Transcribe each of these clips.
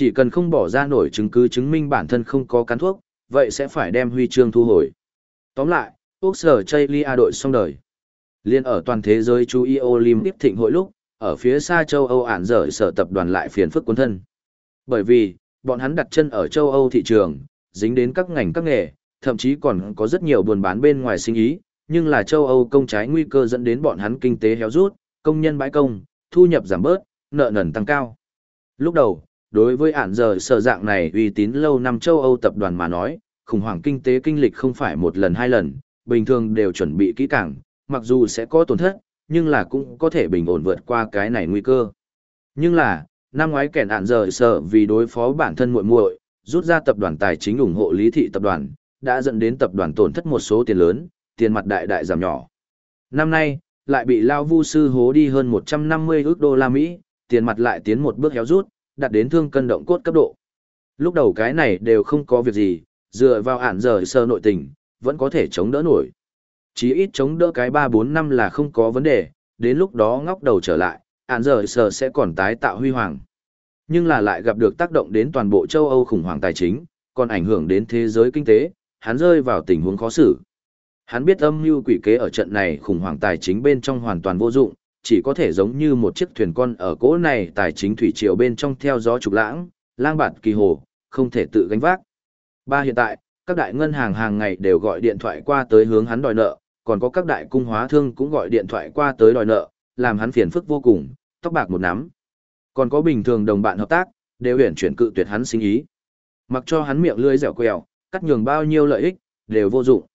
Chỉ cần không bỏ ra nổi chứng cứ chứng minh bản thân không có cán thuốc, vậy sẽ phải đem huy chương thu hồi. Tóm lại, Úc sở Chaylia đội xong đời. Liên ở toàn thế giới chú ý Olympic thịnh hội lúc, ở phía xa châu Âu ản dở sở tập đoàn lại phiền phức quân thân. Bởi vì, bọn hắn đặt chân ở châu Âu thị trường, dính đến các ngành các nghề, thậm chí còn có rất nhiều buôn bán bên ngoài sinh ý, nhưng là châu Âu công trái nguy cơ dẫn đến bọn hắn kinh tế héo rút, công nhân bãi công, thu nhập giảm bớt, nợ nần tăng cao. Lúc đầu, đối với ản giờ sở dạng này uy tín lâu năm châu Âu tập đoàn mà nói, khủng hoảng kinh tế kinh lịch không phải một lần hai lần, bình thường đều chuẩn bị kỹ càng, mặc dù sẽ có tổn thất, nhưng là cũng có thể bình ổn vượt qua cái này nguy cơ. Nhưng là, năm ngoái kẻn ản giờ sở vì đối phó bản thân muội muội, rút ra tập đoàn tài chính ủng hộ lý thị tập đoàn, đã dẫn đến tập đoàn tổn thất một số tiền lớn, tiền mặt đại đại giảm nhỏ. Năm nay, lại bị Lao Vu Sư hố đi hơn 150 ước đô la Mỹ, tiền mặt lại tiến một bước héo rút, đạt đến thương cân động cốt cấp độ. Lúc đầu cái này đều không có việc gì, dựa vào ản giờ sơ nội tình, vẫn có thể chống đỡ nổi. Chí ít chống đỡ cái 3-4 năm là không có vấn đề, đến lúc đó ngóc đầu trở lại, ản giờ sơ sẽ còn tái tạo huy hoàng. Nhưng là lại gặp được tác động đến toàn bộ châu Âu khủng hoảng tài chính, còn ảnh hưởng đến thế giới kinh tế, hắn rơi vào tình huống khó xử. Hắn biết âm mưu quỷ kế ở trận này khủng hoảng tài chính bên trong hoàn toàn vô dụng, chỉ có thể giống như một chiếc thuyền con ở cỗ này tài chính thủy triều bên trong theo gió trục lãng, lang bạt kỳ hồ, không thể tự gánh vác. Ba hiện tại, các đại ngân hàng hàng ngày đều gọi điện thoại qua tới hướng hắn đòi nợ, còn có các đại cung hóa thương cũng gọi điện thoại qua tới đòi nợ, làm hắn phiền phức vô cùng, tóc bạc một nắm. Còn có bình thường đồng bạn hợp tác, đều huyền chuyển cự tuyệt hắn sinh ý. Mặc cho hắn miệng lưỡi dẻo quẹo, cắt nhường bao nhiêu lợi ích, đều vô dụng.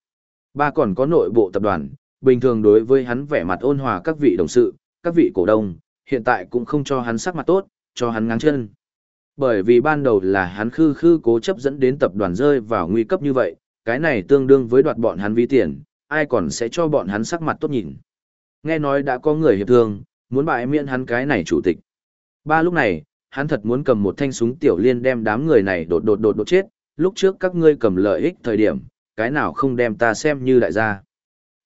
Ba còn có nội bộ tập đoàn, bình thường đối với hắn vẻ mặt ôn hòa các vị đồng sự, các vị cổ đông, hiện tại cũng không cho hắn sắc mặt tốt, cho hắn ngáng chân. Bởi vì ban đầu là hắn khư khư cố chấp dẫn đến tập đoàn rơi vào nguy cấp như vậy, cái này tương đương với đoạt bọn hắn ví tiền, ai còn sẽ cho bọn hắn sắc mặt tốt nhìn. Nghe nói đã có người hiệp thương, muốn bại miễn hắn cái này chủ tịch. Ba lúc này, hắn thật muốn cầm một thanh súng tiểu liên đem đám người này đột đột đột đột chết, lúc trước các ngươi cầm lợi ích thời điểm, cái nào không đem ta xem như đại gia.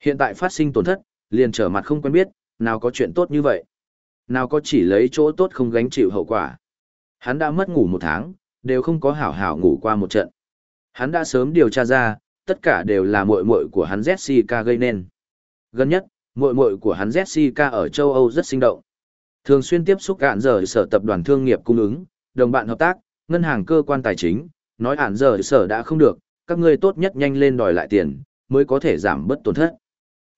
Hiện tại phát sinh tổn thất, liền trở mặt không quen biết, nào có chuyện tốt như vậy. Nào có chỉ lấy chỗ tốt không gánh chịu hậu quả. Hắn đã mất ngủ một tháng, đều không có hảo hảo ngủ qua một trận. Hắn đã sớm điều tra ra, tất cả đều là muội muội của hắn Jessica gây nên. Gần nhất, muội muội của hắn Jessica ở châu Âu rất sinh động. Thường xuyên tiếp xúc cạn giờ sở tập đoàn thương nghiệp cung ứng, đồng bạn hợp tác, ngân hàng cơ quan tài chính, nói ản giờ sở đã không được, các ngươi tốt nhất nhanh lên đòi lại tiền, mới có thể giảm bớt tổn thất.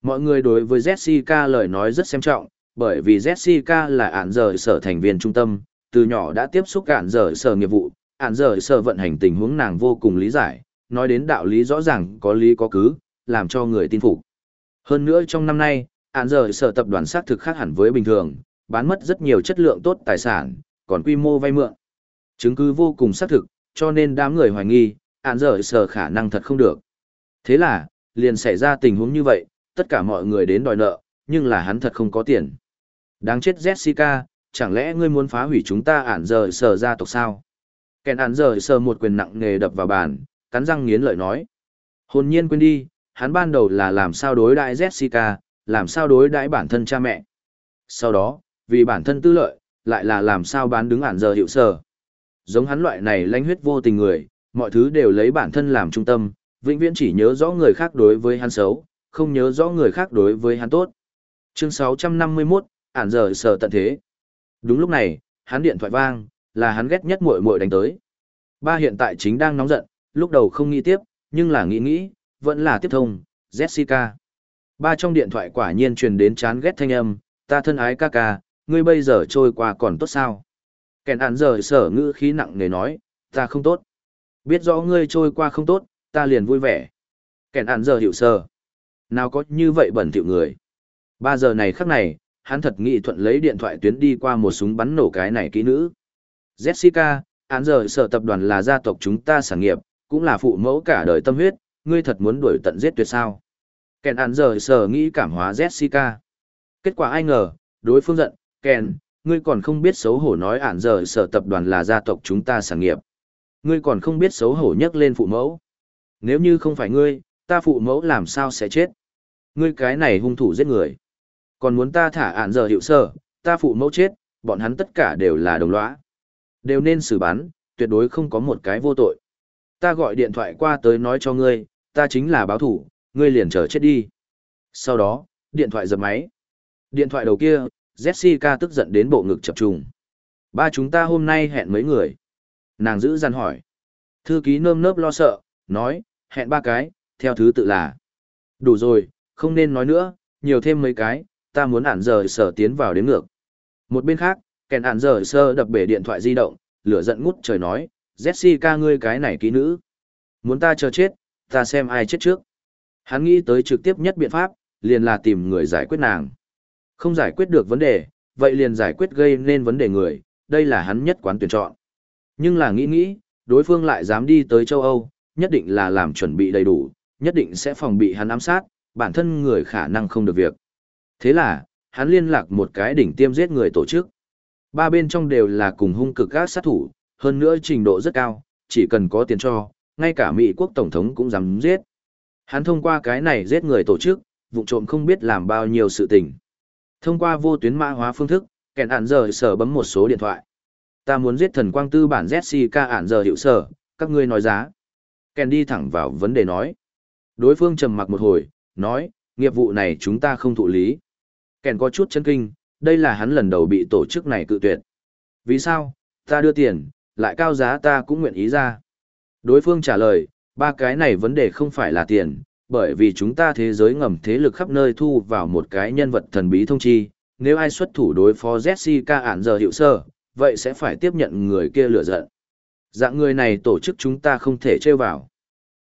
Mọi người đối với Jessica lời nói rất xem trọng, bởi vì Jessica là ản giờ sở thành viên trung tâm, từ nhỏ đã tiếp xúc ản giờ sở nghiệp vụ, ản giờ sở vận hành tình huống nàng vô cùng lý giải, nói đến đạo lý rõ ràng có lý có cứ, làm cho người tin phục. Hơn nữa trong năm nay, ản giờ sở tập đoàn xác thực khác hẳn với bình thường, bán mất rất nhiều chất lượng tốt tài sản, còn quy mô vay mượn. Chứng cứ vô cùng xác thực, cho nên đám người hoài nghi, ản giờ sở khả năng thật không được. Thế là, liền xảy ra tình huống như vậy, tất cả mọi người đến đòi nợ, nhưng là hắn thật không có tiền. Đáng chết Jessica, chẳng lẽ ngươi muốn phá hủy chúng ta ản giờ sở gia tộc sao? Kèn ản giờ sở một quyền nặng nghề đập vào bàn, cắn răng nghiến lợi nói. Hồn nhiên quên đi, hắn ban đầu là làm sao đối đãi Jessica, làm sao đối đãi bản thân cha mẹ. Sau đó, vì bản thân tư lợi, lại là làm sao bán đứng ản giờ hiệu sở. Giống hắn loại này lãnh huyết vô tình người, mọi thứ đều lấy bản thân làm trung tâm, vĩnh viễn chỉ nhớ rõ người khác đối với hắn xấu, không nhớ rõ người khác đối với hắn tốt. Chương 651, ản giờ sở tận thế. Đúng lúc này, hắn điện thoại vang, là hắn ghét nhất muội muội đánh tới. Ba hiện tại chính đang nóng giận, lúc đầu không nghĩ tiếp, nhưng là nghĩ nghĩ, vẫn là tiếp thông, Jessica. Ba trong điện thoại quả nhiên truyền đến chán ghét thanh âm, ta thân ái ca ca, ngươi bây giờ trôi qua còn tốt sao? Kèn ản giờ sở ngữ khí nặng nề nói, ta không tốt. Biết rõ ngươi trôi qua không tốt, ta liền vui vẻ. Kèn ản giờ hiểu sơ. Nào có như vậy bẩn thỉu người. Ba giờ này khắc này, hắn thật nghị thuận lấy điện thoại tuyến đi qua một súng bắn nổ cái này kỹ nữ. Jessica, án giờ sở tập đoàn là gia tộc chúng ta sản nghiệp, cũng là phụ mẫu cả đời tâm huyết, ngươi thật muốn đuổi tận giết tuyệt sao. Kèn án giờ sở nghĩ cảm hóa Jessica. Kết quả ai ngờ, đối phương giận, Kèn, ngươi còn không biết xấu hổ nói án giờ sở tập đoàn là gia tộc chúng ta sản nghiệp. Ngươi còn không biết xấu hổ nhắc lên phụ mẫu. Nếu như không phải ngươi, ta phụ mẫu làm sao sẽ chết. Ngươi cái này hung thủ giết người. Còn muốn ta thả ạn giờ hiệu sơ, ta phụ mẫu chết, bọn hắn tất cả đều là đồng lõa. Đều nên xử bắn, tuyệt đối không có một cái vô tội. Ta gọi điện thoại qua tới nói cho ngươi, ta chính là báo thủ, ngươi liền chờ chết đi. Sau đó, điện thoại dập máy. Điện thoại đầu kia, Jessica tức giận đến bộ ngực chập trùng. Ba chúng ta hôm nay hẹn mấy người. Nàng giữ gian hỏi. Thư ký nơm nớp lo sợ, nói, hẹn ba cái, theo thứ tự là. Đủ rồi, không nên nói nữa, nhiều thêm mấy cái, ta muốn ản giờ sở tiến vào đến ngược. Một bên khác, kèn ản giờ sơ đập bể điện thoại di động, lửa giận ngút trời nói, Jessica ngươi cái này kỹ nữ. Muốn ta chờ chết, ta xem ai chết trước. Hắn nghĩ tới trực tiếp nhất biện pháp, liền là tìm người giải quyết nàng. Không giải quyết được vấn đề, vậy liền giải quyết gây nên vấn đề người, đây là hắn nhất quán tuyển chọn. Nhưng là nghĩ nghĩ, đối phương lại dám đi tới châu Âu, nhất định là làm chuẩn bị đầy đủ, nhất định sẽ phòng bị hắn ám sát, bản thân người khả năng không được việc. Thế là, hắn liên lạc một cái đỉnh tiêm giết người tổ chức. Ba bên trong đều là cùng hung cực các sát thủ, hơn nữa trình độ rất cao, chỉ cần có tiền cho, ngay cả Mỹ quốc tổng thống cũng dám giết. Hắn thông qua cái này giết người tổ chức, vụ trộm không biết làm bao nhiêu sự tình. Thông qua vô tuyến mã hóa phương thức, kèn ản giờ sở bấm một số điện thoại. Ta muốn giết thần quang tư bản Jessica ản giờ hiệu sở, các ngươi nói giá. Kèn đi thẳng vào vấn đề nói. Đối phương trầm mặc một hồi, nói, nghiệp vụ này chúng ta không thụ lý. Kèn có chút chân kinh, đây là hắn lần đầu bị tổ chức này cự tuyệt. Vì sao, ta đưa tiền, lại cao giá ta cũng nguyện ý ra. Đối phương trả lời, ba cái này vấn đề không phải là tiền, bởi vì chúng ta thế giới ngầm thế lực khắp nơi thu vào một cái nhân vật thần bí thông chi, nếu ai xuất thủ đối phó Jessica ản giờ hiệu sơ, vậy sẽ phải tiếp nhận người kia lửa giận. Dạng người này tổ chức chúng ta không thể trêu vào.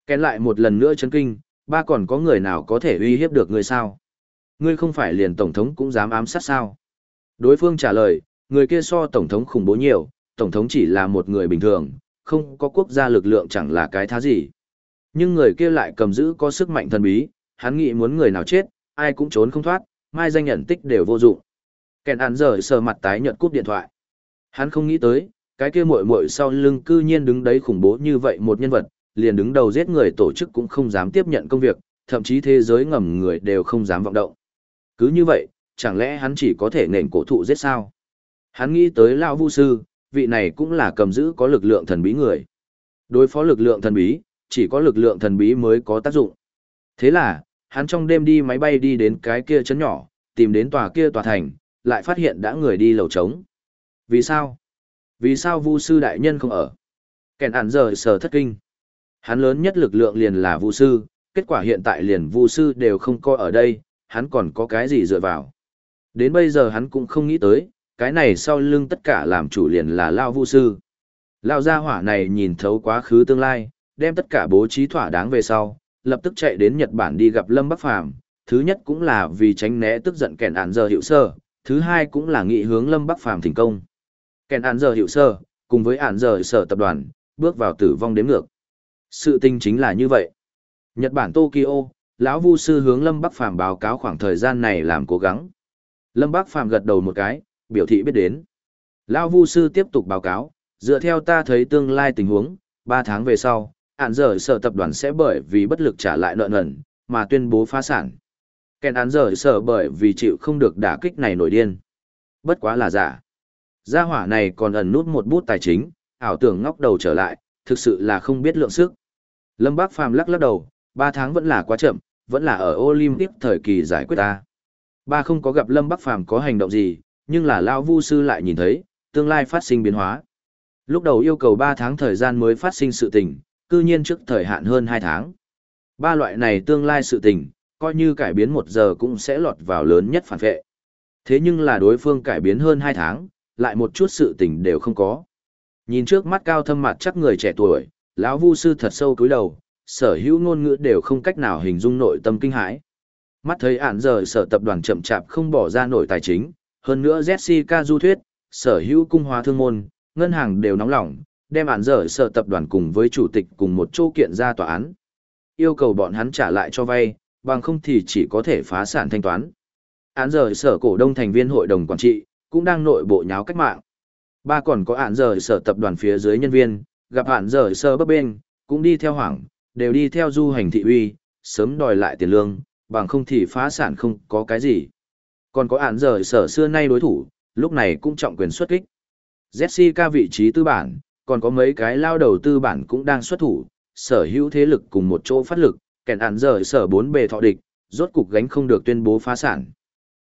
Kén lại một lần nữa chấn kinh, ba còn có người nào có thể uy hiếp được người sao? Ngươi không phải liền tổng thống cũng dám ám sát sao? Đối phương trả lời, người kia so tổng thống khủng bố nhiều, tổng thống chỉ là một người bình thường, không có quốc gia lực lượng chẳng là cái thá gì. Nhưng người kia lại cầm giữ có sức mạnh thần bí, hắn nghĩ muốn người nào chết, ai cũng trốn không thoát, mai danh nhận tích đều vô dụng. Kèn án giờ sờ mặt tái nhợt cúp điện thoại. Hắn không nghĩ tới, cái kia muội muội sau lưng cư nhiên đứng đấy khủng bố như vậy một nhân vật, liền đứng đầu giết người tổ chức cũng không dám tiếp nhận công việc, thậm chí thế giới ngầm người đều không dám vọng động. Cứ như vậy, chẳng lẽ hắn chỉ có thể nền cổ thụ giết sao? Hắn nghĩ tới Lão Vu Sư, vị này cũng là cầm giữ có lực lượng thần bí người. Đối phó lực lượng thần bí, chỉ có lực lượng thần bí mới có tác dụng. Thế là, hắn trong đêm đi máy bay đi đến cái kia chấn nhỏ, tìm đến tòa kia tòa thành, lại phát hiện đã người đi lầu trống. Vì sao? Vì sao Vu sư đại nhân không ở? Kẻn ản giờ sở thất kinh. Hắn lớn nhất lực lượng liền là Vu sư, kết quả hiện tại liền Vu sư đều không coi ở đây, hắn còn có cái gì dựa vào. Đến bây giờ hắn cũng không nghĩ tới, cái này sau lưng tất cả làm chủ liền là Lao Vu sư. Lao gia hỏa này nhìn thấu quá khứ tương lai, đem tất cả bố trí thỏa đáng về sau, lập tức chạy đến Nhật Bản đi gặp Lâm Bắc Phàm thứ nhất cũng là vì tránh né tức giận kẻn Án giờ hiệu sơ, thứ hai cũng là nghị hướng Lâm Bắc Phàm thành công. Kẻn Án giờ hiệu sơ, cùng với Án giờ sở tập đoàn, bước vào tử vong đếm ngược. Sự tình chính là như vậy. Nhật Bản Tokyo, lão Vu sư hướng Lâm Bắc Phàm báo cáo khoảng thời gian này làm cố gắng. Lâm Bắc Phàm gật đầu một cái, biểu thị biết đến. Lão Vu sư tiếp tục báo cáo, dựa theo ta thấy tương lai tình huống, 3 tháng về sau, hạn giờ sở tập đoàn sẽ bởi vì bất lực trả lại nợ nần, mà tuyên bố phá sản. Kèn án giờ sở bởi vì chịu không được đả kích này nổi điên. Bất quá là giả. Gia hỏa này còn ẩn nút một bút tài chính, ảo tưởng ngóc đầu trở lại, thực sự là không biết lượng sức. Lâm Bác Phàm lắc lắc đầu, ba tháng vẫn là quá chậm, vẫn là ở Olympic thời kỳ giải quyết ta. Ba không có gặp Lâm Bắc Phàm có hành động gì, nhưng là Lao Vu Sư lại nhìn thấy, tương lai phát sinh biến hóa. Lúc đầu yêu cầu 3 tháng thời gian mới phát sinh sự tình, cư nhiên trước thời hạn hơn 2 tháng. Ba loại này tương lai sự tình, coi như cải biến 1 giờ cũng sẽ lọt vào lớn nhất phản vệ. Thế nhưng là đối phương cải biến hơn 2 tháng, lại một chút sự tình đều không có. Nhìn trước mắt cao thâm mặt chắc người trẻ tuổi, lão Vu sư thật sâu cúi đầu, sở hữu ngôn ngữ đều không cách nào hình dung nội tâm kinh hãi. Mắt thấy ạn giờ sở tập đoàn chậm chạp không bỏ ra nổi tài chính, hơn nữa Jessica du thuyết, sở hữu cung hóa thương môn, ngân hàng đều nóng lòng, đem án dở sở tập đoàn cùng với chủ tịch cùng một chỗ kiện ra tòa án. Yêu cầu bọn hắn trả lại cho vay, bằng không thì chỉ có thể phá sản thanh toán. Án dở sở cổ đông thành viên hội đồng quản trị, cũng đang nội bộ nháo cách mạng. Ba còn có án dở sở tập đoàn phía dưới nhân viên, gặp hạn dở sơ bấp bên, cũng đi theo hoảng, đều đi theo du hành thị uy, sớm đòi lại tiền lương, bằng không thì phá sản không có cái gì. Còn có hạn dở sở xưa nay đối thủ, lúc này cũng trọng quyền xuất kích. Jessica vị trí tư bản, còn có mấy cái lao đầu tư bản cũng đang xuất thủ, sở hữu thế lực cùng một chỗ phát lực, kẻn hạn giờ sở bốn bề thọ địch, rốt cục gánh không được tuyên bố phá sản.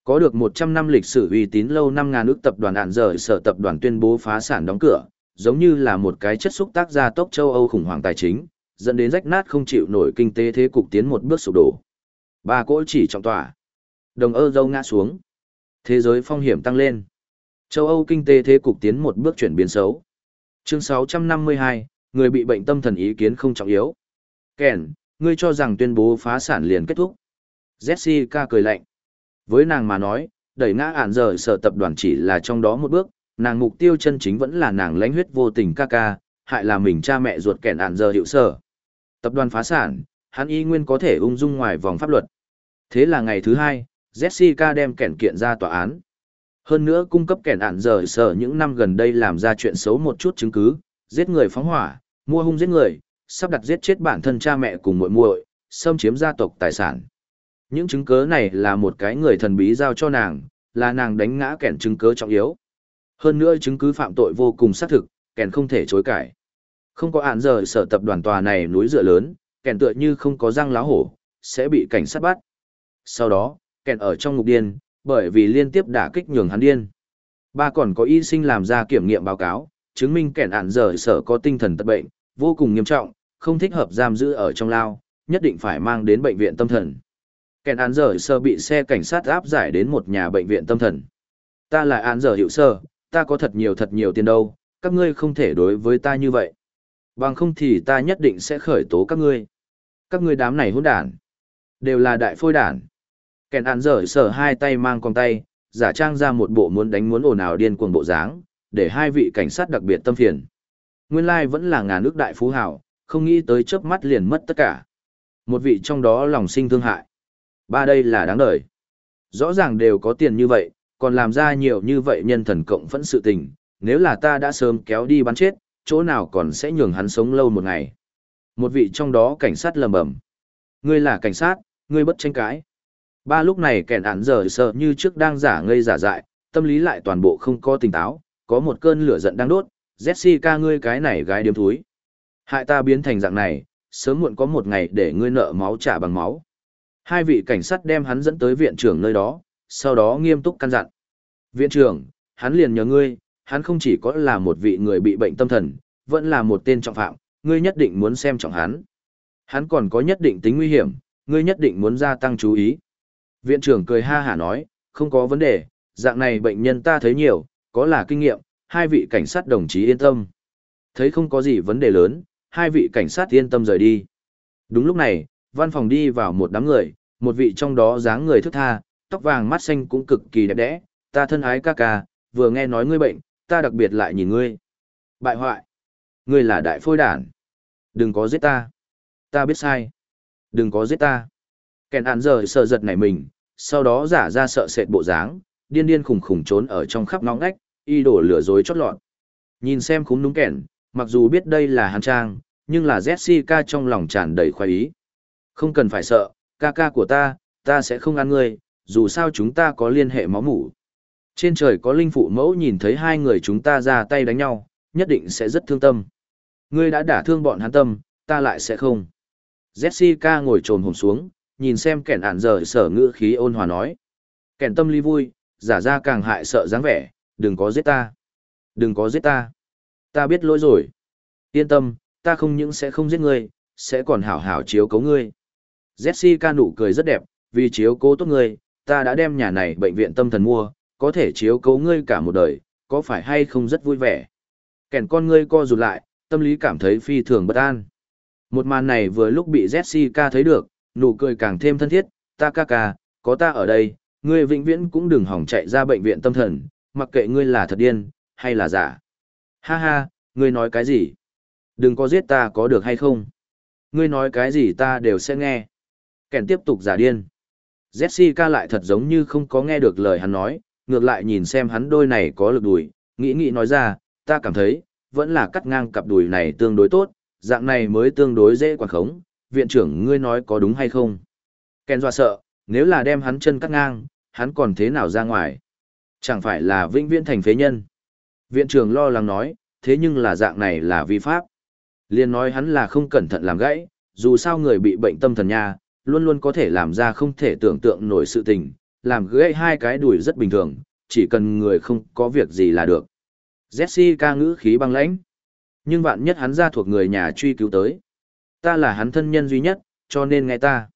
Có được 100 năm lịch sử uy tín lâu năm ngàn ước tập đoàn ản giờ sở tập đoàn tuyên bố phá sản đóng cửa, giống như là một cái chất xúc tác gia tốc châu Âu khủng hoảng tài chính, dẫn đến rách nát không chịu nổi kinh tế thế cục tiến một bước sụp đổ. Ba cỗ chỉ trọng tỏa. Đồng ơ dâu ngã xuống. Thế giới phong hiểm tăng lên. Châu Âu kinh tế thế cục tiến một bước chuyển biến xấu. Chương 652, người bị bệnh tâm thần ý kiến không trọng yếu. Kèn, ngươi cho rằng tuyên bố phá sản liền kết thúc. Jessica cười lạnh. Với nàng mà nói, đẩy ngã ản giờ sở tập đoàn chỉ là trong đó một bước, nàng mục tiêu chân chính vẫn là nàng lãnh huyết vô tình ca ca, hại là mình cha mẹ ruột kẻn ản giờ hiệu sở. Tập đoàn phá sản, hắn y nguyên có thể ung dung ngoài vòng pháp luật. Thế là ngày thứ hai, Jessica đem kẻn kiện ra tòa án. Hơn nữa cung cấp kẻn ản giờ sở những năm gần đây làm ra chuyện xấu một chút chứng cứ, giết người phóng hỏa, mua hung giết người, sắp đặt giết chết bản thân cha mẹ cùng muội muội, xâm chiếm gia tộc tài sản. Những chứng cứ này là một cái người thần bí giao cho nàng, là nàng đánh ngã kẻn chứng cứ trọng yếu. Hơn nữa chứng cứ phạm tội vô cùng xác thực, kèn không thể chối cãi. Không có án giờ sở tập đoàn tòa này núi dựa lớn, kèn tựa như không có răng lá hổ, sẽ bị cảnh sát bắt. Sau đó, kèn ở trong ngục điên, bởi vì liên tiếp đả kích nhường hắn điên. Ba còn có y sinh làm ra kiểm nghiệm báo cáo, chứng minh kẻn án giờ sở có tinh thần tật bệnh, vô cùng nghiêm trọng, không thích hợp giam giữ ở trong lao, nhất định phải mang đến bệnh viện tâm thần. Kèn án giờ sơ bị xe cảnh sát áp giải đến một nhà bệnh viện tâm thần. Ta là án giờ hiệu sơ, ta có thật nhiều thật nhiều tiền đâu, các ngươi không thể đối với ta như vậy. Bằng không thì ta nhất định sẽ khởi tố các ngươi. Các ngươi đám này hỗn đản. Đều là đại phôi đản. Kèn án dở sở hai tay mang con tay, giả trang ra một bộ muốn đánh muốn ồn ào điên cuồng bộ dáng, để hai vị cảnh sát đặc biệt tâm phiền. Nguyên lai vẫn là ngàn nước đại phú hảo, không nghĩ tới chớp mắt liền mất tất cả. Một vị trong đó lòng sinh thương hại. Ba đây là đáng đời. Rõ ràng đều có tiền như vậy, còn làm ra nhiều như vậy nhân thần cộng phẫn sự tình, nếu là ta đã sớm kéo đi bắn chết, chỗ nào còn sẽ nhường hắn sống lâu một ngày. Một vị trong đó cảnh sát lầm bầm. Ngươi là cảnh sát, ngươi bất tranh cãi. Ba lúc này kẻn án giờ sợ như trước đang giả ngây giả dại, tâm lý lại toàn bộ không có tỉnh táo, có một cơn lửa giận đang đốt, Jessica ngươi cái này gái điếm thúi. Hại ta biến thành dạng này, sớm muộn có một ngày để ngươi nợ máu trả bằng máu. Hai vị cảnh sát đem hắn dẫn tới viện trưởng nơi đó, sau đó nghiêm túc căn dặn. Viện trưởng, hắn liền nhờ ngươi, hắn không chỉ có là một vị người bị bệnh tâm thần, vẫn là một tên trọng phạm, ngươi nhất định muốn xem trọng hắn. Hắn còn có nhất định tính nguy hiểm, ngươi nhất định muốn gia tăng chú ý. Viện trưởng cười ha hả nói, không có vấn đề, dạng này bệnh nhân ta thấy nhiều, có là kinh nghiệm, hai vị cảnh sát đồng chí yên tâm. Thấy không có gì vấn đề lớn, hai vị cảnh sát yên tâm rời đi. Đúng lúc này, văn phòng đi vào một đám người, một vị trong đó dáng người thức tha, tóc vàng mắt xanh cũng cực kỳ đẹp đẽ, ta thân ái ca ca, vừa nghe nói ngươi bệnh, ta đặc biệt lại nhìn ngươi. Bại hoại, ngươi là đại phôi đản. Đừng có giết ta. Ta biết sai. Đừng có giết ta. Kèn án giờ sợ giật nảy mình, sau đó giả ra sợ sệt bộ dáng, điên điên khủng khủng trốn ở trong khắp ngóng ngách, y đổ lửa dối chót lọt. Nhìn xem khúng đúng kèn, mặc dù biết đây là hàn trang, nhưng là Jessica trong lòng tràn đầy khoái ý. Không cần phải sợ, ca ca của ta, ta sẽ không ăn ngươi, dù sao chúng ta có liên hệ máu mủ. Trên trời có linh phụ mẫu nhìn thấy hai người chúng ta ra tay đánh nhau, nhất định sẽ rất thương tâm. Ngươi đã đả thương bọn hắn tâm, ta lại sẽ không. Jessica ngồi trồm hồn xuống, nhìn xem kẻn ản giờ sở ngữ khí ôn hòa nói. Kẻn tâm ly vui, giả ra càng hại sợ dáng vẻ, đừng có giết ta. Đừng có giết ta. Ta biết lỗi rồi. Yên tâm, ta không những sẽ không giết ngươi, sẽ còn hảo hảo chiếu cấu ngươi. Jessica nụ cười rất đẹp, vì chiếu cố tốt ngươi, ta đã đem nhà này bệnh viện tâm thần mua, có thể chiếu cố ngươi cả một đời, có phải hay không rất vui vẻ. Kèn con ngươi co rụt lại, tâm lý cảm thấy phi thường bất an. Một màn này vừa lúc bị Jessica thấy được, nụ cười càng thêm thân thiết, ta ca ca, có ta ở đây, ngươi vĩnh viễn cũng đừng hỏng chạy ra bệnh viện tâm thần, mặc kệ ngươi là thật điên, hay là giả. Ha ha, ngươi nói cái gì? Đừng có giết ta có được hay không? Ngươi nói cái gì ta đều sẽ nghe. Kèn tiếp tục giả điên. Jessica lại thật giống như không có nghe được lời hắn nói, ngược lại nhìn xem hắn đôi này có lực đùi, nghĩ nghĩ nói ra, ta cảm thấy, vẫn là cắt ngang cặp đùi này tương đối tốt, dạng này mới tương đối dễ quản khống, viện trưởng ngươi nói có đúng hay không. Ken dọa sợ, nếu là đem hắn chân cắt ngang, hắn còn thế nào ra ngoài. Chẳng phải là vĩnh viễn thành phế nhân. Viện trưởng lo lắng nói, thế nhưng là dạng này là vi pháp. Liên nói hắn là không cẩn thận làm gãy, dù sao người bị bệnh tâm thần nha, luôn luôn có thể làm ra không thể tưởng tượng nổi sự tình, làm gãy hai cái đùi rất bình thường, chỉ cần người không có việc gì là được. Jessica ngữ khí băng lãnh. Nhưng vạn nhất hắn ra thuộc người nhà truy cứu tới. Ta là hắn thân nhân duy nhất, cho nên nghe ta.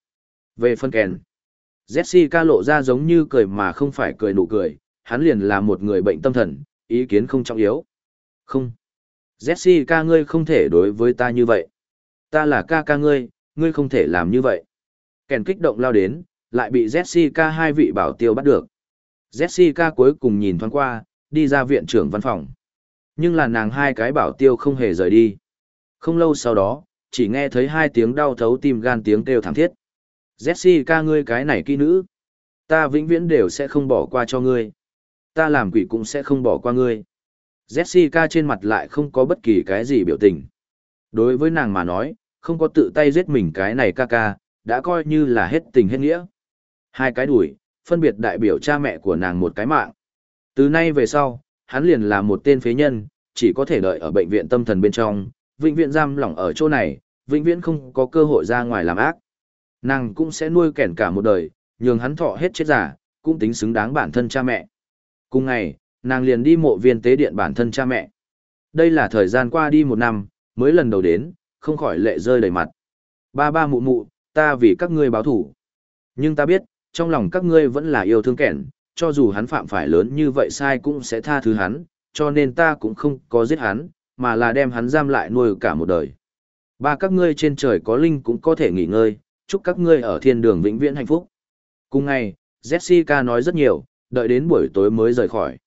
Về phân kèn. Jessica lộ ra giống như cười mà không phải cười nụ cười, hắn liền là một người bệnh tâm thần, ý kiến không trọng yếu. Không. Jessica ngươi không thể đối với ta như vậy. Ta là ca ca ngươi, ngươi không thể làm như vậy. Kèn kích động lao đến, lại bị Jessica hai vị bảo tiêu bắt được. Jessica cuối cùng nhìn thoáng qua, đi ra viện trưởng văn phòng. Nhưng là nàng hai cái bảo tiêu không hề rời đi. Không lâu sau đó, chỉ nghe thấy hai tiếng đau thấu tim gan tiếng kêu thảm thiết. Jessica ngươi cái này kỹ nữ. Ta vĩnh viễn đều sẽ không bỏ qua cho ngươi. Ta làm quỷ cũng sẽ không bỏ qua ngươi. Jessica trên mặt lại không có bất kỳ cái gì biểu tình. Đối với nàng mà nói, không có tự tay giết mình cái này ca ca, đã coi như là hết tình hết nghĩa. Hai cái đuổi, phân biệt đại biểu cha mẹ của nàng một cái mạng. Từ nay về sau, hắn liền là một tên phế nhân, chỉ có thể đợi ở bệnh viện tâm thần bên trong, vĩnh viễn giam lỏng ở chỗ này, vĩnh viễn không có cơ hội ra ngoài làm ác. Nàng cũng sẽ nuôi kẻn cả một đời, nhường hắn thọ hết chết giả, cũng tính xứng đáng bản thân cha mẹ. Cùng ngày, nàng liền đi mộ viên tế điện bản thân cha mẹ. Đây là thời gian qua đi một năm, mới lần đầu đến, không khỏi lệ rơi đầy mặt. Ba ba mụ mụ, ta vì các ngươi báo thủ. Nhưng ta biết, trong lòng các ngươi vẫn là yêu thương kẻn, cho dù hắn phạm phải lớn như vậy sai cũng sẽ tha thứ hắn, cho nên ta cũng không có giết hắn, mà là đem hắn giam lại nuôi cả một đời. Ba các ngươi trên trời có linh cũng có thể nghỉ ngơi, chúc các ngươi ở thiên đường vĩnh viễn hạnh phúc. Cùng ngày, Jessica nói rất nhiều, đợi đến buổi tối mới rời khỏi.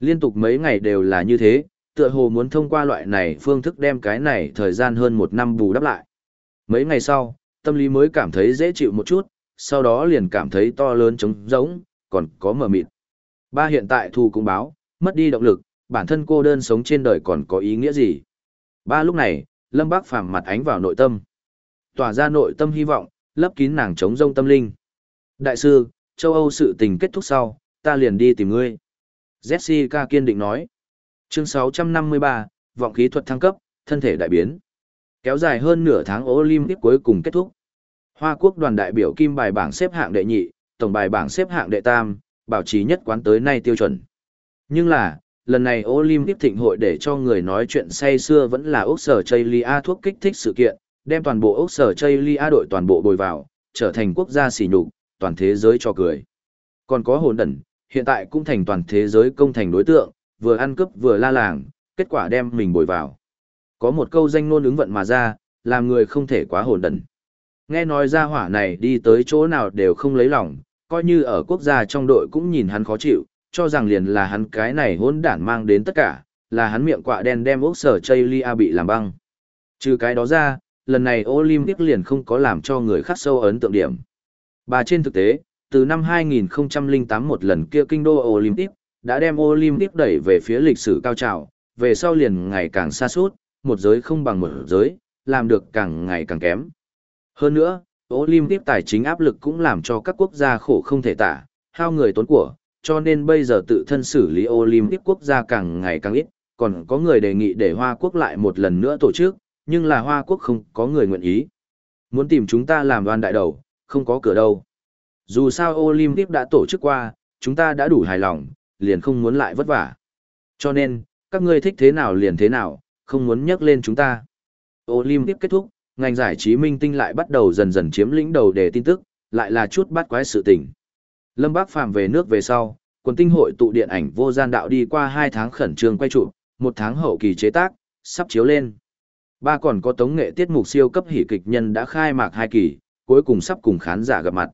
Liên tục mấy ngày đều là như thế, tựa hồ muốn thông qua loại này phương thức đem cái này thời gian hơn một năm bù đắp lại. Mấy ngày sau, tâm lý mới cảm thấy dễ chịu một chút, sau đó liền cảm thấy to lớn trống rỗng, còn có mờ mịt. Ba hiện tại thù cũng báo, mất đi động lực, bản thân cô đơn sống trên đời còn có ý nghĩa gì. Ba lúc này, Lâm Bác phàm mặt ánh vào nội tâm. Tỏa ra nội tâm hy vọng, lấp kín nàng trống rông tâm linh. Đại sư, châu Âu sự tình kết thúc sau, ta liền đi tìm ngươi. Jessica kiên định nói. Chương 653, vọng khí thuật thăng cấp, thân thể đại biến. Kéo dài hơn nửa tháng Olympic cuối cùng kết thúc. Hoa quốc đoàn đại biểu kim bài bảng xếp hạng đệ nhị, tổng bài bảng xếp hạng đệ tam, bảo trì nhất quán tới nay tiêu chuẩn. Nhưng là, lần này Olympic thịnh hội để cho người nói chuyện say xưa vẫn là Úc Sở Chaylia thuốc kích thích sự kiện, đem toàn bộ Úc Sở Chaylia đội toàn bộ bồi vào, trở thành quốc gia xỉ nhục, toàn thế giới cho cười. Còn có hồn đẩn, hiện tại cũng thành toàn thế giới công thành đối tượng, vừa ăn cướp vừa la làng, kết quả đem mình bồi vào. Có một câu danh ngôn ứng vận mà ra, làm người không thể quá hồn đẩn. Nghe nói ra hỏa này đi tới chỗ nào đều không lấy lòng, coi như ở quốc gia trong đội cũng nhìn hắn khó chịu, cho rằng liền là hắn cái này hỗn đản mang đến tất cả, là hắn miệng quạ đen đem ốc sở Chaylia bị làm băng. Trừ cái đó ra, lần này Olympic liền không có làm cho người khác sâu ấn tượng điểm. Bà trên thực tế, từ năm 2008 một lần kia kinh đô Olympic, đã đem Olympic đẩy về phía lịch sử cao trào, về sau liền ngày càng xa suốt, một giới không bằng một giới, làm được càng ngày càng kém. Hơn nữa, Olympic tài chính áp lực cũng làm cho các quốc gia khổ không thể tả, hao người tốn của, cho nên bây giờ tự thân xử lý Olympic quốc gia càng ngày càng ít, còn có người đề nghị để Hoa Quốc lại một lần nữa tổ chức, nhưng là Hoa Quốc không có người nguyện ý. Muốn tìm chúng ta làm đoàn đại đầu, không có cửa đâu. Dù sao Olympic đã tổ chức qua, chúng ta đã đủ hài lòng, liền không muốn lại vất vả. Cho nên, các ngươi thích thế nào liền thế nào, không muốn nhắc lên chúng ta. Olympic kết thúc, ngành giải trí minh tinh lại bắt đầu dần dần chiếm lĩnh đầu đề tin tức, lại là chút bắt quái sự tình. Lâm Bác Phàm về nước về sau, quần tinh hội tụ điện ảnh vô gian đạo đi qua 2 tháng khẩn trương quay trụ, một tháng hậu kỳ chế tác, sắp chiếu lên. Ba còn có tống nghệ tiết mục siêu cấp hỷ kịch nhân đã khai mạc hai kỳ, cuối cùng sắp cùng khán giả gặp mặt.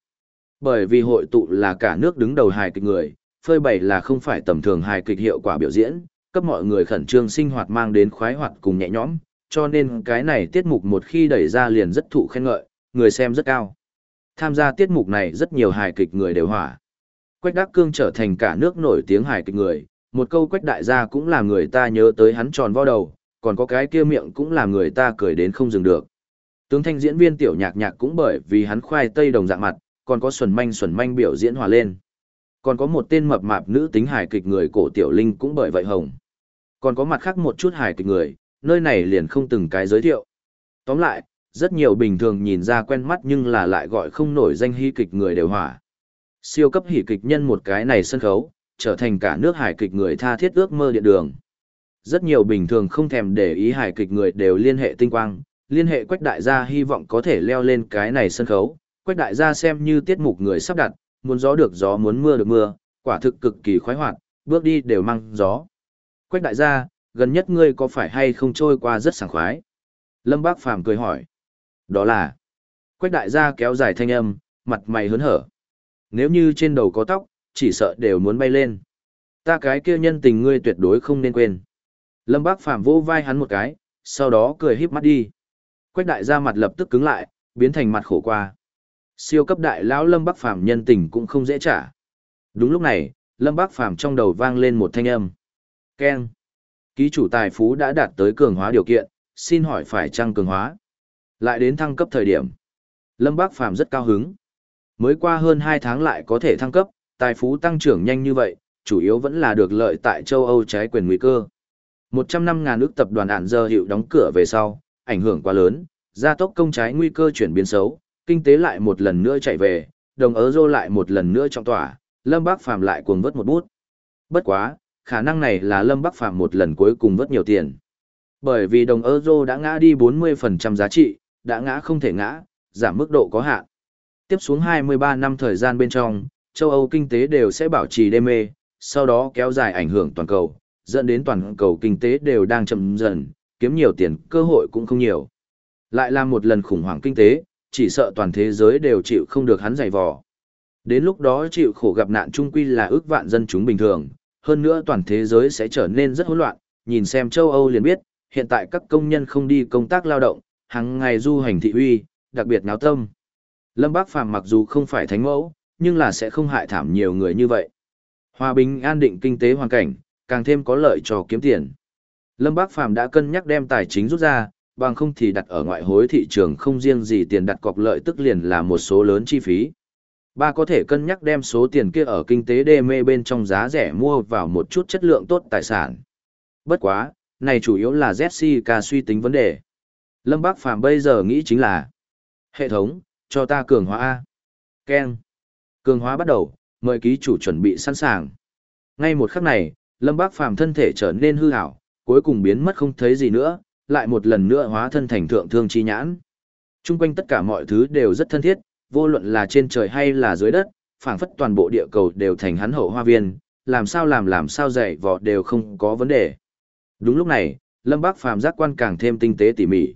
Bởi vì hội tụ là cả nước đứng đầu hài kịch người, phơi bày là không phải tầm thường hài kịch hiệu quả biểu diễn, cấp mọi người khẩn trương sinh hoạt mang đến khoái hoạt cùng nhẹ nhõm, cho nên cái này tiết mục một khi đẩy ra liền rất thụ khen ngợi, người xem rất cao. Tham gia tiết mục này rất nhiều hài kịch người đều hỏa. Quách Đắc Cương trở thành cả nước nổi tiếng hài kịch người, một câu Quách đại gia cũng làm người ta nhớ tới hắn tròn vo đầu, còn có cái kia miệng cũng làm người ta cười đến không dừng được. Tướng thanh diễn viên tiểu nhạc nhạc cũng bởi vì hắn khoai tây đồng dạng mặt, còn có xuẩn manh xuẩn manh biểu diễn hòa lên. Còn có một tên mập mạp nữ tính hài kịch người cổ tiểu linh cũng bởi vậy hồng. Còn có mặt khác một chút hài kịch người, nơi này liền không từng cái giới thiệu. Tóm lại, rất nhiều bình thường nhìn ra quen mắt nhưng là lại gọi không nổi danh hy kịch người đều hỏa. Siêu cấp hỷ kịch nhân một cái này sân khấu, trở thành cả nước hài kịch người tha thiết ước mơ điện đường. Rất nhiều bình thường không thèm để ý hài kịch người đều liên hệ tinh quang, liên hệ quách đại gia hy vọng có thể leo lên cái này sân khấu, quách đại gia xem như tiết mục người sắp đặt, muốn gió được gió muốn mưa được mưa, quả thực cực kỳ khoái hoạt, bước đi đều mang gió. Quách đại gia, gần nhất ngươi có phải hay không trôi qua rất sảng khoái? Lâm Bác Phàm cười hỏi. Đó là. Quách đại gia kéo dài thanh âm, mặt mày hớn hở. Nếu như trên đầu có tóc, chỉ sợ đều muốn bay lên. Ta cái kia nhân tình ngươi tuyệt đối không nên quên. Lâm Bác Phàm vỗ vai hắn một cái, sau đó cười híp mắt đi. Quách đại gia mặt lập tức cứng lại, biến thành mặt khổ qua. Siêu cấp đại lão Lâm Bắc Phàm nhân tình cũng không dễ trả. Đúng lúc này, Lâm Bắc Phàm trong đầu vang lên một thanh âm. Keng. Ký chủ tài phú đã đạt tới cường hóa điều kiện, xin hỏi phải trăng cường hóa. Lại đến thăng cấp thời điểm. Lâm bác Phàm rất cao hứng. Mới qua hơn 2 tháng lại có thể thăng cấp, tài phú tăng trưởng nhanh như vậy, chủ yếu vẫn là được lợi tại châu Âu trái quyền nguy cơ. 100 năm ngàn ước tập đoàn ản giờ hiệu đóng cửa về sau, ảnh hưởng quá lớn, gia tốc công trái nguy cơ chuyển biến xấu, kinh tế lại một lần nữa chạy về, đồng euro lại một lần nữa trong tỏa, Lâm bác Phàm lại cuồng vớt một bút. Bất quá, khả năng này là Lâm Bắc Phàm một lần cuối cùng vớt nhiều tiền. Bởi vì đồng euro đã ngã đi 40% giá trị, đã ngã không thể ngã, giảm mức độ có hạn. Tiếp xuống 23 năm thời gian bên trong, châu Âu kinh tế đều sẽ bảo trì đê mê, sau đó kéo dài ảnh hưởng toàn cầu, dẫn đến toàn cầu kinh tế đều đang chậm dần, kiếm nhiều tiền cơ hội cũng không nhiều. Lại là một lần khủng hoảng kinh tế, chỉ sợ toàn thế giới đều chịu không được hắn giày vò. Đến lúc đó chịu khổ gặp nạn trung quy là ước vạn dân chúng bình thường, hơn nữa toàn thế giới sẽ trở nên rất hỗn loạn, nhìn xem châu Âu liền biết, hiện tại các công nhân không đi công tác lao động, hàng ngày du hành thị uy, đặc biệt náo tâm. Lâm Bác Phàm mặc dù không phải thánh mẫu, nhưng là sẽ không hại thảm nhiều người như vậy. Hòa bình an định kinh tế hoàn cảnh, càng thêm có lợi cho kiếm tiền. Lâm Bác Phàm đã cân nhắc đem tài chính rút ra, bằng không thì đặt ở ngoại hối thị trường không riêng gì tiền đặt cọc lợi tức liền là một số lớn chi phí. Ba có thể cân nhắc đem số tiền kia ở kinh tế đê mê bên trong giá rẻ mua vào một chút chất lượng tốt tài sản. Bất quá, này chủ yếu là Jessica suy tính vấn đề. Lâm Bác Phàm bây giờ nghĩ chính là Hệ thống, cho ta cường hóa A. Ken. Cường hóa bắt đầu, mời ký chủ chuẩn bị sẵn sàng. Ngay một khắc này, Lâm Bác Phàm thân thể trở nên hư ảo, cuối cùng biến mất không thấy gì nữa, lại một lần nữa hóa thân thành thượng thương chi nhãn. Trung quanh tất cả mọi thứ đều rất thân thiết, vô luận là trên trời hay là dưới đất, phảng phất toàn bộ địa cầu đều thành hắn hậu hoa viên, làm sao làm làm sao dạy vò đều không có vấn đề. Đúng lúc này, Lâm Bác Phàm giác quan càng thêm tinh tế tỉ mỉ.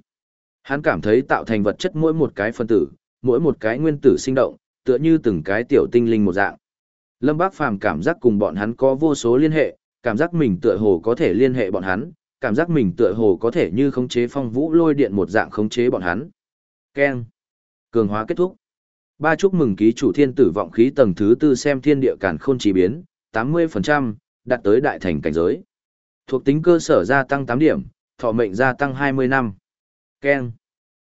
Hắn cảm thấy tạo thành vật chất mỗi một cái phân tử, mỗi một cái nguyên tử sinh động, tựa như từng cái tiểu tinh linh một dạng. Lâm Bác Phàm cảm giác cùng bọn hắn có vô số liên hệ, cảm giác mình tựa hồ có thể liên hệ bọn hắn, cảm giác mình tựa hồ có thể như khống chế phong vũ lôi điện một dạng khống chế bọn hắn. Keng. Cường hóa kết thúc. Ba chúc mừng ký chủ thiên tử vọng khí tầng thứ tư xem thiên địa cản khôn chỉ biến, 80%, đạt tới đại thành cảnh giới. Thuộc tính cơ sở gia tăng 8 điểm, thọ mệnh gia tăng 20 năm. Keng.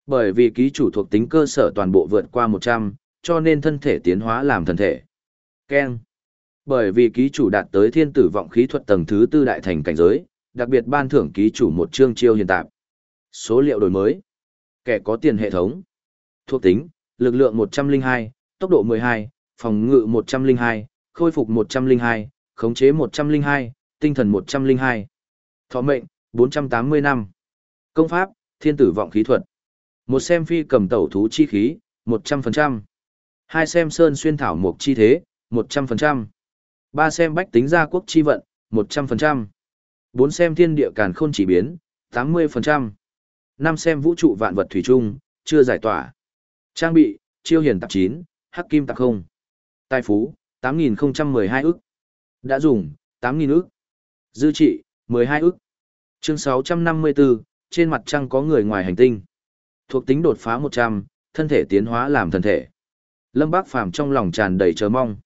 Bởi vì ký chủ thuộc tính cơ sở toàn bộ vượt qua 100, cho nên thân thể tiến hóa làm thần thể. Keng. Bởi vì ký chủ đạt tới thiên tử vọng khí thuật tầng thứ tư đại thành cảnh giới, đặc biệt ban thưởng ký chủ một chương chiêu hiện tạp. Số liệu đổi mới. Kẻ có tiền hệ thống. Thuộc tính, lực lượng 102, tốc độ 12, phòng ngự 102, khôi phục 102, khống chế 102, tinh thần 102. Thọ mệnh, 480 năm. Công pháp, thiên tử vọng khí thuật. Một xem phi cầm tẩu thú chi khí, 100%. Hai xem sơn xuyên thảo mục chi thế, 100%. Ba xem bách tính gia quốc chi vận, 100%. Bốn xem thiên địa càn khôn chỉ biến, 80%. Năm xem vũ trụ vạn vật thủy chung, chưa giải tỏa. Trang bị, chiêu hiển tạp 9, hắc kim tạp 0. Tài phú, 8.012 ức. Đã dùng, 8.000 ức. Dư trị, 12 ức. Chương 654, trên mặt trăng có người ngoài hành tinh. Thuộc tính đột phá 100, thân thể tiến hóa làm thần thể. Lâm Bác Phàm trong lòng tràn đầy chờ mong.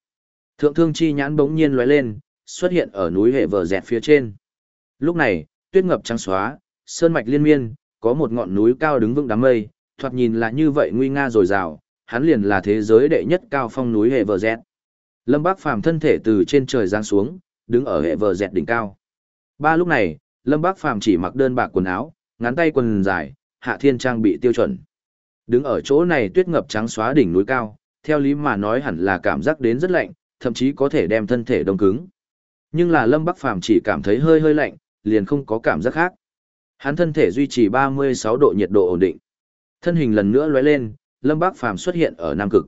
Thượng thương chi nhãn bỗng nhiên lóe lên, xuất hiện ở núi hệ vờ dẹt phía trên. Lúc này, tuyết ngập trắng xóa, sơn mạch liên miên, có một ngọn núi cao đứng vững đám mây, thoạt nhìn là như vậy nguy nga rồi rào, hắn liền là thế giới đệ nhất cao phong núi hệ vờ dẹt. Lâm Bác Phàm thân thể từ trên trời giáng xuống, đứng ở hệ vờ dẹt đỉnh cao. Ba lúc này, Lâm Bác Phàm chỉ mặc đơn bạc quần áo, ngắn tay quần dài, hạ thiên trang bị tiêu chuẩn. Đứng ở chỗ này tuyết ngập trắng xóa đỉnh núi cao, theo lý mà nói hẳn là cảm giác đến rất lạnh, thậm chí có thể đem thân thể đông cứng. Nhưng là Lâm Bắc Phàm chỉ cảm thấy hơi hơi lạnh, liền không có cảm giác khác. Hắn thân thể duy trì 36 độ nhiệt độ ổn định. Thân hình lần nữa lóe lên, Lâm Bắc Phàm xuất hiện ở Nam Cực.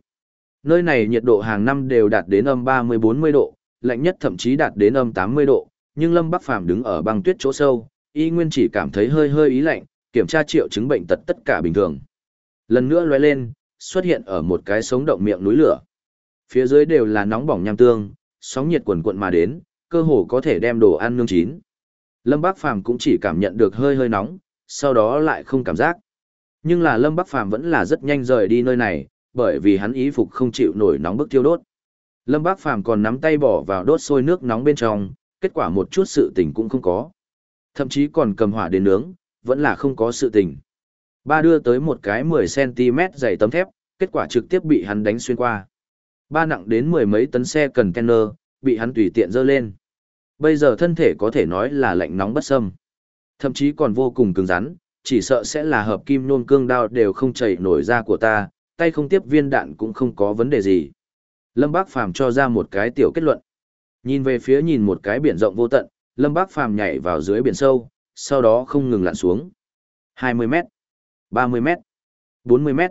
Nơi này nhiệt độ hàng năm đều đạt đến âm 30-40 độ, lạnh nhất thậm chí đạt đến âm 80 độ, nhưng Lâm Bắc Phàm đứng ở băng tuyết chỗ sâu, y nguyên chỉ cảm thấy hơi hơi ý lạnh, kiểm tra triệu chứng bệnh tật tất cả bình thường. Lần nữa lóe lên, xuất hiện ở một cái sống động miệng núi lửa. Phía dưới đều là nóng bỏng nham tương, sóng nhiệt quần quận mà đến, cơ hồ có thể đem đồ ăn nương chín. Lâm Bác Phàm cũng chỉ cảm nhận được hơi hơi nóng, sau đó lại không cảm giác. Nhưng là Lâm Bắc Phàm vẫn là rất nhanh rời đi nơi này, bởi vì hắn ý phục không chịu nổi nóng bức thiêu đốt. Lâm bắc Phàm còn nắm tay bỏ vào đốt sôi nước nóng bên trong, kết quả một chút sự tình cũng không có. Thậm chí còn cầm hỏa đến nướng, vẫn là không có sự tình. Ba đưa tới một cái 10cm dày tấm thép, kết quả trực tiếp bị hắn đánh xuyên qua. Ba nặng đến mười mấy tấn xe cần kenner, bị hắn tùy tiện dơ lên. Bây giờ thân thể có thể nói là lạnh nóng bất xâm. Thậm chí còn vô cùng cứng rắn, chỉ sợ sẽ là hợp kim nôn cương đao đều không chảy nổi ra của ta, tay không tiếp viên đạn cũng không có vấn đề gì. Lâm Bác Phàm cho ra một cái tiểu kết luận. Nhìn về phía nhìn một cái biển rộng vô tận, Lâm Bác Phàm nhảy vào dưới biển sâu, sau đó không ngừng lặn xuống. 20 mét, 30 mét, 40 mét.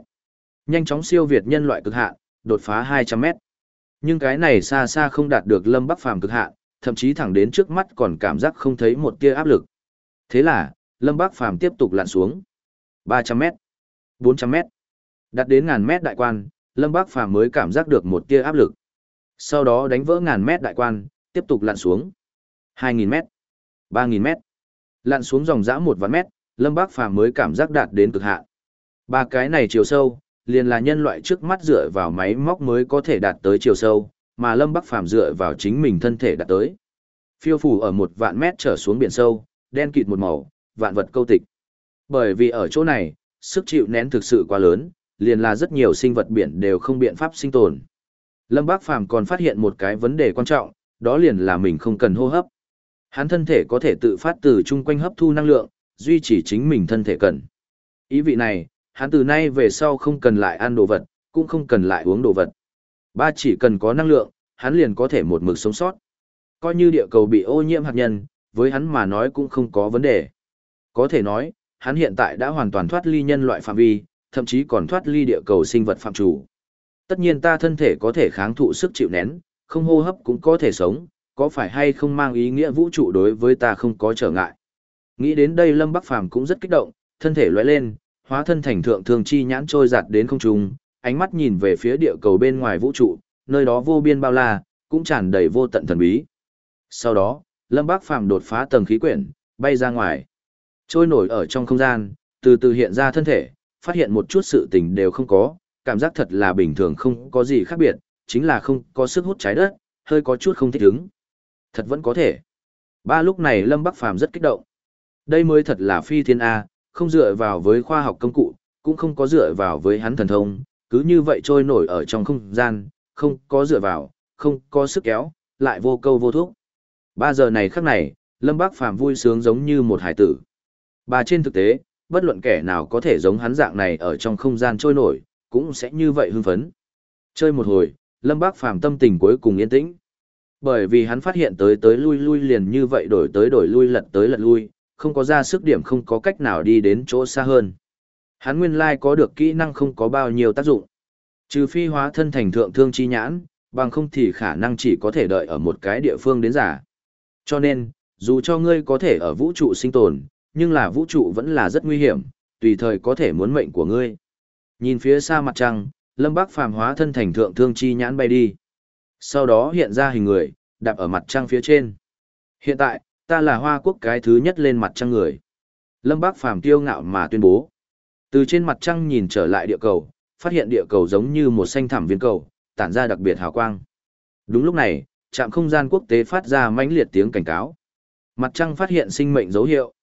Nhanh chóng siêu việt nhân loại cực hạn, đột phá 200 mét. Nhưng cái này xa xa không đạt được Lâm Bắc Phàm cực hạn, thậm chí thẳng đến trước mắt còn cảm giác không thấy một tia áp lực. Thế là, Lâm Bác Phàm tiếp tục lặn xuống. 300 mét, 400 mét, đạt đến ngàn mét đại quan, Lâm Bác Phàm mới cảm giác được một tia áp lực. Sau đó đánh vỡ ngàn mét đại quan, tiếp tục lặn xuống. 2.000 mét, 3.000 mét, lặn xuống dòng dã một vạn mét, Lâm Bác Phàm mới cảm giác đạt đến cực hạn. Ba cái này chiều sâu, liền là nhân loại trước mắt dựa vào máy móc mới có thể đạt tới chiều sâu, mà Lâm Bắc Phàm dựa vào chính mình thân thể đạt tới. Phiêu phủ ở một vạn mét trở xuống biển sâu, đen kịt một màu, vạn vật câu tịch. Bởi vì ở chỗ này, sức chịu nén thực sự quá lớn, liền là rất nhiều sinh vật biển đều không biện pháp sinh tồn. Lâm Bác Phàm còn phát hiện một cái vấn đề quan trọng, đó liền là mình không cần hô hấp. Hắn thân thể có thể tự phát từ chung quanh hấp thu năng lượng, duy trì chính mình thân thể cần. Ý vị này, hắn từ nay về sau không cần lại ăn đồ vật, cũng không cần lại uống đồ vật. Ba chỉ cần có năng lượng, hắn liền có thể một mực sống sót. Coi như địa cầu bị ô nhiễm hạt nhân, với hắn mà nói cũng không có vấn đề. Có thể nói, hắn hiện tại đã hoàn toàn thoát ly nhân loại phạm vi, thậm chí còn thoát ly địa cầu sinh vật phạm chủ. Tất nhiên ta thân thể có thể kháng thụ sức chịu nén, không hô hấp cũng có thể sống, có phải hay không mang ý nghĩa vũ trụ đối với ta không có trở ngại. Nghĩ đến đây Lâm Bắc Phàm cũng rất kích động, thân thể lóe lên, hóa thân thành thượng thường chi nhãn trôi giạt đến không trung, ánh mắt nhìn về phía địa cầu bên ngoài vũ trụ, nơi đó vô biên bao la, cũng tràn đầy vô tận thần bí. Sau đó, Lâm Bác Phàm đột phá tầng khí quyển, bay ra ngoài. Trôi nổi ở trong không gian, từ từ hiện ra thân thể, phát hiện một chút sự tình đều không có, cảm giác thật là bình thường không có gì khác biệt, chính là không có sức hút trái đất, hơi có chút không thích ứng. Thật vẫn có thể. Ba lúc này Lâm Bắc Phàm rất kích động. Đây mới thật là phi thiên A, không dựa vào với khoa học công cụ, cũng không có dựa vào với hắn thần thông, cứ như vậy trôi nổi ở trong không gian, không có dựa vào, không có sức kéo, lại vô câu vô thuốc. Ba giờ này khắc này, Lâm Bác Phàm vui sướng giống như một hải tử. Bà trên thực tế, bất luận kẻ nào có thể giống hắn dạng này ở trong không gian trôi nổi, cũng sẽ như vậy hưng phấn. Chơi một hồi, Lâm Bác Phàm tâm tình cuối cùng yên tĩnh. Bởi vì hắn phát hiện tới tới lui lui liền như vậy đổi tới đổi lui lật tới lật lui, không có ra sức điểm không có cách nào đi đến chỗ xa hơn. Hắn nguyên lai có được kỹ năng không có bao nhiêu tác dụng. Trừ phi hóa thân thành thượng thương chi nhãn, bằng không thì khả năng chỉ có thể đợi ở một cái địa phương đến giả. Cho nên, dù cho ngươi có thể ở vũ trụ sinh tồn, nhưng là vũ trụ vẫn là rất nguy hiểm, tùy thời có thể muốn mệnh của ngươi. Nhìn phía xa mặt trăng, Lâm bác phàm hóa thân thành thượng thương chi nhãn bay đi. Sau đó hiện ra hình người, đạp ở mặt trăng phía trên. Hiện tại, ta là hoa quốc cái thứ nhất lên mặt trăng người. Lâm Bác Phàm tiêu ngạo mà tuyên bố. Từ trên mặt trăng nhìn trở lại địa cầu, phát hiện địa cầu giống như một xanh thẳm viên cầu, tản ra đặc biệt hào quang. Đúng lúc này, trạm không gian quốc tế phát ra mãnh liệt tiếng cảnh cáo. Mặt trăng phát hiện sinh mệnh dấu hiệu.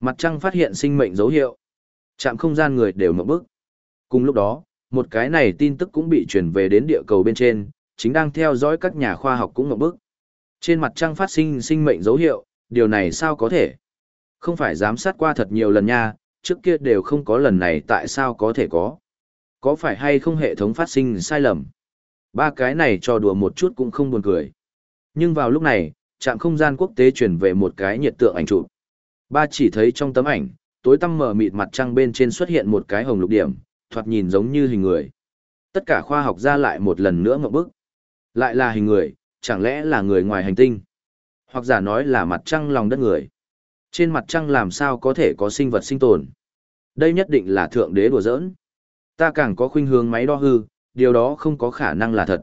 Mặt trăng phát hiện sinh mệnh dấu hiệu. Trạm không gian người đều mở bức. Cùng lúc đó, một cái này tin tức cũng bị truyền về đến địa cầu bên trên, chính đang theo dõi các nhà khoa học cũng mở bức. Trên mặt trăng phát sinh sinh mệnh dấu hiệu, điều này sao có thể? Không phải giám sát qua thật nhiều lần nha, trước kia đều không có lần này tại sao có thể có. Có phải hay không hệ thống phát sinh sai lầm? Ba cái này cho đùa một chút cũng không buồn cười. Nhưng vào lúc này, trạm không gian quốc tế truyền về một cái nhiệt tượng ảnh chụp. Ba chỉ thấy trong tấm ảnh, tối tăm mờ mịt mặt trăng bên trên xuất hiện một cái hồng lục điểm, thoạt nhìn giống như hình người. Tất cả khoa học gia lại một lần nữa ngậm bức. Lại là hình người, chẳng lẽ là người ngoài hành tinh? Hoặc giả nói là mặt trăng lòng đất người. Trên mặt trăng làm sao có thể có sinh vật sinh tồn? Đây nhất định là thượng đế đùa giỡn. Ta càng có khuynh hướng máy đo hư, điều đó không có khả năng là thật.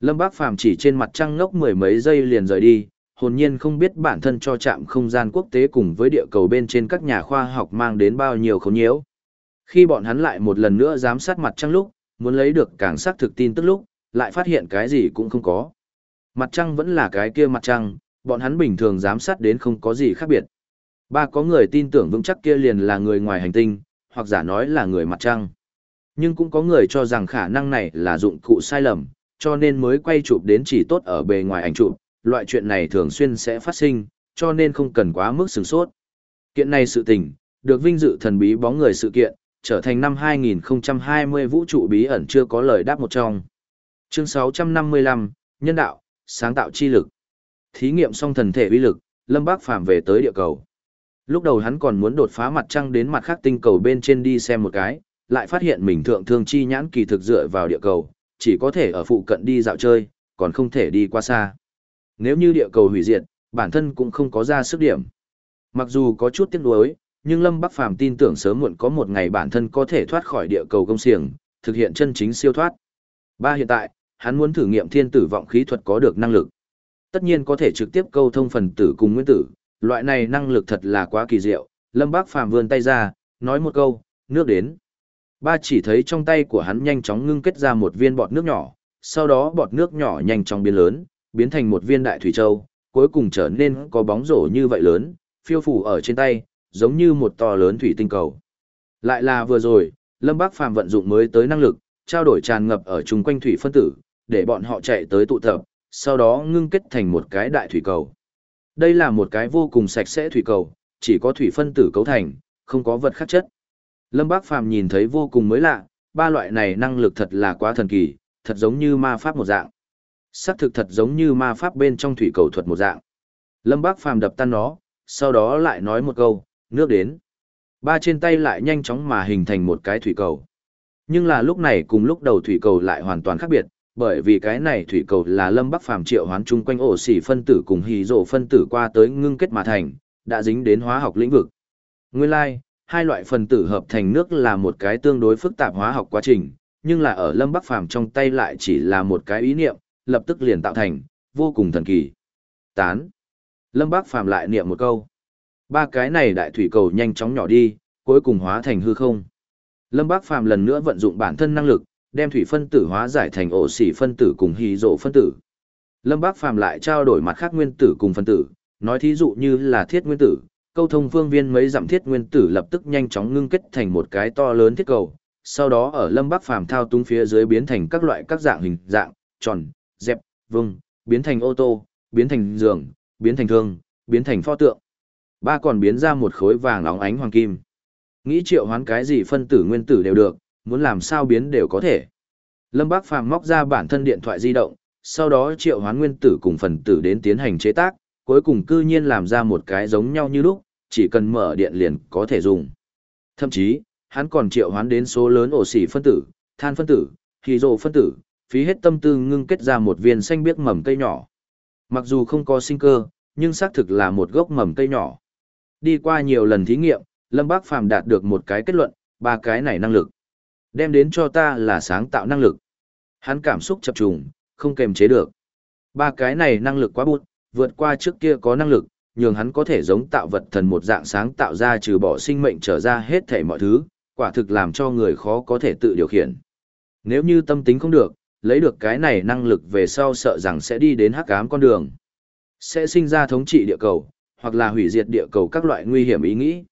Lâm Bác Phàm chỉ trên mặt trăng ngốc mười mấy giây liền rời đi, hồn nhiên không biết bản thân cho trạm không gian quốc tế cùng với địa cầu bên trên các nhà khoa học mang đến bao nhiêu khốn nhiễu. Khi bọn hắn lại một lần nữa giám sát mặt trăng lúc, muốn lấy được càng xác thực tin tức lúc, lại phát hiện cái gì cũng không có. Mặt trăng vẫn là cái kia mặt trăng, bọn hắn bình thường giám sát đến không có gì khác biệt. Ba có người tin tưởng vững chắc kia liền là người ngoài hành tinh, hoặc giả nói là người mặt trăng. Nhưng cũng có người cho rằng khả năng này là dụng cụ sai lầm, cho nên mới quay chụp đến chỉ tốt ở bề ngoài ảnh chụp, loại chuyện này thường xuyên sẽ phát sinh, cho nên không cần quá mức sửng sốt. Kiện này sự tình, được vinh dự thần bí bóng người sự kiện, trở thành năm 2020 vũ trụ bí ẩn chưa có lời đáp một trong. Chương 655, Nhân đạo, sáng tạo chi lực. Thí nghiệm xong thần thể uy lực, Lâm Bác Phàm về tới địa cầu. Lúc đầu hắn còn muốn đột phá mặt trăng đến mặt khác tinh cầu bên trên đi xem một cái, lại phát hiện mình thượng thương chi nhãn kỳ thực dựa vào địa cầu, chỉ có thể ở phụ cận đi dạo chơi, còn không thể đi qua xa. Nếu như địa cầu hủy diệt, bản thân cũng không có ra sức điểm. Mặc dù có chút tiếc nuối, nhưng Lâm Bắc Phàm tin tưởng sớm muộn có một ngày bản thân có thể thoát khỏi địa cầu công xiềng, thực hiện chân chính siêu thoát. Ba hiện tại, hắn muốn thử nghiệm thiên tử vọng khí thuật có được năng lực. Tất nhiên có thể trực tiếp câu thông phần tử cùng nguyên tử, loại này năng lực thật là quá kỳ diệu. Lâm bắc Phàm vươn tay ra, nói một câu, nước đến. Ba chỉ thấy trong tay của hắn nhanh chóng ngưng kết ra một viên bọt nước nhỏ, sau đó bọt nước nhỏ nhanh chóng biến lớn, biến thành một viên đại thủy châu, cuối cùng trở nên có bóng rổ như vậy lớn, phiêu phủ ở trên tay, giống như một to lớn thủy tinh cầu. Lại là vừa rồi, Lâm Bác Phàm vận dụng mới tới năng lực, trao đổi tràn ngập ở chung quanh thủy phân tử, để bọn họ chạy tới tụ tập, sau đó ngưng kết thành một cái đại thủy cầu. Đây là một cái vô cùng sạch sẽ thủy cầu, chỉ có thủy phân tử cấu thành, không có vật khác chất. Lâm Bác Phàm nhìn thấy vô cùng mới lạ, ba loại này năng lực thật là quá thần kỳ, thật giống như ma pháp một dạng. Sắc thực thật giống như ma pháp bên trong thủy cầu thuật một dạng. Lâm Bác Phàm đập tan nó, sau đó lại nói một câu, nước đến. Ba trên tay lại nhanh chóng mà hình thành một cái thủy cầu. Nhưng là lúc này cùng lúc đầu thủy cầu lại hoàn toàn khác biệt, bởi vì cái này thủy cầu là Lâm Bắc Phàm triệu hoán chung quanh ổ xỉ phân tử cùng hì rổ phân tử qua tới ngưng kết mà thành, đã dính đến hóa học lĩnh vực. Nguyên lai, like, hai loại phân tử hợp thành nước là một cái tương đối phức tạp hóa học quá trình, nhưng là ở Lâm Bắc Phàm trong tay lại chỉ là một cái ý niệm, lập tức liền tạo thành, vô cùng thần kỳ. Tán. Lâm bác Phàm lại niệm một câu. Ba cái này đại thủy cầu nhanh chóng nhỏ đi, cuối cùng hóa thành hư không. Lâm Bác Phàm lần nữa vận dụng bản thân năng lực, đem thủy phân tử hóa giải thành ổ xỉ phân tử cùng hydro rộ phân tử. Lâm Bác Phàm lại trao đổi mặt khác nguyên tử cùng phân tử, nói thí dụ như là thiết nguyên tử, câu thông phương viên mấy giảm thiết nguyên tử lập tức nhanh chóng ngưng kết thành một cái to lớn thiết cầu, sau đó ở Lâm Bác Phàm thao túng phía dưới biến thành các loại các dạng hình dạng, tròn, dẹp, vương, biến thành ô tô, biến thành giường, biến thành thương, biến thành pho tượng. Ba còn biến ra một khối vàng óng ánh hoàng kim. Nghĩ triệu hoán cái gì phân tử nguyên tử đều được, muốn làm sao biến đều có thể. Lâm Bác Phàm móc ra bản thân điện thoại di động, sau đó triệu hoán nguyên tử cùng phần tử đến tiến hành chế tác, cuối cùng cư nhiên làm ra một cái giống nhau như lúc, chỉ cần mở điện liền có thể dùng. Thậm chí, hắn còn triệu hoán đến số lớn ổ xỉ phân tử, than phân tử, hydro phân tử, phí hết tâm tư ngưng kết ra một viên xanh biếc mầm cây nhỏ. Mặc dù không có sinh cơ, nhưng xác thực là một gốc mầm cây nhỏ. Đi qua nhiều lần thí nghiệm, Lâm Bác Phàm đạt được một cái kết luận, ba cái này năng lực. Đem đến cho ta là sáng tạo năng lực. Hắn cảm xúc chập trùng, không kềm chế được. Ba cái này năng lực quá bụt, vượt qua trước kia có năng lực, nhường hắn có thể giống tạo vật thần một dạng sáng tạo ra trừ bỏ sinh mệnh trở ra hết thảy mọi thứ, quả thực làm cho người khó có thể tự điều khiển. Nếu như tâm tính không được, lấy được cái này năng lực về sau sợ rằng sẽ đi đến hắc ám con đường. Sẽ sinh ra thống trị địa cầu, hoặc là hủy diệt địa cầu các loại nguy hiểm ý nghĩ.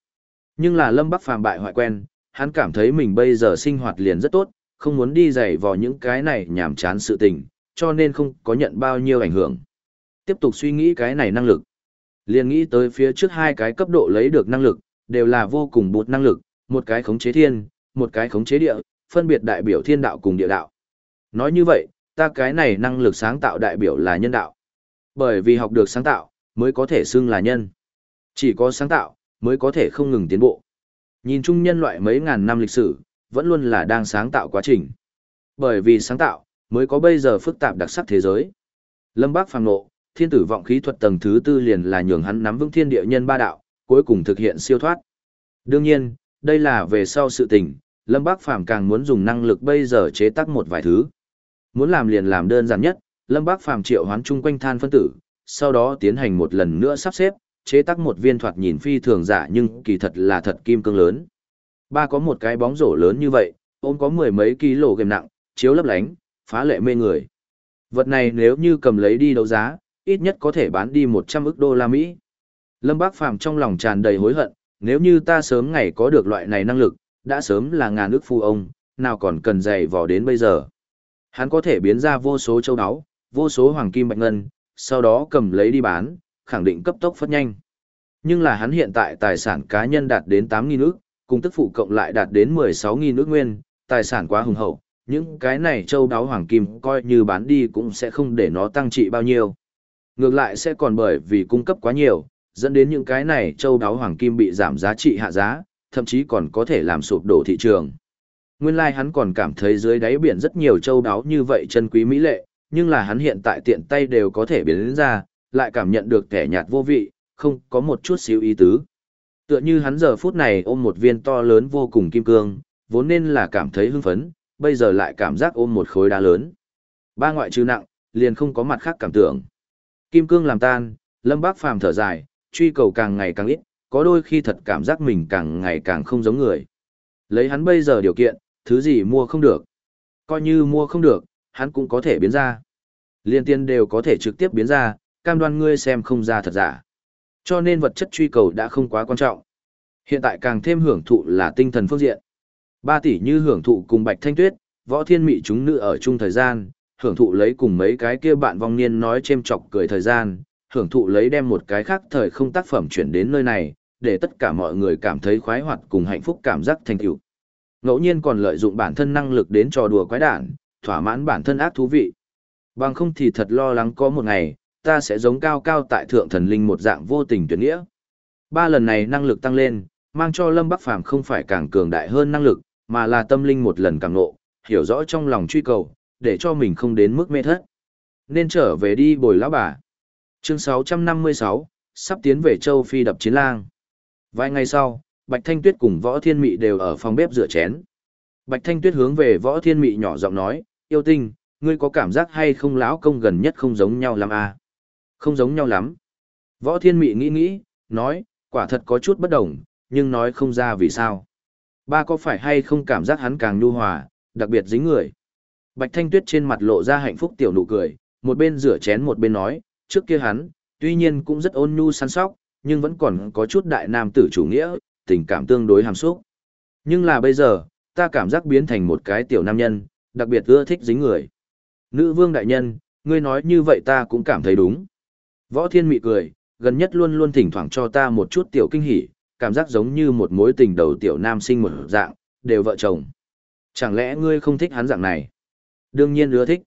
Nhưng là Lâm Bắc Phàm bại hoại quen, hắn cảm thấy mình bây giờ sinh hoạt liền rất tốt, không muốn đi dày vào những cái này nhảm chán sự tình, cho nên không có nhận bao nhiêu ảnh hưởng. Tiếp tục suy nghĩ cái này năng lực. liền nghĩ tới phía trước hai cái cấp độ lấy được năng lực, đều là vô cùng bột năng lực, một cái khống chế thiên, một cái khống chế địa, phân biệt đại biểu thiên đạo cùng địa đạo. Nói như vậy, ta cái này năng lực sáng tạo đại biểu là nhân đạo. Bởi vì học được sáng tạo, mới có thể xưng là nhân. Chỉ có sáng tạo, mới có thể không ngừng tiến bộ. Nhìn chung nhân loại mấy ngàn năm lịch sử, vẫn luôn là đang sáng tạo quá trình. Bởi vì sáng tạo, mới có bây giờ phức tạp đặc sắc thế giới. Lâm Bác phàm nộ, thiên tử vọng khí thuật tầng thứ tư liền là nhường hắn nắm vững thiên địa nhân ba đạo, cuối cùng thực hiện siêu thoát. Đương nhiên, đây là về sau sự tình, Lâm Bác Phàm càng muốn dùng năng lực bây giờ chế tác một vài thứ. Muốn làm liền làm đơn giản nhất, Lâm Bác Phàm triệu hoán chung quanh than phân tử, sau đó tiến hành một lần nữa sắp xếp, chế tác một viên thoạt nhìn phi thường giả nhưng kỳ thật là thật kim cương lớn. Ba có một cái bóng rổ lớn như vậy, ôm có mười mấy kg gầm nặng, chiếu lấp lánh, phá lệ mê người. Vật này nếu như cầm lấy đi đấu giá, ít nhất có thể bán đi 100 ức đô la Mỹ. Lâm Bác Phàm trong lòng tràn đầy hối hận, nếu như ta sớm ngày có được loại này năng lực, đã sớm là ngàn ức phu ông, nào còn cần dày vò đến bây giờ. Hắn có thể biến ra vô số châu áo, vô số hoàng kim bạch ngân, sau đó cầm lấy đi bán, khẳng định cấp tốc phát nhanh. Nhưng là hắn hiện tại tài sản cá nhân đạt đến 8.000 ước, cùng tức phụ cộng lại đạt đến 16.000 nước nguyên, tài sản quá hùng hậu, những cái này châu đáo hoàng kim coi như bán đi cũng sẽ không để nó tăng trị bao nhiêu. Ngược lại sẽ còn bởi vì cung cấp quá nhiều, dẫn đến những cái này châu đáo hoàng kim bị giảm giá trị hạ giá, thậm chí còn có thể làm sụp đổ thị trường. Nguyên lai like hắn còn cảm thấy dưới đáy biển rất nhiều châu đáo như vậy chân quý mỹ lệ, nhưng là hắn hiện tại tiện tay đều có thể biến đến ra, lại cảm nhận được kẻ nhạt vô vị, không có một chút xíu ý tứ. Tựa như hắn giờ phút này ôm một viên to lớn vô cùng kim cương, vốn nên là cảm thấy hưng phấn, bây giờ lại cảm giác ôm một khối đá lớn. Ba ngoại trừ nặng, liền không có mặt khác cảm tưởng. Kim cương làm tan, Lâm Bác Phàm thở dài, truy cầu càng ngày càng ít, có đôi khi thật cảm giác mình càng ngày càng không giống người. Lấy hắn bây giờ điều kiện, thứ gì mua không được. Coi như mua không được, hắn cũng có thể biến ra. Liên tiên đều có thể trực tiếp biến ra, cam đoan ngươi xem không ra thật giả. Cho nên vật chất truy cầu đã không quá quan trọng. Hiện tại càng thêm hưởng thụ là tinh thần phương diện. Ba tỷ như hưởng thụ cùng Bạch Thanh Tuyết, võ thiên mị chúng nữ ở chung thời gian, hưởng thụ lấy cùng mấy cái kia bạn vong niên nói chêm chọc cười thời gian, hưởng thụ lấy đem một cái khác thời không tác phẩm chuyển đến nơi này, để tất cả mọi người cảm thấy khoái hoạt cùng hạnh phúc cảm giác thành tựu. Ngẫu nhiên còn lợi dụng bản thân năng lực đến trò đùa quái đản, thỏa mãn bản thân ác thú vị. Bằng không thì thật lo lắng có một ngày, ta sẽ giống cao cao tại thượng thần linh một dạng vô tình tuyệt nghĩa. Ba lần này năng lực tăng lên, mang cho Lâm Bắc Phàm không phải càng cường đại hơn năng lực, mà là tâm linh một lần càng nộ, hiểu rõ trong lòng truy cầu, để cho mình không đến mức mê thất. Nên trở về đi bồi lão bà. Chương 656, sắp tiến về châu Phi đập chiến lang. Vài ngày sau, Bạch Thanh Tuyết cùng Võ Thiên Mị đều ở phòng bếp rửa chén. Bạch Thanh Tuyết hướng về Võ Thiên Mị nhỏ giọng nói, yêu tinh, ngươi có cảm giác hay không lão công gần nhất không giống nhau lắm à? Không giống nhau lắm. Võ Thiên Mị nghĩ nghĩ, nói, quả thật có chút bất đồng, nhưng nói không ra vì sao. Ba có phải hay không cảm giác hắn càng nhu hòa, đặc biệt dính người. Bạch Thanh Tuyết trên mặt lộ ra hạnh phúc tiểu nụ cười, một bên rửa chén một bên nói, trước kia hắn, tuy nhiên cũng rất ôn nhu săn sóc, nhưng vẫn còn có chút đại nam tử chủ nghĩa, tình cảm tương đối hàm xúc. Nhưng là bây giờ, ta cảm giác biến thành một cái tiểu nam nhân, đặc biệt ưa thích dính người. Nữ vương đại nhân, ngươi nói như vậy ta cũng cảm thấy đúng. Võ thiên mị cười, gần nhất luôn luôn thỉnh thoảng cho ta một chút tiểu kinh hỉ, cảm giác giống như một mối tình đầu tiểu nam sinh một dạng, đều vợ chồng. Chẳng lẽ ngươi không thích hắn dạng này? Đương nhiên ưa thích.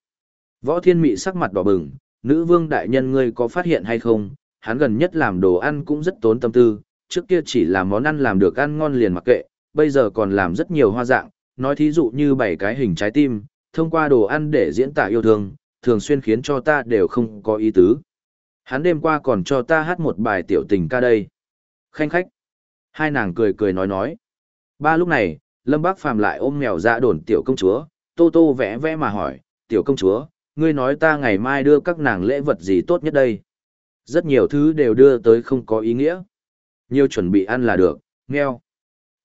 Võ thiên mị sắc mặt đỏ bừng, nữ vương đại nhân ngươi có phát hiện hay không, hắn gần nhất làm đồ ăn cũng rất tốn tâm tư, trước kia chỉ là món ăn làm được ăn ngon liền mặc kệ, bây giờ còn làm rất nhiều hoa dạng, nói thí dụ như bảy cái hình trái tim, thông qua đồ ăn để diễn tả yêu thương, thường xuyên khiến cho ta đều không có ý tứ. Hắn đêm qua còn cho ta hát một bài tiểu tình ca đây. Khanh khách. Hai nàng cười cười nói nói. Ba lúc này, Lâm Bác Phàm lại ôm mèo ra đồn tiểu công chúa, tô tô vẽ vẽ mà hỏi, tiểu công chúa, ngươi nói ta ngày mai đưa các nàng lễ vật gì tốt nhất đây? Rất nhiều thứ đều đưa tới không có ý nghĩa. Nhiều chuẩn bị ăn là được, nghèo.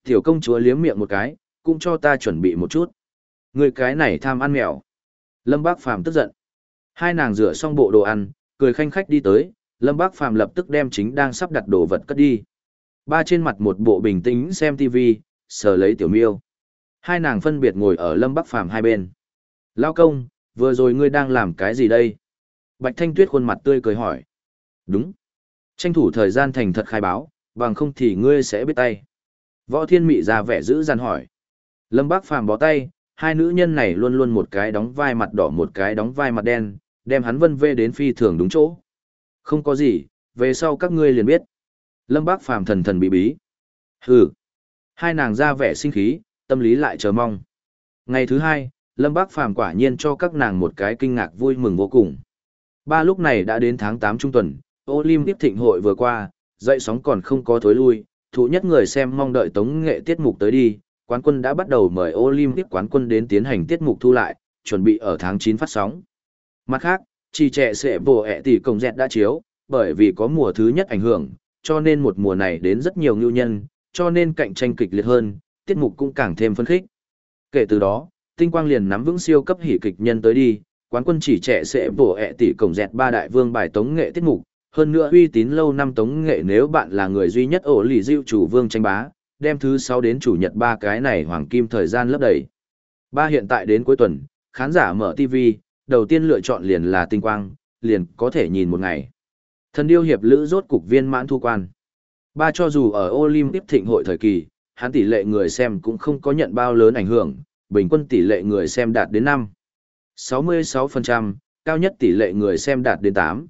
Tiểu công chúa liếm miệng một cái, cũng cho ta chuẩn bị một chút. Người cái này tham ăn mèo. Lâm Bác Phàm tức giận. Hai nàng rửa xong bộ đồ ăn, cười khanh khách đi tới, Lâm Bác Phàm lập tức đem chính đang sắp đặt đồ vật cất đi. Ba trên mặt một bộ bình tĩnh xem tivi, sờ lấy tiểu miêu. Hai nàng phân biệt ngồi ở Lâm Bắc Phàm hai bên. Lao công, vừa rồi ngươi đang làm cái gì đây? Bạch Thanh Tuyết khuôn mặt tươi cười hỏi. Đúng. Tranh thủ thời gian thành thật khai báo, bằng không thì ngươi sẽ biết tay. Võ Thiên Mị ra vẻ giữ gian hỏi. Lâm Bác Phàm bó tay, hai nữ nhân này luôn luôn một cái đóng vai mặt đỏ một cái đóng vai mặt đen, đem hắn vân vê đến phi thường đúng chỗ. Không có gì, về sau các ngươi liền biết. Lâm Bác Phàm thần thần bí bí. Hừ. Hai nàng ra vẻ sinh khí, tâm lý lại chờ mong. Ngày thứ hai, Lâm Bác Phàm quả nhiên cho các nàng một cái kinh ngạc vui mừng vô cùng. Ba lúc này đã đến tháng 8 trung tuần, Olympic thịnh hội vừa qua, dậy sóng còn không có thối lui, thủ nhất người xem mong đợi tống nghệ tiết mục tới đi, quán quân đã bắt đầu mời Olympic quán quân đến tiến hành tiết mục thu lại, chuẩn bị ở tháng 9 phát sóng. Mặt khác, chỉ trẻ sẽ bổ ẹ tỷ công dẹt đã chiếu, bởi vì có mùa thứ nhất ảnh hưởng, cho nên một mùa này đến rất nhiều ngưu nhân, cho nên cạnh tranh kịch liệt hơn, tiết mục cũng càng thêm phân khích. Kể từ đó, tinh quang liền nắm vững siêu cấp hỉ kịch nhân tới đi, quán quân chỉ trẻ sẽ bổ ẹ tỷ cổng dẹt ba đại vương bài tống nghệ tiết mục, hơn nữa uy tín lâu năm tống nghệ nếu bạn là người duy nhất ổ lì diệu chủ vương tranh bá, đem thứ sáu đến chủ nhật ba cái này hoàng kim thời gian lấp đầy. Ba hiện tại đến cuối tuần, khán giả mở TV, đầu tiên lựa chọn liền là tinh quang, liền có thể nhìn một ngày. Thần điêu hiệp lữ rốt cục viên mãn thu quan. Ba cho dù ở Olympic thịnh hội thời kỳ, hắn tỷ lệ người xem cũng không có nhận bao lớn ảnh hưởng, bình quân tỷ lệ người xem đạt đến 5. 66%, cao nhất tỷ lệ người xem đạt đến 8.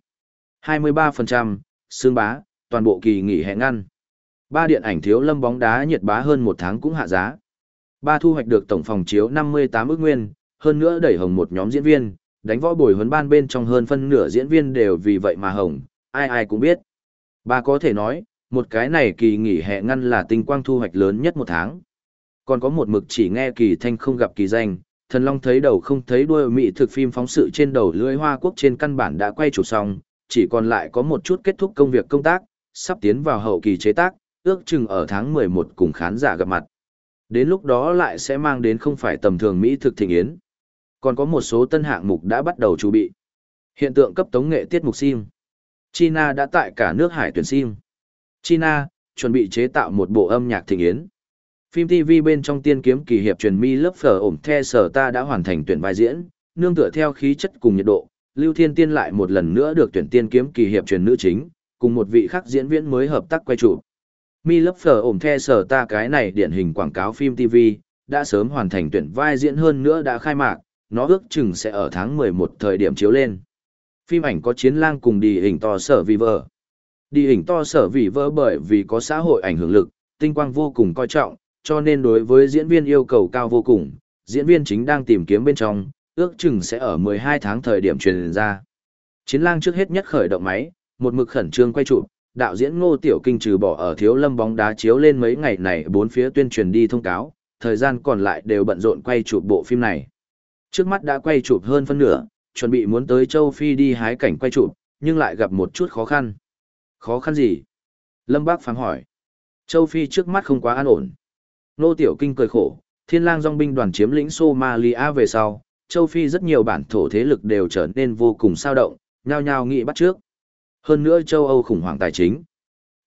23%, xương bá, toàn bộ kỳ nghỉ hè ngăn. Ba điện ảnh thiếu lâm bóng đá nhiệt bá hơn một tháng cũng hạ giá. Ba thu hoạch được tổng phòng chiếu 58 ước nguyên, hơn nữa đẩy hồng một nhóm diễn viên, đánh võ bồi huấn ban bên trong hơn phân nửa diễn viên đều vì vậy mà hồng, ai ai cũng biết. Ba có thể nói, một cái này kỳ nghỉ hè ngăn là tinh quang thu hoạch lớn nhất một tháng. Còn có một mực chỉ nghe kỳ thanh không gặp kỳ danh, thần long thấy đầu không thấy đuôi mỹ thực phim phóng sự trên đầu lưỡi hoa quốc trên căn bản đã quay chủ xong, chỉ còn lại có một chút kết thúc công việc công tác, sắp tiến vào hậu kỳ chế tác, ước chừng ở tháng 11 cùng khán giả gặp mặt. Đến lúc đó lại sẽ mang đến không phải tầm thường mỹ thực thịnh yến. Còn có một số tân hạng mục đã bắt đầu chuẩn bị. Hiện tượng cấp tống nghệ tiết mục sim. China đã tại cả nước hải tuyển sim. China, chuẩn bị chế tạo một bộ âm nhạc thịnh yến. Phim TV bên trong tiên kiếm kỳ hiệp truyền mi lớp phở ổm the sở ta đã hoàn thành tuyển vai diễn, nương tựa theo khí chất cùng nhiệt độ, Lưu Thiên Tiên lại một lần nữa được tuyển tiên kiếm kỳ hiệp truyền nữ chính, cùng một vị khác diễn viên mới hợp tác quay trụ. Mi lấp phở ổm the sở ta cái này điển hình quảng cáo phim TV, đã sớm hoàn thành tuyển vai diễn hơn nữa đã khai mạc, nó ước chừng sẽ ở tháng 11 thời điểm chiếu lên. Phim ảnh có chiến lang cùng đi hình to sở vì vợ. Đi hình to sở vì vợ bởi vì có xã hội ảnh hưởng lực, tinh quang vô cùng coi trọng, cho nên đối với diễn viên yêu cầu cao vô cùng, diễn viên chính đang tìm kiếm bên trong, ước chừng sẽ ở 12 tháng thời điểm truyền ra. Chiến lang trước hết nhất khởi động máy, một mực khẩn trương quay chụp, đạo diễn Ngô Tiểu Kinh trừ bỏ ở thiếu lâm bóng đá chiếu lên mấy ngày này bốn phía tuyên truyền đi thông cáo, thời gian còn lại đều bận rộn quay chụp bộ phim này. Trước mắt đã quay chụp hơn phân nửa, chuẩn bị muốn tới châu Phi đi hái cảnh quay chụp, nhưng lại gặp một chút khó khăn. Khó khăn gì? Lâm Bác phán hỏi. Châu Phi trước mắt không quá an ổn. Nô Tiểu Kinh cười khổ, thiên lang dòng binh đoàn chiếm lĩnh Somalia về sau, châu Phi rất nhiều bản thổ thế lực đều trở nên vô cùng sao động, nhao nhao nghị bắt trước. Hơn nữa châu Âu khủng hoảng tài chính,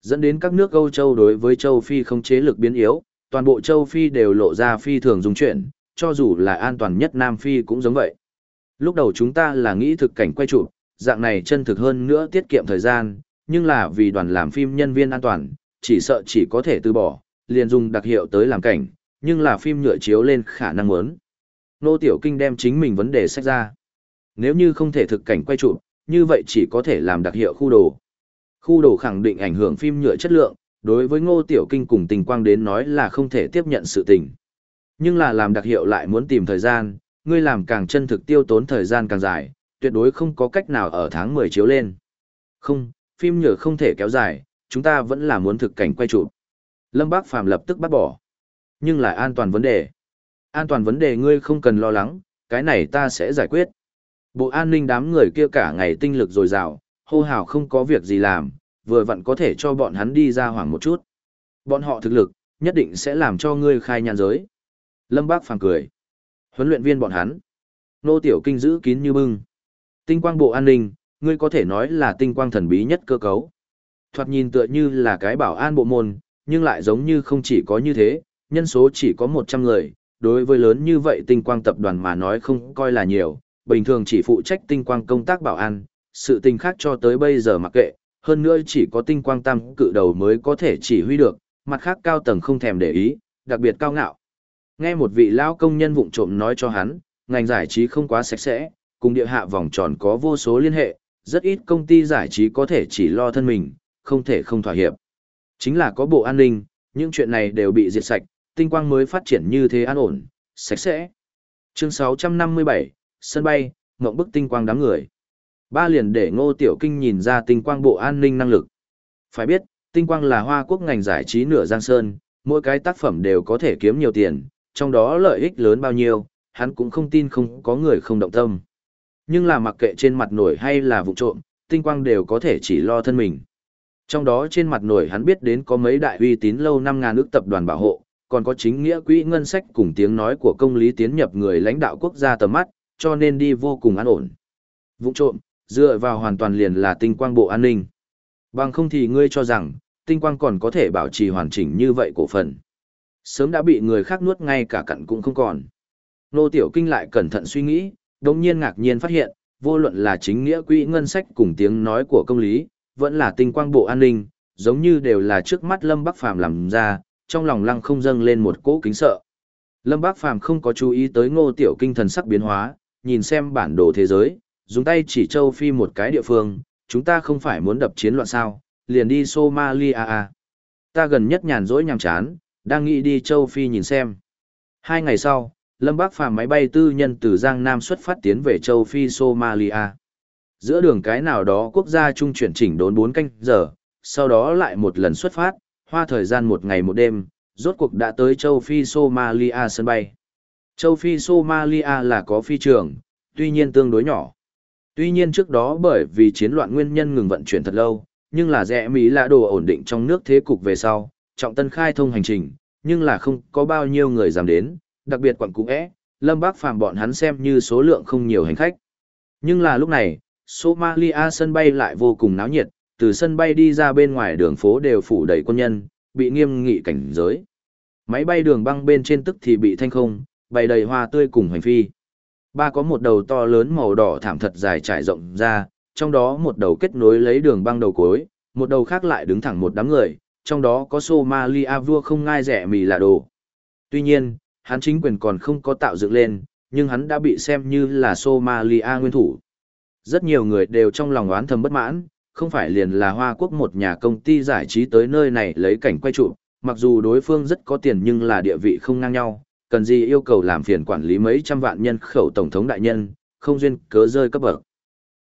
dẫn đến các nước Âu châu đối với châu Phi không chế lực biến yếu, toàn bộ châu Phi đều lộ ra phi thường dùng chuyện. cho dù là an toàn nhất Nam Phi cũng giống vậy. Lúc đầu chúng ta là nghĩ thực cảnh quay chụp, dạng này chân thực hơn nữa tiết kiệm thời gian, nhưng là vì đoàn làm phim nhân viên an toàn, chỉ sợ chỉ có thể từ bỏ, liền dùng đặc hiệu tới làm cảnh, nhưng là phim nhựa chiếu lên khả năng muốn. Nô Tiểu Kinh đem chính mình vấn đề sách ra. Nếu như không thể thực cảnh quay chụp, như vậy chỉ có thể làm đặc hiệu khu đồ. Khu đồ khẳng định ảnh hưởng phim nhựa chất lượng, đối với Ngô Tiểu Kinh cùng tình quang đến nói là không thể tiếp nhận sự tình. Nhưng là làm đặc hiệu lại muốn tìm thời gian, ngươi làm càng chân thực tiêu tốn thời gian càng dài, tuyệt đối không có cách nào ở tháng 10 chiếu lên. Không, phim nhựa không thể kéo dài, chúng ta vẫn là muốn thực cảnh quay chụp. Lâm Bác Phàm lập tức bắt bỏ. Nhưng lại an toàn vấn đề. An toàn vấn đề ngươi không cần lo lắng, cái này ta sẽ giải quyết. Bộ an ninh đám người kia cả ngày tinh lực dồi dào, hô hào không có việc gì làm, vừa vặn có thể cho bọn hắn đi ra hoảng một chút. Bọn họ thực lực, nhất định sẽ làm cho ngươi khai nhàn giới. Lâm Bác phàng cười. Huấn luyện viên bọn hắn. Nô Tiểu Kinh giữ kín như bưng. Tinh quang bộ an ninh, ngươi có thể nói là tinh quang thần bí nhất cơ cấu. Thoạt nhìn tựa như là cái bảo an bộ môn, nhưng lại giống như không chỉ có như thế, nhân số chỉ có 100 người, đối với lớn như vậy tinh quang tập đoàn mà nói không coi là nhiều, bình thường chỉ phụ trách tinh quang công tác bảo an, sự tình khác cho tới bây giờ mặc kệ, hơn nữa chỉ có tinh quang tam cự đầu mới có thể chỉ huy được, mặt khác cao tầng không thèm để ý, đặc biệt cao ngạo. Nghe một vị lão công nhân vụng trộm nói cho hắn, ngành giải trí không quá sạch sẽ, cùng địa hạ vòng tròn có vô số liên hệ, rất ít công ty giải trí có thể chỉ lo thân mình, không thể không thỏa hiệp. Chính là có bộ an ninh, những chuyện này đều bị diệt sạch, tinh quang mới phát triển như thế an ổn, sạch sẽ. Chương 657, sân bay, ngộng bức tinh quang đám người. Ba liền để ngô tiểu kinh nhìn ra tinh quang bộ an ninh năng lực. Phải biết, tinh quang là hoa quốc ngành giải trí nửa giang sơn, mỗi cái tác phẩm đều có thể kiếm nhiều tiền, trong đó lợi ích lớn bao nhiêu, hắn cũng không tin không có người không động tâm. Nhưng là mặc kệ trên mặt nổi hay là vụ trộm, tinh quang đều có thể chỉ lo thân mình. Trong đó trên mặt nổi hắn biết đến có mấy đại uy tín lâu năm ngàn ước tập đoàn bảo hộ, còn có chính nghĩa quỹ ngân sách cùng tiếng nói của công lý tiến nhập người lãnh đạo quốc gia tầm mắt, cho nên đi vô cùng an ổn. Vụ trộm, dựa vào hoàn toàn liền là tinh quang bộ an ninh. Bằng không thì ngươi cho rằng, tinh quang còn có thể bảo trì hoàn chỉnh như vậy cổ phần. Sớm đã bị người khác nuốt ngay cả cặn cũng không còn. Nô Tiểu Kinh lại cẩn thận suy nghĩ, đồng nhiên ngạc nhiên phát hiện, vô luận là chính nghĩa quỹ ngân sách cùng tiếng nói của công lý, vẫn là tinh quang bộ an ninh, giống như đều là trước mắt Lâm Bắc Phàm làm ra, trong lòng lăng không dâng lên một cỗ kính sợ. Lâm Bác Phàm không có chú ý tới Ngô Tiểu Kinh thần sắc biến hóa, nhìn xem bản đồ thế giới, dùng tay chỉ châu phi một cái địa phương, chúng ta không phải muốn đập chiến loạn sao, liền đi Somalia à. Ta gần nhất nhàn rỗi nhàm chán, đang nghĩ đi châu phi nhìn xem. Hai ngày sau, Lâm Bác phàm máy bay tư nhân từ Giang Nam xuất phát tiến về châu Phi Somalia. Giữa đường cái nào đó quốc gia trung chuyển chỉnh đốn 4 canh giờ, sau đó lại một lần xuất phát, hoa thời gian một ngày một đêm, rốt cuộc đã tới châu Phi Somalia sân bay. Châu Phi Somalia là có phi trường, tuy nhiên tương đối nhỏ. Tuy nhiên trước đó bởi vì chiến loạn nguyên nhân ngừng vận chuyển thật lâu, nhưng là rẽ Mỹ là đồ ổn định trong nước thế cục về sau, trọng tân khai thông hành trình, nhưng là không có bao nhiêu người dám đến, đặc biệt quận cũ é, Lâm Bác Phàm bọn hắn xem như số lượng không nhiều hành khách. Nhưng là lúc này, Somalia sân bay lại vô cùng náo nhiệt, từ sân bay đi ra bên ngoài đường phố đều phủ đầy quân nhân, bị nghiêm nghị cảnh giới. Máy bay đường băng bên trên tức thì bị thanh không, bày đầy hoa tươi cùng hành phi. Ba có một đầu to lớn màu đỏ thảm thật dài trải rộng ra, trong đó một đầu kết nối lấy đường băng đầu cuối, một đầu khác lại đứng thẳng một đám người, trong đó có Somalia vua không ngai rẻ mì là đồ. Tuy nhiên, hắn chính quyền còn không có tạo dựng lên, nhưng hắn đã bị xem như là Somalia nguyên thủ. Rất nhiều người đều trong lòng oán thầm bất mãn, không phải liền là Hoa Quốc một nhà công ty giải trí tới nơi này lấy cảnh quay trụ, mặc dù đối phương rất có tiền nhưng là địa vị không ngang nhau, cần gì yêu cầu làm phiền quản lý mấy trăm vạn nhân khẩu tổng thống đại nhân, không duyên cớ rơi cấp bậc.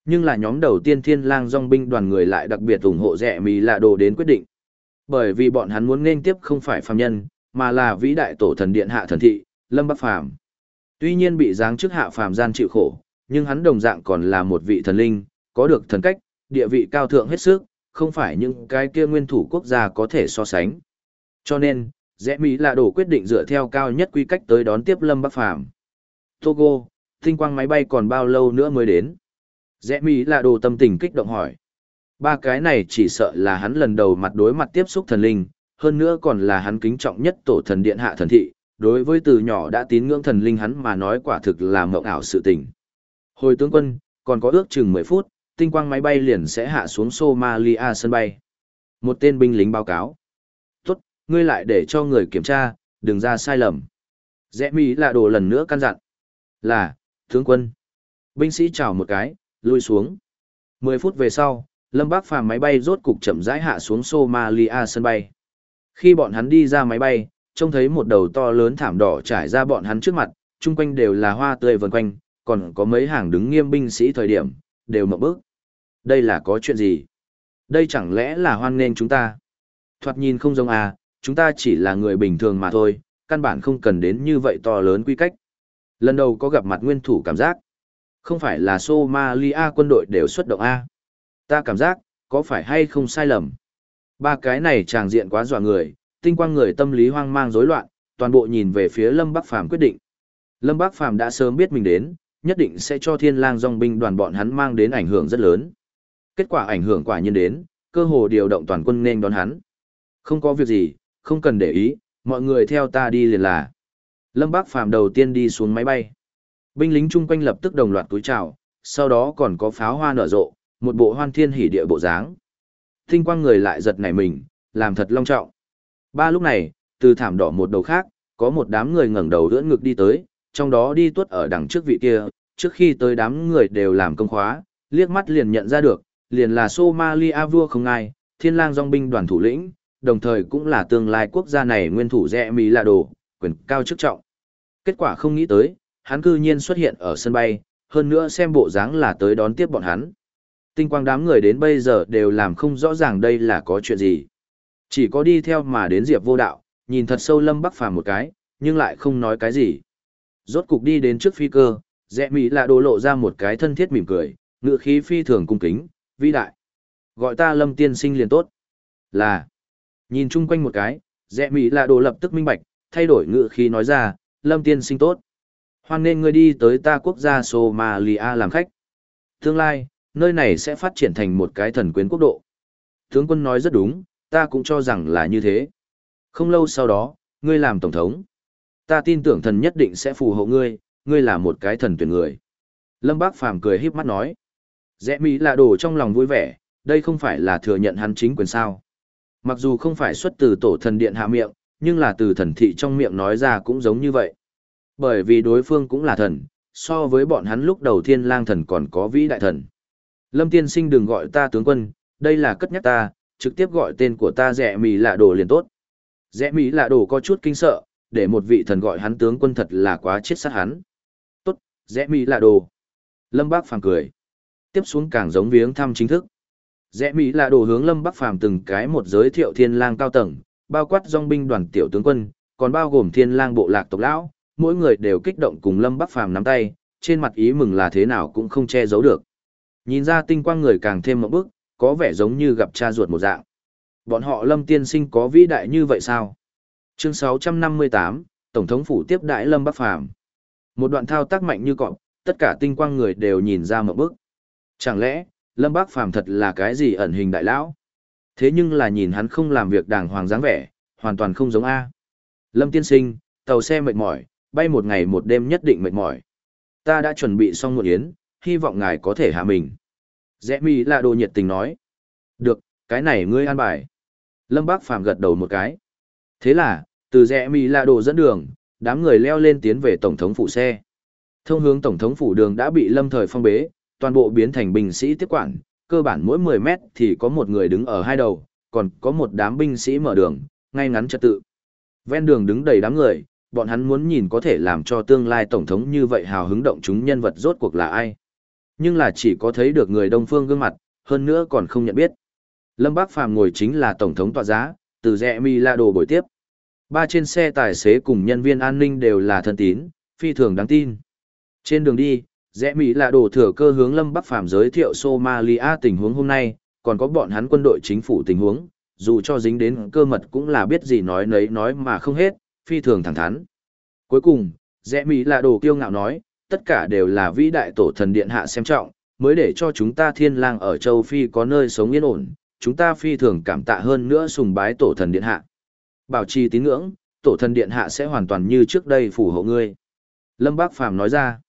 Nhưng là nhóm đầu tiên thiên lang dòng binh đoàn người lại đặc biệt ủng hộ rẻ mì lạ đồ đến quyết định. Bởi vì bọn hắn muốn nên tiếp không phải phàm nhân, mà là vĩ đại tổ thần điện hạ thần thị, Lâm Bắc Phàm. Tuy nhiên bị giáng chức hạ phàm gian chịu khổ, nhưng hắn đồng dạng còn là một vị thần linh, có được thần cách, địa vị cao thượng hết sức, không phải những cái kia nguyên thủ quốc gia có thể so sánh. Cho nên, rẽ Mỹ là đổ quyết định dựa theo cao nhất quy cách tới đón tiếp Lâm Bắc Phàm. Togo, tinh quang máy bay còn bao lâu nữa mới đến? Rẽ Mỹ là đồ tâm tình kích động hỏi. Ba cái này chỉ sợ là hắn lần đầu mặt đối mặt tiếp xúc thần linh, hơn nữa còn là hắn kính trọng nhất tổ thần điện hạ thần thị, đối với từ nhỏ đã tín ngưỡng thần linh hắn mà nói quả thực là mộng ảo sự tình. Hồi tướng quân, còn có ước chừng 10 phút, tinh quang máy bay liền sẽ hạ xuống Somalia sân bay. Một tên binh lính báo cáo. Tốt, ngươi lại để cho người kiểm tra, đừng ra sai lầm. Rẽ Mỹ là đồ lần nữa căn dặn. Là, tướng quân. Binh sĩ chào một cái, lui xuống. 10 phút về sau, Lâm Bác phàm máy bay rốt cục chậm rãi hạ xuống Somalia sân bay. Khi bọn hắn đi ra máy bay, trông thấy một đầu to lớn thảm đỏ trải ra bọn hắn trước mặt, chung quanh đều là hoa tươi vần quanh, còn có mấy hàng đứng nghiêm binh sĩ thời điểm, đều mở bước. Đây là có chuyện gì? Đây chẳng lẽ là hoan nghênh chúng ta? Thoạt nhìn không giống à, chúng ta chỉ là người bình thường mà thôi, căn bản không cần đến như vậy to lớn quy cách. Lần đầu có gặp mặt nguyên thủ cảm giác. Không phải là Somalia quân đội đều xuất động A. Ta cảm giác, có phải hay không sai lầm? Ba cái này tràng diện quá dọa người, tinh quang người tâm lý hoang mang rối loạn, toàn bộ nhìn về phía Lâm Bắc Phàm quyết định. Lâm Bắc Phàm đã sớm biết mình đến, nhất định sẽ cho Thiên Lang Dòng binh đoàn bọn hắn mang đến ảnh hưởng rất lớn. Kết quả ảnh hưởng quả nhiên đến, cơ hồ điều động toàn quân nên đón hắn. Không có việc gì, không cần để ý, mọi người theo ta đi liền là. Lâm bác Phàm đầu tiên đi xuống máy bay. Binh lính chung quanh lập tức đồng loạt túi chào, sau đó còn có pháo hoa nở rộ, một bộ hoan thiên hỉ địa bộ dáng. Tinh quang người lại giật nảy mình, làm thật long trọng. Ba lúc này, từ thảm đỏ một đầu khác, có một đám người ngẩng đầu ưỡn ngực đi tới, trong đó đi tuất ở đằng trước vị kia, trước khi tới đám người đều làm công khóa, liếc mắt liền nhận ra được, liền là Somalia vua không ai, thiên lang dòng binh đoàn thủ lĩnh, đồng thời cũng là tương lai quốc gia này nguyên thủ rẽ Mỹ là đồ, quyền cao chức trọng. Kết quả không nghĩ tới, hắn cư nhiên xuất hiện ở sân bay, hơn nữa xem bộ dáng là tới đón tiếp bọn hắn. Tinh quang đám người đến bây giờ đều làm không rõ ràng đây là có chuyện gì. Chỉ có đi theo mà đến Diệp vô đạo, nhìn thật sâu Lâm Bắc Phàm một cái, nhưng lại không nói cái gì. Rốt cục đi đến trước phi cơ, rẽ Mỹ lạ đồ lộ ra một cái thân thiết mỉm cười, ngựa khí phi thường cung kính, vĩ đại. Gọi ta Lâm tiên sinh liền tốt. Là. Nhìn chung quanh một cái, rẽ Mỹ lạ đồ lập tức minh bạch, thay đổi ngựa khí nói ra, Lâm tiên sinh tốt. Hoan nên ngươi đi tới ta quốc gia Somalia làm khách. Tương lai, nơi này sẽ phát triển thành một cái thần quyến quốc độ. Tướng quân nói rất đúng, ta cũng cho rằng là như thế. Không lâu sau đó, ngươi làm tổng thống. Ta tin tưởng thần nhất định sẽ phù hộ ngươi, ngươi là một cái thần tuyển người. Lâm Bác Phàm cười híp mắt nói. Rẽ Mỹ là đồ trong lòng vui vẻ, đây không phải là thừa nhận hắn chính quyền sao. Mặc dù không phải xuất từ tổ thần điện hạ miệng, nhưng là từ thần thị trong miệng nói ra cũng giống như vậy. Bởi vì đối phương cũng là thần, so với bọn hắn lúc đầu thiên lang thần còn có vĩ đại thần. Lâm tiên sinh đừng gọi ta tướng quân, đây là cất nhắc ta, trực tiếp gọi tên của ta rẻ mì lạ đồ liền tốt. Rẽ mì lạ đồ có chút kinh sợ, để một vị thần gọi hắn tướng quân thật là quá chết sát hắn. Tốt, rẽ mỹ là đồ. Lâm Bác Phàm cười. Tiếp xuống càng giống viếng thăm chính thức. Rẽ Mỹ là đồ hướng Lâm Bắc Phàm từng cái một giới thiệu thiên lang cao tầng, bao quát dòng binh đoàn tiểu tướng quân, còn bao gồm thiên lang bộ lạc tộc lão, mỗi người đều kích động cùng Lâm Bắc Phàm nắm tay, trên mặt ý mừng là thế nào cũng không che giấu được. Nhìn ra tinh quang người càng thêm một bước, có vẻ giống như gặp cha ruột một dạng. Bọn họ Lâm tiên sinh có vĩ đại như vậy sao? Chương 658, Tổng thống phủ tiếp đại Lâm Bắc Phàm Một đoạn thao tác mạnh như cọp, tất cả tinh quang người đều nhìn ra một bức. Chẳng lẽ, Lâm Bắc Phàm thật là cái gì ẩn hình đại lão? Thế nhưng là nhìn hắn không làm việc đàng hoàng dáng vẻ, hoàn toàn không giống A. Lâm tiên sinh, tàu xe mệt mỏi, bay một ngày một đêm nhất định mệt mỏi. Ta đã chuẩn bị xong một yến, hy vọng ngài có thể hạ mình. Rẽ mi là đồ nhiệt tình nói. Được, cái này ngươi an bài. Lâm Bác Phàm gật đầu một cái. Thế là, từ rẽ mi là đồ dẫn đường, đám người leo lên tiến về Tổng thống phủ xe. Thông hướng Tổng thống phủ đường đã bị lâm thời phong bế, toàn bộ biến thành binh sĩ tiếp quản, cơ bản mỗi 10 mét thì có một người đứng ở hai đầu, còn có một đám binh sĩ mở đường, ngay ngắn trật tự. Ven đường đứng đầy đám người, bọn hắn muốn nhìn có thể làm cho tương lai tổng thống như vậy hào hứng động chúng nhân vật rốt cuộc là ai. Nhưng là chỉ có thấy được người đông phương gương mặt, hơn nữa còn không nhận biết. Lâm Bác Phàm ngồi chính là tổng thống tọa giá, từ rẽ mi la đồ buổi tiếp. Ba trên xe tài xế cùng nhân viên an ninh đều là thân tín, phi thường đáng tin. Trên đường đi, rẽ mỹ là đổ thừa cơ hướng lâm bắc phàm giới thiệu somalia tình huống hôm nay còn có bọn hắn quân đội chính phủ tình huống dù cho dính đến cơ mật cũng là biết gì nói nấy nói mà không hết phi thường thẳng thắn cuối cùng rẽ mỹ là đồ kiêu ngạo nói tất cả đều là vĩ đại tổ thần điện hạ xem trọng mới để cho chúng ta thiên lang ở châu phi có nơi sống yên ổn chúng ta phi thường cảm tạ hơn nữa sùng bái tổ thần điện hạ bảo trì tín ngưỡng tổ thần điện hạ sẽ hoàn toàn như trước đây phù hộ ngươi lâm bác phàm nói ra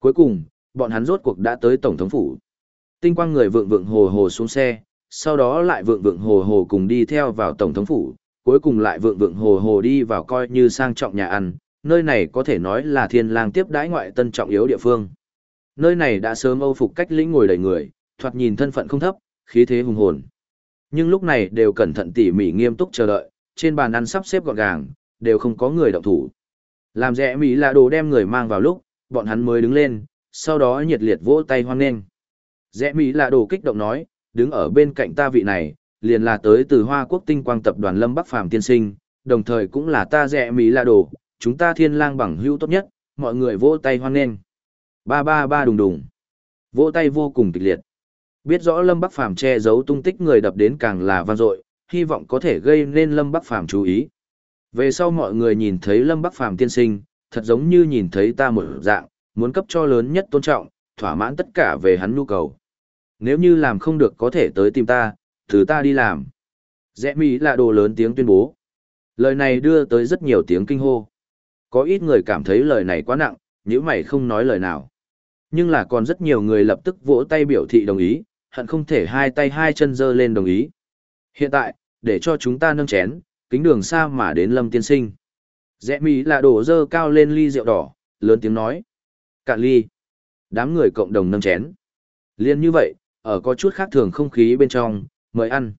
Cuối cùng, bọn hắn rốt cuộc đã tới Tổng thống phủ. Tinh quang người vượng vượng hồ hồ xuống xe, sau đó lại vượng vượng hồ hồ cùng đi theo vào Tổng thống phủ, cuối cùng lại vượng vượng hồ hồ đi vào coi như sang trọng nhà ăn, nơi này có thể nói là thiên lang tiếp đãi ngoại tân trọng yếu địa phương. Nơi này đã sớm âu phục cách lĩnh ngồi đầy người, thoạt nhìn thân phận không thấp, khí thế hùng hồn. Nhưng lúc này đều cẩn thận tỉ mỉ nghiêm túc chờ đợi, trên bàn ăn sắp xếp gọn gàng, đều không có người động thủ. Làm rẻ mỹ là đồ đem người mang vào lúc, bọn hắn mới đứng lên, sau đó nhiệt liệt vỗ tay hoan nghênh. Rẽ Mỹ là đồ kích động nói, đứng ở bên cạnh ta vị này, liền là tới từ Hoa Quốc Tinh Quang Tập đoàn Lâm Bắc Phàm tiên sinh, đồng thời cũng là ta rẽ Mỹ là đồ, chúng ta thiên lang bằng hữu tốt nhất, mọi người vỗ tay hoan nghênh. Ba ba ba đùng đùng. Vỗ tay vô cùng kịch liệt. Biết rõ Lâm Bắc Phàm che giấu tung tích người đập đến càng là vang dội, hy vọng có thể gây nên Lâm Bắc Phàm chú ý. Về sau mọi người nhìn thấy Lâm Bắc Phàm tiên sinh, thật giống như nhìn thấy ta một dạng, muốn cấp cho lớn nhất tôn trọng, thỏa mãn tất cả về hắn nhu cầu. Nếu như làm không được có thể tới tìm ta, thử ta đi làm. Rẽ mỹ là đồ lớn tiếng tuyên bố. Lời này đưa tới rất nhiều tiếng kinh hô. Có ít người cảm thấy lời này quá nặng, nếu mày không nói lời nào. Nhưng là còn rất nhiều người lập tức vỗ tay biểu thị đồng ý, hận không thể hai tay hai chân giơ lên đồng ý. Hiện tại, để cho chúng ta nâng chén, kính đường xa mà đến lâm tiên sinh. Rẽ mỹ là đổ dơ cao lên ly rượu đỏ, lớn tiếng nói. Cạn ly. Đám người cộng đồng nâng chén. Liên như vậy, ở có chút khác thường không khí bên trong, mời ăn.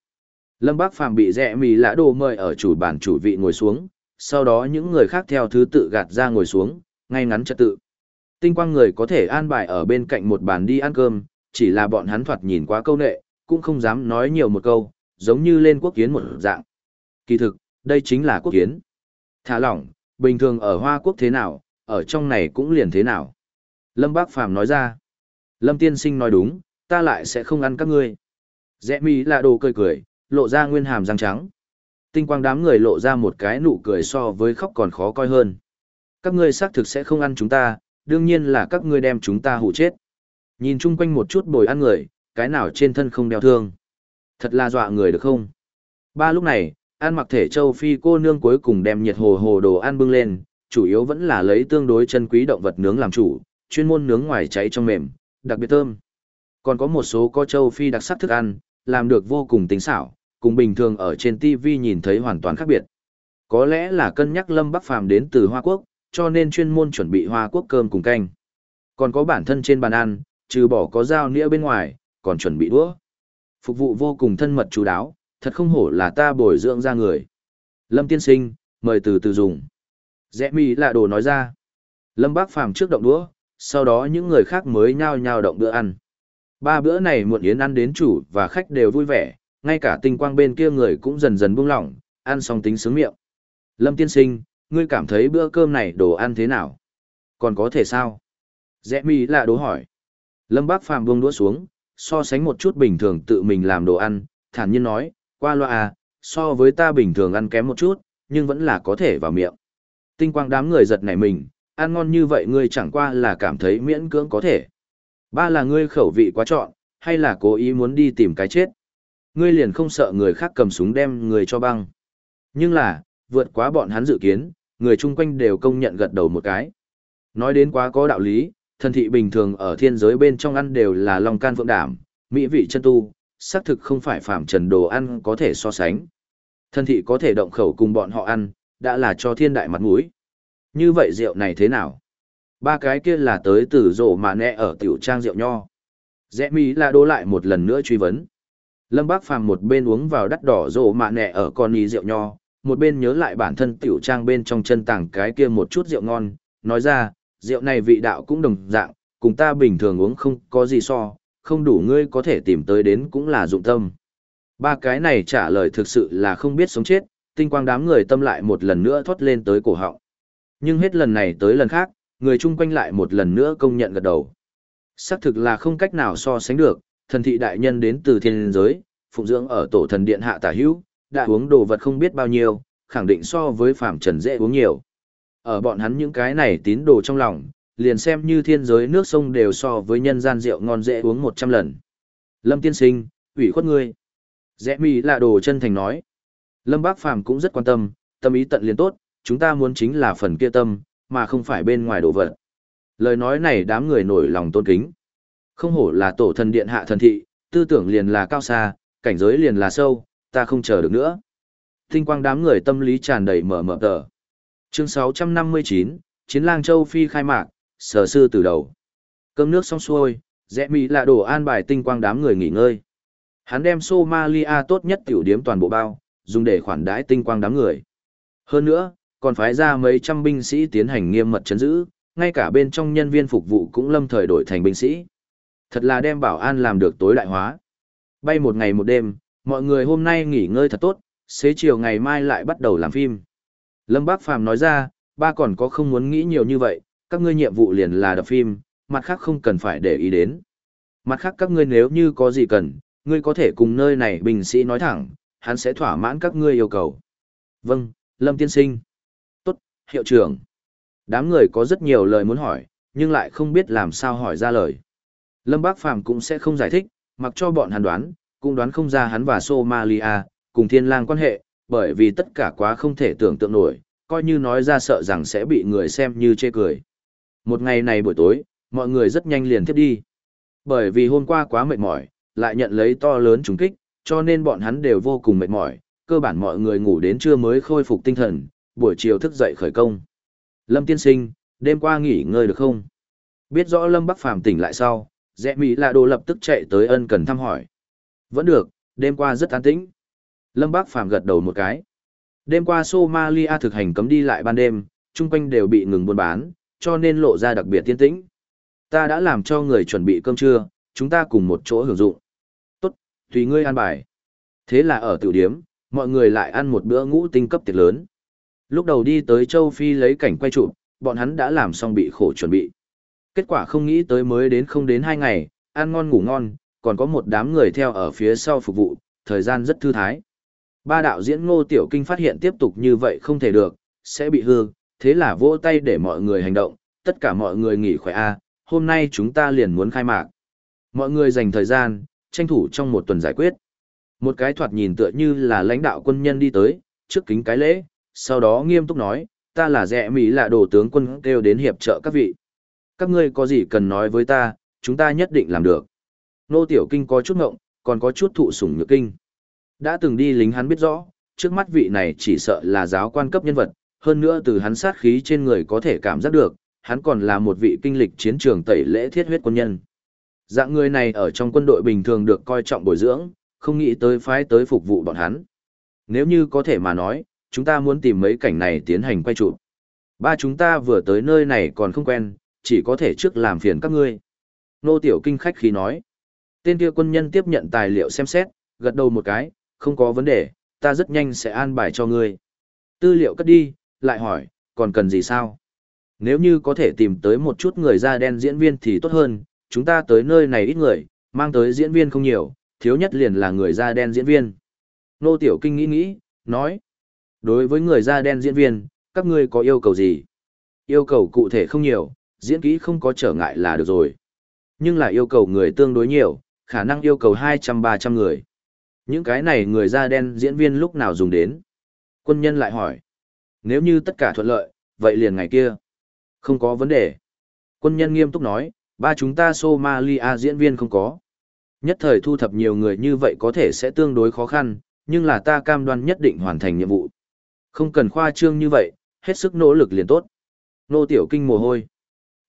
Lâm Bác Phàm bị rẽ mì lã đồ mời ở chủ bản chủ vị ngồi xuống, sau đó những người khác theo thứ tự gạt ra ngồi xuống, ngay ngắn trật tự. Tinh quang người có thể an bài ở bên cạnh một bàn đi ăn cơm, chỉ là bọn hắn thoạt nhìn quá câu nệ, cũng không dám nói nhiều một câu, giống như lên quốc kiến một dạng. Kỳ thực, đây chính là quốc kiến. Thả lỏng, bình thường ở Hoa Quốc thế nào, ở trong này cũng liền thế nào. Lâm Bác Phàm nói ra. Lâm Tiên Sinh nói đúng, ta lại sẽ không ăn các ngươi. Rẽ mi là đồ cười cười, lộ ra nguyên hàm răng trắng. Tinh quang đám người lộ ra một cái nụ cười so với khóc còn khó coi hơn. Các ngươi xác thực sẽ không ăn chúng ta, đương nhiên là các ngươi đem chúng ta hụ chết. Nhìn chung quanh một chút bồi ăn người, cái nào trên thân không đeo thương. Thật là dọa người được không? Ba lúc này, ăn mặc thể châu phi cô nương cuối cùng đem nhiệt hồ hồ đồ ăn bưng lên, chủ yếu vẫn là lấy tương đối chân quý động vật nướng làm chủ, chuyên môn nướng ngoài cháy trong mềm, đặc biệt thơm. Còn có một số có châu phi đặc sắc thức ăn, làm được vô cùng tính xảo, cùng bình thường ở trên TV nhìn thấy hoàn toàn khác biệt. Có lẽ là cân nhắc Lâm Bắc Phàm đến từ Hoa Quốc, cho nên chuyên môn chuẩn bị Hoa Quốc cơm cùng canh. Còn có bản thân trên bàn ăn, trừ bỏ có dao nĩa bên ngoài, còn chuẩn bị đũa. Phục vụ vô cùng thân mật chú đáo, thật không hổ là ta bồi dưỡng ra người. Lâm tiên sinh, mời từ từ dùng. Rẽ mi lạ đồ nói ra. Lâm bác phàm trước động đũa, sau đó những người khác mới nhao nhao động bữa ăn. Ba bữa này muộn yến ăn đến chủ và khách đều vui vẻ, ngay cả tinh quang bên kia người cũng dần dần buông lỏng, ăn xong tính sướng miệng. Lâm tiên sinh, ngươi cảm thấy bữa cơm này đồ ăn thế nào? Còn có thể sao? Rẽ mi lạ đố hỏi. Lâm bác phàm buông đũa xuống, so sánh một chút bình thường tự mình làm đồ ăn, thản nhiên nói, qua loa à, so với ta bình thường ăn kém một chút, nhưng vẫn là có thể vào miệng. Tinh quang đám người giật nảy mình, ăn ngon như vậy ngươi chẳng qua là cảm thấy miễn cưỡng có thể. Ba là ngươi khẩu vị quá trọn, hay là cố ý muốn đi tìm cái chết. Ngươi liền không sợ người khác cầm súng đem người cho băng. Nhưng là, vượt quá bọn hắn dự kiến, người chung quanh đều công nhận gật đầu một cái. Nói đến quá có đạo lý, thần thị bình thường ở thiên giới bên trong ăn đều là lòng can phượng đảm, mỹ vị chân tu, xác thực không phải phạm trần đồ ăn có thể so sánh. Thần thị có thể động khẩu cùng bọn họ ăn, đã là cho thiên đại mặt mũi. Như vậy rượu này thế nào? Ba cái kia là tới từ rổ mà nẹ ở tiểu trang rượu nho. Rẽ mỹ là đô lại một lần nữa truy vấn. Lâm Bác Phàm một bên uống vào đắt đỏ rổ mạ nẹ ở con ý rượu nho, một bên nhớ lại bản thân tiểu trang bên trong chân tảng cái kia một chút rượu ngon, nói ra, rượu này vị đạo cũng đồng dạng, cùng ta bình thường uống không có gì so, không đủ ngươi có thể tìm tới đến cũng là dụng tâm. Ba cái này trả lời thực sự là không biết sống chết, tinh quang đám người tâm lại một lần nữa thoát lên tới cổ họng. Nhưng hết lần này tới lần khác, người chung quanh lại một lần nữa công nhận gật đầu. Xác thực là không cách nào so sánh được, thần thị đại nhân đến từ thiên giới, phụng dưỡng ở tổ thần điện hạ tả hữu, đã uống đồ vật không biết bao nhiêu, khẳng định so với phàm trần dễ uống nhiều. Ở bọn hắn những cái này tín đồ trong lòng, liền xem như thiên giới nước sông đều so với nhân gian rượu ngon dễ uống một trăm lần. Lâm tiên sinh, ủy khuất ngươi. Rẽ mi là đồ chân thành nói. Lâm Bác Phàm cũng rất quan tâm, tâm ý tận liền tốt, chúng ta muốn chính là phần kia tâm, mà không phải bên ngoài đồ vật. Lời nói này đám người nổi lòng tôn kính. Không hổ là tổ thần điện hạ thần thị, tư tưởng liền là cao xa, cảnh giới liền là sâu, ta không chờ được nữa. Tinh quang đám người tâm lý tràn đầy mở mở tờ. Chương 659, Chiến lang châu Phi khai mạc, sở sư từ đầu. Cơm nước xong xuôi, rẽ mỹ là đổ an bài tinh quang đám người nghỉ ngơi. Hắn đem Somalia tốt nhất tiểu điếm toàn bộ bao, dùng để khoản đãi tinh quang đám người. Hơn nữa, còn phái ra mấy trăm binh sĩ tiến hành nghiêm mật chấn giữ, ngay cả bên trong nhân viên phục vụ cũng lâm thời đổi thành binh sĩ. Thật là đem bảo an làm được tối đại hóa. Bay một ngày một đêm, mọi người hôm nay nghỉ ngơi thật tốt, xế chiều ngày mai lại bắt đầu làm phim. Lâm Bác Phàm nói ra, ba còn có không muốn nghĩ nhiều như vậy, các ngươi nhiệm vụ liền là đập phim, mặt khác không cần phải để ý đến. Mặt khác các ngươi nếu như có gì cần, ngươi có thể cùng nơi này bình sĩ nói thẳng, hắn sẽ thỏa mãn các ngươi yêu cầu. Vâng, Lâm Tiên Sinh. Tốt, hiệu trưởng. Đám người có rất nhiều lời muốn hỏi, nhưng lại không biết làm sao hỏi ra lời. Lâm Bác Phàm cũng sẽ không giải thích, mặc cho bọn hắn đoán, cũng đoán không ra hắn và Somalia, cùng thiên lang quan hệ, bởi vì tất cả quá không thể tưởng tượng nổi, coi như nói ra sợ rằng sẽ bị người xem như chê cười. Một ngày này buổi tối, mọi người rất nhanh liền tiếp đi. Bởi vì hôm qua quá mệt mỏi, lại nhận lấy to lớn trùng kích, cho nên bọn hắn đều vô cùng mệt mỏi, cơ bản mọi người ngủ đến trưa mới khôi phục tinh thần, buổi chiều thức dậy khởi công. Lâm tiên sinh, đêm qua nghỉ ngơi được không? Biết rõ Lâm Bắc Phàm tỉnh lại sau, Rẽ Mỹ là Đồ lập tức chạy tới ân cần thăm hỏi. Vẫn được, đêm qua rất an tĩnh. Lâm bác Phàm gật đầu một cái. Đêm qua Somalia thực hành cấm đi lại ban đêm, chung quanh đều bị ngừng buôn bán, cho nên lộ ra đặc biệt tiên tĩnh. Ta đã làm cho người chuẩn bị cơm trưa, chúng ta cùng một chỗ hưởng dụng. Tốt, tùy ngươi ăn bài. Thế là ở tiểu điếm, mọi người lại ăn một bữa ngũ tinh cấp tiệc lớn. Lúc đầu đi tới châu Phi lấy cảnh quay chụp, bọn hắn đã làm xong bị khổ chuẩn bị. Kết quả không nghĩ tới mới đến không đến hai ngày, ăn ngon ngủ ngon, còn có một đám người theo ở phía sau phục vụ, thời gian rất thư thái. Ba đạo diễn ngô tiểu kinh phát hiện tiếp tục như vậy không thể được, sẽ bị hư, thế là vỗ tay để mọi người hành động, tất cả mọi người nghỉ khỏe a hôm nay chúng ta liền muốn khai mạc. Mọi người dành thời gian, tranh thủ trong một tuần giải quyết. Một cái thoạt nhìn tựa như là lãnh đạo quân nhân đi tới, trước kính cái lễ, sau đó nghiêm túc nói, ta là rẻ Mỹ là đồ tướng quân kêu đến hiệp trợ các vị. Các ngươi có gì cần nói với ta, chúng ta nhất định làm được. Nô Tiểu Kinh có chút ngộng, còn có chút thụ sủng nhược kinh. Đã từng đi lính hắn biết rõ, trước mắt vị này chỉ sợ là giáo quan cấp nhân vật, hơn nữa từ hắn sát khí trên người có thể cảm giác được, hắn còn là một vị kinh lịch chiến trường tẩy lễ thiết huyết quân nhân. Dạng người này ở trong quân đội bình thường được coi trọng bồi dưỡng, không nghĩ tới phái tới phục vụ bọn hắn. Nếu như có thể mà nói, chúng ta muốn tìm mấy cảnh này tiến hành quay chụp. Ba chúng ta vừa tới nơi này còn không quen, chỉ có thể trước làm phiền các ngươi. Nô Tiểu Kinh khách khí nói. Tên kia quân nhân tiếp nhận tài liệu xem xét, gật đầu một cái, không có vấn đề, ta rất nhanh sẽ an bài cho ngươi. Tư liệu cất đi, lại hỏi, còn cần gì sao? Nếu như có thể tìm tới một chút người da đen diễn viên thì tốt hơn, chúng ta tới nơi này ít người, mang tới diễn viên không nhiều, thiếu nhất liền là người da đen diễn viên. Nô Tiểu Kinh nghĩ nghĩ, nói, đối với người da đen diễn viên, các ngươi có yêu cầu gì? Yêu cầu cụ thể không nhiều, diễn kỹ không có trở ngại là được rồi. Nhưng là yêu cầu người tương đối nhiều, khả năng yêu cầu 200-300 người. Những cái này người da đen diễn viên lúc nào dùng đến? Quân nhân lại hỏi. Nếu như tất cả thuận lợi, vậy liền ngày kia. Không có vấn đề. Quân nhân nghiêm túc nói, ba chúng ta Somalia diễn viên không có. Nhất thời thu thập nhiều người như vậy có thể sẽ tương đối khó khăn, nhưng là ta cam đoan nhất định hoàn thành nhiệm vụ. Không cần khoa trương như vậy, hết sức nỗ lực liền tốt. Nô tiểu kinh mồ hôi.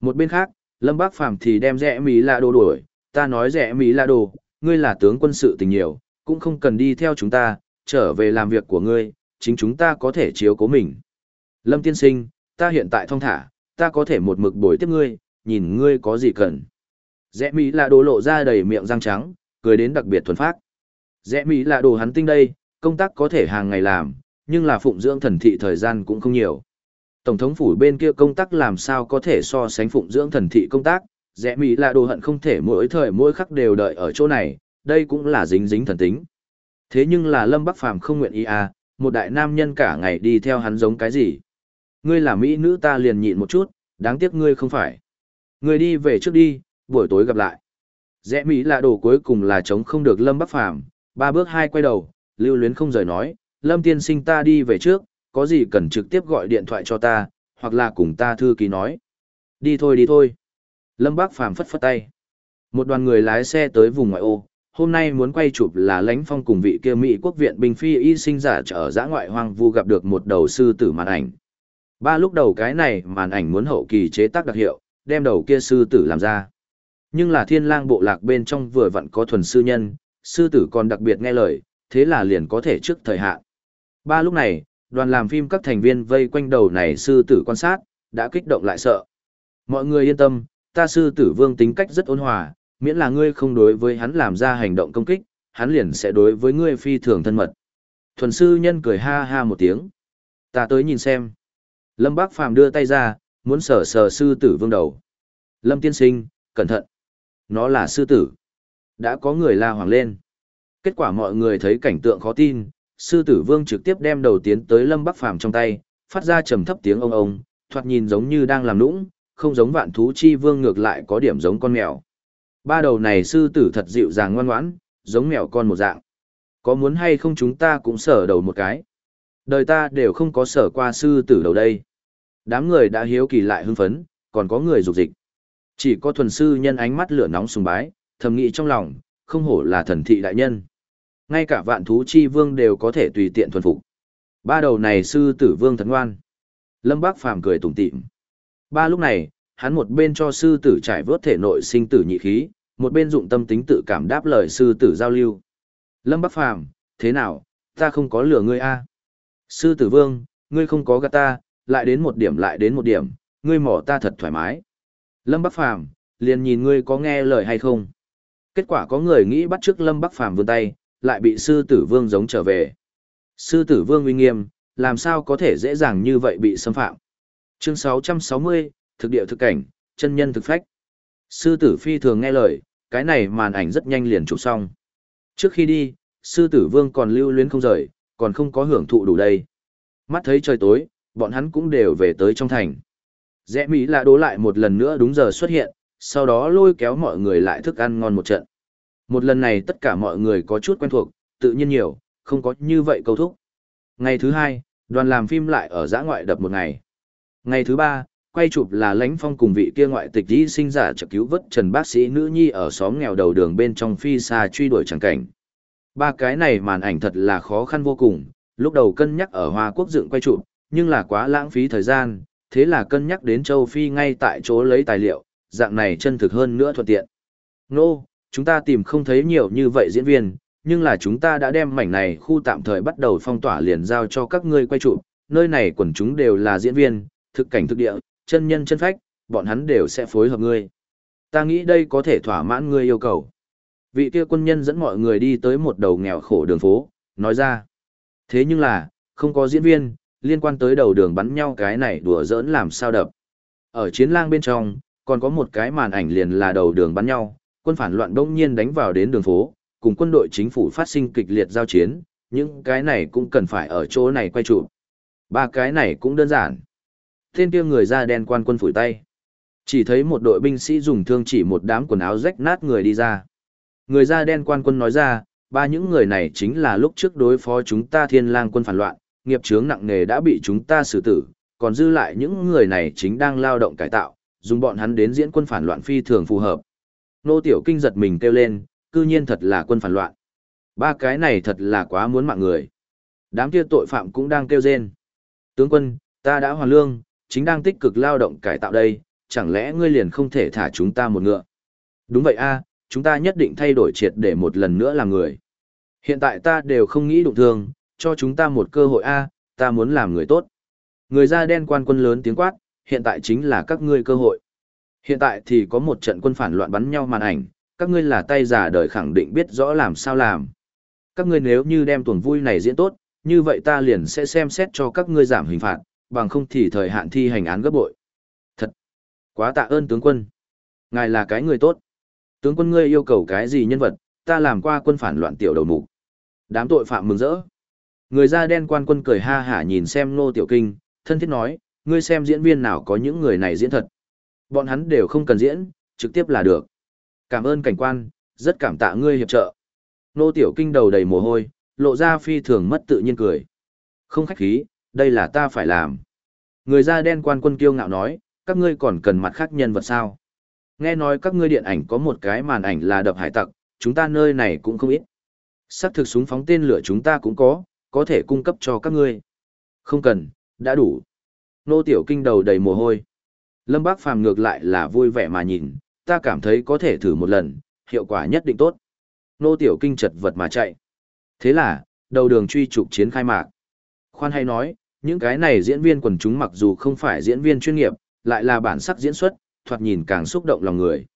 Một bên khác, Lâm Bác Phàm thì đem rẽ Mỹ là đồ đuổi, ta nói rẽ Mỹ là đồ, ngươi là tướng quân sự tình nhiều, cũng không cần đi theo chúng ta, trở về làm việc của ngươi, chính chúng ta có thể chiếu cố mình. Lâm tiên sinh, ta hiện tại thong thả, ta có thể một mực bồi tiếp ngươi, nhìn ngươi có gì cần. Rẽ Mỹ là đồ lộ ra đầy miệng răng trắng, cười đến đặc biệt thuần phát. Rẽ Mỹ là đồ hắn tinh đây, công tác có thể hàng ngày làm, nhưng là phụng dưỡng thần thị thời gian cũng không nhiều. Tổng thống phủ bên kia công tác làm sao có thể so sánh phụng dưỡng thần thị công tác, rẽ Mỹ là đồ hận không thể mỗi thời mỗi khắc đều đợi ở chỗ này, đây cũng là dính dính thần tính. Thế nhưng là Lâm Bắc Phàm không nguyện ý à, một đại nam nhân cả ngày đi theo hắn giống cái gì. Ngươi là Mỹ nữ ta liền nhịn một chút, đáng tiếc ngươi không phải. Ngươi đi về trước đi, buổi tối gặp lại. Rẽ Mỹ là đồ cuối cùng là chống không được Lâm Bắc Phàm ba bước hai quay đầu, lưu luyến không rời nói, Lâm tiên sinh ta đi về trước, có gì cần trực tiếp gọi điện thoại cho ta, hoặc là cùng ta thư ký nói. Đi thôi đi thôi. Lâm Bác Phàm phất phất tay. Một đoàn người lái xe tới vùng ngoại ô, hôm nay muốn quay chụp là lãnh phong cùng vị kia Mỹ quốc viện binh phi y sinh giả trở giã ngoại hoang vu gặp được một đầu sư tử màn ảnh. Ba lúc đầu cái này màn ảnh muốn hậu kỳ chế tác đặc hiệu, đem đầu kia sư tử làm ra. Nhưng là thiên lang bộ lạc bên trong vừa vặn có thuần sư nhân, sư tử còn đặc biệt nghe lời, thế là liền có thể trước thời hạn. Ba lúc này, đoàn làm phim các thành viên vây quanh đầu này sư tử quan sát, đã kích động lại sợ. Mọi người yên tâm, ta sư tử vương tính cách rất ôn hòa, miễn là ngươi không đối với hắn làm ra hành động công kích, hắn liền sẽ đối với ngươi phi thường thân mật. Thuần sư nhân cười ha ha một tiếng. Ta tới nhìn xem. Lâm Bác Phàm đưa tay ra, muốn sờ sờ sư tử vương đầu. Lâm tiên sinh, cẩn thận. Nó là sư tử. Đã có người la hoàng lên. Kết quả mọi người thấy cảnh tượng khó tin, sư tử vương trực tiếp đem đầu tiến tới Lâm Bắc Phàm trong tay, phát ra trầm thấp tiếng ông ông, thoạt nhìn giống như đang làm nũng, không giống vạn thú chi vương ngược lại có điểm giống con mèo. Ba đầu này sư tử thật dịu dàng ngoan ngoãn, giống mèo con một dạng. Có muốn hay không chúng ta cũng sở đầu một cái. Đời ta đều không có sở qua sư tử đầu đây. Đám người đã hiếu kỳ lại hưng phấn, còn có người dục dịch. Chỉ có thuần sư nhân ánh mắt lửa nóng sùng bái, thầm nghĩ trong lòng, không hổ là thần thị đại nhân. Ngay cả vạn thú chi vương đều có thể tùy tiện thuần phục. Ba đầu này sư tử vương thần ngoan. Lâm Bác Phàm cười tủm tỉm. Ba lúc này, hắn một bên cho sư tử trải vớt thể nội sinh tử nhị khí, một bên dụng tâm tính tự cảm đáp lời sư tử giao lưu. Lâm Bắc Phàm, thế nào, ta không có lừa ngươi a? À? Sư tử vương, ngươi không có gạt ta, lại đến một điểm lại đến một điểm, ngươi mỏ ta thật thoải mái. Lâm Bắc Phàm, liền nhìn ngươi có nghe lời hay không. Kết quả có người nghĩ bắt trước Lâm Bắc Phàm vươn tay, lại bị sư tử vương giống trở về. Sư tử vương uy nghiêm, làm sao có thể dễ dàng như vậy bị xâm phạm. Chương 660, thực địa thực cảnh, chân nhân thực phách. Sư tử phi thường nghe lời, cái này màn ảnh rất nhanh liền chụp xong. Trước khi đi, sư tử vương còn lưu luyến không rời, còn không có hưởng thụ đủ đây. Mắt thấy trời tối, bọn hắn cũng đều về tới trong thành. Rẽ Mỹ lạ đố lại một lần nữa đúng giờ xuất hiện, sau đó lôi kéo mọi người lại thức ăn ngon một trận. Một lần này tất cả mọi người có chút quen thuộc, tự nhiên nhiều, không có như vậy câu thúc. Ngày thứ hai, đoàn làm phim lại ở giã ngoại đập một ngày. Ngày thứ ba, quay chụp là lãnh phong cùng vị kia ngoại tịch y sinh giả trợ cứu vớt trần bác sĩ nữ nhi ở xóm nghèo đầu đường bên trong phi xa truy đuổi chẳng cảnh. Ba cái này màn ảnh thật là khó khăn vô cùng, lúc đầu cân nhắc ở Hoa Quốc dựng quay chụp, nhưng là quá lãng phí thời gian, thế là cân nhắc đến châu Phi ngay tại chỗ lấy tài liệu, dạng này chân thực hơn nữa thuận tiện. nô、no, chúng ta tìm không thấy nhiều như vậy diễn viên, nhưng là chúng ta đã đem mảnh này khu tạm thời bắt đầu phong tỏa liền giao cho các ngươi quay chụp, nơi này quần chúng đều là diễn viên, thực cảnh thực địa, chân nhân chân phách, bọn hắn đều sẽ phối hợp ngươi. Ta nghĩ đây có thể thỏa mãn ngươi yêu cầu. Vị kia quân nhân dẫn mọi người đi tới một đầu nghèo khổ đường phố, nói ra. Thế nhưng là, không có diễn viên, liên quan tới đầu đường bắn nhau cái này đùa giỡn làm sao đập. Ở chiến lang bên trong, còn có một cái màn ảnh liền là đầu đường bắn nhau, quân phản loạn đông nhiên đánh vào đến đường phố, cùng quân đội chính phủ phát sinh kịch liệt giao chiến, những cái này cũng cần phải ở chỗ này quay trụ. Ba cái này cũng đơn giản. Tên kia người da đen quan quân phủi tay. Chỉ thấy một đội binh sĩ dùng thương chỉ một đám quần áo rách nát người đi ra. Người da đen quan quân nói ra, ba những người này chính là lúc trước đối phó chúng ta thiên lang quân phản loạn, nghiệp chướng nặng nề đã bị chúng ta xử tử, còn dư lại những người này chính đang lao động cải tạo, dùng bọn hắn đến diễn quân phản loạn phi thường phù hợp. Nô Tiểu Kinh giật mình kêu lên, cư nhiên thật là quân phản loạn. Ba cái này thật là quá muốn mạng người. Đám kia tội phạm cũng đang kêu rên. Tướng quân, ta đã hoàn lương, chính đang tích cực lao động cải tạo đây, chẳng lẽ ngươi liền không thể thả chúng ta một ngựa? Đúng vậy a, chúng ta nhất định thay đổi triệt để một lần nữa làm người. Hiện tại ta đều không nghĩ đụng thương, cho chúng ta một cơ hội a, ta muốn làm người tốt. Người da đen quan quân lớn tiếng quát, hiện tại chính là các ngươi cơ hội. Hiện tại thì có một trận quân phản loạn bắn nhau màn ảnh, các ngươi là tay giả đời khẳng định biết rõ làm sao làm. Các ngươi nếu như đem tuần vui này diễn tốt, như vậy ta liền sẽ xem xét cho các ngươi giảm hình phạt, bằng không thì thời hạn thi hành án gấp bội. Thật! Quá tạ ơn tướng quân! Ngài là cái người tốt. Tướng quân ngươi yêu cầu cái gì nhân vật, ta làm qua quân phản loạn tiểu đầu mục. Đám tội phạm mừng rỡ. Người da đen quan quân cười ha hả nhìn xem nô tiểu kinh, thân thiết nói, ngươi xem diễn viên nào có những người này diễn thật. Bọn hắn đều không cần diễn, trực tiếp là được. Cảm ơn cảnh quan, rất cảm tạ ngươi hiệp trợ. Nô tiểu kinh đầu đầy mồ hôi, lộ ra phi thường mất tự nhiên cười. Không khách khí, đây là ta phải làm. Người da đen quan quân kiêu ngạo nói, các ngươi còn cần mặt khác nhân vật sao. Nghe nói các ngươi điện ảnh có một cái màn ảnh là đập hải tặc, chúng ta nơi này cũng không ít. Sắc thực súng phóng tên lửa chúng ta cũng có, có thể cung cấp cho các ngươi. Không cần, đã đủ. Nô tiểu kinh đầu đầy mồ hôi. Lâm Bác Phàm ngược lại là vui vẻ mà nhìn, ta cảm thấy có thể thử một lần, hiệu quả nhất định tốt. Nô tiểu kinh chật vật mà chạy. Thế là, đầu đường truy trục chiến khai mạc. Khoan hay nói, những cái này diễn viên quần chúng mặc dù không phải diễn viên chuyên nghiệp, lại là bản sắc diễn xuất, thoạt nhìn càng xúc động lòng người.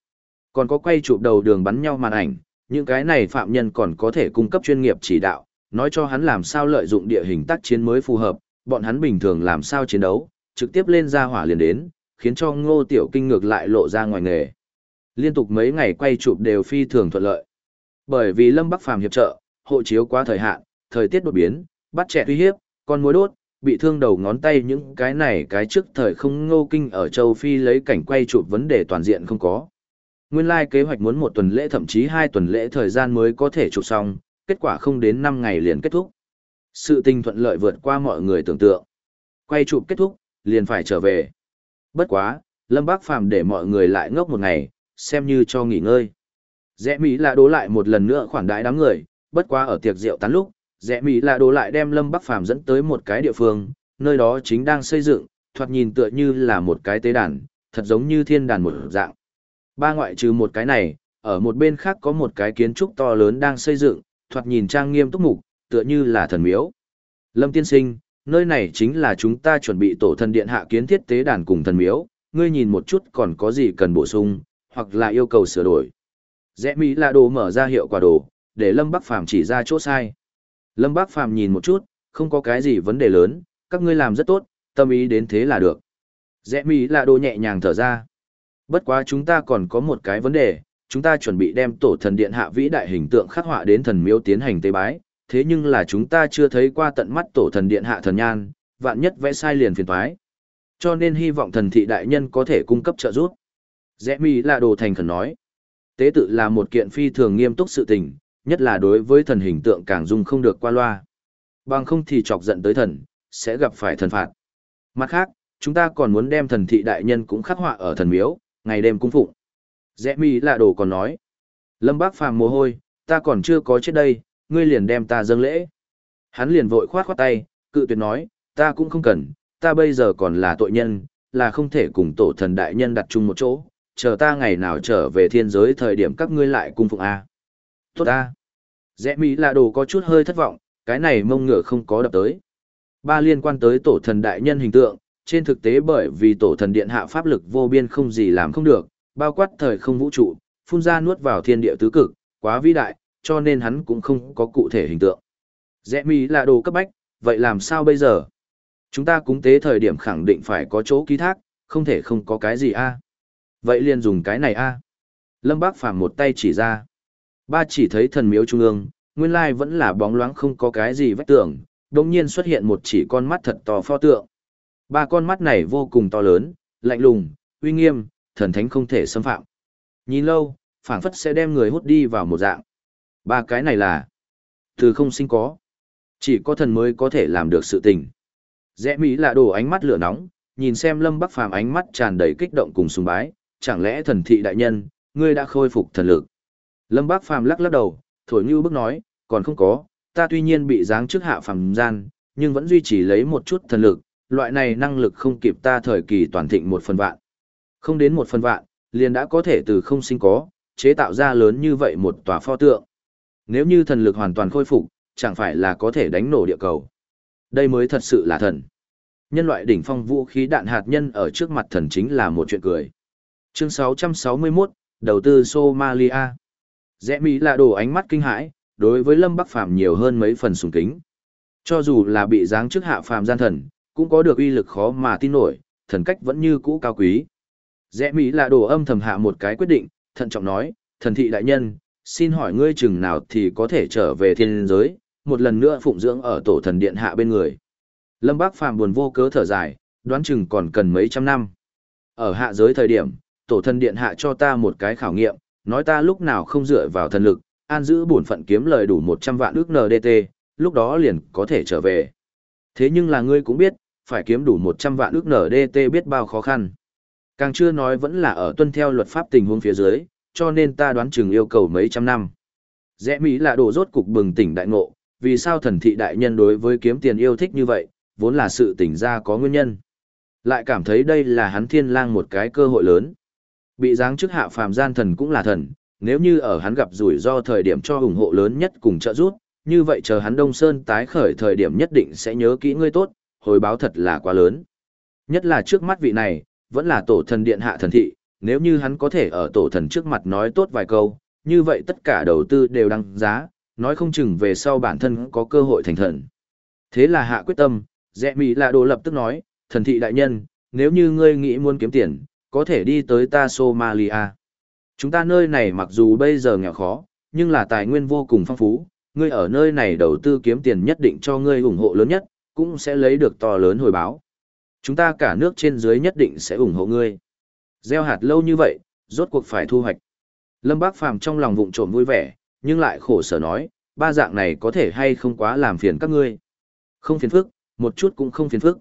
Còn có quay chụp đầu đường bắn nhau màn ảnh, những cái này phạm nhân còn có thể cung cấp chuyên nghiệp chỉ đạo, nói cho hắn làm sao lợi dụng địa hình tác chiến mới phù hợp, bọn hắn bình thường làm sao chiến đấu, trực tiếp lên ra hỏa liền đến, khiến cho ngô tiểu kinh ngược lại lộ ra ngoài nghề. Liên tục mấy ngày quay chụp đều phi thường thuận lợi. Bởi vì Lâm Bắc Phàm hiệp trợ, hộ chiếu quá thời hạn, thời tiết đột biến, bắt trẻ uy hiếp, con mối đốt, bị thương đầu ngón tay những cái này cái trước thời không ngô kinh ở châu Phi lấy cảnh quay chụp vấn đề toàn diện không có. Nguyên lai like kế hoạch muốn một tuần lễ thậm chí hai tuần lễ thời gian mới có thể chụp xong, kết quả không đến 5 ngày liền kết thúc. Sự tình thuận lợi vượt qua mọi người tưởng tượng. Quay chụp kết thúc, liền phải trở về. Bất quá, Lâm Bác Phàm để mọi người lại ngốc một ngày, xem như cho nghỉ ngơi. Rẽ Mỹ là đố lại một lần nữa khoản đãi đám người, Bất quá ở tiệc rượu tán lúc, rẽ mỹ là đồ lại đem Lâm Bắc Phàm dẫn tới một cái địa phương, nơi đó chính đang xây dựng, thoạt nhìn tựa như là một cái tế đàn, thật giống như thiên đàn một dạng. Ba ngoại trừ một cái này, ở một bên khác có một cái kiến trúc to lớn đang xây dựng, thoạt nhìn trang nghiêm túc mục, tựa như là thần miếu. Lâm tiên sinh, nơi này chính là chúng ta chuẩn bị tổ thần điện hạ kiến thiết tế đàn cùng thần miếu, ngươi nhìn một chút còn có gì cần bổ sung, hoặc là yêu cầu sửa đổi. Rẽ Mỹ là đồ mở ra hiệu quả đồ, để Lâm Bắc Phàm chỉ ra chỗ sai. Lâm bác Phàm nhìn một chút, không có cái gì vấn đề lớn, các ngươi làm rất tốt, tâm ý đến thế là được. Rẽ Mỹ là đồ nhẹ nhàng thở ra. Bất quá chúng ta còn có một cái vấn đề, chúng ta chuẩn bị đem tổ thần điện hạ vĩ đại hình tượng khắc họa đến thần miếu tiến hành tế bái, thế nhưng là chúng ta chưa thấy qua tận mắt tổ thần điện hạ thần nhan, vạn nhất vẽ sai liền phiền toái. Cho nên hy vọng thần thị đại nhân có thể cung cấp trợ giúp. Rẽ mì là đồ thành khẩn nói. Tế tự là một kiện phi thường nghiêm túc sự tình, nhất là đối với thần hình tượng càng dung không được qua loa. Bằng không thì chọc giận tới thần, sẽ gặp phải thần phạt. Mặt khác, chúng ta còn muốn đem thần thị đại nhân cũng khắc họa ở thần miếu, ngày đêm cung phụng. Rẽ mi là đồ còn nói. Lâm bác phàm mồ hôi, ta còn chưa có chết đây, ngươi liền đem ta dâng lễ. Hắn liền vội khoát khoát tay, cự tuyệt nói, ta cũng không cần, ta bây giờ còn là tội nhân, là không thể cùng tổ thần đại nhân đặt chung một chỗ, chờ ta ngày nào trở về thiên giới thời điểm các ngươi lại cung phụng A. Tốt ta, Rẽ Mỹ là đồ có chút hơi thất vọng, cái này mông ngựa không có đập tới. Ba liên quan tới tổ thần đại nhân hình tượng, trên thực tế bởi vì tổ thần điện hạ pháp lực vô biên không gì làm không được, bao quát thời không vũ trụ, phun ra nuốt vào thiên địa tứ cực, quá vĩ đại, cho nên hắn cũng không có cụ thể hình tượng. Rẽ Mỹ là đồ cấp bách, vậy làm sao bây giờ? Chúng ta cúng tế thời điểm khẳng định phải có chỗ ký thác, không thể không có cái gì a. Vậy liền dùng cái này a. Lâm Bác Phàm một tay chỉ ra. Ba chỉ thấy thần miếu trung ương, nguyên lai vẫn là bóng loáng không có cái gì vách tường, đồng nhiên xuất hiện một chỉ con mắt thật to pho tượng. Ba con mắt này vô cùng to lớn, lạnh lùng, uy nghiêm, thần thánh không thể xâm phạm. Nhìn lâu, phảng phất sẽ đem người hút đi vào một dạng. Ba cái này là từ không sinh có. Chỉ có thần mới có thể làm được sự tình. Rẽ Mỹ là đồ ánh mắt lửa nóng, nhìn xem Lâm Bắc Phàm ánh mắt tràn đầy kích động cùng sùng bái, chẳng lẽ thần thị đại nhân, ngươi đã khôi phục thần lực. Lâm bác Phàm lắc lắc đầu, thổi như bước nói, còn không có, ta tuy nhiên bị giáng trước hạ phàm gian, nhưng vẫn duy trì lấy một chút thần lực, loại này năng lực không kịp ta thời kỳ toàn thịnh một phần vạn. Không đến một phần vạn, liền đã có thể từ không sinh có, chế tạo ra lớn như vậy một tòa pho tượng. Nếu như thần lực hoàn toàn khôi phục, chẳng phải là có thể đánh nổ địa cầu. Đây mới thật sự là thần. Nhân loại đỉnh phong vũ khí đạn hạt nhân ở trước mặt thần chính là một chuyện cười. Chương 661, đầu tư Somalia. Rẽ Mỹ là đồ ánh mắt kinh hãi, đối với Lâm Bắc Phàm nhiều hơn mấy phần sùng kính. Cho dù là bị giáng trước hạ phàm gian thần, cũng có được uy lực khó mà tin nổi, thần cách vẫn như cũ cao quý. Rẽ Mỹ là đồ âm thầm hạ một cái quyết định, thận trọng nói, thần thị đại nhân, xin hỏi ngươi chừng nào thì có thể trở về thiên giới, một lần nữa phụng dưỡng ở tổ thần điện hạ bên người. Lâm Bác Phàm buồn vô cớ thở dài, đoán chừng còn cần mấy trăm năm. Ở hạ giới thời điểm, tổ thần điện hạ cho ta một cái khảo nghiệm, nói ta lúc nào không dựa vào thần lực, an giữ bổn phận kiếm lời đủ 100 vạn ước NDT, lúc đó liền có thể trở về. Thế nhưng là ngươi cũng biết, phải kiếm đủ 100 vạn ước NDT biết bao khó khăn. Càng chưa nói vẫn là ở tuân theo luật pháp tình huống phía dưới, cho nên ta đoán chừng yêu cầu mấy trăm năm. Rẽ Mỹ là đồ rốt cục bừng tỉnh đại ngộ, vì sao thần thị đại nhân đối với kiếm tiền yêu thích như vậy, vốn là sự tỉnh ra có nguyên nhân. Lại cảm thấy đây là hắn thiên lang một cái cơ hội lớn. Bị giáng chức hạ phàm gian thần cũng là thần, nếu như ở hắn gặp rủi ro thời điểm cho ủng hộ lớn nhất cùng trợ giúp, như vậy chờ hắn Đông Sơn tái khởi thời điểm nhất định sẽ nhớ kỹ ngươi tốt, hồi báo thật là quá lớn. Nhất là trước mắt vị này, vẫn là tổ thần điện hạ thần thị, nếu như hắn có thể ở tổ thần trước mặt nói tốt vài câu, như vậy tất cả đầu tư đều đăng giá, nói không chừng về sau bản thân có cơ hội thành thần. Thế là hạ quyết tâm, dẹ mỹ lạ đồ lập tức nói, thần thị đại nhân, nếu như ngươi nghĩ muốn kiếm tiền, có thể đi tới ta Somalia. Chúng ta nơi này mặc dù bây giờ nghèo khó, nhưng là tài nguyên vô cùng phong phú, ngươi ở nơi này đầu tư kiếm tiền nhất định cho ngươi ủng hộ lớn nhất, cũng sẽ lấy được to lớn hồi báo. Chúng ta cả nước trên dưới nhất định sẽ ủng hộ ngươi. Gieo hạt lâu như vậy, rốt cuộc phải thu hoạch. Lâm Bác Phàm trong lòng vụng trộm vui vẻ, nhưng lại khổ sở nói, ba dạng này có thể hay không quá làm phiền các ngươi. Không phiền phức, một chút cũng không phiền phức.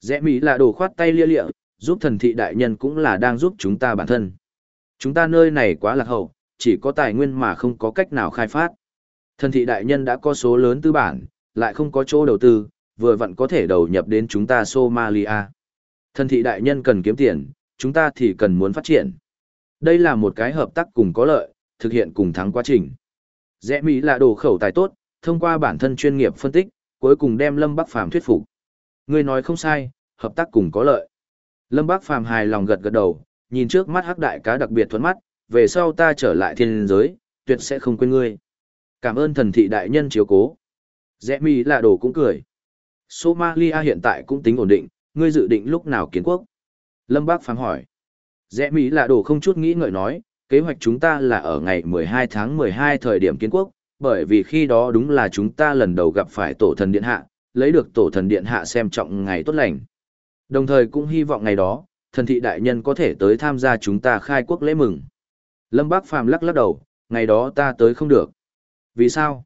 Rẽ Mỹ là đồ khoát tay lia lịa, giúp thần thị đại nhân cũng là đang giúp chúng ta bản thân. Chúng ta nơi này quá lạc hậu, chỉ có tài nguyên mà không có cách nào khai phát. Thần thị đại nhân đã có số lớn tư bản, lại không có chỗ đầu tư, vừa vặn có thể đầu nhập đến chúng ta Somalia. Thần thị đại nhân cần kiếm tiền, chúng ta thì cần muốn phát triển. Đây là một cái hợp tác cùng có lợi, thực hiện cùng thắng quá trình. Rẽ Mỹ là đồ khẩu tài tốt, thông qua bản thân chuyên nghiệp phân tích, cuối cùng đem Lâm Bắc Phàm thuyết phục. Người nói không sai, hợp tác cùng có lợi. Lâm Bác Phàm hài lòng gật gật đầu, nhìn trước mắt hắc đại cá đặc biệt thuẫn mắt, về sau ta trở lại thiên giới, tuyệt sẽ không quên ngươi. Cảm ơn thần thị đại nhân chiếu cố. Rẽ Mi là đồ cũng cười. Somalia hiện tại cũng tính ổn định, ngươi dự định lúc nào kiến quốc? Lâm Bác phán hỏi. Rẽ Mi là đồ không chút nghĩ ngợi nói, kế hoạch chúng ta là ở ngày 12 tháng 12 thời điểm kiến quốc, bởi vì khi đó đúng là chúng ta lần đầu gặp phải tổ thần điện hạ, lấy được tổ thần điện hạ xem trọng ngày tốt lành. Đồng thời cũng hy vọng ngày đó, thần thị đại nhân có thể tới tham gia chúng ta khai quốc lễ mừng. Lâm Bác Phàm lắc lắc đầu, ngày đó ta tới không được. Vì sao?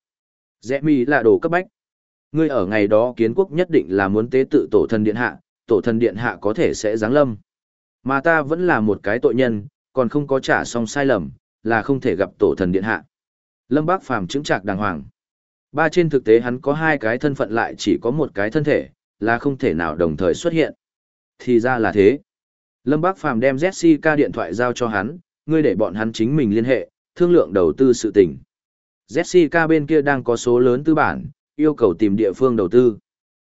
Rẽ mi là đồ cấp bách. Ngươi ở ngày đó kiến quốc nhất định là muốn tế tự tổ thần điện hạ, tổ thần điện hạ có thể sẽ giáng lâm. Mà ta vẫn là một cái tội nhân, còn không có trả xong sai lầm, là không thể gặp tổ thần điện hạ. Lâm Bác Phàm chứng trạc đàng hoàng. Ba trên thực tế hắn có hai cái thân phận lại chỉ có một cái thân thể, là không thể nào đồng thời xuất hiện. Thì ra là thế. Lâm Bác Phàm đem Jessica điện thoại giao cho hắn, ngươi để bọn hắn chính mình liên hệ, thương lượng đầu tư sự tình. Jessica bên kia đang có số lớn tư bản, yêu cầu tìm địa phương đầu tư.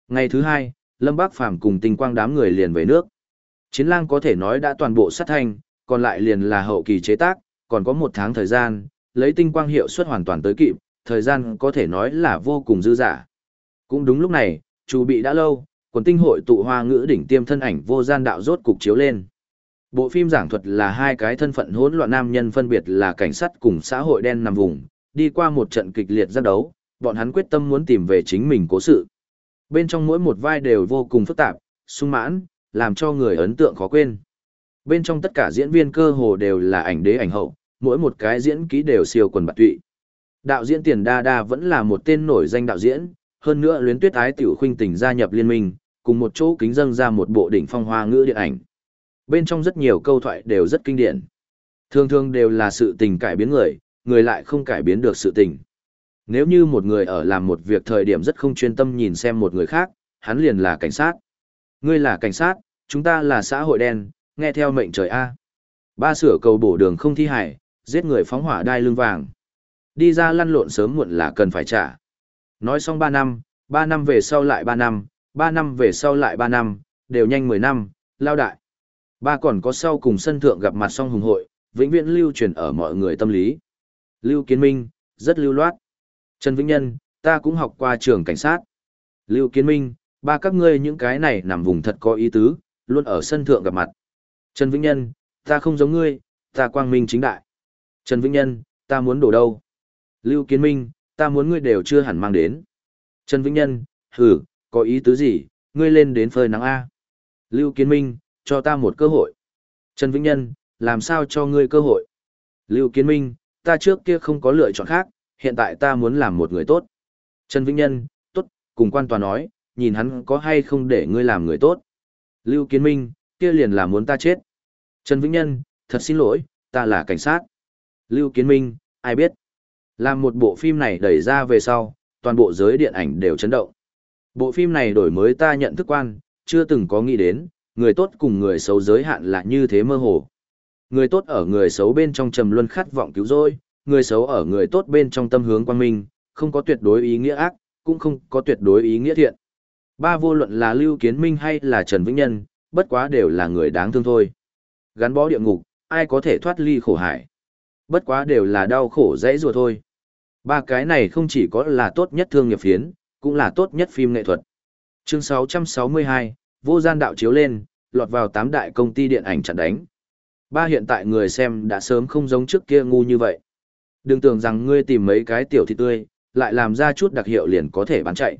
Ngày thứ hai, Lâm Bác Phàm cùng tinh quang đám người liền về nước. Chiến lang có thể nói đã toàn bộ sát thành, còn lại liền là hậu kỳ chế tác, còn có một tháng thời gian, lấy tinh quang hiệu suất hoàn toàn tới kịp, thời gian có thể nói là vô cùng dư dả. Cũng đúng lúc này, chủ bị đã lâu, quần tinh hội tụ hoa ngữ đỉnh tiêm thân ảnh vô gian đạo rốt cục chiếu lên. Bộ phim giảng thuật là hai cái thân phận hỗn loạn nam nhân phân biệt là cảnh sát cùng xã hội đen nằm vùng, đi qua một trận kịch liệt giáp đấu, bọn hắn quyết tâm muốn tìm về chính mình cố sự. Bên trong mỗi một vai đều vô cùng phức tạp, sung mãn, làm cho người ấn tượng khó quên. Bên trong tất cả diễn viên cơ hồ đều là ảnh đế ảnh hậu, mỗi một cái diễn ký đều siêu quần bạc tụy. Đạo diễn Tiền Đa Đa vẫn là một tên nổi danh đạo diễn, hơn nữa luyến tuyết ái tiểu khuynh tình gia nhập liên minh, cùng một chỗ kính dâng ra một bộ đỉnh phong hoa ngữ điện ảnh. Bên trong rất nhiều câu thoại đều rất kinh điển. Thường thường đều là sự tình cải biến người, người lại không cải biến được sự tình. Nếu như một người ở làm một việc thời điểm rất không chuyên tâm nhìn xem một người khác, hắn liền là cảnh sát. Ngươi là cảnh sát, chúng ta là xã hội đen, nghe theo mệnh trời A. Ba sửa cầu bổ đường không thi hải, giết người phóng hỏa đai lưng vàng. Đi ra lăn lộn sớm muộn là cần phải trả. Nói xong 3 năm, 3 năm về sau lại 3 năm, Ba năm về sau lại ba năm, đều nhanh 10 năm, lao đại. Ba còn có sau cùng sân thượng gặp mặt song hùng hội, vĩnh viễn lưu truyền ở mọi người tâm lý. Lưu Kiến Minh, rất lưu loát. Trần Vĩnh Nhân, ta cũng học qua trường cảnh sát. Lưu Kiến Minh, ba các ngươi những cái này nằm vùng thật có ý tứ, luôn ở sân thượng gặp mặt. Trần Vĩnh Nhân, ta không giống ngươi, ta quang minh chính đại. Trần Vĩnh Nhân, ta muốn đổ đâu? Lưu Kiến Minh, ta muốn ngươi đều chưa hẳn mang đến. Trần Vĩnh Nhân, hử, có ý tứ gì, ngươi lên đến phơi nắng A. Lưu Kiến Minh, cho ta một cơ hội. Trần Vĩnh Nhân, làm sao cho ngươi cơ hội? Lưu Kiến Minh, ta trước kia không có lựa chọn khác, hiện tại ta muốn làm một người tốt. Trần Vĩnh Nhân, tốt, cùng quan tòa nói, nhìn hắn có hay không để ngươi làm người tốt. Lưu Kiến Minh, kia liền là muốn ta chết. Trần Vĩnh Nhân, thật xin lỗi, ta là cảnh sát. Lưu Kiến Minh, ai biết. Làm một bộ phim này đẩy ra về sau, toàn bộ giới điện ảnh đều chấn động. Bộ phim này đổi mới ta nhận thức quan, chưa từng có nghĩ đến, người tốt cùng người xấu giới hạn là như thế mơ hồ. Người tốt ở người xấu bên trong trầm luân khát vọng cứu rỗi, người xấu ở người tốt bên trong tâm hướng quan minh, không có tuyệt đối ý nghĩa ác, cũng không có tuyệt đối ý nghĩa thiện. Ba vô luận là Lưu Kiến Minh hay là Trần Vĩnh Nhân, bất quá đều là người đáng thương thôi. Gắn bó địa ngục, ai có thể thoát ly khổ hải. Bất quá đều là đau khổ dễ rùa thôi. Ba cái này không chỉ có là tốt nhất thương nghiệp phiến, cũng là tốt nhất phim nghệ thuật. Chương 662, vô gian đạo chiếu lên, lọt vào tám đại công ty điện ảnh chặn đánh. Ba hiện tại người xem đã sớm không giống trước kia ngu như vậy. Đừng tưởng rằng ngươi tìm mấy cái tiểu thịt tươi, lại làm ra chút đặc hiệu liền có thể bán chạy.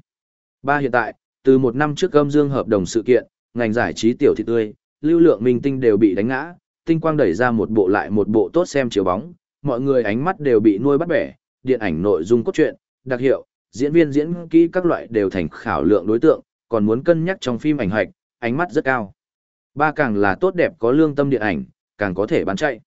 Ba hiện tại, từ một năm trước gâm dương hợp đồng sự kiện, ngành giải trí tiểu thịt tươi, lưu lượng minh tinh đều bị đánh ngã, tinh quang đẩy ra một bộ lại một bộ tốt xem chiếu bóng, mọi người ánh mắt đều bị nuôi bắt bẻ, điện ảnh nội dung cốt truyện, đặc hiệu, diễn viên diễn kỹ các loại đều thành khảo lượng đối tượng, còn muốn cân nhắc trong phim ảnh hoạch, ánh mắt rất cao. Ba càng là tốt đẹp có lương tâm điện ảnh, càng có thể bán chạy.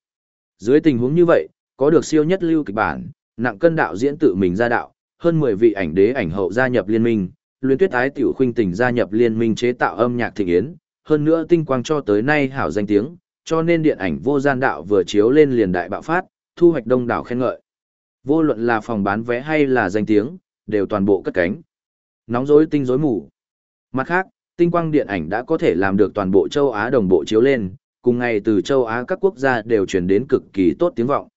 Dưới tình huống như vậy, có được siêu nhất lưu kịch bản, nặng cân đạo diễn tự mình ra đạo, hơn 10 vị ảnh đế ảnh hậu gia nhập liên minh, Luyến Tuyết Ái tiểu khuynh tình gia nhập liên minh chế tạo âm nhạc thịnh yến, hơn nữa tinh quang cho tới nay hảo danh tiếng, cho nên điện ảnh vô gian đạo vừa chiếu lên liền đại bạo phát, thu hoạch đông đảo khen ngợi. Vô luận là phòng bán vé hay là danh tiếng, đều toàn bộ cất cánh. Nóng rối tinh rối mù. Mặt khác, tinh quang điện ảnh đã có thể làm được toàn bộ châu Á đồng bộ chiếu lên, cùng ngày từ châu Á các quốc gia đều truyền đến cực kỳ tốt tiếng vọng.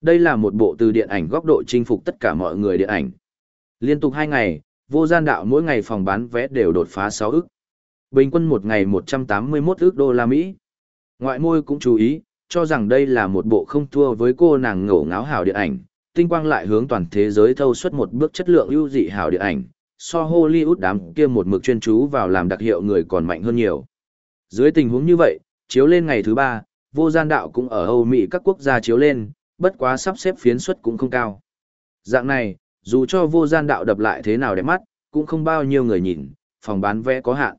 Đây là một bộ từ điện ảnh góc độ chinh phục tất cả mọi người điện ảnh. Liên tục 2 ngày, vô gian đạo mỗi ngày phòng bán vé đều đột phá 6 ức. Bình quân một ngày 181 ức đô la Mỹ. Ngoại môi cũng chú ý, cho rằng đây là một bộ không thua với cô nàng ngổ ngáo hảo điện ảnh, tinh quang lại hướng toàn thế giới thâu xuất một bước chất lượng ưu dị hảo điện ảnh, so Hollywood đám kia một mực chuyên chú vào làm đặc hiệu người còn mạnh hơn nhiều. Dưới tình huống như vậy, chiếu lên ngày thứ ba, vô gian đạo cũng ở Âu Mỹ các quốc gia chiếu lên, bất quá sắp xếp phiến suất cũng không cao. Dạng này, dù cho vô gian đạo đập lại thế nào đẹp mắt, cũng không bao nhiêu người nhìn, phòng bán vé có hạn.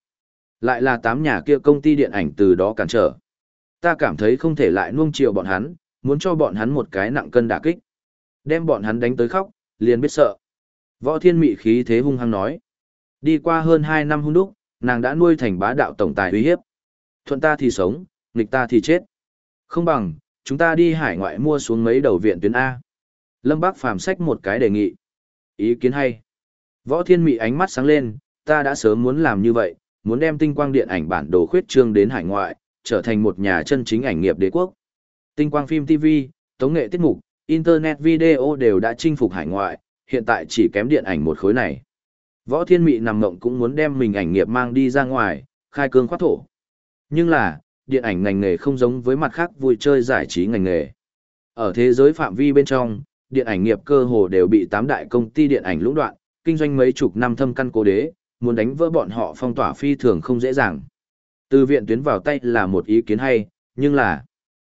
Lại là tám nhà kia công ty điện ảnh từ đó cản trở. Ta cảm thấy không thể lại nuông chiều bọn hắn, muốn cho bọn hắn một cái nặng cân đả kích. Đem bọn hắn đánh tới khóc, liền biết sợ. Võ thiên mị khí thế hung hăng nói. Đi qua hơn 2 năm hung đúc, nàng đã nuôi thành bá đạo tổng tài uy hiếp. Thuận ta thì sống, nghịch ta thì chết. Không bằng, chúng ta đi hải ngoại mua xuống mấy đầu viện tuyến A. Lâm Bác phàm sách một cái đề nghị. Ý kiến hay. Võ thiên mị ánh mắt sáng lên, ta đã sớm muốn làm như vậy, muốn đem tinh quang điện ảnh bản đồ khuyết trương đến hải ngoại, trở thành một nhà chân chính ảnh nghiệp đế quốc. Tinh quang phim TV, tống nghệ tiết mục, internet video đều đã chinh phục hải ngoại, hiện tại chỉ kém điện ảnh một khối này. Võ Thiên Mị nằm mộng cũng muốn đem mình ảnh nghiệp mang đi ra ngoài, khai cương khoát thổ. Nhưng là, điện ảnh ngành nghề không giống với mặt khác vui chơi giải trí ngành nghề. Ở thế giới phạm vi bên trong, điện ảnh nghiệp cơ hồ đều bị tám đại công ty điện ảnh lũng đoạn, kinh doanh mấy chục năm thâm căn cố đế, muốn đánh vỡ bọn họ phong tỏa phi thường không dễ dàng. Từ viện tuyến vào tay là một ý kiến hay, nhưng là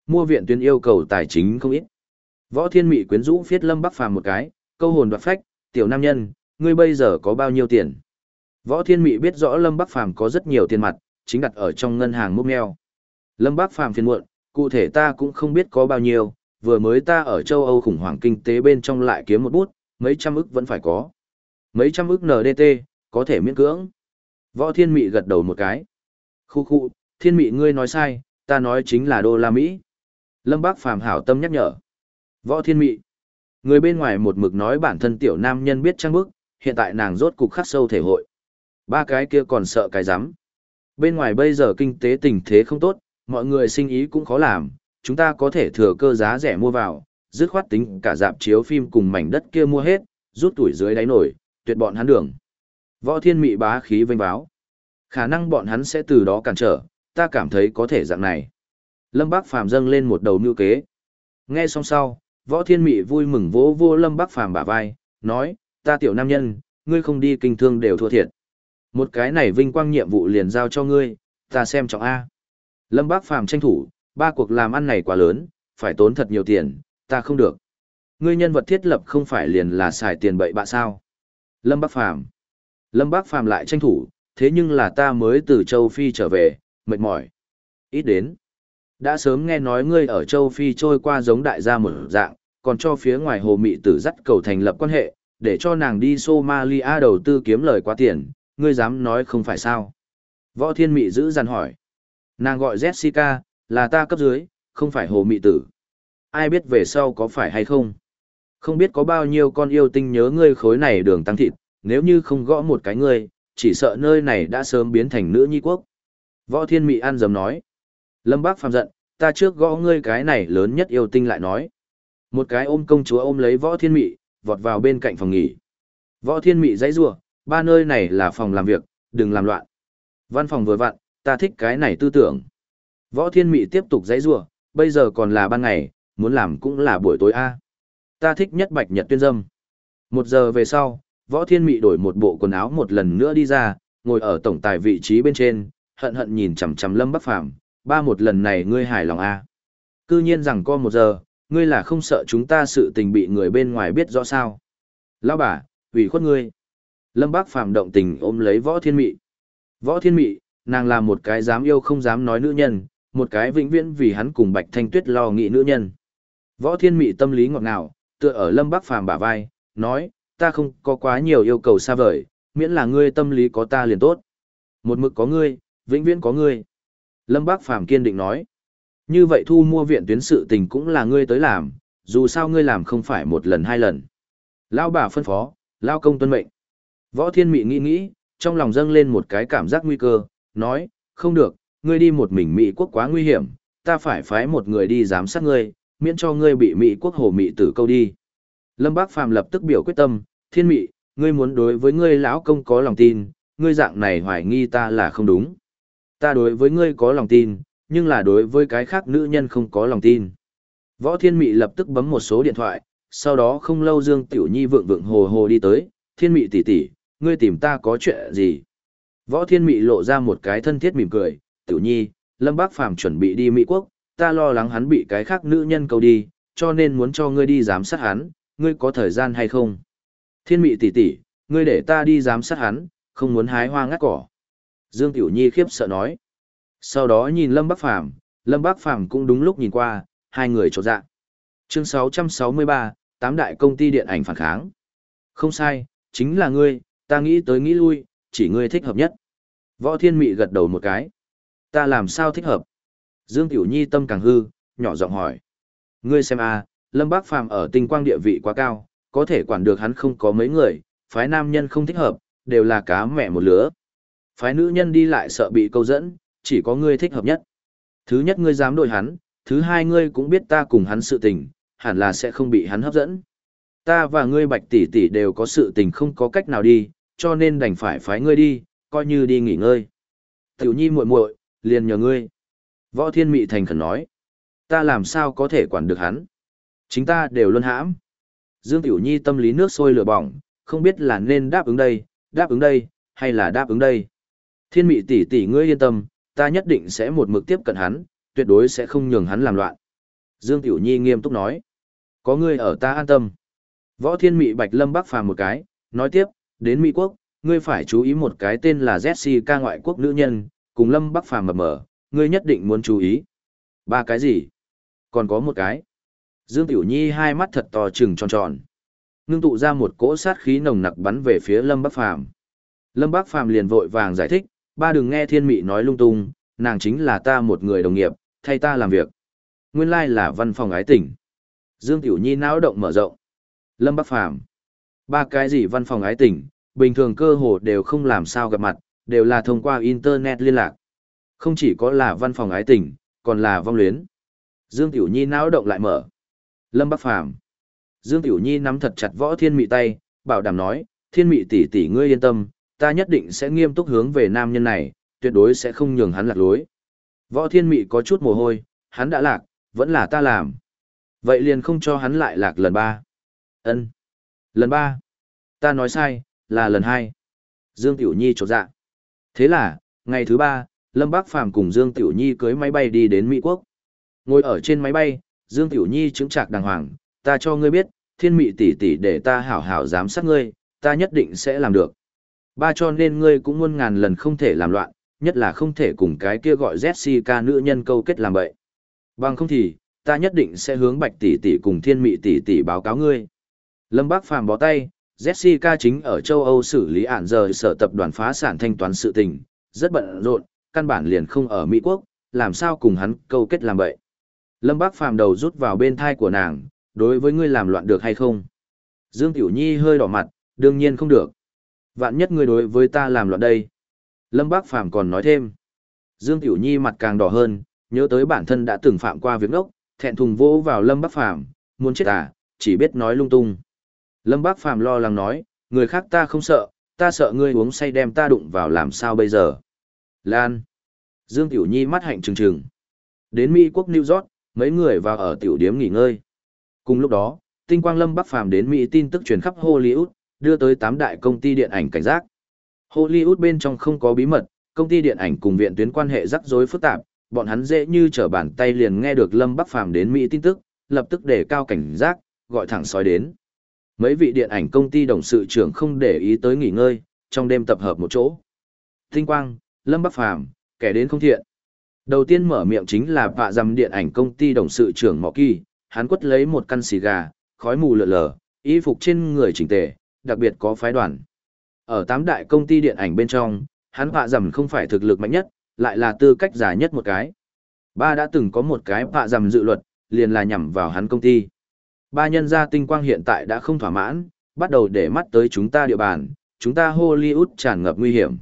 mua viện tuyến yêu cầu tài chính không ít. Võ Thiên Mị quyến rũ phiết Lâm Bắc Phàm một cái, câu hồn đoạt phách, tiểu nam nhân, ngươi bây giờ có bao nhiêu tiền? Võ Thiên Mị biết rõ Lâm Bắc Phàm có rất nhiều tiền mặt, chính đặt ở trong ngân hàng múc meo. Lâm Bắc Phàm phiền muộn, cụ thể ta cũng không biết có bao nhiêu, vừa mới ta ở châu Âu khủng hoảng kinh tế bên trong lại kiếm một bút, mấy trăm ức vẫn phải có. Mấy trăm ức NDT, có thể miễn cưỡng. Võ Thiên Mị gật đầu một cái. Khu khu, Thiên Mị ngươi nói sai, ta nói chính là đô la Mỹ. Lâm Bác Phàm hảo tâm nhắc nhở. Võ Thiên Mị. Người bên ngoài một mực nói bản thân tiểu nam nhân biết trang bức, hiện tại nàng rốt cục khắc sâu thể hội. Ba cái kia còn sợ cái rắm Bên ngoài bây giờ kinh tế tình thế không tốt, mọi người sinh ý cũng khó làm, chúng ta có thể thừa cơ giá rẻ mua vào, dứt khoát tính cả dạp chiếu phim cùng mảnh đất kia mua hết, rút tuổi dưới đáy nổi, tuyệt bọn hắn đường. Võ thiên mị bá khí vênh báo. Khả năng bọn hắn sẽ từ đó cản trở, ta cảm thấy có thể dạng này. Lâm Bác Phàm dâng lên một đầu mưu kế. Nghe xong sau, võ thiên mị vui mừng vỗ vô Lâm Bác Phàm bả vai, nói, ta tiểu nam nhân, ngươi không đi kinh thương đều thua thiệt. Một cái này vinh quang nhiệm vụ liền giao cho ngươi, ta xem trọng A. Lâm Bác Phàm tranh thủ, ba cuộc làm ăn này quá lớn, phải tốn thật nhiều tiền, ta không được. Ngươi nhân vật thiết lập không phải liền là xài tiền bậy bạ sao. Lâm Bác Phàm Lâm Bác Phàm lại tranh thủ, thế nhưng là ta mới từ châu Phi trở về, mệt mỏi. Ít đến. Đã sớm nghe nói ngươi ở châu Phi trôi qua giống đại gia một dạng, còn cho phía ngoài hồ mị tử dắt cầu thành lập quan hệ, để cho nàng đi Somalia đầu tư kiếm lời quá tiền, ngươi dám nói không phải sao. Võ thiên mị giữ dằn hỏi. Nàng gọi Jessica, là ta cấp dưới, không phải hồ mị tử. Ai biết về sau có phải hay không? Không biết có bao nhiêu con yêu tinh nhớ ngươi khối này đường tăng thịt, nếu như không gõ một cái ngươi, chỉ sợ nơi này đã sớm biến thành nữ nhi quốc. Võ thiên mị ăn dầm nói. Lâm Bác phàm giận, ta trước gõ ngươi cái này lớn nhất yêu tinh lại nói. Một cái ôm công chúa ôm lấy võ thiên mị, vọt vào bên cạnh phòng nghỉ. Võ thiên mị dãy rủa ba nơi này là phòng làm việc, đừng làm loạn. Văn phòng vừa vặn, ta thích cái này tư tưởng. Võ thiên mị tiếp tục dãy rủa bây giờ còn là ban ngày, muốn làm cũng là buổi tối A. Ta thích nhất bạch nhật tuyên dâm. Một giờ về sau, võ thiên mị đổi một bộ quần áo một lần nữa đi ra, ngồi ở tổng tài vị trí bên trên, hận hận nhìn chằm chằm lâm bắc phàm ba một lần này ngươi hài lòng à? Cư nhiên rằng co một giờ, ngươi là không sợ chúng ta sự tình bị người bên ngoài biết rõ sao. Lão bà, ủy khuất ngươi. Lâm Bác Phàm động tình ôm lấy Võ Thiên Mị. Võ Thiên Mị, nàng là một cái dám yêu không dám nói nữ nhân, một cái vĩnh viễn vì hắn cùng Bạch Thanh Tuyết lo nghĩ nữ nhân. Võ Thiên Mị tâm lý ngọt ngào, tựa ở Lâm Bác Phàm bả vai, nói, ta không có quá nhiều yêu cầu xa vời, miễn là ngươi tâm lý có ta liền tốt. Một mực có ngươi, vĩnh viễn có ngươi. Lâm Bác Phàm kiên định nói. Như vậy thu mua viện tuyến sự tình cũng là ngươi tới làm, dù sao ngươi làm không phải một lần hai lần. Lao bà phân phó, lao công tuân mệnh. Võ Thiên Mị nghĩ nghĩ, trong lòng dâng lên một cái cảm giác nguy cơ, nói, không được, ngươi đi một mình Mỹ quốc quá nguy hiểm, ta phải phái một người đi giám sát ngươi, miễn cho ngươi bị Mỹ quốc hồ Mỹ tử câu đi. Lâm Bác Phàm lập tức biểu quyết tâm, Thiên Mị, ngươi muốn đối với ngươi lão công có lòng tin, ngươi dạng này hoài nghi ta là không đúng. Ta đối với ngươi có lòng tin, nhưng là đối với cái khác nữ nhân không có lòng tin. Võ Thiên Mị lập tức bấm một số điện thoại, sau đó không lâu Dương Tiểu Nhi vượng vượng hồ hồ đi tới, Thiên Mị tỷ tỷ, ngươi tìm ta có chuyện gì? Võ Thiên Mị lộ ra một cái thân thiết mỉm cười, Tiểu Nhi, Lâm Bác Phàm chuẩn bị đi Mỹ Quốc, ta lo lắng hắn bị cái khác nữ nhân cầu đi, cho nên muốn cho ngươi đi giám sát hắn, ngươi có thời gian hay không? Thiên Mị tỷ tỷ, ngươi để ta đi giám sát hắn, không muốn hái hoa ngắt cỏ. Dương Tiểu Nhi khiếp sợ nói. Sau đó nhìn Lâm Bắc Phàm, Lâm Bắc Phàm cũng đúng lúc nhìn qua, hai người trột dạ. Chương 663, tám đại công ty điện ảnh phản kháng. Không sai, chính là ngươi, ta nghĩ tới nghĩ lui, chỉ ngươi thích hợp nhất. Võ Thiên Mị gật đầu một cái. Ta làm sao thích hợp? Dương Tiểu Nhi tâm càng hư, nhỏ giọng hỏi. Ngươi xem a, Lâm Bác Phàm ở tinh quang địa vị quá cao, có thể quản được hắn không có mấy người, phái nam nhân không thích hợp, đều là cá mẹ một lứa. Phái nữ nhân đi lại sợ bị câu dẫn, chỉ có ngươi thích hợp nhất. Thứ nhất ngươi dám đổi hắn, thứ hai ngươi cũng biết ta cùng hắn sự tình, hẳn là sẽ không bị hắn hấp dẫn. Ta và ngươi bạch tỷ tỷ đều có sự tình không có cách nào đi, cho nên đành phải phái ngươi đi, coi như đi nghỉ ngơi. Tiểu nhi muội muội, liền nhờ ngươi. Võ thiên mị thành khẩn nói. Ta làm sao có thể quản được hắn? Chính ta đều luôn hãm. Dương Tiểu Nhi tâm lý nước sôi lửa bỏng, không biết là nên đáp ứng đây, đáp ứng đây, hay là đáp ứng đây. Thiên mị tỷ tỷ ngươi yên tâm, ta nhất định sẽ một mực tiếp cận hắn, tuyệt đối sẽ không nhường hắn làm loạn. Dương Tiểu Nhi nghiêm túc nói. Có ngươi ở ta an tâm. Võ thiên mị bạch lâm bắc phàm một cái, nói tiếp, đến Mỹ Quốc, ngươi phải chú ý một cái tên là Jessica ngoại quốc nữ nhân, cùng lâm bắc phàm mập mờ, ngươi nhất định muốn chú ý. Ba cái gì? Còn có một cái. Dương Tiểu Nhi hai mắt thật to trừng tròn tròn. Ngưng tụ ra một cỗ sát khí nồng nặc bắn về phía Lâm Bắc Phàm. Lâm Bắc Phàm liền vội vàng giải thích, ba đừng nghe thiên mị nói lung tung, nàng chính là ta một người đồng nghiệp, thay ta làm việc. Nguyên lai là văn phòng ái tỉnh. Dương Tiểu Nhi não động mở rộng. Lâm Bắc Phàm Ba cái gì văn phòng ái tỉnh, bình thường cơ hồ đều không làm sao gặp mặt, đều là thông qua Internet liên lạc. Không chỉ có là văn phòng ái tỉnh, còn là vong luyến. Dương Tiểu Nhi não động lại mở. Lâm Bắc Phàm Dương Tiểu Nhi nắm thật chặt võ thiên mị tay, bảo đảm nói, thiên mị tỷ tỷ ngươi yên tâm, ta nhất định sẽ nghiêm túc hướng về nam nhân này, tuyệt đối sẽ không nhường hắn lạc lối. Võ thiên mị có chút mồ hôi, hắn đã lạc, vẫn là ta làm. Vậy liền không cho hắn lại lạc lần ba. ân Lần ba. Ta nói sai, là lần hai. Dương Tiểu Nhi trột dạ. Thế là, ngày thứ ba, Lâm Bác Phàm cùng Dương Tiểu Nhi cưới máy bay đi đến Mỹ Quốc. Ngồi ở trên máy bay, Dương Tiểu Nhi chứng trạc đàng hoàng, ta cho ngươi biết, thiên mị tỷ tỷ để ta hảo hảo giám sát ngươi, ta nhất định sẽ làm được. Ba cho nên ngươi cũng muôn ngàn lần không thể làm loạn, nhất là không thể cùng cái kia gọi Jessica nữ nhân câu kết làm bậy. Bằng không thì, ta nhất định sẽ hướng bạch tỷ tỷ cùng thiên mị tỷ tỷ báo cáo ngươi. Lâm Bác Phàm bó tay, Jessica chính ở châu Âu xử lý ản giờ sở tập đoàn phá sản thanh toán sự tình, rất bận rộn, căn bản liền không ở Mỹ Quốc, làm sao cùng hắn câu kết làm bậy. Lâm Bác Phàm đầu rút vào bên thai của nàng, đối với ngươi làm loạn được hay không? Dương Tiểu Nhi hơi đỏ mặt, đương nhiên không được. Vạn nhất ngươi đối với ta làm loạn đây. Lâm Bác Phàm còn nói thêm. Dương Tiểu Nhi mặt càng đỏ hơn, nhớ tới bản thân đã từng phạm qua việc ốc, thẹn thùng vỗ vào Lâm Bác Phàm muốn chết à, chỉ biết nói lung tung. Lâm Bác Phàm lo lắng nói, người khác ta không sợ, ta sợ ngươi uống say đem ta đụng vào làm sao bây giờ. Lan. Dương Tiểu Nhi mắt hạnh trừng trừng. Đến Mỹ quốc New York, mấy người vào ở tiểu điếm nghỉ ngơi. Cùng lúc đó, tinh quang lâm bắc phàm đến Mỹ tin tức truyền khắp Hollywood, đưa tới tám đại công ty điện ảnh cảnh giác. Hollywood bên trong không có bí mật, công ty điện ảnh cùng viện tuyến quan hệ rắc rối phức tạp, bọn hắn dễ như trở bàn tay liền nghe được Lâm Bắc Phàm đến Mỹ tin tức, lập tức đề cao cảnh giác, gọi thẳng sói đến. Mấy vị điện ảnh công ty đồng sự trưởng không để ý tới nghỉ ngơi, trong đêm tập hợp một chỗ. Tinh Quang, Lâm Bắc Phàm, kẻ đến không thiện. Đầu tiên mở miệng chính là vạ dằm điện ảnh công ty đồng sự trưởng Mọ Kỳ, hắn quất lấy một căn xì gà, khói mù lượn lờ, y phục trên người chỉnh tề, đặc biệt có phái đoàn. Ở tám đại công ty điện ảnh bên trong, hắn bạ rằm không phải thực lực mạnh nhất, lại là tư cách giả nhất một cái. Ba đã từng có một cái bạ rằm dự luật, liền là nhằm vào hắn công ty. Ba nhân gia tinh quang hiện tại đã không thỏa mãn, bắt đầu để mắt tới chúng ta địa bàn, chúng ta Hollywood tràn ngập nguy hiểm.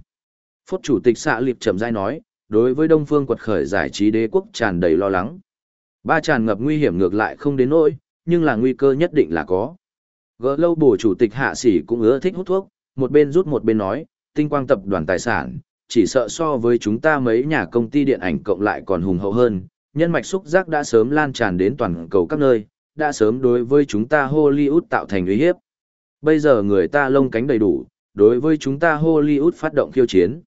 Phốt chủ tịch xạ liệp chậm rãi nói, đối với Đông Phương quật khởi giải trí đế quốc tràn đầy lo lắng. Ba tràn ngập nguy hiểm ngược lại không đến nỗi, nhưng là nguy cơ nhất định là có. Gỡ lâu bổ chủ tịch hạ sĩ cũng ưa thích hút thuốc, một bên rút một bên nói, tinh quang tập đoàn tài sản, chỉ sợ so với chúng ta mấy nhà công ty điện ảnh cộng lại còn hùng hậu hơn, nhân mạch xúc giác đã sớm lan tràn đến toàn cầu các nơi, đã sớm đối với chúng ta Hollywood tạo thành uy hiếp. Bây giờ người ta lông cánh đầy đủ, đối với chúng ta Hollywood phát động khiêu chiến.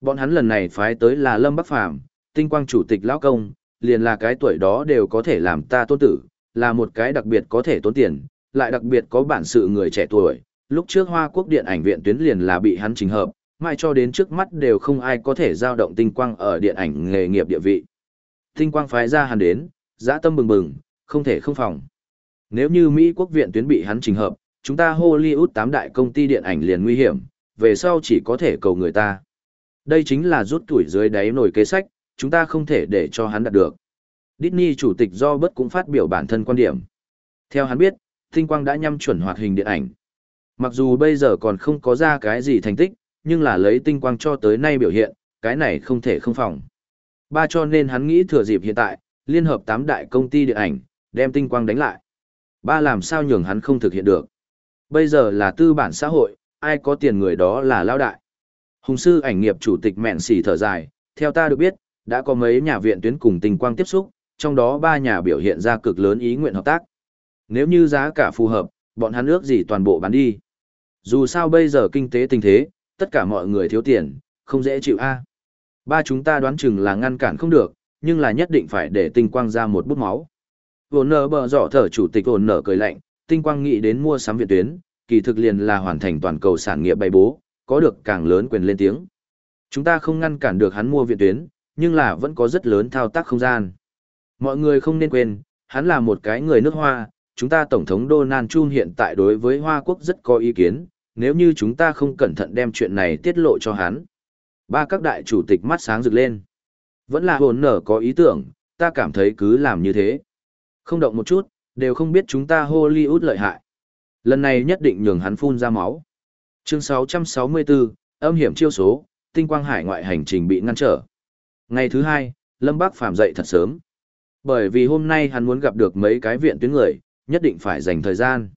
Bọn hắn lần này phái tới là Lâm Bắc Phàm tinh quang chủ tịch lão công, liền là cái tuổi đó đều có thể làm ta tôn tử, là một cái đặc biệt có thể tốn tiền, lại đặc biệt có bản sự người trẻ tuổi. Lúc trước Hoa Quốc Điện ảnh viện tuyến liền là bị hắn trình hợp, mai cho đến trước mắt đều không ai có thể giao động tinh quang ở điện ảnh nghề nghiệp địa vị. Tinh quang phái ra hắn đến, dã tâm bừng bừng, không thể không phòng. Nếu như Mỹ quốc viện tuyến bị hắn trình hợp, chúng ta Hollywood tám đại công ty điện ảnh liền nguy hiểm, về sau chỉ có thể cầu người ta. Đây chính là rút tuổi dưới đáy nổi kế sách, chúng ta không thể để cho hắn đạt được. Disney chủ tịch do bất cũng phát biểu bản thân quan điểm. Theo hắn biết, Tinh Quang đã nhắm chuẩn hoạt hình điện ảnh. Mặc dù bây giờ còn không có ra cái gì thành tích, nhưng là lấy Tinh Quang cho tới nay biểu hiện, cái này không thể không phòng. Ba cho nên hắn nghĩ thừa dịp hiện tại, liên hợp tám đại công ty điện ảnh, đem Tinh Quang đánh lại. Ba làm sao nhường hắn không thực hiện được. Bây giờ là tư bản xã hội, ai có tiền người đó là lao đại. Hùng sư ảnh nghiệp chủ tịch mẹn xỉ thở dài, theo ta được biết, đã có mấy nhà viện tuyến cùng Tinh Quang tiếp xúc, trong đó ba nhà biểu hiện ra cực lớn ý nguyện hợp tác. Nếu như giá cả phù hợp, bọn hắn ước gì toàn bộ bán đi. Dù sao bây giờ kinh tế tình thế, tất cả mọi người thiếu tiền, không dễ chịu a. Ba chúng ta đoán chừng là ngăn cản không được, nhưng là nhất định phải để tinh quang ra một bút máu. Vốn nở bờ giỏ thở chủ tịch ổn nở cười lạnh, tinh quang nghĩ đến mua sắm viện tuyến, kỳ thực liền là hoàn thành toàn cầu sản nghiệp bày bố, có được càng lớn quyền lên tiếng. Chúng ta không ngăn cản được hắn mua viện tuyến, nhưng là vẫn có rất lớn thao tác không gian. Mọi người không nên quên, hắn là một cái người nước Hoa, chúng ta Tổng thống Donald Trump hiện tại đối với Hoa Quốc rất có ý kiến, nếu như chúng ta không cẩn thận đem chuyện này tiết lộ cho hắn. Ba các đại chủ tịch mắt sáng rực lên. Vẫn là hồn nở có ý tưởng, ta cảm thấy cứ làm như thế. Không động một chút, đều không biết chúng ta Hollywood lợi hại. Lần này nhất định nhường hắn phun ra máu. Chương 664, âm hiểm chiêu số, tinh quang hải ngoại hành trình bị ngăn trở. Ngày thứ hai, Lâm Bác Phàm dậy thật sớm. Bởi vì hôm nay hắn muốn gặp được mấy cái viện tuyến người, nhất định phải dành thời gian.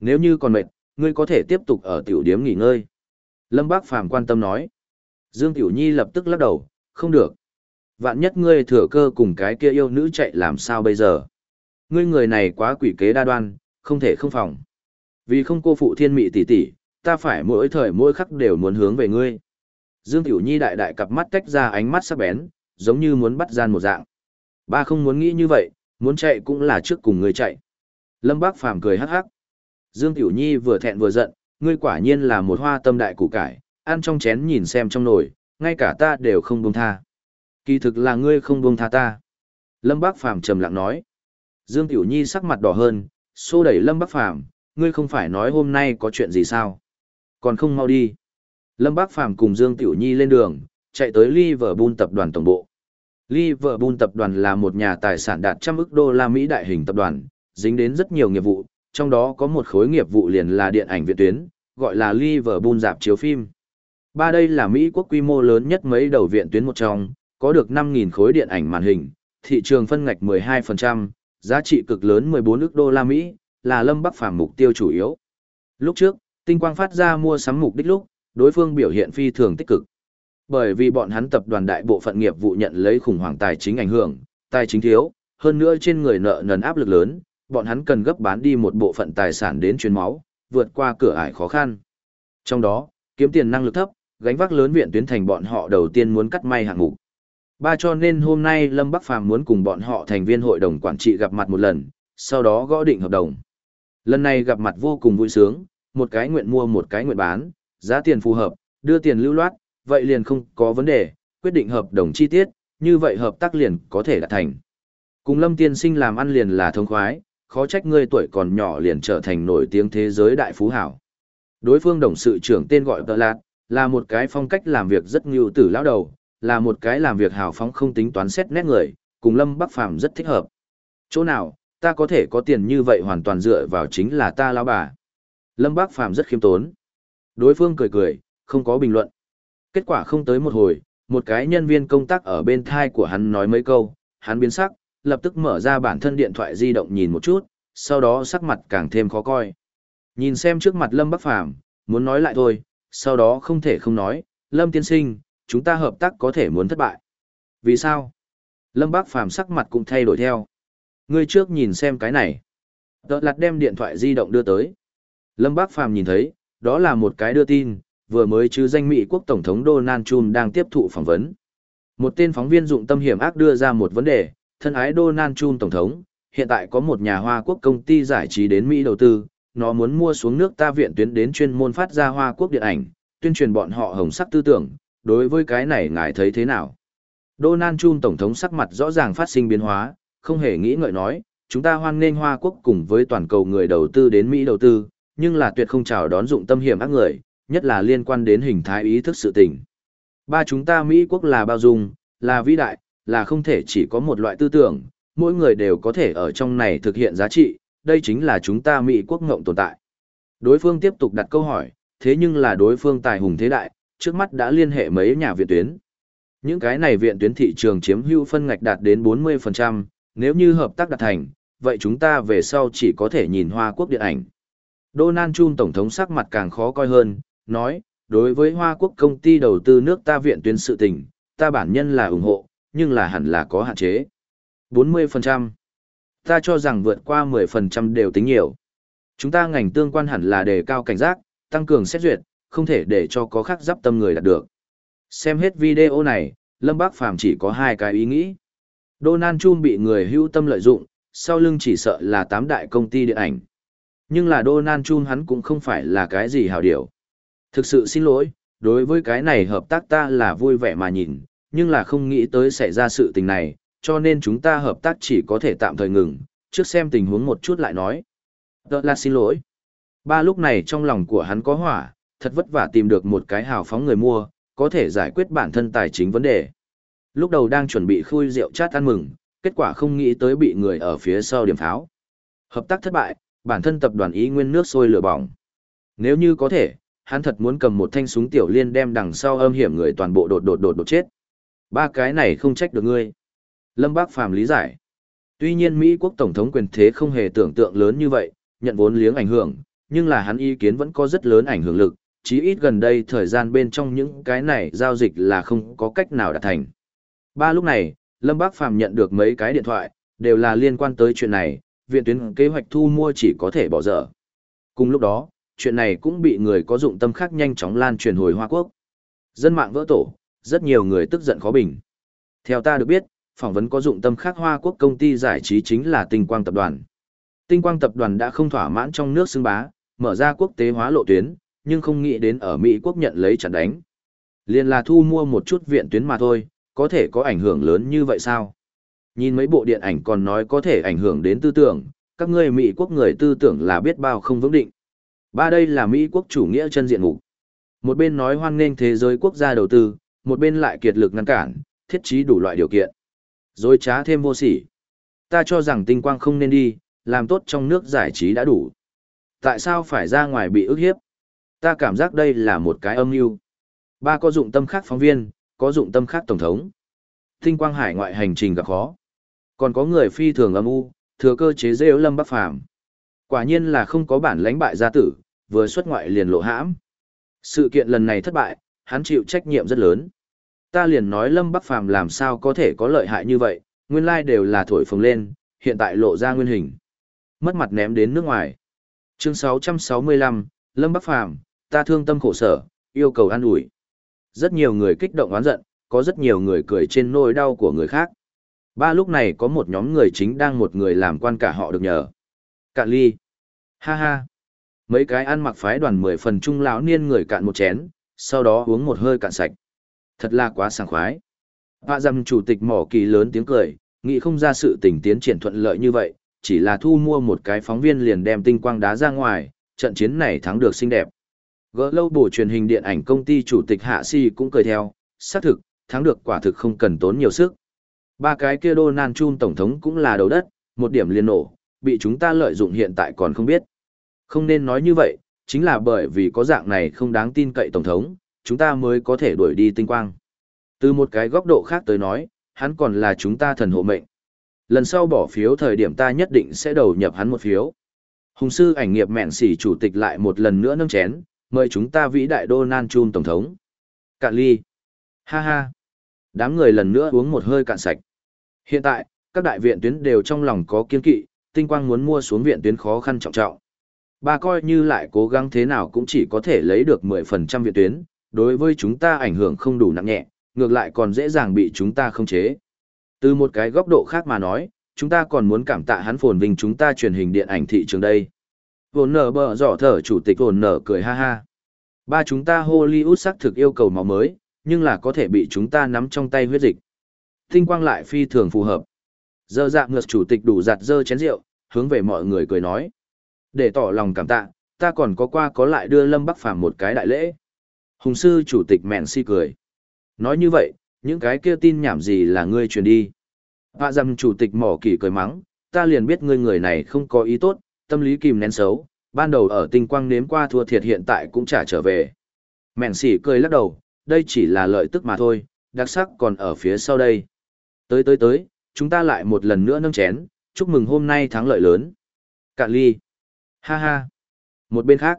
Nếu như còn mệt, ngươi có thể tiếp tục ở tiểu điếm nghỉ ngơi. Lâm Bác Phàm quan tâm nói. Dương Tiểu Nhi lập tức lắc đầu, không được. Vạn nhất ngươi thừa cơ cùng cái kia yêu nữ chạy làm sao bây giờ. Ngươi người này quá quỷ kế đa đoan, không thể không phòng. Vì không cô phụ thiên mị tỷ tỷ, ta phải mỗi thời mỗi khắc đều muốn hướng về ngươi. Dương Tiểu Nhi đại đại cặp mắt tách ra ánh mắt sắc bén, giống như muốn bắt gian một dạng. Ba không muốn nghĩ như vậy, muốn chạy cũng là trước cùng ngươi chạy. Lâm Bác Phàm cười hắc hắc. Dương Tiểu Nhi vừa thẹn vừa giận, ngươi quả nhiên là một hoa tâm đại củ cải, ăn trong chén nhìn xem trong nồi, ngay cả ta đều không buông tha. Kỳ thực là ngươi không buông tha ta. Lâm Bác Phàm trầm lặng nói. Dương Tiểu Nhi sắc mặt đỏ hơn, xô đẩy Lâm Bác Phàm ngươi không phải nói hôm nay có chuyện gì sao? Còn không mau đi. Lâm Bác Phàm cùng Dương Tiểu Nhi lên đường, chạy tới Liverpool tập đoàn tổng bộ. Liverpool tập đoàn là một nhà tài sản đạt trăm ức đô la Mỹ đại hình tập đoàn, dính đến rất nhiều nghiệp vụ, trong đó có một khối nghiệp vụ liền là điện ảnh viện tuyến, gọi là Liverpool dạp chiếu phim. Ba đây là Mỹ quốc quy mô lớn nhất mấy đầu viện tuyến một trong, có được 5.000 khối điện ảnh màn hình, thị trường phân ngạch 12%, giá trị cực lớn 14 ức đô la Mỹ, là Lâm Bắc Phàm mục tiêu chủ yếu. Lúc trước, Tinh Quang phát ra mua sắm mục đích lúc, đối phương biểu hiện phi thường tích cực. Bởi vì bọn hắn tập đoàn đại bộ phận nghiệp vụ nhận lấy khủng hoảng tài chính ảnh hưởng, tài chính thiếu, hơn nữa trên người nợ nần áp lực lớn, bọn hắn cần gấp bán đi một bộ phận tài sản đến chuyến máu, vượt qua cửa ải khó khăn. Trong đó, kiếm tiền năng lực thấp, gánh vác lớn viện tuyến thành bọn họ đầu tiên muốn cắt may hạng mục. Ba cho nên hôm nay Lâm Bắc Phàm muốn cùng bọn họ thành viên hội đồng quản trị gặp mặt một lần, sau đó gõ định hợp đồng. Lần này gặp mặt vô cùng vui sướng, một cái nguyện mua một cái nguyện bán, giá tiền phù hợp, đưa tiền lưu loát, vậy liền không có vấn đề, quyết định hợp đồng chi tiết, như vậy hợp tác liền có thể đạt thành. Cùng Lâm Tiên Sinh làm ăn liền là thông khoái, khó trách ngươi tuổi còn nhỏ liền trở thành nổi tiếng thế giới đại phú hảo. Đối phương đồng sự trưởng tên gọi Tờ Lạt, là một cái phong cách làm việc rất ngưu tử lão đầu, là một cái làm việc hào phóng không tính toán xét nét người, cùng Lâm Bắc Phàm rất thích hợp. Chỗ nào, ta có thể có tiền như vậy hoàn toàn dựa vào chính là ta lão bà. Lâm Bắc Phàm rất khiêm tốn. Đối phương cười cười, không có bình luận. Kết quả không tới một hồi, một cái nhân viên công tác ở bên thai của hắn nói mấy câu, hắn biến sắc, lập tức mở ra bản thân điện thoại di động nhìn một chút, sau đó sắc mặt càng thêm khó coi. Nhìn xem trước mặt Lâm Bắc Phàm muốn nói lại thôi, sau đó không thể không nói, Lâm tiên sinh, chúng ta hợp tác có thể muốn thất bại. Vì sao? Lâm Bác Phàm sắc mặt cũng thay đổi theo. Ngươi trước nhìn xem cái này. Đợt lặt đem điện thoại di động đưa tới. Lâm Bác Phàm nhìn thấy, đó là một cái đưa tin, vừa mới chứ danh Mỹ quốc Tổng thống Donald Trump đang tiếp thụ phỏng vấn. Một tên phóng viên dụng tâm hiểm ác đưa ra một vấn đề, thân ái Donald Trump Tổng thống, hiện tại có một nhà Hoa Quốc công ty giải trí đến Mỹ đầu tư, nó muốn mua xuống nước ta viện tuyến đến chuyên môn phát ra Hoa Quốc điện ảnh, tuyên truyền bọn họ hồng sắc tư tưởng, đối với cái này ngài thấy thế nào? Donald Trump Tổng thống sắc mặt rõ ràng phát sinh biến hóa, không hề nghĩ ngợi nói, chúng ta hoan nghênh Hoa Quốc cùng với toàn cầu người đầu tư đến Mỹ đầu tư, nhưng là tuyệt không chào đón dụng tâm hiểm ác người, nhất là liên quan đến hình thái ý thức sự tình. Ba chúng ta Mỹ quốc là bao dung, là vĩ đại, là không thể chỉ có một loại tư tưởng, mỗi người đều có thể ở trong này thực hiện giá trị, đây chính là chúng ta Mỹ quốc ngộng tồn tại. Đối phương tiếp tục đặt câu hỏi, thế nhưng là đối phương tài hùng thế đại, trước mắt đã liên hệ mấy nhà viện tuyến. Những cái này viện tuyến thị trường chiếm hữu phân ngạch đạt đến 40%, nếu như hợp tác đạt thành, vậy chúng ta về sau chỉ có thể nhìn Hoa Quốc điện ảnh. Donald Trump Tổng thống sắc mặt càng khó coi hơn, nói, đối với Hoa Quốc công ty đầu tư nước ta viện tuyến sự tình, ta bản nhân là ủng hộ, nhưng là hẳn là có hạn chế. 40%. Ta cho rằng vượt qua 10% đều tính nhiều. Chúng ta ngành tương quan hẳn là đề cao cảnh giác, tăng cường xét duyệt, không thể để cho có khắc giáp tâm người đạt được. Xem hết video này, Lâm Bác Phàm chỉ có hai cái ý nghĩ. Donald Trump bị người hưu tâm lợi dụng, sau lưng chỉ sợ là tám đại công ty điện ảnh. Nhưng là Donald Trump hắn cũng không phải là cái gì hào điểu. Thực sự xin lỗi, đối với cái này hợp tác ta là vui vẻ mà nhìn, nhưng là không nghĩ tới xảy ra sự tình này, cho nên chúng ta hợp tác chỉ có thể tạm thời ngừng, trước xem tình huống một chút lại nói. Đó là xin lỗi. Ba lúc này trong lòng của hắn có hỏa, thật vất vả tìm được một cái hào phóng người mua, có thể giải quyết bản thân tài chính vấn đề. Lúc đầu đang chuẩn bị khui rượu chát ăn mừng, kết quả không nghĩ tới bị người ở phía sau điểm pháo. Hợp tác thất bại, bản thân tập đoàn ý nguyên nước sôi lửa bỏng. Nếu như có thể, hắn thật muốn cầm một thanh súng tiểu liên đem đằng sau âm hiểm người toàn bộ đột đột đột đột chết. Ba cái này không trách được ngươi. Lâm Bác Phàm lý giải. Tuy nhiên Mỹ quốc Tổng thống quyền thế không hề tưởng tượng lớn như vậy, nhận vốn liếng ảnh hưởng, nhưng là hắn ý kiến vẫn có rất lớn ảnh hưởng lực, chí ít gần đây thời gian bên trong những cái này giao dịch là không có cách nào đạt thành. Ba lúc này, Lâm Bác Phàm nhận được mấy cái điện thoại, đều là liên quan tới chuyện này, viện tuyến kế hoạch thu mua chỉ có thể bỏ dở. Cùng lúc đó, chuyện này cũng bị người có dụng tâm khác nhanh chóng lan truyền hồi Hoa Quốc. Dân mạng vỡ tổ, rất nhiều người tức giận khó bình. Theo ta được biết, phỏng vấn có dụng tâm khác Hoa Quốc công ty giải trí chính là Tinh Quang Tập đoàn. Tinh Quang Tập đoàn đã không thỏa mãn trong nước xưng bá, mở ra quốc tế hóa lộ tuyến, nhưng không nghĩ đến ở Mỹ quốc nhận lấy chặn đánh. Liên là thu mua một chút viện tuyến mà thôi, có thể có ảnh hưởng lớn như vậy sao? Nhìn mấy bộ điện ảnh còn nói có thể ảnh hưởng đến tư tưởng, các ngươi Mỹ quốc người tư tưởng là biết bao không vững định. Ba đây là Mỹ quốc chủ nghĩa chân diện mục. Một bên nói hoan nghênh thế giới quốc gia đầu tư, một bên lại kiệt lực ngăn cản, thiết trí đủ loại điều kiện. Rồi trá thêm vô sỉ. Ta cho rằng tinh quang không nên đi, làm tốt trong nước giải trí đã đủ. Tại sao phải ra ngoài bị ức hiếp? Ta cảm giác đây là một cái âm mưu. Ba có dụng tâm khác phóng viên, có dụng tâm khác tổng thống. Tinh quang hải ngoại hành trình gặp khó. Còn có người phi thường âm u, thừa cơ chế rêu lâm bắc phàm. Quả nhiên là không có bản lãnh bại gia tử, vừa xuất ngoại liền lộ hãm. Sự kiện lần này thất bại, hắn chịu trách nhiệm rất lớn. Ta liền nói Lâm Bắc Phàm làm sao có thể có lợi hại như vậy, nguyên lai đều là thổi phồng lên, hiện tại lộ ra nguyên hình. Mất mặt ném đến nước ngoài. Chương 665, Lâm Bắc Phàm, ta thương tâm khổ sở, yêu cầu an ủi. Rất nhiều người kích động oán giận, có rất nhiều người cười trên nỗi đau của người khác. Ba lúc này có một nhóm người chính đang một người làm quan cả họ được nhờ. Cạn ly. Ha ha. Mấy cái ăn mặc phái đoàn mười phần trung lão niên người cạn một chén, sau đó uống một hơi cạn sạch. Thật là quá sảng khoái. Họa dầm chủ tịch mỏ kỳ lớn tiếng cười, nghĩ không ra sự tình tiến triển thuận lợi như vậy, chỉ là thu mua một cái phóng viên liền đem tinh quang đá ra ngoài, trận chiến này thắng được xinh đẹp. Gỡ lâu bổ truyền hình điện ảnh công ty chủ tịch Hạ Si cũng cười theo, xác thực, thắng được quả thực không cần tốn nhiều sức. Ba cái kia Donald Trump tổng thống cũng là đầu đất, một điểm liên nổ, bị chúng ta lợi dụng hiện tại còn không biết. Không nên nói như vậy, chính là bởi vì có dạng này không đáng tin cậy tổng thống, chúng ta mới có thể đuổi đi tinh quang. Từ một cái góc độ khác tới nói, hắn còn là chúng ta thần hộ mệnh. Lần sau bỏ phiếu thời điểm ta nhất định sẽ đầu nhập hắn một phiếu. Hùng sư ảnh nghiệp mẹn xỉ chủ tịch lại một lần nữa nâng chén, mời chúng ta vĩ đại Donald Trump tổng thống. Cạn ly. Ha ha. Đám người lần nữa uống một hơi cạn sạch. Hiện tại, các đại viện tuyến đều trong lòng có kiên kỵ, tinh quang muốn mua xuống viện tuyến khó khăn trọng trọng. Bà coi như lại cố gắng thế nào cũng chỉ có thể lấy được 10% viện tuyến, đối với chúng ta ảnh hưởng không đủ nặng nhẹ, ngược lại còn dễ dàng bị chúng ta không chế. Từ một cái góc độ khác mà nói, chúng ta còn muốn cảm tạ hắn phồn vinh chúng ta truyền hình điện ảnh thị trường đây. Vốn nở bờ giỏ thở chủ tịch vốn nở cười ha ha. Ba chúng ta Hollywood xác thực yêu cầu máu mới, nhưng là có thể bị chúng ta nắm trong tay huyết dịch. Tinh quang lại phi thường phù hợp. Dơ dạng ngược chủ tịch đủ giặt dơ chén rượu, hướng về mọi người cười nói. Để tỏ lòng cảm tạ, ta còn có qua có lại đưa Lâm Bắc Phàm một cái đại lễ. Hùng sư chủ tịch mẹn si cười. Nói như vậy, những cái kia tin nhảm gì là ngươi truyền đi. Hạ dầm chủ tịch mỏ kỳ cười mắng, ta liền biết ngươi người này không có ý tốt, tâm lý kìm nén xấu, ban đầu ở tinh quang nếm qua thua thiệt hiện tại cũng trả trở về. Mẹn xỉ cười lắc đầu, đây chỉ là lợi tức mà thôi, đặc sắc còn ở phía sau đây. Tới tới tới, chúng ta lại một lần nữa nâng chén, chúc mừng hôm nay thắng lợi lớn. Cạn ly. Ha ha. Một bên khác,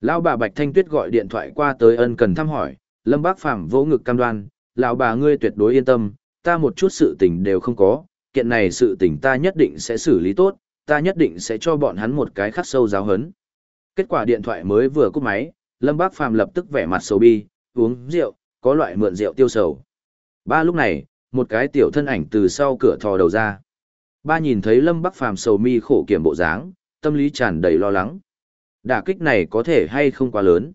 lão bà Bạch Thanh Tuyết gọi điện thoại qua tới ân cần thăm hỏi, Lâm Bác Phàm vỗ ngực cam đoan, lão bà ngươi tuyệt đối yên tâm, ta một chút sự tình đều không có, kiện này sự tình ta nhất định sẽ xử lý tốt, ta nhất định sẽ cho bọn hắn một cái khắc sâu giáo hấn. Kết quả điện thoại mới vừa cúp máy, Lâm Bác Phàm lập tức vẻ mặt sầu bi, uống rượu, có loại mượn rượu tiêu sầu. Ba lúc này, một cái tiểu thân ảnh từ sau cửa thò đầu ra. Ba nhìn thấy Lâm Bắc Phàm sầu mi khổ kiểm bộ dáng, tâm lý tràn đầy lo lắng. Đả kích này có thể hay không quá lớn.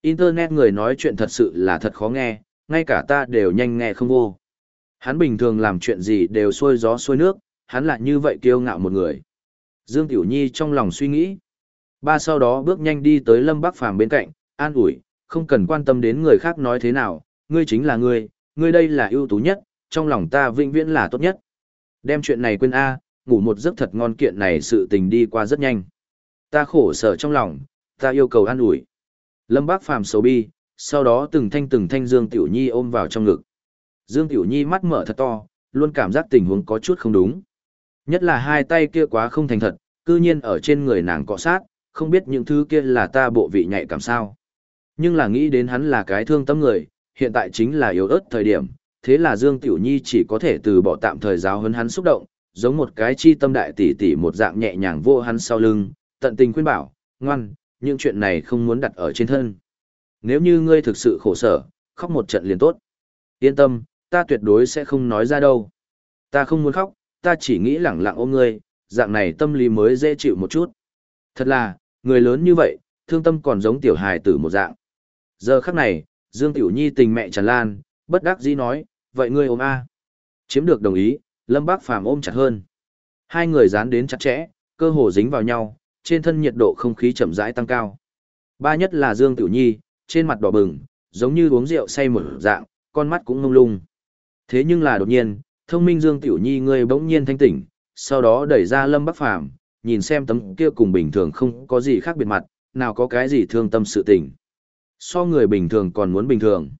Internet người nói chuyện thật sự là thật khó nghe, ngay cả ta đều nhanh nghe không vô. Hắn bình thường làm chuyện gì đều xuôi gió xuôi nước, hắn lại như vậy kiêu ngạo một người. Dương Tiểu Nhi trong lòng suy nghĩ. Ba sau đó bước nhanh đi tới Lâm Bắc Phàm bên cạnh, an ủi, không cần quan tâm đến người khác nói thế nào, ngươi chính là ngươi, ngươi đây là ưu tú nhất, trong lòng ta vĩnh viễn là tốt nhất. Đem chuyện này quên A, ngủ một giấc thật ngon kiện này sự tình đi qua rất nhanh. Ta khổ sở trong lòng, ta yêu cầu an ủi. Lâm Bác Phàm xấu bi, sau đó từng thanh từng thanh Dương Tiểu Nhi ôm vào trong ngực. Dương Tiểu Nhi mắt mở thật to, luôn cảm giác tình huống có chút không đúng. Nhất là hai tay kia quá không thành thật, cư nhiên ở trên người nàng cọ sát, không biết những thứ kia là ta bộ vị nhạy cảm sao. Nhưng là nghĩ đến hắn là cái thương tâm người, hiện tại chính là yếu ớt thời điểm, thế là Dương Tiểu Nhi chỉ có thể từ bỏ tạm thời giáo huấn hắn xúc động, giống một cái chi tâm đại tỷ tỷ một dạng nhẹ nhàng vô hắn sau lưng, tận tình khuyên bảo, ngoan, những chuyện này không muốn đặt ở trên thân. Nếu như ngươi thực sự khổ sở, khóc một trận liền tốt. Yên tâm, ta tuyệt đối sẽ không nói ra đâu. Ta không muốn khóc, ta chỉ nghĩ lẳng lặng ôm ngươi, dạng này tâm lý mới dễ chịu một chút. Thật là, người lớn như vậy, thương tâm còn giống tiểu hài tử một dạng. Giờ khắc này, Dương Tiểu Nhi tình mẹ tràn lan, bất đắc dĩ nói, vậy ngươi ôm A. Chiếm được đồng ý, Lâm Bác Phàm ôm chặt hơn. Hai người dán đến chặt chẽ, cơ hồ dính vào nhau, trên thân nhiệt độ không khí chậm rãi tăng cao. Ba nhất là Dương Tiểu Nhi, trên mặt đỏ bừng, giống như uống rượu say một dạng, con mắt cũng ngông lung. Thế nhưng là đột nhiên, thông minh Dương Tiểu Nhi ngươi bỗng nhiên thanh tỉnh, sau đó đẩy ra Lâm Bắc Phàm, nhìn xem tấm kia cùng bình thường không có gì khác biệt mặt, nào có cái gì thương tâm sự tình. So người bình thường còn muốn bình thường.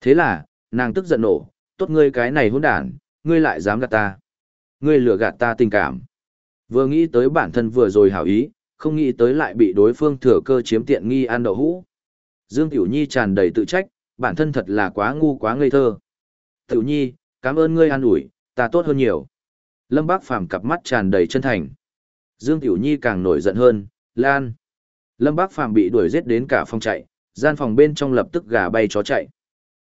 Thế là, nàng tức giận nổ, tốt ngươi cái này hỗn đản, ngươi lại dám gạt ta. Ngươi lừa gạt ta tình cảm. Vừa nghĩ tới bản thân vừa rồi hảo ý, không nghĩ tới lại bị đối phương thừa cơ chiếm tiện nghi ăn đậu hũ. Dương Tiểu Nhi tràn đầy tự trách, bản thân thật là quá ngu quá ngây thơ. Tiểu Nhi, cảm ơn ngươi an ủi, ta tốt hơn nhiều. Lâm Bác Phàm cặp mắt tràn đầy chân thành. Dương Tiểu Nhi càng nổi giận hơn, Lan. Lâm Bác Phàm bị đuổi giết đến cả phòng chạy, gian phòng bên trong lập tức gà bay chó chạy.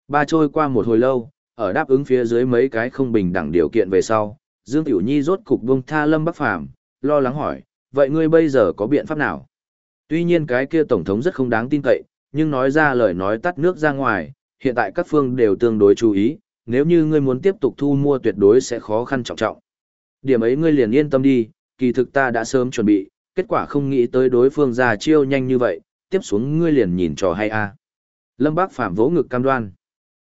Ba trôi qua một hồi lâu, ở đáp ứng phía dưới mấy cái không bình đẳng điều kiện về sau, Dương Tiểu Nhi rốt cục buông tha Lâm Bắc Phàm, lo lắng hỏi, vậy ngươi bây giờ có biện pháp nào? Tuy nhiên cái kia tổng thống rất không đáng tin cậy, nhưng nói ra lời nói tắt nước ra ngoài, hiện tại các phương đều tương đối chú ý, nếu như ngươi muốn tiếp tục thu mua tuyệt đối sẽ khó khăn trọng trọng. Điểm ấy ngươi liền yên tâm đi, kỳ thực ta đã sớm chuẩn bị, kết quả không nghĩ tới đối phương ra chiêu nhanh như vậy, tiếp xuống ngươi liền nhìn trò hay a. Lâm Bác Phàm vỗ ngực cam đoan.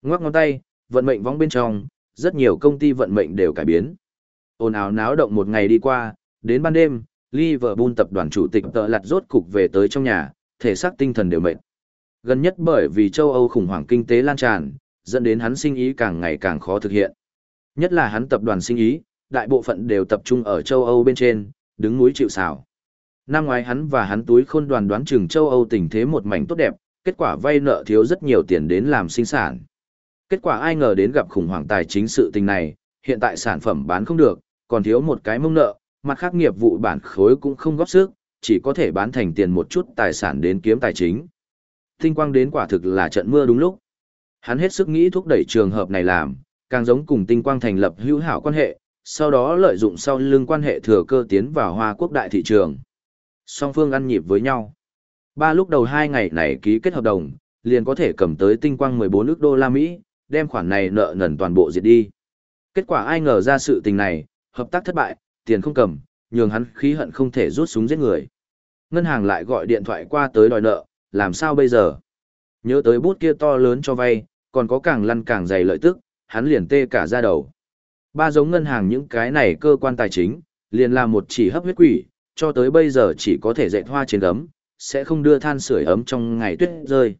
Ngoắc ngón tay, vận mệnh vong bên trong, rất nhiều công ty vận mệnh đều cải biến. Ồn ào náo động một ngày đi qua, đến ban đêm, Liverpool tập đoàn chủ tịch tợ lặt rốt cục về tới trong nhà, thể xác tinh thần đều mệt. Gần nhất bởi vì châu Âu khủng hoảng kinh tế lan tràn, dẫn đến hắn sinh ý càng ngày càng khó thực hiện. Nhất là hắn tập đoàn sinh ý, đại bộ phận đều tập trung ở châu Âu bên trên, đứng núi chịu sào. Năm ngoái hắn và hắn túi khôn đoàn đoán chừng châu Âu tình thế một mảnh tốt đẹp, kết quả vay nợ thiếu rất nhiều tiền đến làm sinh sản. Kết quả ai ngờ đến gặp khủng hoảng tài chính sự tình này, hiện tại sản phẩm bán không được, còn thiếu một cái mông nợ, mặt khác nghiệp vụ bản khối cũng không góp sức, chỉ có thể bán thành tiền một chút tài sản đến kiếm tài chính. Tinh quang đến quả thực là trận mưa đúng lúc. Hắn hết sức nghĩ thúc đẩy trường hợp này làm, càng giống cùng tinh quang thành lập hữu hảo quan hệ, sau đó lợi dụng sau lưng quan hệ thừa cơ tiến vào hoa quốc đại thị trường. Song phương ăn nhịp với nhau. Ba lúc đầu hai ngày này ký kết hợp đồng, liền có thể cầm tới tinh quang 14 ước đô la Mỹ, đem khoản này nợ nần toàn bộ diệt đi. Kết quả ai ngờ ra sự tình này, hợp tác thất bại, tiền không cầm, nhường hắn khí hận không thể rút súng giết người. Ngân hàng lại gọi điện thoại qua tới đòi nợ, làm sao bây giờ? Nhớ tới bút kia to lớn cho vay, còn có càng lăn càng dày lợi tức, hắn liền tê cả ra đầu. Ba giống ngân hàng những cái này cơ quan tài chính, liền là một chỉ hấp huyết quỷ, cho tới bây giờ chỉ có thể dạy hoa trên gấm, sẽ không đưa than sưởi ấm trong ngày tuyết rơi.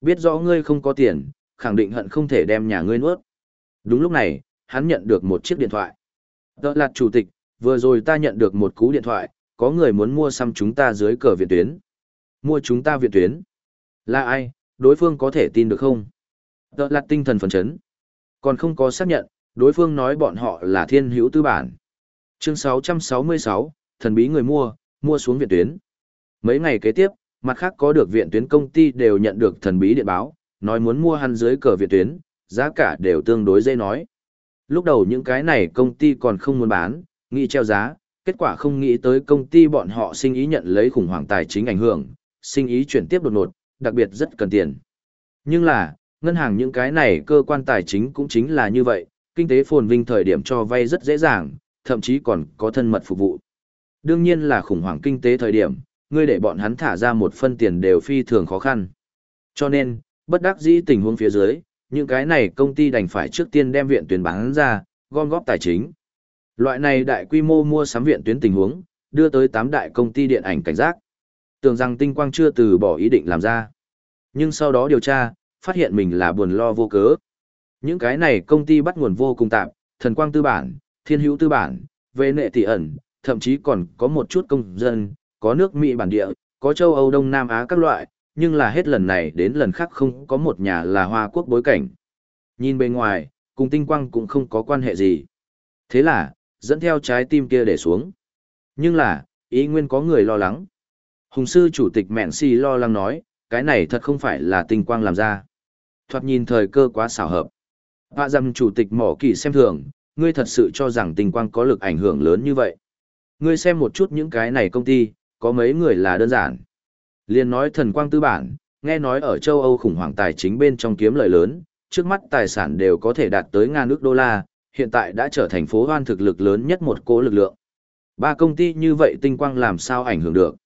Biết rõ ngươi không có tiền, khẳng định hận không thể đem nhà ngươi nuốt. Đúng lúc này, hắn nhận được một chiếc điện thoại. Đợt lạt chủ tịch, vừa rồi ta nhận được một cú điện thoại, có người muốn mua xăm chúng ta dưới cờ viện tuyến. Mua chúng ta viện tuyến. Là ai, đối phương có thể tin được không? Đợt lạt tinh thần phấn chấn. Còn không có xác nhận, đối phương nói bọn họ là thiên hữu tư bản. Chương 666, thần bí người mua, mua xuống viện tuyến. Mấy ngày kế tiếp, mặt khác có được viện tuyến công ty đều nhận được thần bí điện báo, nói muốn mua hắn dưới cờ viện tuyến, giá cả đều tương đối dễ nói. Lúc đầu những cái này công ty còn không muốn bán, nghĩ treo giá, kết quả không nghĩ tới công ty bọn họ sinh ý nhận lấy khủng hoảng tài chính ảnh hưởng, sinh ý chuyển tiếp đột ngột, đặc biệt rất cần tiền. Nhưng là, ngân hàng những cái này cơ quan tài chính cũng chính là như vậy, kinh tế phồn vinh thời điểm cho vay rất dễ dàng, thậm chí còn có thân mật phục vụ. Đương nhiên là khủng hoảng kinh tế thời điểm, ngươi để bọn hắn thả ra một phân tiền đều phi thường khó khăn. Cho nên, bất đắc dĩ tình huống phía dưới, những cái này công ty đành phải trước tiên đem viện tuyến bán ra, gom góp tài chính. Loại này đại quy mô mua sắm viện tuyến tình huống, đưa tới 8 đại công ty điện ảnh cảnh giác. Tưởng rằng tinh quang chưa từ bỏ ý định làm ra. Nhưng sau đó điều tra, phát hiện mình là buồn lo vô cớ. Những cái này công ty bắt nguồn vô cùng tạm, thần quang tư bản, thiên hữu tư bản, về nệ tỷ ẩn, thậm chí còn có một chút công dân, có nước Mỹ bản địa, có châu Âu Đông Nam Á các loại, nhưng là hết lần này đến lần khác không có một nhà là Hoa Quốc bối cảnh. Nhìn bên ngoài, cùng tinh quang cũng không có quan hệ gì. Thế là, dẫn theo trái tim kia để xuống. Nhưng là, ý nguyên có người lo lắng. Hùng sư chủ tịch mẹn si lo lắng nói, cái này thật không phải là tinh quang làm ra. Thoạt nhìn thời cơ quá xảo hợp. Hạ dầm chủ tịch mỏ kỳ xem thường, ngươi thật sự cho rằng tinh quang có lực ảnh hưởng lớn như vậy. Ngươi xem một chút những cái này công ty, có mấy người là đơn giản. Liên nói thần quang tư bản, nghe nói ở châu Âu khủng hoảng tài chính bên trong kiếm lợi lớn, trước mắt tài sản đều có thể đạt tới ngàn ước đô la, hiện tại đã trở thành phố hoan thực lực lớn nhất một cố lực lượng. Ba công ty như vậy tinh quang làm sao ảnh hưởng được.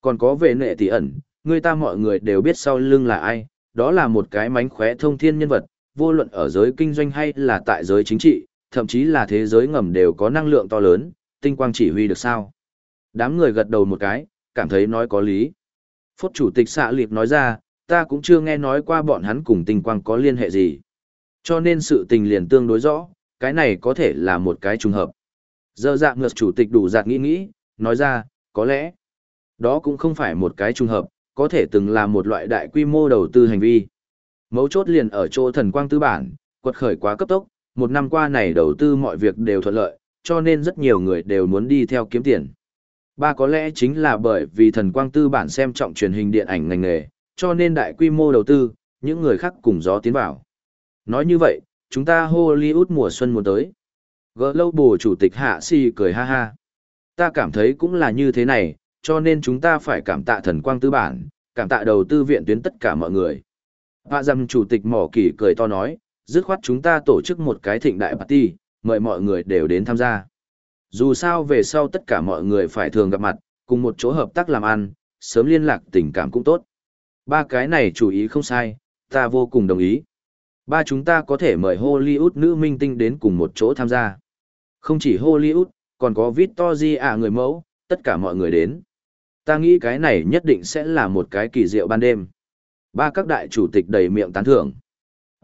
Còn có về nệ tỷ ẩn, người ta mọi người đều biết sau lưng là ai, đó là một cái mánh khóe thông thiên nhân vật, vô luận ở giới kinh doanh hay là tại giới chính trị, thậm chí là thế giới ngầm đều có năng lượng to lớn, tinh quang chỉ huy được sao. Đám người gật đầu một cái, cảm thấy nói có lý. Phốt chủ tịch xạ liệp nói ra, ta cũng chưa nghe nói qua bọn hắn cùng tinh quang có liên hệ gì. Cho nên sự tình liền tương đối rõ, cái này có thể là một cái trùng hợp. Giờ dạng ngược chủ tịch đủ giạt nghĩ nghĩ, nói ra, có lẽ, đó cũng không phải một cái trùng hợp, có thể từng là một loại đại quy mô đầu tư hành vi. Mấu chốt liền ở chỗ thần quang tư bản, quật khởi quá cấp tốc, một năm qua này đầu tư mọi việc đều thuận lợi, cho nên rất nhiều người đều muốn đi theo kiếm tiền. Ba có lẽ chính là bởi vì thần quang tư bản xem trọng truyền hình điện ảnh ngành nghề, cho nên đại quy mô đầu tư, những người khác cùng gió tiến vào. Nói như vậy, chúng ta Hollywood mùa xuân muốn tới. Gỡ lâu bù chủ tịch hạ si cười ha ha. Ta cảm thấy cũng là như thế này, cho nên chúng ta phải cảm tạ thần quang tư bản, cảm tạ đầu tư viện tuyến tất cả mọi người. Hạ dầm chủ tịch mỏ kỳ cười to nói, dứt khoát chúng ta tổ chức một cái thịnh đại party, mời mọi người đều đến tham gia. Dù sao về sau tất cả mọi người phải thường gặp mặt, cùng một chỗ hợp tác làm ăn, sớm liên lạc tình cảm cũng tốt. Ba cái này chủ ý không sai, ta vô cùng đồng ý. Ba chúng ta có thể mời Hollywood nữ minh tinh đến cùng một chỗ tham gia. Không chỉ Hollywood, còn có Victoria à người mẫu, tất cả mọi người đến. Ta nghĩ cái này nhất định sẽ là một cái kỳ diệu ban đêm. Ba các đại chủ tịch đầy miệng tán thưởng.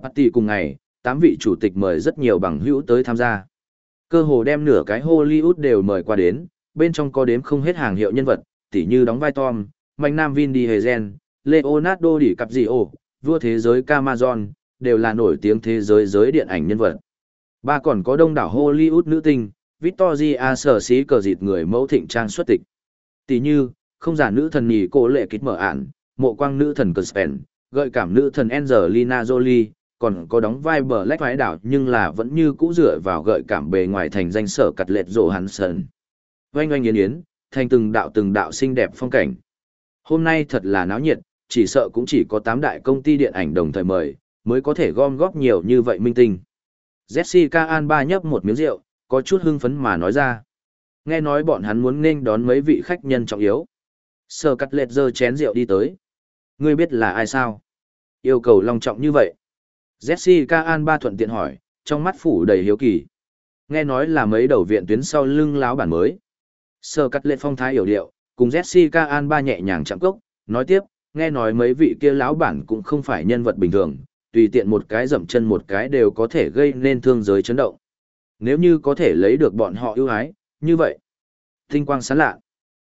Party cùng ngày, tám vị chủ tịch mời rất nhiều bằng hữu tới tham gia. Cơ hồ đem nửa cái Hollywood đều mời qua đến, bên trong có đếm không hết hàng hiệu nhân vật, tỉ như đóng vai Tom, Mạnh Nam Vin Diesel, Leonardo DiCaprio, vua thế giới Camazon, đều là nổi tiếng thế giới giới điện ảnh nhân vật. Ba còn có đông đảo Hollywood nữ tinh, Victoria sở xí cờ dịt người mẫu thịnh trang xuất tịch. Tỷ như, không giả nữ thần nhì cô lệ kích mở ản, mộ quang nữ thần Cuspen, gợi cảm nữ thần Angelina Jolie, còn có đóng vai bờ lách phái đảo nhưng là vẫn như cũ dựa vào gợi cảm bề ngoài thành danh sở cặt lệch rổ hắn sơn. Oanh oanh yến yến, thành từng đạo từng đạo xinh đẹp phong cảnh. Hôm nay thật là náo nhiệt, chỉ sợ cũng chỉ có 8 đại công ty điện ảnh đồng thời mời, mới có thể gom góp nhiều như vậy minh tinh. Jessica Alba nhấp một miếng rượu, có chút hưng phấn mà nói ra. Nghe nói bọn hắn muốn nên đón mấy vị khách nhân trọng yếu. Sở cắt lệch giơ chén rượu đi tới. Ngươi biết là ai sao? Yêu cầu long trọng như vậy. Jessica Alba thuận tiện hỏi, trong mắt phủ đầy hiếu kỳ. Nghe nói là mấy đầu viện tuyến sau lưng láo bản mới. sơ cắt lệ phong thái hiểu điệu, cùng Jessica Alba nhẹ nhàng chạm cốc, nói tiếp, nghe nói mấy vị kia lão bản cũng không phải nhân vật bình thường, tùy tiện một cái dậm chân một cái đều có thể gây nên thương giới chấn động. Nếu như có thể lấy được bọn họ ưu ái, như vậy. Tinh quang sáng lạ.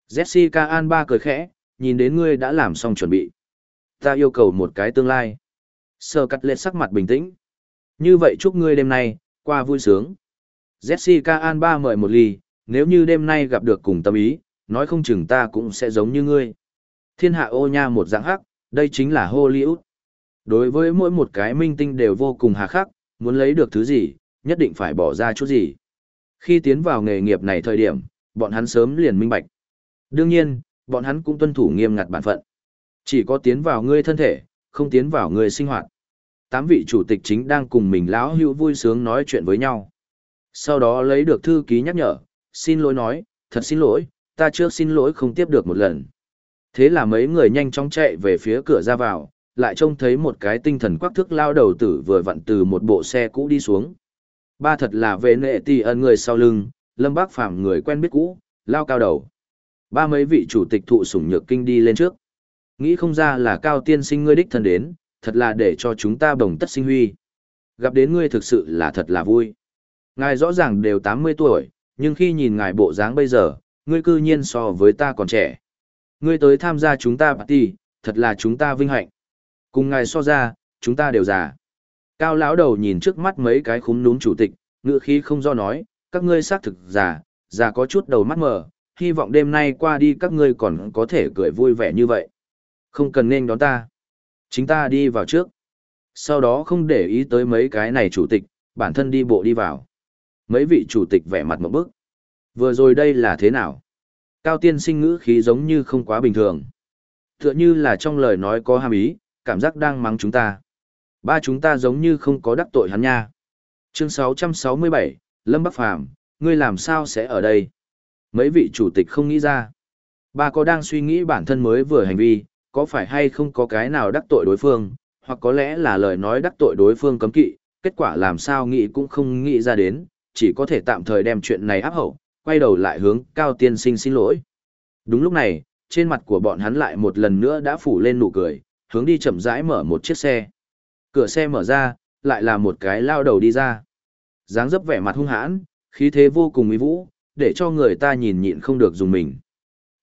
Jessica Alba cười khẽ, nhìn đến ngươi đã làm xong chuẩn bị. Ta yêu cầu một cái tương lai. Sơ cắt lệ sắc mặt bình tĩnh. Như vậy chúc ngươi đêm nay, qua vui sướng. Jessica Alba mời một ly, nếu như đêm nay gặp được cùng tâm ý, nói không chừng ta cũng sẽ giống như ngươi. Thiên hạ ô nha một dạng hắc, đây chính là Hollywood. Đối với mỗi một cái minh tinh đều vô cùng hà khắc, muốn lấy được thứ gì, nhất định phải bỏ ra chút gì. Khi tiến vào nghề nghiệp này thời điểm, bọn hắn sớm liền minh bạch. Đương nhiên, bọn hắn cũng tuân thủ nghiêm ngặt bản phận. Chỉ có tiến vào ngươi thân thể, không tiến vào người sinh hoạt. Tám vị chủ tịch chính đang cùng mình lão hữu vui sướng nói chuyện với nhau. Sau đó lấy được thư ký nhắc nhở, xin lỗi nói, thật xin lỗi, ta trước xin lỗi không tiếp được một lần. Thế là mấy người nhanh chóng chạy về phía cửa ra vào, lại trông thấy một cái tinh thần quắc thước lao đầu tử vừa vặn từ một bộ xe cũ đi xuống. Ba thật là về nệ tì ân người sau lưng, lâm bác phàm người quen biết cũ, lao cao đầu. Ba mấy vị chủ tịch thụ sủng nhược kinh đi lên trước. Nghĩ không ra là cao tiên sinh ngươi đích thân đến, thật là để cho chúng ta bồng tất sinh huy. Gặp đến ngươi thực sự là thật là vui. Ngài rõ ràng đều 80 tuổi, nhưng khi nhìn ngài bộ dáng bây giờ, ngươi cư nhiên so với ta còn trẻ. Ngươi tới tham gia chúng ta party, thật là chúng ta vinh hạnh. Cùng ngài so ra, chúng ta đều già. Cao lão đầu nhìn trước mắt mấy cái khúm núm chủ tịch, ngựa khí không do nói, các ngươi xác thực già, già có chút đầu mắt mờ, hy vọng đêm nay qua đi các ngươi còn có thể cười vui vẻ như vậy. Không cần nên đón ta. Chính ta đi vào trước. Sau đó không để ý tới mấy cái này chủ tịch, bản thân đi bộ đi vào. Mấy vị chủ tịch vẻ mặt một bức. Vừa rồi đây là thế nào? Cao tiên sinh ngữ khí giống như không quá bình thường. Tựa như là trong lời nói có hàm ý, cảm giác đang mắng chúng ta. Ba chúng ta giống như không có đắc tội hắn nha. Chương 667, Lâm Bắc Phàm ngươi làm sao sẽ ở đây? Mấy vị chủ tịch không nghĩ ra. Ba có đang suy nghĩ bản thân mới vừa hành vi, có phải hay không có cái nào đắc tội đối phương, hoặc có lẽ là lời nói đắc tội đối phương cấm kỵ, kết quả làm sao nghĩ cũng không nghĩ ra đến, chỉ có thể tạm thời đem chuyện này áp hậu, quay đầu lại hướng Cao Tiên Sinh xin lỗi. Đúng lúc này, trên mặt của bọn hắn lại một lần nữa đã phủ lên nụ cười, hướng đi chậm rãi mở một chiếc xe. Cửa xe mở ra, lại là một cái lao đầu đi ra. dáng dấp vẻ mặt hung hãn, khí thế vô cùng uy vũ, để cho người ta nhìn nhịn không được dùng mình.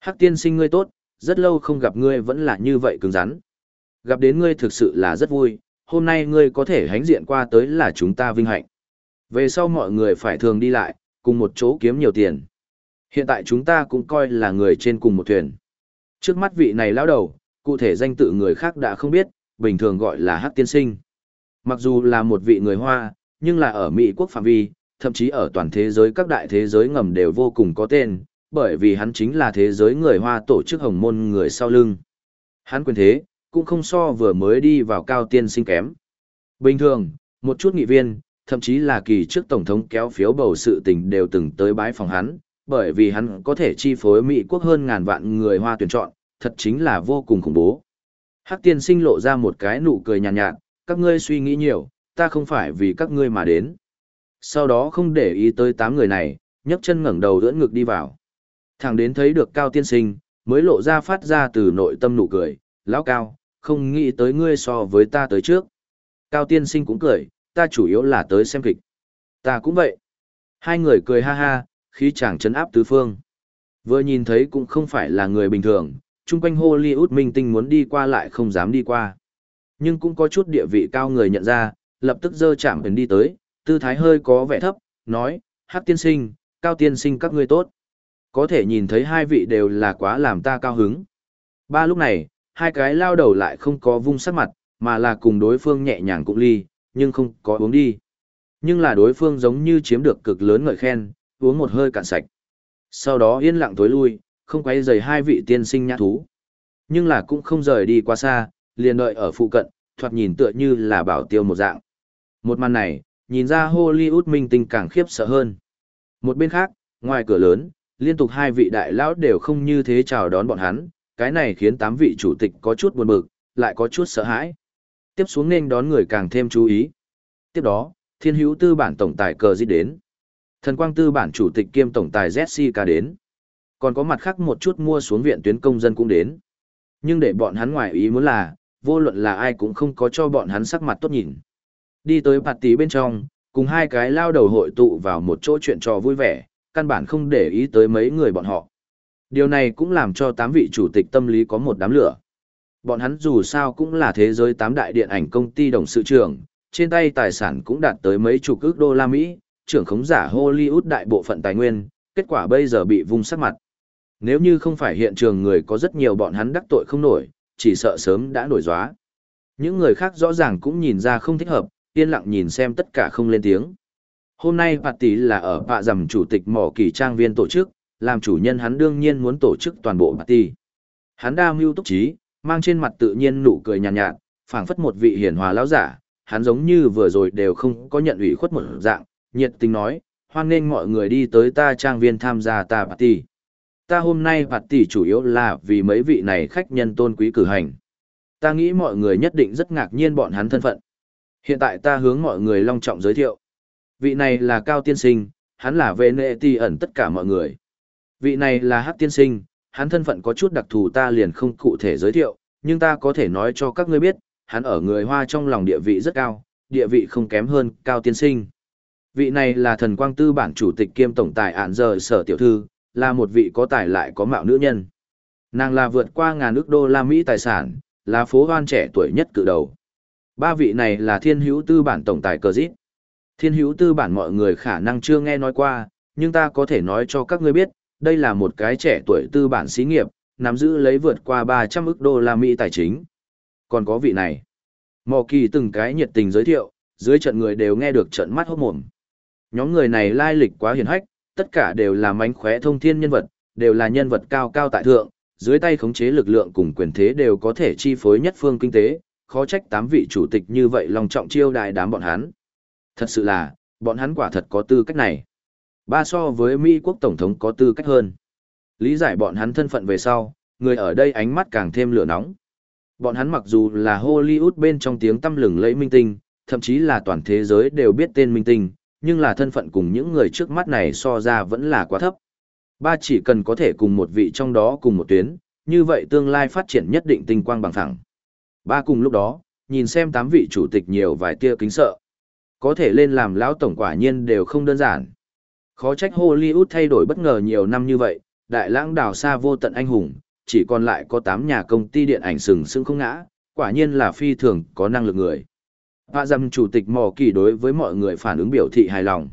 Hắc tiên sinh ngươi tốt, rất lâu không gặp ngươi vẫn là như vậy cứng rắn. Gặp đến ngươi thực sự là rất vui, hôm nay ngươi có thể hánh diện qua tới là chúng ta vinh hạnh. Về sau mọi người phải thường đi lại, cùng một chỗ kiếm nhiều tiền. Hiện tại chúng ta cũng coi là người trên cùng một thuyền. Trước mắt vị này lão đầu, cụ thể danh tự người khác đã không biết, bình thường gọi là Hắc tiên sinh. Mặc dù là một vị người Hoa, nhưng là ở Mỹ quốc phạm vi, thậm chí ở toàn thế giới các đại thế giới ngầm đều vô cùng có tên, bởi vì hắn chính là thế giới người Hoa tổ chức hồng môn người sau lưng. Hắn quyền thế, cũng không so vừa mới đi vào cao tiên sinh kém. Bình thường, một chút nghị viên, thậm chí là kỳ trước Tổng thống kéo phiếu bầu sự tình đều từng tới bái phòng hắn, bởi vì hắn có thể chi phối Mỹ quốc hơn ngàn vạn người Hoa tuyển chọn, thật chính là vô cùng khủng bố. Hắc tiên sinh lộ ra một cái nụ cười nhàn nhạt, nhạt, các ngươi suy nghĩ nhiều, ta không phải vì các ngươi mà đến. Sau đó không để ý tới tám người này, nhấc chân ngẩng đầu đỡ ngực đi vào. Thẳng đến thấy được Cao tiên sinh, mới lộ ra phát ra từ nội tâm nụ cười, lão Cao, không nghĩ tới ngươi so với ta tới trước. Cao tiên sinh cũng cười, ta chủ yếu là tới xem kịch. Ta cũng vậy. Hai người cười ha ha, khí chàng chấn áp tứ phương. Vừa nhìn thấy cũng không phải là người bình thường, chung quanh Hollywood minh tinh muốn đi qua lại không dám đi qua. Nhưng cũng có chút địa vị cao người nhận ra, lập tức dơ chạm ấn đi tới, tư thái hơi có vẻ thấp, nói, hát tiên sinh, cao tiên sinh các ngươi tốt. Có thể nhìn thấy hai vị đều là quá làm ta cao hứng. Ba lúc này, hai cái lao đầu lại không có vung sắc mặt, mà là cùng đối phương nhẹ nhàng cũng ly, nhưng không có uống đi. Nhưng là đối phương giống như chiếm được cực lớn ngợi khen, uống một hơi cạn sạch. Sau đó yên lặng tối lui, không quay rời hai vị tiên sinh nhã thú. Nhưng là cũng không rời đi quá xa, liền đợi ở phụ cận, thoạt nhìn tựa như là bảo tiêu một dạng. Một màn này, nhìn ra Hollywood minh tinh càng khiếp sợ hơn. Một bên khác, ngoài cửa lớn, liên tục hai vị đại lão đều không như thế chào đón bọn hắn, cái này khiến tám vị chủ tịch có chút buồn bực, lại có chút sợ hãi. Tiếp xuống nên đón người càng thêm chú ý. Tiếp đó, thiên hữu tư bản tổng tài cờ di đến. Thần quang tư bản chủ tịch kiêm tổng tài Jessica đến. Còn có mặt khác một chút mua xuống viện tuyến công dân cũng đến. Nhưng để bọn hắn ngoài ý muốn là, vô luận là ai cũng không có cho bọn hắn sắc mặt tốt nhìn. Đi tới bạt tí bên trong, cùng hai cái lao đầu hội tụ vào một chỗ chuyện trò vui vẻ, căn bản không để ý tới mấy người bọn họ. Điều này cũng làm cho tám vị chủ tịch tâm lý có một đám lửa. Bọn hắn dù sao cũng là thế giới tám đại điện ảnh công ty đồng sự trưởng, trên tay tài sản cũng đạt tới mấy chục ước đô la Mỹ, trưởng khống giả Hollywood đại bộ phận tài nguyên, kết quả bây giờ bị vung sắc mặt. Nếu như không phải hiện trường người có rất nhiều bọn hắn đắc tội không nổi, chỉ sợ sớm đã nổi gióa. Những người khác rõ ràng cũng nhìn ra không thích hợp, yên lặng nhìn xem tất cả không lên tiếng. Hôm nay bạt tỷ là ở bạ rằm chủ tịch mỏ kỳ trang viên tổ chức, làm chủ nhân hắn đương nhiên muốn tổ chức toàn bộ bạt tỷ. Hắn đa mưu túc trí, mang trên mặt tự nhiên nụ cười nhàn nhạt, nhạt phảng phất một vị hiền hòa lão giả, hắn giống như vừa rồi đều không có nhận ủy khuất một dạng, nhiệt tình nói, hoan nghênh mọi người đi tới ta trang viên tham gia ta party. Ta hôm nay party chủ yếu là vì mấy vị này khách nhân tôn quý cử hành. Ta nghĩ mọi người nhất định rất ngạc nhiên bọn hắn thân phận. Hiện tại ta hướng mọi người long trọng giới thiệu. Vị này là Cao Tiên Sinh, hắn là vệ nệ ti ẩn tất cả mọi người. Vị này là hát Tiên Sinh, hắn thân phận có chút đặc thù ta liền không cụ thể giới thiệu, nhưng ta có thể nói cho các ngươi biết, hắn ở người Hoa trong lòng địa vị rất cao, địa vị không kém hơn Cao Tiên Sinh. Vị này là thần quang tư bản chủ tịch kiêm tổng tài ạn giờ sở tiểu thư, là một vị có tài lại có mạo nữ nhân. Nàng là vượt qua ngàn ước đô la Mỹ tài sản, là phố hoan trẻ tuổi nhất cự đầu. Ba vị này là thiên hữu tư bản tổng tài cờ dít. Thiên hữu tư bản mọi người khả năng chưa nghe nói qua, nhưng ta có thể nói cho các ngươi biết, đây là một cái trẻ tuổi tư bản xí nghiệp, nắm giữ lấy vượt qua 300 ức đô la Mỹ tài chính. Còn có vị này. Mò kỳ từng cái nhiệt tình giới thiệu, dưới trận người đều nghe được trận mắt hốt mồm. Nhóm người này lai lịch quá hiền hách, tất cả đều là mánh khóe thông thiên nhân vật, đều là nhân vật cao cao tại thượng, dưới tay khống chế lực lượng cùng quyền thế đều có thể chi phối nhất phương kinh tế, khó trách tám vị chủ tịch như vậy lòng trọng chiêu đại đám bọn hắn. Thật sự là, bọn hắn quả thật có tư cách này. Ba so với Mỹ quốc Tổng thống có tư cách hơn. Lý giải bọn hắn thân phận về sau, người ở đây ánh mắt càng thêm lửa nóng. Bọn hắn mặc dù là Hollywood bên trong tiếng tăm lừng lẫy minh tinh, thậm chí là toàn thế giới đều biết tên minh tinh, nhưng là thân phận cùng những người trước mắt này so ra vẫn là quá thấp. Ba chỉ cần có thể cùng một vị trong đó cùng một tuyến, như vậy tương lai phát triển nhất định tinh quang bằng thẳng. Ba cùng lúc đó, nhìn xem tám vị chủ tịch nhiều vài tia kính sợ. Có thể lên làm lão tổng quả nhiên đều không đơn giản. Khó trách Hollywood thay đổi bất ngờ nhiều năm như vậy, đại lãng đào xa vô tận anh hùng, chỉ còn lại có 8 nhà công ty điện ảnh sừng sững không ngã, quả nhiên là phi thường có năng lực người. Hạ dâm chủ tịch mò kỳ đối với mọi người phản ứng biểu thị hài lòng.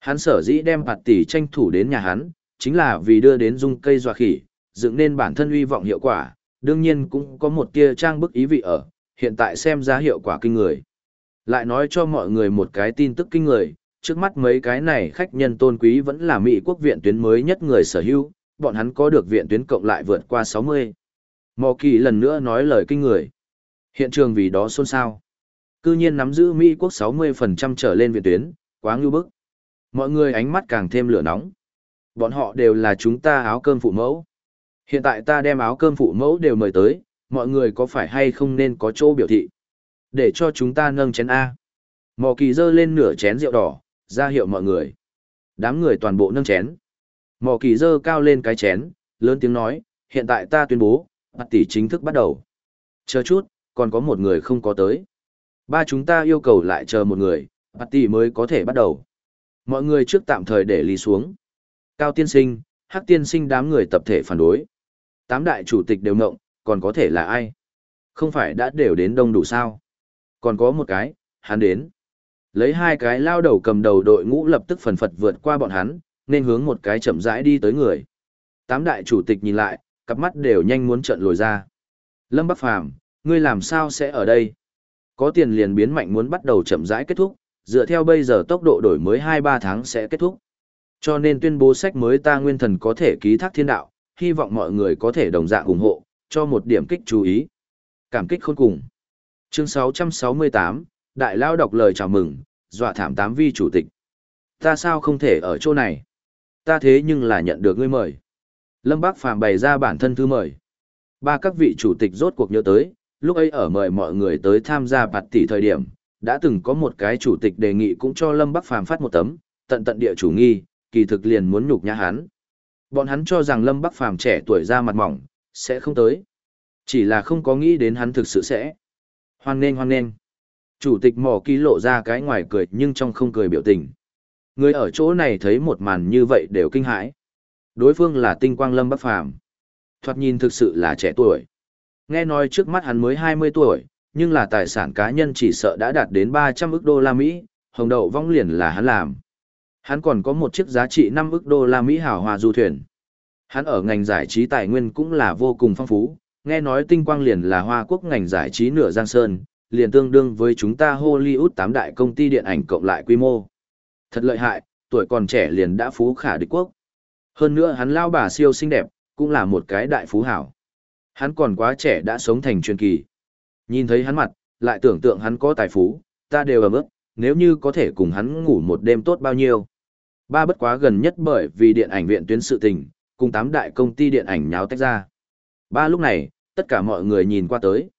Hắn sở dĩ đem bạt tỷ tranh thủ đến nhà hắn, chính là vì đưa đến dung cây dọa khỉ, dựng nên bản thân uy vọng hiệu quả, đương nhiên cũng có một tia trang bức ý vị ở, hiện tại xem ra hiệu quả kinh người. Lại nói cho mọi người một cái tin tức kinh người, trước mắt mấy cái này khách nhân tôn quý vẫn là Mỹ quốc viện tuyến mới nhất người sở hữu, bọn hắn có được viện tuyến cộng lại vượt qua 60. Mò kỳ lần nữa nói lời kinh người. Hiện trường vì đó xôn xao. Cư nhiên nắm giữ Mỹ quốc 60% trở lên viện tuyến, quá ngưu bức. Mọi người ánh mắt càng thêm lửa nóng. Bọn họ đều là chúng ta áo cơm phụ mẫu. Hiện tại ta đem áo cơm phụ mẫu đều mời tới, mọi người có phải hay không nên có chỗ biểu thị. Để cho chúng ta nâng chén A. Mò kỳ dơ lên nửa chén rượu đỏ, ra hiệu mọi người. Đám người toàn bộ nâng chén. Mò kỳ dơ cao lên cái chén, lớn tiếng nói, hiện tại ta tuyên bố, mặt tỷ chính thức bắt đầu. Chờ chút, còn có một người không có tới. Ba chúng ta yêu cầu lại chờ một người, mặt tỷ mới có thể bắt đầu. Mọi người trước tạm thời để lý xuống. Cao tiên sinh, hắc tiên sinh đám người tập thể phản đối. Tám đại chủ tịch đều ngộng, còn có thể là ai? Không phải đã đều đến đông đủ sao? Còn có một cái, hắn đến. Lấy hai cái lao đầu cầm đầu đội ngũ lập tức phần phật vượt qua bọn hắn, nên hướng một cái chậm rãi đi tới người. Tám đại chủ tịch nhìn lại, cặp mắt đều nhanh muốn trợn lồi ra. Lâm Bắc Phàm, ngươi làm sao sẽ ở đây? Có tiền liền biến mạnh muốn bắt đầu chậm rãi kết thúc, dựa theo bây giờ tốc độ đổi mới 2-3 tháng sẽ kết thúc. Cho nên tuyên bố sách mới ta nguyên thần có thể ký thác thiên đạo, hy vọng mọi người có thể đồng dạng ủng hộ, cho một điểm kích chú ý. Cảm kích khôn cùng. Chương 668, Đại Lao đọc lời chào mừng, dọa thảm tám vi chủ tịch. Ta sao không thể ở chỗ này? Ta thế nhưng là nhận được ngươi mời. Lâm Bác Phàm bày ra bản thân thư mời. Ba các vị chủ tịch rốt cuộc nhớ tới, lúc ấy ở mời mọi người tới tham gia bạt tỷ thời điểm, đã từng có một cái chủ tịch đề nghị cũng cho Lâm Bắc Phàm phát một tấm, tận tận địa chủ nghi, kỳ thực liền muốn nhục nhã hắn. Bọn hắn cho rằng Lâm Bắc Phàm trẻ tuổi ra mặt mỏng, sẽ không tới. Chỉ là không có nghĩ đến hắn thực sự sẽ. Hoan nên hoan nên. Chủ tịch mỏ ký lộ ra cái ngoài cười nhưng trong không cười biểu tình. Người ở chỗ này thấy một màn như vậy đều kinh hãi. Đối phương là tinh quang Lâm Bắc Phàm Thoạt nhìn thực sự là trẻ tuổi. Nghe nói trước mắt hắn mới 20 tuổi, nhưng là tài sản cá nhân chỉ sợ đã đạt đến 300 ức đô la Mỹ, hồng đậu vong liền là hắn làm. Hắn còn có một chiếc giá trị 5 ức đô la Mỹ hào hòa du thuyền. Hắn ở ngành giải trí tài nguyên cũng là vô cùng phong phú, nghe nói tinh quang liền là hoa quốc ngành giải trí nửa giang sơn, liền tương đương với chúng ta Hollywood tám đại công ty điện ảnh cộng lại quy mô. Thật lợi hại, tuổi còn trẻ liền đã phú khả địch quốc. Hơn nữa hắn lao bà siêu xinh đẹp, cũng là một cái đại phú hảo. Hắn còn quá trẻ đã sống thành truyền kỳ. Nhìn thấy hắn mặt, lại tưởng tượng hắn có tài phú, ta đều ấm ức, nếu như có thể cùng hắn ngủ một đêm tốt bao nhiêu. Ba bất quá gần nhất bởi vì điện ảnh viện tuyến sự tình, cùng tám đại công ty điện ảnh nháo tách ra. Ba lúc này, tất cả mọi người nhìn qua tới.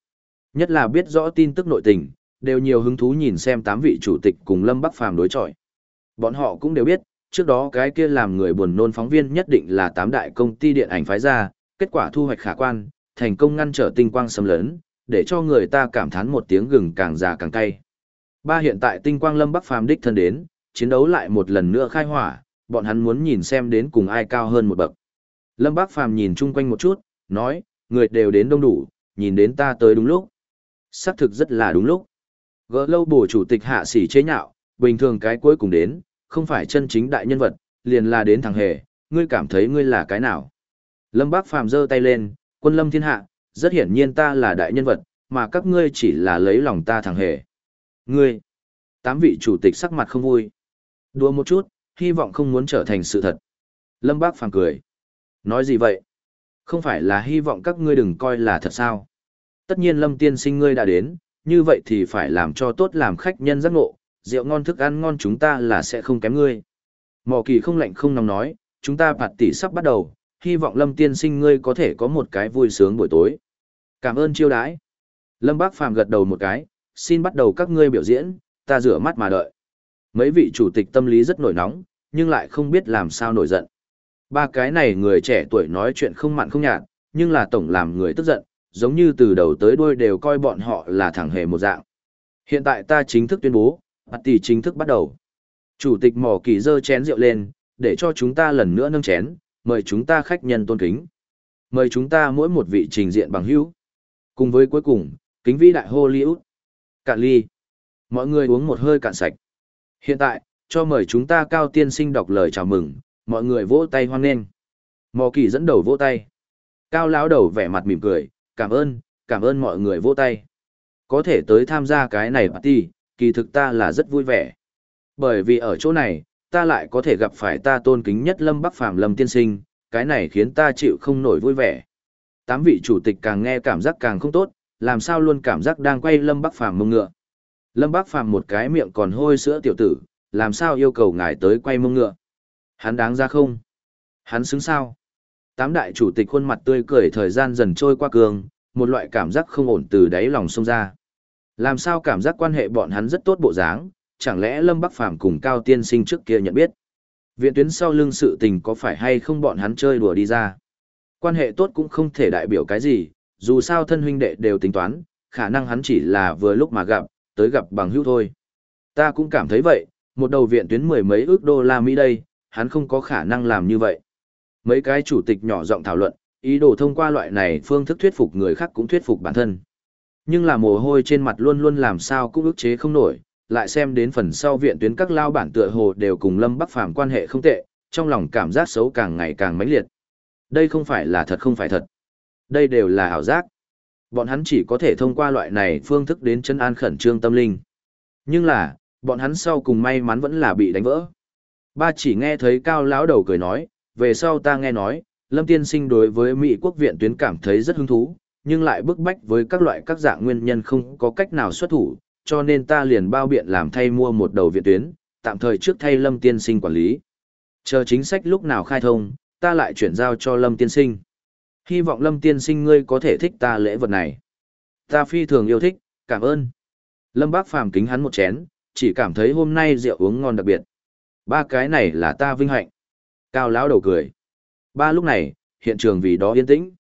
Nhất là biết rõ tin tức nội tình, đều nhiều hứng thú nhìn xem tám vị chủ tịch cùng Lâm Bắc Phàm đối chọi. Bọn họ cũng đều biết, trước đó cái kia làm người buồn nôn phóng viên nhất định là tám đại công ty điện ảnh phái ra, kết quả thu hoạch khả quan, thành công ngăn trở tinh quang xâm lớn, để cho người ta cảm thán một tiếng gừng càng già càng cay. Ba hiện tại tinh quang lâm bắc phàm đích thân đến, chiến đấu lại một lần nữa khai hỏa, bọn hắn muốn nhìn xem đến cùng ai cao hơn một bậc. Lâm Bắc Phàm nhìn chung quanh một chút, nói, người đều đến đông đủ, nhìn đến ta tới đúng lúc. Xác thực rất là đúng lúc. Gỡ lâu bổ chủ tịch hạ sỉ chế nhạo, bình thường cái cuối cùng đến, không phải chân chính đại nhân vật, liền là đến thằng hề, ngươi cảm thấy ngươi là cái nào. Lâm Bác Phàm giơ tay lên, quân lâm thiên hạ, rất hiển nhiên ta là đại nhân vật, mà các ngươi chỉ là lấy lòng ta thằng hề. Ngươi, tám vị chủ tịch sắc mặt không vui. Đùa một chút, hy vọng không muốn trở thành sự thật. Lâm Bác Phàm cười. Nói gì vậy? Không phải là hy vọng các ngươi đừng coi là thật sao? Tất nhiên Lâm tiên sinh ngươi đã đến, như vậy thì phải làm cho tốt làm khách nhân giác ngộ, rượu ngon thức ăn ngon chúng ta là sẽ không kém ngươi. Mỏ kỳ không lạnh không nóng nói, chúng ta bạt tỷ sắp bắt đầu, hy vọng Lâm tiên sinh ngươi có thể có một cái vui sướng buổi tối. Cảm ơn chiêu đãi. Lâm Bác Phàm gật đầu một cái, xin bắt đầu các ngươi biểu diễn, ta rửa mắt mà đợi. Mấy vị chủ tịch tâm lý rất nổi nóng, nhưng lại không biết làm sao nổi giận. Ba cái này người trẻ tuổi nói chuyện không mặn không nhạt, nhưng là tổng làm người tức giận, giống như từ đầu tới đuôi đều coi bọn họ là thẳng hề một dạng. Hiện tại ta chính thức tuyên bố, mặt tỷ chính thức bắt đầu. Chủ tịch mỏ kỳ dơ chén rượu lên, để cho chúng ta lần nữa nâng chén, mời chúng ta khách nhân tôn kính. Mời chúng ta mỗi một vị trình diện bằng hữu. Cùng với cuối cùng, kính vĩ đại Hollywood. Cạn ly. Mọi người uống một hơi cạn sạch. Hiện tại, cho mời chúng ta cao tiên sinh đọc lời chào mừng, mọi người vỗ tay hoan nghênh. Mò kỳ dẫn đầu vỗ tay. Cao lão đầu vẻ mặt mỉm cười, cảm ơn, cảm ơn mọi người vỗ tay. Có thể tới tham gia cái này party, kỳ thực ta là rất vui vẻ. Bởi vì ở chỗ này, ta lại có thể gặp phải ta tôn kính nhất Lâm Bắc Phàm Lâm tiên sinh, cái này khiến ta chịu không nổi vui vẻ. Tám vị chủ tịch càng nghe cảm giác càng không tốt, làm sao luôn cảm giác đang quay Lâm Bắc Phàm mông ngựa. Lâm Bắc Phàm một cái miệng còn hôi sữa tiểu tử, làm sao yêu cầu ngài tới quay mông ngựa. Hắn đáng ra không? Hắn xứng sao? Tám đại chủ tịch khuôn mặt tươi cười thời gian dần trôi qua cường, một loại cảm giác không ổn từ đáy lòng xông ra. Làm sao cảm giác quan hệ bọn hắn rất tốt bộ dáng, chẳng lẽ Lâm Bắc Phàm cùng Cao Tiên Sinh trước kia nhận biết. Viện tuyến sau lưng sự tình có phải hay không bọn hắn chơi đùa đi ra. Quan hệ tốt cũng không thể đại biểu cái gì, dù sao thân huynh đệ đều tính toán, khả năng hắn chỉ là vừa lúc mà gặp, tới gặp bằng hữu thôi. Ta cũng cảm thấy vậy, một đầu viện tuyến mười mấy ước đô la Mỹ đây, hắn không có khả năng làm như vậy. Mấy cái chủ tịch nhỏ giọng thảo luận, ý đồ thông qua loại này phương thức thuyết phục người khác cũng thuyết phục bản thân. Nhưng là mồ hôi trên mặt luôn luôn làm sao cũng ức chế không nổi, lại xem đến phần sau viện tuyến các lao bản tựa hồ đều cùng Lâm Bắc Phàm quan hệ không tệ, trong lòng cảm giác xấu càng ngày càng mãnh liệt. Đây không phải là thật không phải thật. Đây đều là ảo giác. Bọn hắn chỉ có thể thông qua loại này phương thức đến chân an khẩn trương tâm linh. Nhưng là, bọn hắn sau cùng may mắn vẫn là bị đánh vỡ. Ba chỉ nghe thấy cao lão đầu cười nói, về sau ta nghe nói, Lâm Tiên Sinh đối với Mỹ quốc viện tuyến cảm thấy rất hứng thú, nhưng lại bức bách với các loại các dạng nguyên nhân không có cách nào xuất thủ, cho nên ta liền bao biện làm thay mua một đầu viện tuyến, tạm thời trước thay Lâm Tiên Sinh quản lý. Chờ chính sách lúc nào khai thông, ta lại chuyển giao cho Lâm Tiên Sinh. Hy vọng Lâm Tiên Sinh ngươi có thể thích ta lễ vật này. Ta phi thường yêu thích, cảm ơn. Lâm Bác Phàm kính hắn một chén, chỉ cảm thấy hôm nay rượu uống ngon đặc biệt. Ba cái này là ta vinh hạnh. Cao lão đầu cười. Ba lúc này, hiện trường vì đó yên tĩnh.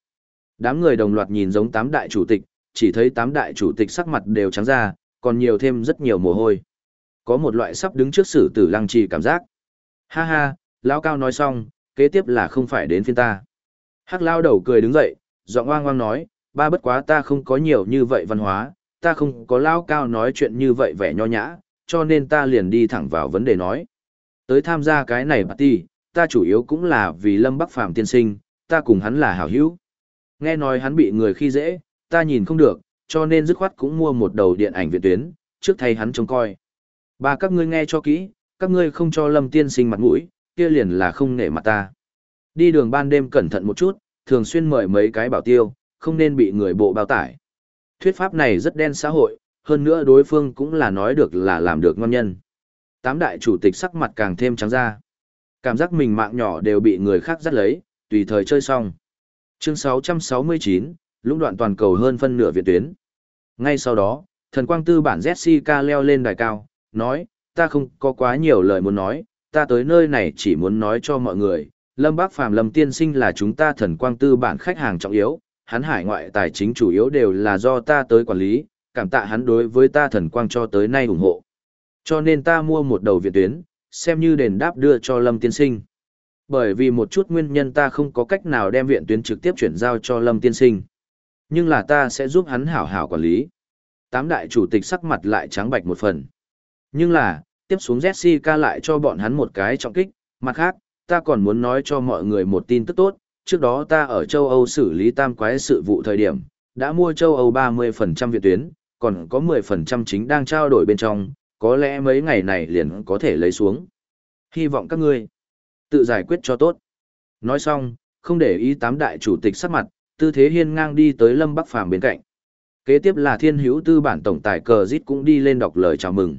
Đám người đồng loạt nhìn giống tám đại chủ tịch, chỉ thấy tám đại chủ tịch sắc mặt đều trắng ra, còn nhiều thêm rất nhiều mồ hôi. Có một loại sắp đứng trước sử tử lăng trì cảm giác. Ha ha, lão cao nói xong, kế tiếp là không phải đến phiên ta. Hắc lao đầu cười đứng dậy, giọng oang oang nói, ba bất quá ta không có nhiều như vậy văn hóa, ta không có lao cao nói chuyện như vậy vẻ nho nhã, cho nên ta liền đi thẳng vào vấn đề nói. Tới tham gia cái này party, ta chủ yếu cũng là vì Lâm Bắc Phàm tiên sinh, ta cùng hắn là hảo hữu. Nghe nói hắn bị người khi dễ, ta nhìn không được, cho nên dứt khoát cũng mua một đầu điện ảnh viện tuyến, trước thay hắn trông coi. Ba các ngươi nghe cho kỹ, các ngươi không cho Lâm tiên sinh mặt mũi, kia liền là không nể mặt ta. Đi đường ban đêm cẩn thận một chút, thường xuyên mời mấy cái bảo tiêu, không nên bị người bộ bao tải. Thuyết pháp này rất đen xã hội, hơn nữa đối phương cũng là nói được là làm được ngon nhân. Tám đại chủ tịch sắc mặt càng thêm trắng ra. Cảm giác mình mạng nhỏ đều bị người khác dắt lấy, tùy thời chơi xong. Chương 669, lũng đoạn toàn cầu hơn phân nửa viện tuyến. Ngay sau đó, thần quang tư bản Jessica leo lên đài cao, nói, ta không có quá nhiều lời muốn nói, ta tới nơi này chỉ muốn nói cho mọi người, Lâm Bác Phàm Lâm Tiên Sinh là chúng ta thần quang tư bản khách hàng trọng yếu, hắn hải ngoại tài chính chủ yếu đều là do ta tới quản lý, cảm tạ hắn đối với ta thần quang cho tới nay ủng hộ. Cho nên ta mua một đầu viện tuyến, xem như đền đáp đưa cho Lâm Tiên Sinh. Bởi vì một chút nguyên nhân ta không có cách nào đem viện tuyến trực tiếp chuyển giao cho Lâm Tiên Sinh. Nhưng là ta sẽ giúp hắn hảo hảo quản lý. Tám đại chủ tịch sắc mặt lại trắng bạch một phần. Nhưng là, tiếp xuống Jessica lại cho bọn hắn một cái trọng kích, mặt khác, ta còn muốn nói cho mọi người một tin tức tốt, trước đó ta ở châu Âu xử lý tam quái sự vụ thời điểm, đã mua châu Âu 30% viện tuyến, còn có 10% chính đang trao đổi bên trong, có lẽ mấy ngày này liền có thể lấy xuống. Hy vọng các ngươi tự giải quyết cho tốt. Nói xong, không để ý tám đại chủ tịch sắc mặt, tư thế hiên ngang đi tới Lâm Bắc Phàm bên cạnh. Kế tiếp là Thiên Hữu Tư bản tổng tài cờ Dít cũng đi lên đọc lời chào mừng.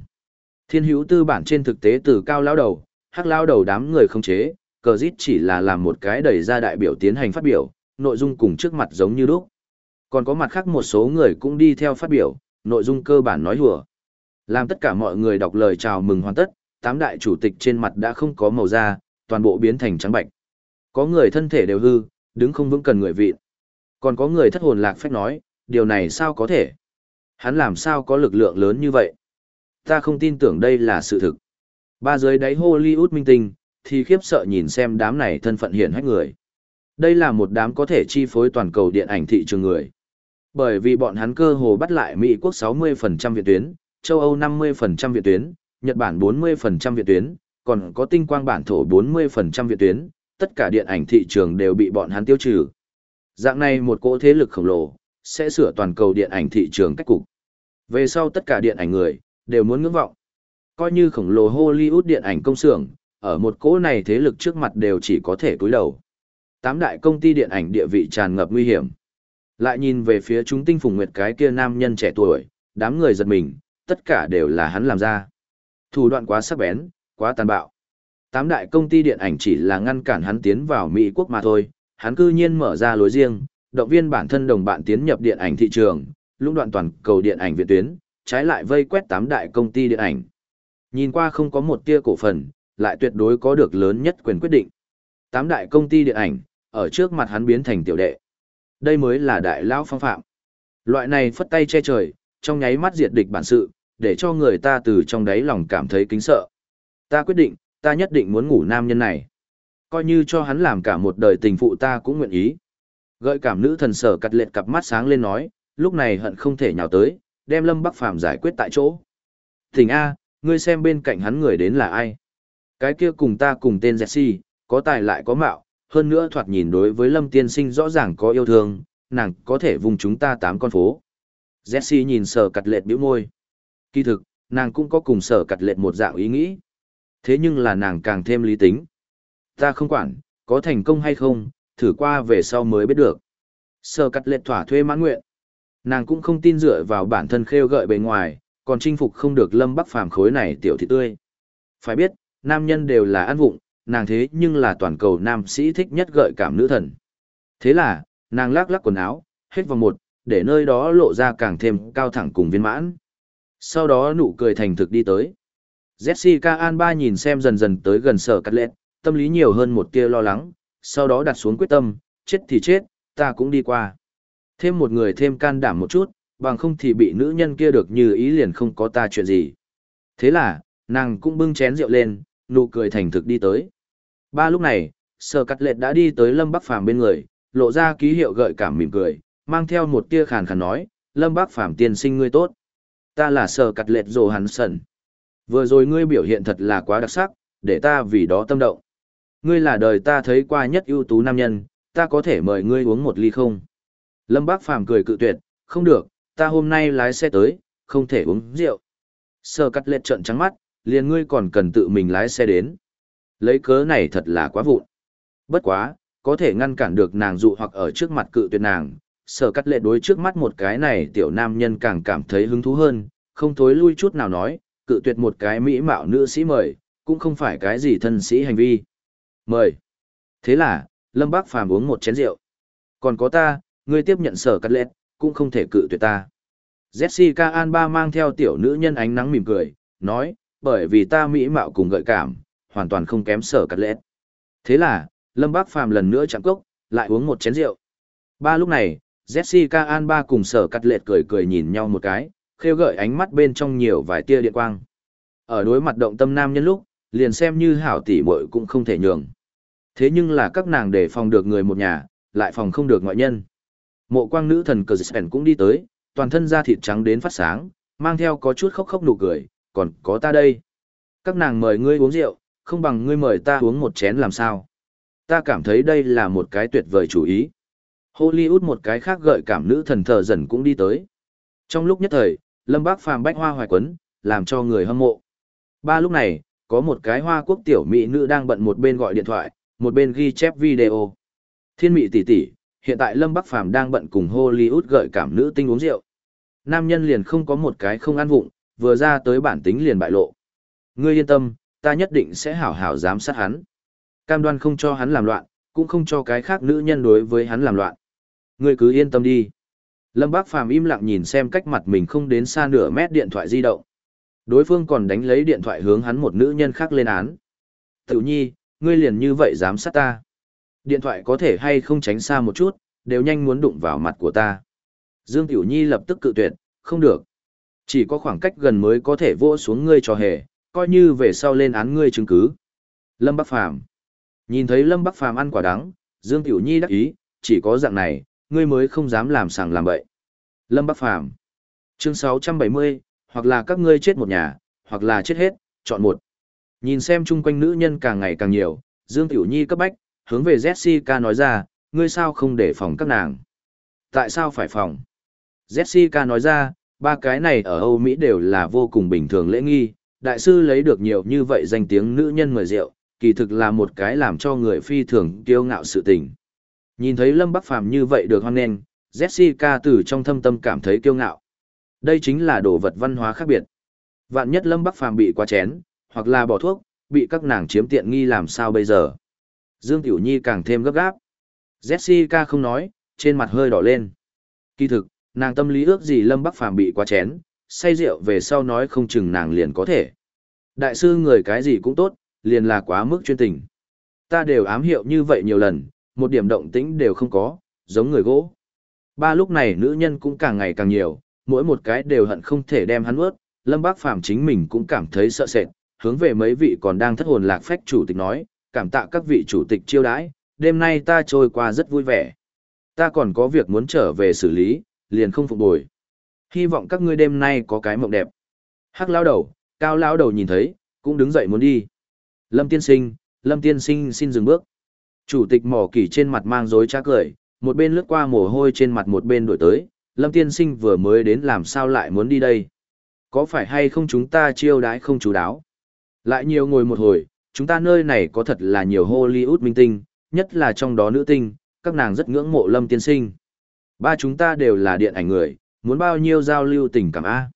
Thiên Hữu Tư bản trên thực tế từ cao lão đầu, hắc lão đầu đám người không chế, cờ Dít chỉ là làm một cái đẩy ra đại biểu tiến hành phát biểu, nội dung cùng trước mặt giống như lúc. Còn có mặt khác một số người cũng đi theo phát biểu, nội dung cơ bản nói hùa. Làm tất cả mọi người đọc lời chào mừng hoàn tất, tám đại chủ tịch trên mặt đã không có màu da, toàn bộ biến thành trắng bạch. Có người thân thể đều hư, đứng không vững cần người vị. Còn có người thất hồn lạc phách nói, điều này sao có thể? Hắn làm sao có lực lượng lớn như vậy? Ta không tin tưởng đây là sự thực. Ba dưới đáy Hollywood minh tinh, thì khiếp sợ nhìn xem đám này thân phận hiển hách người. Đây là một đám có thể chi phối toàn cầu điện ảnh thị trường người. Bởi vì bọn hắn cơ hồ bắt lại Mỹ quốc 60% viện tuyến, châu Âu 50% viện tuyến, Nhật Bản 40% viện tuyến, còn có tinh quang bản thổ 40% viện tuyến, tất cả điện ảnh thị trường đều bị bọn hắn tiêu trừ. Dạng này một cỗ thế lực khổng lồ, sẽ sửa toàn cầu điện ảnh thị trường cách cục. Về sau tất cả điện ảnh người, đều muốn ngưỡng vọng. Coi như khổng lồ Hollywood điện ảnh công xưởng, ở một cỗ này thế lực trước mặt đều chỉ có thể cúi đầu. Tám đại công ty điện ảnh địa vị tràn ngập nguy hiểm. Lại nhìn về phía chúng tinh phùng nguyệt cái kia nam nhân trẻ tuổi, đám người giật mình, tất cả đều là hắn làm ra. Thủ đoạn quá sắc bén, quá tàn bạo. Tám đại công ty điện ảnh chỉ là ngăn cản hắn tiến vào Mỹ quốc mà thôi, hắn cư nhiên mở ra lối riêng, động viên bản thân đồng bạn tiến nhập điện ảnh thị trường, lũng đoạn toàn cầu điện ảnh viện tuyến, trái lại vây quét tám đại công ty điện ảnh. Nhìn qua không có một tia cổ phần, lại tuyệt đối có được lớn nhất quyền quyết định. Tám đại công ty điện ảnh, ở trước mặt hắn biến thành tiểu đệ. Đây mới là đại lão phong phạm. Loại này phất tay che trời, trong nháy mắt diệt địch bản sự, để cho người ta từ trong đáy lòng cảm thấy kính sợ. Ta quyết định, ta nhất định muốn ngủ nam nhân này. Coi như cho hắn làm cả một đời tình phụ ta cũng nguyện ý. Gợi cảm nữ thần sở cắt lệch cặp mắt sáng lên nói, lúc này hận không thể nhào tới, đem Lâm Bắc Phàm giải quyết tại chỗ. Thỉnh A, ngươi xem bên cạnh hắn người đến là ai? Cái kia cùng ta cùng tên Jesse, có tài lại có mạo, hơn nữa thoạt nhìn đối với Lâm Tiên Sinh rõ ràng có yêu thương, nàng có thể vùng chúng ta tám con phố. Jesse nhìn sở cặt lệch bĩu môi. Kỳ thực, nàng cũng có cùng sở cặt lệ một dạng ý nghĩ. Thế nhưng là nàng càng thêm lý tính. Ta không quản, có thành công hay không, thử qua về sau mới biết được. Sở cặt lệ thỏa thuê mãn nguyện. Nàng cũng không tin dựa vào bản thân khêu gợi bề ngoài, còn chinh phục không được lâm bắc phàm khối này tiểu thị tươi. Phải biết, nam nhân đều là ăn vụng, nàng thế nhưng là toàn cầu nam sĩ thích nhất gợi cảm nữ thần. Thế là, nàng lắc lắc quần áo, hết vòng một, để nơi đó lộ ra càng thêm cao thẳng cùng viên mãn. Sau đó nụ cười thành thực đi tới. Jessica Alba nhìn xem dần dần tới gần sở cắt lẹt, tâm lý nhiều hơn một tia lo lắng, sau đó đặt xuống quyết tâm, chết thì chết, ta cũng đi qua. Thêm một người thêm can đảm một chút, bằng không thì bị nữ nhân kia được như ý liền không có ta chuyện gì. Thế là, nàng cũng bưng chén rượu lên, nụ cười thành thực đi tới. Ba lúc này, sở cắt lẹt đã đi tới Lâm Bắc Phàm bên người, lộ ra ký hiệu gợi cảm mỉm cười, mang theo một tia khàn khàn nói, Lâm Bắc Phàm tiên sinh ngươi tốt. Ta là sở cắt lẹt rồ hắn sần. Vừa rồi ngươi biểu hiện thật là quá đặc sắc, để ta vì đó tâm động. Ngươi là đời ta thấy qua nhất ưu tú nam nhân, ta có thể mời ngươi uống một ly không? Lâm Bác Phàm cười cự tuyệt, không được, ta hôm nay lái xe tới, không thể uống rượu. Sở cắt lệch trận trắng mắt, liền ngươi còn cần tự mình lái xe đến. Lấy cớ này thật là quá vụn. Bất quá, có thể ngăn cản được nàng dụ hoặc ở trước mặt cự tuyệt nàng. Sở cắt lệ đối trước mắt một cái này tiểu nam nhân càng cảm thấy hứng thú hơn, không thối lui chút nào nói, cự tuyệt một cái mỹ mạo nữ sĩ mời, cũng không phải cái gì thân sĩ hành vi. Mời. Thế là, Lâm Bác Phàm uống một chén rượu. Còn có ta, ngươi tiếp nhận sở cắt lệ, cũng không thể cự tuyệt ta. Jessica Alba mang theo tiểu nữ nhân ánh nắng mỉm cười, nói, bởi vì ta mỹ mạo cùng gợi cảm, hoàn toàn không kém sở cắt lệ. Thế là, Lâm Bác Phàm lần nữa chạm cốc, lại uống một chén rượu. Ba lúc này, Jessica Alba cùng sở cắt lệ cười cười nhìn nhau một cái, khêu gợi ánh mắt bên trong nhiều vài tia điện quang. Ở đối mặt động tâm nam nhân lúc, liền xem như hảo tỷ muội cũng không thể nhường. Thế nhưng là các nàng để phòng được người một nhà, lại phòng không được ngoại nhân. Mộ quang nữ thần cờ dịch cũng đi tới, toàn thân da thịt trắng đến phát sáng, mang theo có chút khóc khóc nụ cười, còn có ta đây. Các nàng mời ngươi uống rượu, không bằng ngươi mời ta uống một chén làm sao. Ta cảm thấy đây là một cái tuyệt vời chủ ý. Hollywood một cái khác gợi cảm nữ thần thờ dần cũng đi tới. Trong lúc nhất thời, Lâm Bác Phàm bách hoa hoài quấn, làm cho người hâm mộ. Ba lúc này, có một cái hoa quốc tiểu mỹ nữ đang bận một bên gọi điện thoại, một bên ghi chép video. Thiên mỹ tỷ tỷ, hiện tại Lâm Bắc Phàm đang bận cùng Hollywood gợi cảm nữ tinh uống rượu. Nam nhân liền không có một cái không ăn vụng, vừa ra tới bản tính liền bại lộ. Ngươi yên tâm, ta nhất định sẽ hảo hảo giám sát hắn. Cam đoan không cho hắn làm loạn, cũng không cho cái khác nữ nhân đối với hắn làm loạn. Ngươi cứ yên tâm đi. Lâm Bác Phàm im lặng nhìn xem cách mặt mình không đến xa nửa mét điện thoại di động. Đối phương còn đánh lấy điện thoại hướng hắn một nữ nhân khác lên án. Tiểu nhi, ngươi liền như vậy dám sát ta. Điện thoại có thể hay không tránh xa một chút, đều nhanh muốn đụng vào mặt của ta. Dương Tiểu Nhi lập tức cự tuyệt, không được. Chỉ có khoảng cách gần mới có thể vô xuống ngươi cho hề, coi như về sau lên án ngươi chứng cứ. Lâm Bắc Phàm Nhìn thấy Lâm Bắc Phàm ăn quả đắng, Dương Tiểu Nhi đắc ý, chỉ có dạng này, ngươi mới không dám làm sàng làm bậy. Lâm Bắc Phàm Chương 670, hoặc là các ngươi chết một nhà, hoặc là chết hết, chọn một. Nhìn xem chung quanh nữ nhân càng ngày càng nhiều, Dương Tiểu Nhi cấp bách, hướng về Jessica nói ra, ngươi sao không để phòng các nàng? Tại sao phải phòng? Jessica nói ra, ba cái này ở Âu Mỹ đều là vô cùng bình thường lễ nghi, đại sư lấy được nhiều như vậy danh tiếng nữ nhân mời rượu, kỳ thực là một cái làm cho người phi thường kiêu ngạo sự tình. Nhìn thấy Lâm Bắc Phàm như vậy được hoan nghênh, Jessica từ trong thâm tâm cảm thấy kiêu ngạo. Đây chính là đồ vật văn hóa khác biệt. Vạn nhất Lâm Bắc Phàm bị quá chén, hoặc là bỏ thuốc, bị các nàng chiếm tiện nghi làm sao bây giờ. Dương Tiểu Nhi càng thêm gấp gáp. Jessica không nói, trên mặt hơi đỏ lên. Kỳ thực, nàng tâm lý ước gì Lâm Bắc Phàm bị quá chén, say rượu về sau nói không chừng nàng liền có thể. Đại sư người cái gì cũng tốt, liền là quá mức chuyên tình. Ta đều ám hiệu như vậy nhiều lần, một điểm động tĩnh đều không có, giống người gỗ. Ba lúc này nữ nhân cũng càng ngày càng nhiều, mỗi một cái đều hận không thể đem hắn ướt, Lâm Bác Phàm chính mình cũng cảm thấy sợ sệt, hướng về mấy vị còn đang thất hồn lạc phách chủ tịch nói, cảm tạ các vị chủ tịch chiêu đãi, đêm nay ta trôi qua rất vui vẻ. Ta còn có việc muốn trở về xử lý, liền không phục bồi. Hy vọng các ngươi đêm nay có cái mộng đẹp. Hắc lao đầu, cao lao đầu nhìn thấy, cũng đứng dậy muốn đi. Lâm tiên sinh, Lâm tiên sinh xin dừng bước. Chủ tịch mỏ kỳ trên mặt mang dối trá cười, một bên lướt qua mồ hôi trên mặt một bên đổi tới, Lâm tiên sinh vừa mới đến làm sao lại muốn đi đây. Có phải hay không chúng ta chiêu đãi không chú đáo? Lại nhiều ngồi một hồi, chúng ta nơi này có thật là nhiều Hollywood minh tinh, nhất là trong đó nữ tinh, các nàng rất ngưỡng mộ Lâm tiên sinh. Ba chúng ta đều là điện ảnh người, muốn bao nhiêu giao lưu tình cảm A.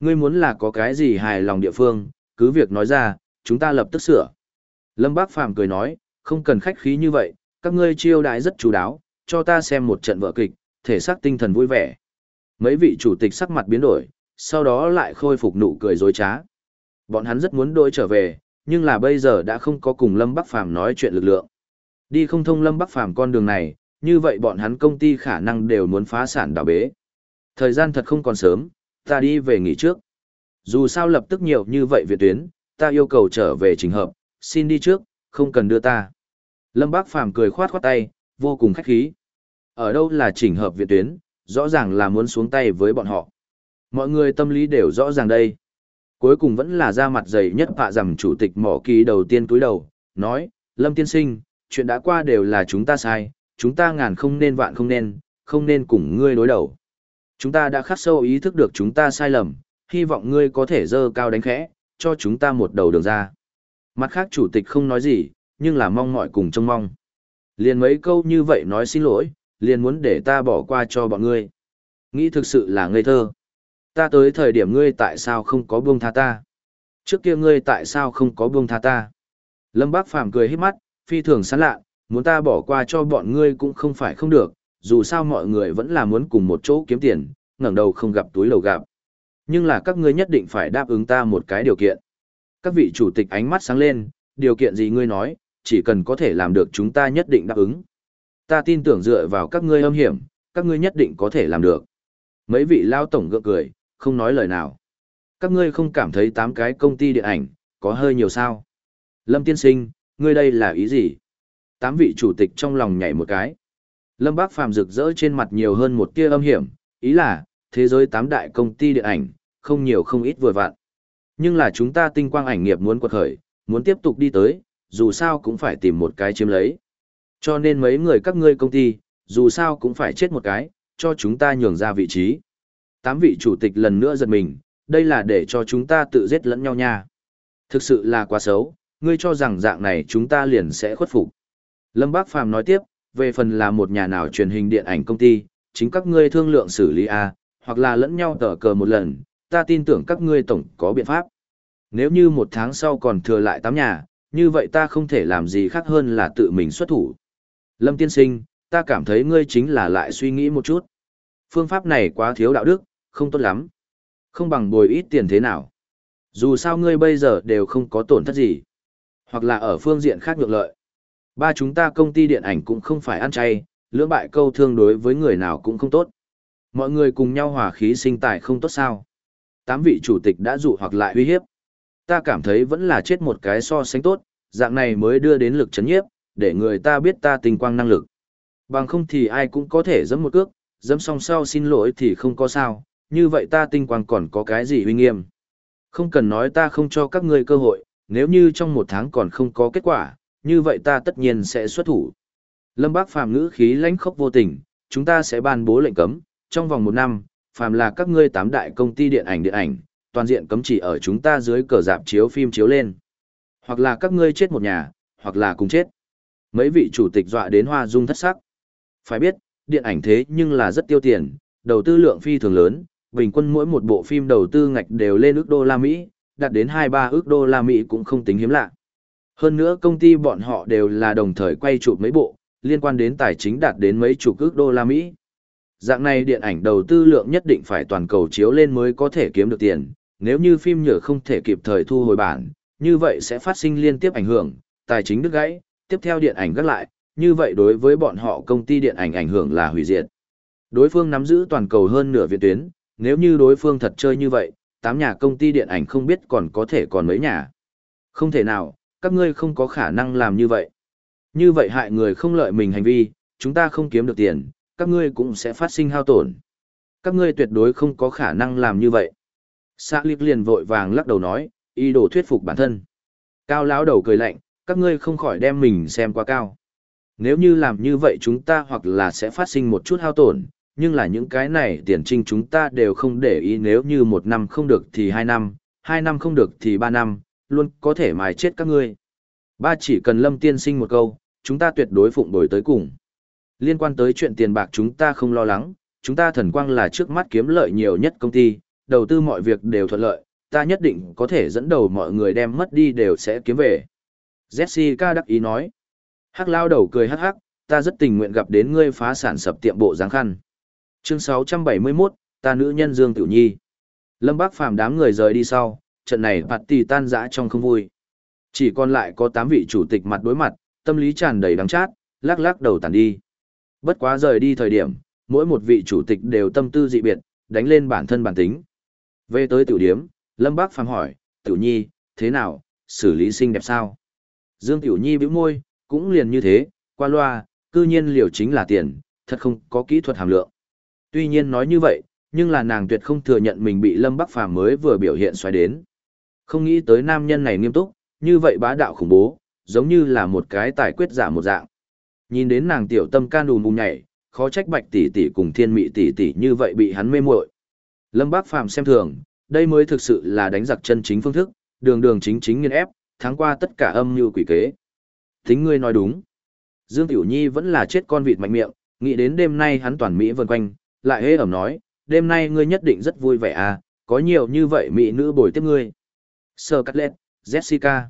Ngươi muốn là có cái gì hài lòng địa phương, cứ việc nói ra, chúng ta lập tức sửa. Lâm Bác Phàm cười nói, không cần khách khí như vậy, các ngươi chiêu đãi rất chú đáo, cho ta xem một trận vở kịch, thể xác tinh thần vui vẻ. Mấy vị chủ tịch sắc mặt biến đổi, sau đó lại khôi phục nụ cười dối trá. Bọn hắn rất muốn đổi trở về, nhưng là bây giờ đã không có cùng Lâm Bắc Phàm nói chuyện lực lượng. Đi không thông Lâm Bắc Phàm con đường này, như vậy bọn hắn công ty khả năng đều muốn phá sản đảo bế. Thời gian thật không còn sớm, ta đi về nghỉ trước. Dù sao lập tức nhiều như vậy viện tuyến, ta yêu cầu trở về trình hợp, xin đi trước, không cần đưa ta. Lâm Bác Phàm cười khoát khoát tay, vô cùng khách khí. Ở đâu là chỉnh hợp viện tuyến, rõ ràng là muốn xuống tay với bọn họ. Mọi người tâm lý đều rõ ràng đây. Cuối cùng vẫn là ra mặt dày nhất họa rằng chủ tịch mỏ kỳ đầu tiên túi đầu, nói, Lâm Tiên Sinh, chuyện đã qua đều là chúng ta sai, chúng ta ngàn không nên vạn không nên, không nên cùng ngươi đối đầu. Chúng ta đã khắc sâu ý thức được chúng ta sai lầm, hy vọng ngươi có thể dơ cao đánh khẽ, cho chúng ta một đầu đường ra. Mặt khác chủ tịch không nói gì, nhưng là mong mọi cùng trông mong. Liền mấy câu như vậy nói xin lỗi, liền muốn để ta bỏ qua cho bọn ngươi. Nghĩ thực sự là ngây thơ. Ta tới thời điểm ngươi tại sao không có buông tha ta? Trước kia ngươi tại sao không có buông tha ta? Lâm Bác Phàm cười hết mắt, phi thường sán lạ, muốn ta bỏ qua cho bọn ngươi cũng không phải không được, dù sao mọi người vẫn là muốn cùng một chỗ kiếm tiền, ngẩng đầu không gặp túi lầu gặp. Nhưng là các ngươi nhất định phải đáp ứng ta một cái điều kiện. Các vị chủ tịch ánh mắt sáng lên, điều kiện gì ngươi nói, chỉ cần có thể làm được chúng ta nhất định đáp ứng. Ta tin tưởng dựa vào các ngươi âm hiểm, các ngươi nhất định có thể làm được. Mấy vị lao tổng gượng cười, không nói lời nào. Các ngươi không cảm thấy tám cái công ty điện ảnh, có hơi nhiều sao. Lâm tiên sinh, ngươi đây là ý gì? Tám vị chủ tịch trong lòng nhảy một cái. Lâm Bác Phàm rực rỡ trên mặt nhiều hơn một tia âm hiểm, ý là, thế giới tám đại công ty điện ảnh, không nhiều không ít vừa vặn. Nhưng là chúng ta tinh quang ảnh nghiệp muốn quật khởi, muốn tiếp tục đi tới, dù sao cũng phải tìm một cái chiếm lấy. Cho nên mấy người các ngươi công ty, dù sao cũng phải chết một cái, cho chúng ta nhường ra vị trí. Tám vị chủ tịch lần nữa giật mình, đây là để cho chúng ta tự giết lẫn nhau nha. Thực sự là quá xấu, ngươi cho rằng dạng này chúng ta liền sẽ khuất phục. Lâm Bác Phàm nói tiếp, về phần là một nhà nào truyền hình điện ảnh công ty, chính các ngươi thương lượng xử lý A, hoặc là lẫn nhau tở cờ một lần, ta tin tưởng các ngươi tổng có biện pháp. Nếu như một tháng sau còn thừa lại tám nhà, như vậy ta không thể làm gì khác hơn là tự mình xuất thủ. Lâm tiên sinh, ta cảm thấy ngươi chính là lại suy nghĩ một chút. Phương pháp này quá thiếu đạo đức, không tốt lắm. Không bằng bồi ít tiền thế nào. Dù sao ngươi bây giờ đều không có tổn thất gì. Hoặc là ở phương diện khác nhượng lợi. Ba chúng ta công ty điện ảnh cũng không phải ăn chay, lưỡng bại câu thương đối với người nào cũng không tốt. Mọi người cùng nhau hòa khí sinh tài không tốt sao. Tám vị chủ tịch đã dụ hoặc lại uy hiếp. Ta cảm thấy vẫn là chết một cái so sánh tốt, dạng này mới đưa đến lực chấn nhiếp, để người ta biết ta tinh quang năng lực. Bằng không thì ai cũng có thể dẫm một cước, dẫm xong sau xin lỗi thì không có sao, như vậy ta tinh quang còn có cái gì uy nghiêm. Không cần nói ta không cho các ngươi cơ hội, nếu như trong một tháng còn không có kết quả, như vậy ta tất nhiên sẽ xuất thủ. Lâm Bác Phàm ngữ khí lãnh khốc vô tình, chúng ta sẽ ban bố lệnh cấm, trong vòng một năm, phàm là các ngươi tám đại công ty điện ảnh điện ảnh, toàn diện cấm chỉ ở chúng ta dưới cờ dạp chiếu phim chiếu lên. Hoặc là các ngươi chết một nhà, hoặc là cùng chết. Mấy vị chủ tịch dọa đến hoa dung thất sắc. Phải biết, điện ảnh thế nhưng là rất tiêu tiền, đầu tư lượng phi thường lớn, bình quân mỗi một bộ phim đầu tư ngạch đều lên ước đô la Mỹ, đạt đến 2-3 ước đô la Mỹ cũng không tính hiếm lạ. Hơn nữa công ty bọn họ đều là đồng thời quay chụp mấy bộ, liên quan đến tài chính đạt đến mấy chục ước đô la Mỹ. Dạng này điện ảnh đầu tư lượng nhất định phải toàn cầu chiếu lên mới có thể kiếm được tiền, nếu như phim nhựa không thể kịp thời thu hồi bản, như vậy sẽ phát sinh liên tiếp ảnh hưởng, tài chính đứt gãy, tiếp theo điện ảnh gắt lại, như vậy đối với bọn họ công ty điện ảnh ảnh hưởng là hủy diệt. Đối phương nắm giữ toàn cầu hơn nửa viện tuyến, nếu như đối phương thật chơi như vậy, tám nhà công ty điện ảnh không biết còn có thể còn mấy nhà. Không thể nào, các ngươi không có khả năng làm như vậy. Như vậy hại người không lợi mình hành vi, chúng ta không kiếm được tiền, các ngươi cũng sẽ phát sinh hao tổn. Các ngươi tuyệt đối không có khả năng làm như vậy. Sa liệt liền vội vàng lắc đầu nói, ý đồ thuyết phục bản thân. Cao lão đầu cười lạnh, các ngươi không khỏi đem mình xem quá cao. Nếu như làm như vậy chúng ta hoặc là sẽ phát sinh một chút hao tổn, nhưng là những cái này tiền trinh chúng ta đều không để ý nếu như một năm không được thì hai năm, hai năm không được thì ba năm, luôn có thể mài chết các ngươi. Ba chỉ cần lâm tiên sinh một câu, chúng ta tuyệt đối phụng đổi tới cùng. Liên quan tới chuyện tiền bạc chúng ta không lo lắng, chúng ta thần quang là trước mắt kiếm lợi nhiều nhất công ty, đầu tư mọi việc đều thuận lợi, ta nhất định có thể dẫn đầu mọi người đem mất đi đều sẽ kiếm về. Jessica đắc ý nói. Hắc lao đầu cười hắc hắc, ta rất tình nguyện gặp đến ngươi phá sản sập tiệm bộ dáng khăn. Chương 671, ta nữ nhân Dương Tiểu Nhi. Lâm Bác Phàm đám người rời đi sau, trận này bạt tỷ tan dã trong không vui. Chỉ còn lại có 8 vị chủ tịch mặt đối mặt, tâm lý tràn đầy đắng chát, lắc lắc đầu tàn đi. Bất quá rời đi thời điểm, mỗi một vị chủ tịch đều tâm tư dị biệt, đánh lên bản thân bản tính. Về tới tiểu điếm, Lâm Bác Phàm hỏi, Tiểu Nhi, thế nào, xử lý xinh đẹp sao? Dương Tiểu Nhi bĩu môi, cũng liền như thế, qua loa, cư nhiên liều chính là tiền, thật không có kỹ thuật hàm lượng. Tuy nhiên nói như vậy, nhưng là nàng tuyệt không thừa nhận mình bị Lâm Bắc Phàm mới vừa biểu hiện xoáy đến. Không nghĩ tới nam nhân này nghiêm túc, như vậy bá đạo khủng bố, giống như là một cái tài quyết giả một dạng. Nhìn đến nàng tiểu tâm can đùm bùm nhảy, khó trách bạch tỷ tỷ cùng thiên mị tỷ tỷ như vậy bị hắn mê muội. Lâm Bác Phàm xem thường, đây mới thực sự là đánh giặc chân chính phương thức, đường đường chính chính nghiên ép, thắng qua tất cả âm mưu quỷ kế. Tính ngươi nói đúng. Dương Tiểu Nhi vẫn là chết con vịt mạnh miệng, nghĩ đến đêm nay hắn toàn Mỹ vần quanh, lại hê ẩm nói, đêm nay ngươi nhất định rất vui vẻ à, có nhiều như vậy mỹ nữ bồi tiếp ngươi. sơ cắt lết, Jessica,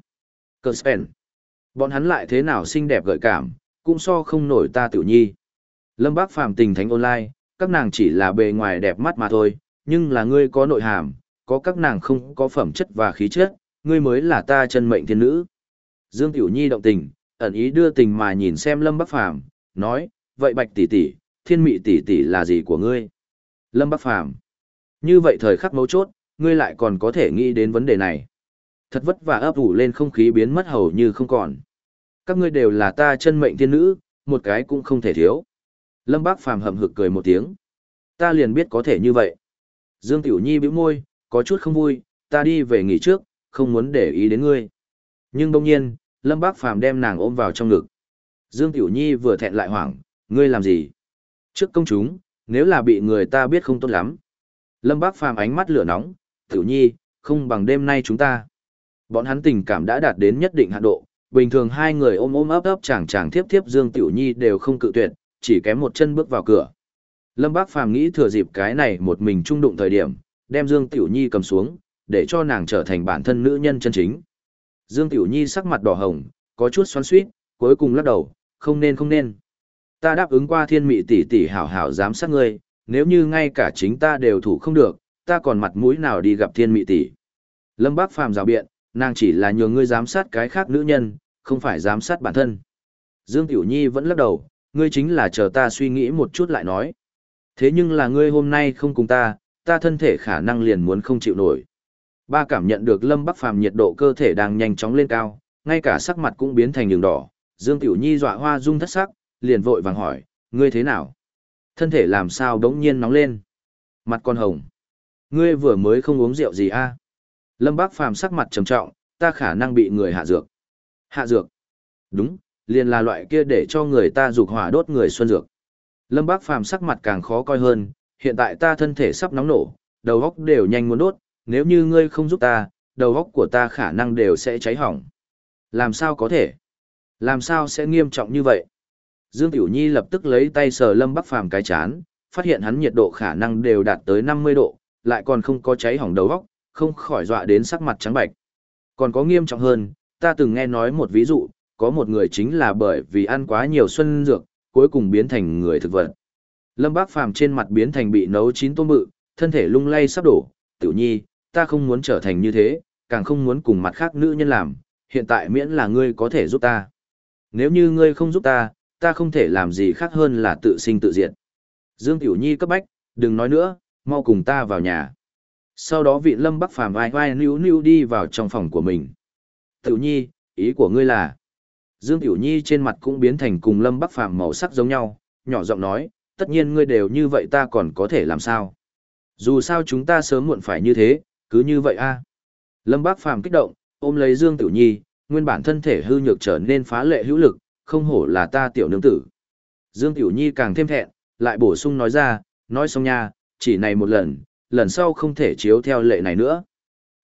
Kerspen. Bọn hắn lại thế nào xinh đẹp gợi cảm, cũng so không nổi ta Tiểu Nhi. Lâm Bác Phàm tình thánh online, các nàng chỉ là bề ngoài đẹp mắt mà thôi, nhưng là ngươi có nội hàm, có các nàng không có phẩm chất và khí chất, ngươi mới là ta chân mệnh thiên nữ. Dương Tiểu Nhi động tình, ẩn ý đưa tình mà nhìn xem Lâm Bắc Phàm, nói, vậy Bạch tỷ tỷ, thiên mị tỷ tỷ là gì của ngươi? Lâm Bắc Phàm Như vậy thời khắc mấu chốt, ngươi lại còn có thể nghĩ đến vấn đề này. Thật vất vả ấp ủ lên không khí biến mất hầu như không còn. Các ngươi đều là ta chân mệnh thiên nữ, một cái cũng không thể thiếu. Lâm Bác Phàm hậm hực cười một tiếng. Ta liền biết có thể như vậy. Dương Tiểu Nhi bĩu môi, có chút không vui, ta đi về nghỉ trước, không muốn để ý đến ngươi. Nhưng đông nhiên, Lâm Bác Phàm đem nàng ôm vào trong ngực. Dương Tiểu Nhi vừa thẹn lại hoảng, ngươi làm gì? Trước công chúng, nếu là bị người ta biết không tốt lắm. Lâm Bác Phàm ánh mắt lửa nóng, Tiểu Nhi, không bằng đêm nay chúng ta. Bọn hắn tình cảm đã đạt đến nhất định hạn độ, bình thường hai người ôm ôm ấp ấp chàng chàng tiếp tiếp Dương Tiểu Nhi đều không cự tuyệt, chỉ kém một chân bước vào cửa. Lâm Bác Phàm nghĩ thừa dịp cái này một mình trung đụng thời điểm, đem Dương Tiểu Nhi cầm xuống, để cho nàng trở thành bản thân nữ nhân chân chính. Dương Tiểu Nhi sắc mặt đỏ hồng, có chút xoắn xuýt, cuối cùng lắc đầu, không nên không nên. Ta đáp ứng qua thiên mị tỷ tỷ hảo hảo giám sát ngươi, nếu như ngay cả chính ta đều thủ không được, ta còn mặt mũi nào đi gặp thiên mị tỷ. Lâm Bác Phàm rào biện, nàng chỉ là nhường ngươi giám sát cái khác nữ nhân, không phải giám sát bản thân. Dương Tiểu Nhi vẫn lắc đầu, ngươi chính là chờ ta suy nghĩ một chút lại nói. Thế nhưng là ngươi hôm nay không cùng ta, ta thân thể khả năng liền muốn không chịu nổi. Ba cảm nhận được Lâm Bắc Phàm nhiệt độ cơ thể đang nhanh chóng lên cao, ngay cả sắc mặt cũng biến thành đường đỏ. Dương Tiểu Nhi dọa hoa dung thất sắc, liền vội vàng hỏi, ngươi thế nào? Thân thể làm sao đống nhiên nóng lên? Mặt con hồng. Ngươi vừa mới không uống rượu gì a? Lâm Bác Phàm sắc mặt trầm trọng, ta khả năng bị người hạ dược. Hạ dược? Đúng, liền là loại kia để cho người ta dục hỏa đốt người xuân dược. Lâm Bác Phàm sắc mặt càng khó coi hơn, hiện tại ta thân thể sắp nóng nổ, đầu óc đều nhanh muốn đốt, nếu như ngươi không giúp ta, đầu óc của ta khả năng đều sẽ cháy hỏng. Làm sao có thể? Làm sao sẽ nghiêm trọng như vậy? Dương Tiểu Nhi lập tức lấy tay sờ Lâm Bắc Phàm cái chán, phát hiện hắn nhiệt độ khả năng đều đạt tới 50 độ, lại còn không có cháy hỏng đầu óc, không khỏi dọa đến sắc mặt trắng bạch. Còn có nghiêm trọng hơn, ta từng nghe nói một ví dụ, có một người chính là bởi vì ăn quá nhiều xuân dược, cuối cùng biến thành người thực vật. Lâm Bác Phàm trên mặt biến thành bị nấu chín tôm bự, thân thể lung lay sắp đổ, tiểu nhi, ta không muốn trở thành như thế, càng không muốn cùng mặt khác nữ nhân làm, hiện tại miễn là ngươi có thể giúp ta. Nếu như ngươi không giúp ta, ta không thể làm gì khác hơn là tự sinh tự diệt. Dương Tiểu Nhi cấp bách, đừng nói nữa, mau cùng ta vào nhà. Sau đó vị lâm bắc phàm vai vai níu níu đi vào trong phòng của mình. Tiểu Nhi, ý của ngươi là... Dương Tiểu Nhi trên mặt cũng biến thành cùng lâm bắc phàm màu sắc giống nhau, nhỏ giọng nói, tất nhiên ngươi đều như vậy ta còn có thể làm sao. Dù sao chúng ta sớm muộn phải như thế, cứ như vậy a. Lâm bắc Phàm kích động, ôm lấy Dương Tiểu Nhi, nguyên bản thân thể hư nhược trở nên phá lệ hữu lực, không hổ là ta tiểu nương tử. Dương Tiểu Nhi càng thêm thẹn, lại bổ sung nói ra, nói xong nha, chỉ này một lần, lần sau không thể chiếu theo lệ này nữa.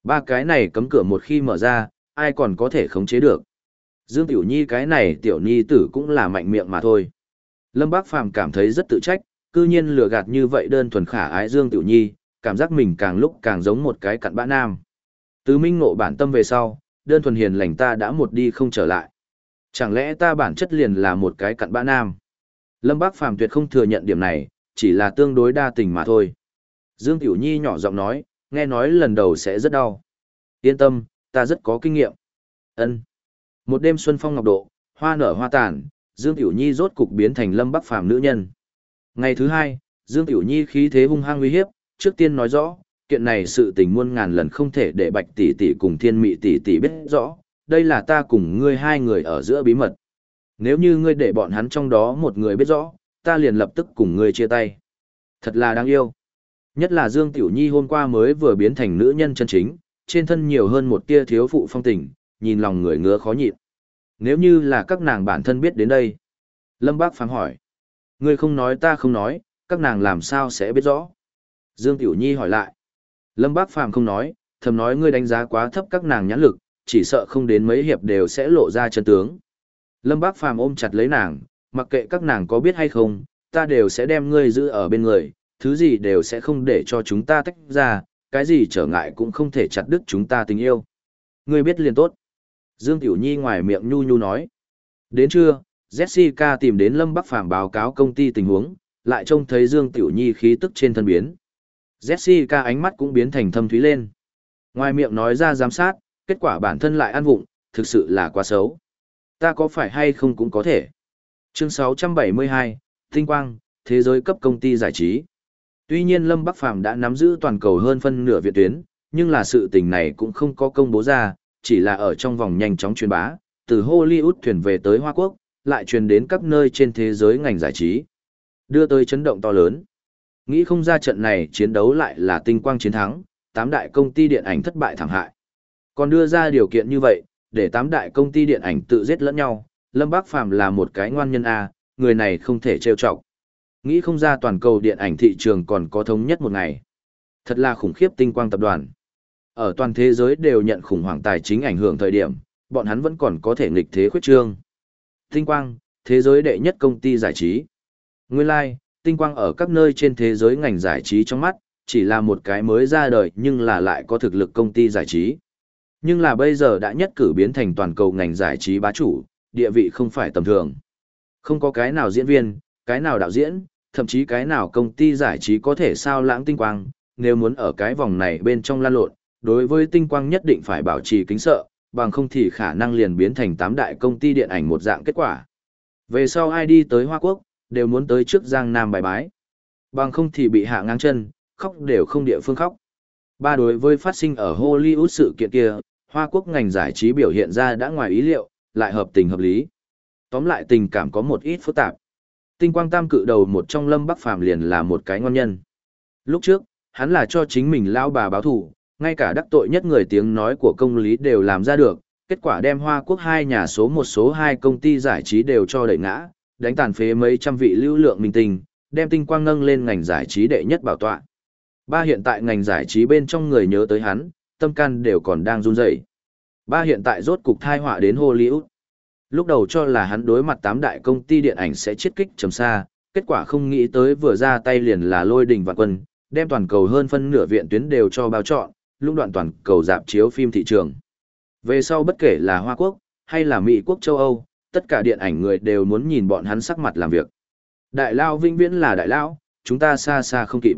Ba cái này cấm cửa một khi mở ra, ai còn có thể khống chế được. Dương Tiểu Nhi cái này tiểu nhi tử cũng là mạnh miệng mà thôi. Lâm Bác Phàm cảm thấy rất tự trách, cư nhiên lừa gạt như vậy đơn thuần khả ái Dương Tiểu Nhi, cảm giác mình càng lúc càng giống một cái cặn bã nam. Từ minh ngộ bản tâm về sau, đơn thuần hiền lành ta đã một đi không trở lại. Chẳng lẽ ta bản chất liền là một cái cặn bã nam? Lâm Bác Phàm tuyệt không thừa nhận điểm này, chỉ là tương đối đa tình mà thôi. Dương Tiểu Nhi nhỏ giọng nói, nghe nói lần đầu sẽ rất đau. Yên tâm, ta rất có kinh nghiệm. Ân. Một đêm xuân phong ngọc độ, hoa nở hoa tàn, Dương Tiểu Nhi rốt cục biến thành Lâm Bắc Phàm nữ nhân. Ngày thứ hai, Dương Tiểu Nhi khí thế hung hăng uy hiếp, trước tiên nói rõ, kiện này sự tình muôn ngàn lần không thể để Bạch tỷ tỷ cùng Thiên Mị tỷ tỷ biết rõ, đây là ta cùng ngươi hai người ở giữa bí mật. Nếu như ngươi để bọn hắn trong đó một người biết rõ, ta liền lập tức cùng ngươi chia tay. Thật là đáng yêu. Nhất là Dương Tiểu Nhi hôm qua mới vừa biến thành nữ nhân chân chính, trên thân nhiều hơn một tia thiếu phụ phong tình, nhìn lòng người ngứa khó nhịn. Nếu như là các nàng bản thân biết đến đây. Lâm Bác phán hỏi. Ngươi không nói ta không nói, các nàng làm sao sẽ biết rõ. Dương Tiểu Nhi hỏi lại. Lâm Bác Phàm không nói, thầm nói ngươi đánh giá quá thấp các nàng nhãn lực, chỉ sợ không đến mấy hiệp đều sẽ lộ ra chân tướng. Lâm Bác Phàm ôm chặt lấy nàng, mặc kệ các nàng có biết hay không, ta đều sẽ đem ngươi giữ ở bên người, thứ gì đều sẽ không để cho chúng ta tách ra, cái gì trở ngại cũng không thể chặt đứt chúng ta tình yêu. Ngươi biết liền tốt. Dương Tiểu Nhi ngoài miệng nhu nhu nói. Đến trưa, Jessica tìm đến Lâm Bắc Phàm báo cáo công ty tình huống, lại trông thấy Dương Tiểu Nhi khí tức trên thân biến. Jessica ánh mắt cũng biến thành thâm thúy lên. Ngoài miệng nói ra giám sát, kết quả bản thân lại ăn vụng, thực sự là quá xấu. Ta có phải hay không cũng có thể. Chương 672, Tinh Quang, Thế giới cấp công ty giải trí. Tuy nhiên Lâm Bắc Phàm đã nắm giữ toàn cầu hơn phân nửa viện tuyến, nhưng là sự tình này cũng không có công bố ra, chỉ là ở trong vòng nhanh chóng truyền bá, từ Hollywood thuyền về tới Hoa Quốc, lại truyền đến các nơi trên thế giới ngành giải trí. Đưa tới chấn động to lớn. Nghĩ không ra trận này chiến đấu lại là tinh quang chiến thắng, tám đại công ty điện ảnh thất bại thảm hại. Còn đưa ra điều kiện như vậy, để tám đại công ty điện ảnh tự giết lẫn nhau, Lâm Bác Phàm là một cái ngoan nhân A, người này không thể trêu chọc. Nghĩ không ra toàn cầu điện ảnh thị trường còn có thống nhất một ngày. Thật là khủng khiếp tinh quang tập đoàn. Ở toàn thế giới đều nhận khủng hoảng tài chính ảnh hưởng thời điểm, bọn hắn vẫn còn có thể nghịch thế khuyết trương. Tinh quang, thế giới đệ nhất công ty giải trí. Nguyên lai, like, tinh quang ở các nơi trên thế giới ngành giải trí trong mắt, chỉ là một cái mới ra đời nhưng là lại có thực lực công ty giải trí. Nhưng là bây giờ đã nhất cử biến thành toàn cầu ngành giải trí bá chủ, địa vị không phải tầm thường. Không có cái nào diễn viên, cái nào đạo diễn, thậm chí cái nào công ty giải trí có thể sao lãng tinh quang, nếu muốn ở cái vòng này bên trong lan lộn, đối với tinh quang nhất định phải bảo trì kính sợ, bằng không thì khả năng liền biến thành tám đại công ty điện ảnh một dạng kết quả. Về sau ai đi tới Hoa Quốc, đều muốn tới trước Giang Nam bài bái. Bằng không thì bị hạ ngang chân, khóc đều không địa phương khóc. Ba đối với phát sinh ở Hollywood sự kiện kia, Hoa Quốc ngành giải trí biểu hiện ra đã ngoài ý liệu, lại hợp tình hợp lý. Tóm lại tình cảm có một ít phức tạp. Tinh quang tam cự đầu một trong lâm bắc phàm liền là một cái ngon nhân. Lúc trước, hắn là cho chính mình lao bà báo thủ, ngay cả đắc tội nhất người tiếng nói của công lý đều làm ra được, kết quả đem Hoa Quốc hai nhà số một số hai công ty giải trí đều cho đẩy ngã, đánh tàn phế mấy trăm vị lưu lượng minh tinh, đem tinh quang nâng lên ngành giải trí đệ nhất bảo tọa. Ba hiện tại ngành giải trí bên trong người nhớ tới hắn, tâm can đều còn đang run rẩy. Ba hiện tại rốt cục thai họa đến Hollywood. Lúc đầu cho là hắn đối mặt tám đại công ty điện ảnh sẽ chiết kích trầm xa, kết quả không nghĩ tới vừa ra tay liền là lôi đình vạn quân, đem toàn cầu hơn phân nửa viện tuyến đều cho bao chọn, lũng đoạn toàn cầu dạp chiếu phim thị trường. Về sau bất kể là Hoa Quốc, hay là Mỹ Quốc châu Âu, tất cả điện ảnh người đều muốn nhìn bọn hắn sắc mặt làm việc. Đại lao vĩnh viễn là đại lao, chúng ta xa xa không kịp.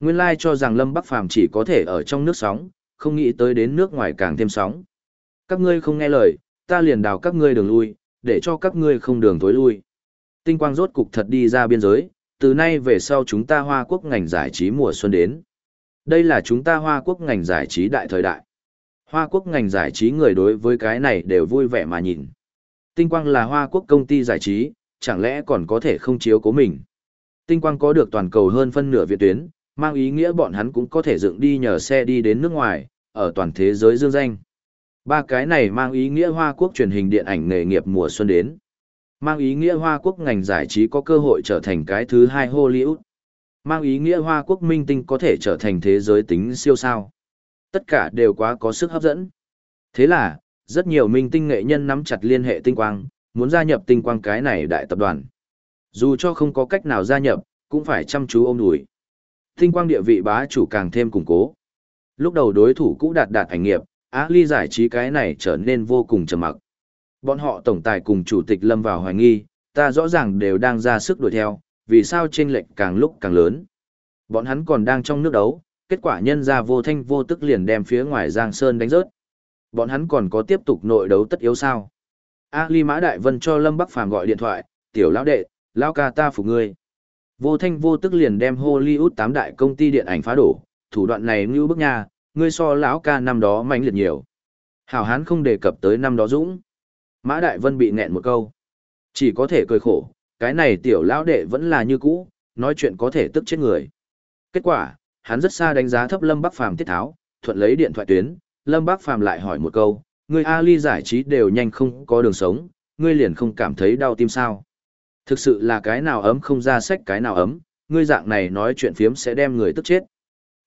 Nguyên lai cho rằng Lâm Bắc Phàm chỉ có thể ở trong nước sóng, không nghĩ tới đến nước ngoài càng thêm sóng. Các ngươi không nghe lời, ta liền đào các ngươi đường lui, để cho các ngươi không đường tối lui. Tinh quang rốt cục thật đi ra biên giới, từ nay về sau chúng ta Hoa Quốc ngành giải trí mùa xuân đến. Đây là chúng ta Hoa Quốc ngành giải trí đại thời đại. Hoa Quốc ngành giải trí người đối với cái này đều vui vẻ mà nhìn. Tinh quang là Hoa Quốc công ty giải trí, chẳng lẽ còn có thể không chiếu cố mình. Tinh quang có được toàn cầu hơn phân nửa viện tuyến, mang ý nghĩa bọn hắn cũng có thể dựng đi nhờ xe đi đến nước ngoài, ở toàn thế giới dương danh. Ba cái này mang ý nghĩa Hoa Quốc truyền hình điện ảnh nghề nghiệp mùa xuân đến. Mang ý nghĩa Hoa Quốc ngành giải trí có cơ hội trở thành cái thứ hai Hollywood. Mang ý nghĩa Hoa Quốc minh tinh có thể trở thành thế giới tính siêu sao. Tất cả đều quá có sức hấp dẫn. Thế là, rất nhiều minh tinh nghệ nhân nắm chặt liên hệ tinh quang, muốn gia nhập tinh quang cái này đại tập đoàn. Dù cho không có cách nào gia nhập, cũng phải chăm chú ôm đùi. Tinh quang địa vị bá chủ càng thêm củng cố. Lúc đầu đối thủ cũ đạt đạt ảnh nghiệp, Á Ly giải trí cái này trở nên vô cùng trầm mặc. Bọn họ tổng tài cùng chủ tịch lâm vào hoài nghi, ta rõ ràng đều đang ra sức đuổi theo, vì sao chênh lệch càng lúc càng lớn. Bọn hắn còn đang trong nước đấu, kết quả nhân ra vô thanh vô tức liền đem phía ngoài Giang Sơn đánh rớt. Bọn hắn còn có tiếp tục nội đấu tất yếu sao? A Ly Mã Đại Vân cho Lâm Bắc Phàm gọi điện thoại, tiểu lão đệ, lão ca ta phục ngươi. Vô thanh vô tức liền đem Hollywood tám đại công ty điện ảnh phá đổ, thủ đoạn này ngưu bức nha, ngươi so lão ca năm đó mạnh liệt nhiều. Hảo hán không đề cập tới năm đó dũng. Mã Đại Vân bị nghẹn một câu. Chỉ có thể cười khổ, cái này tiểu lão đệ vẫn là như cũ, nói chuyện có thể tức chết người. Kết quả, hắn rất xa đánh giá thấp Lâm Bắc Phàm tiết tháo, thuận lấy điện thoại tuyến, Lâm Bắc Phàm lại hỏi một câu, ngươi Ali giải trí đều nhanh không có đường sống, ngươi liền không cảm thấy đau tim sao? Thực sự là cái nào ấm không ra sách cái nào ấm, ngươi dạng này nói chuyện phiếm sẽ đem người tức chết.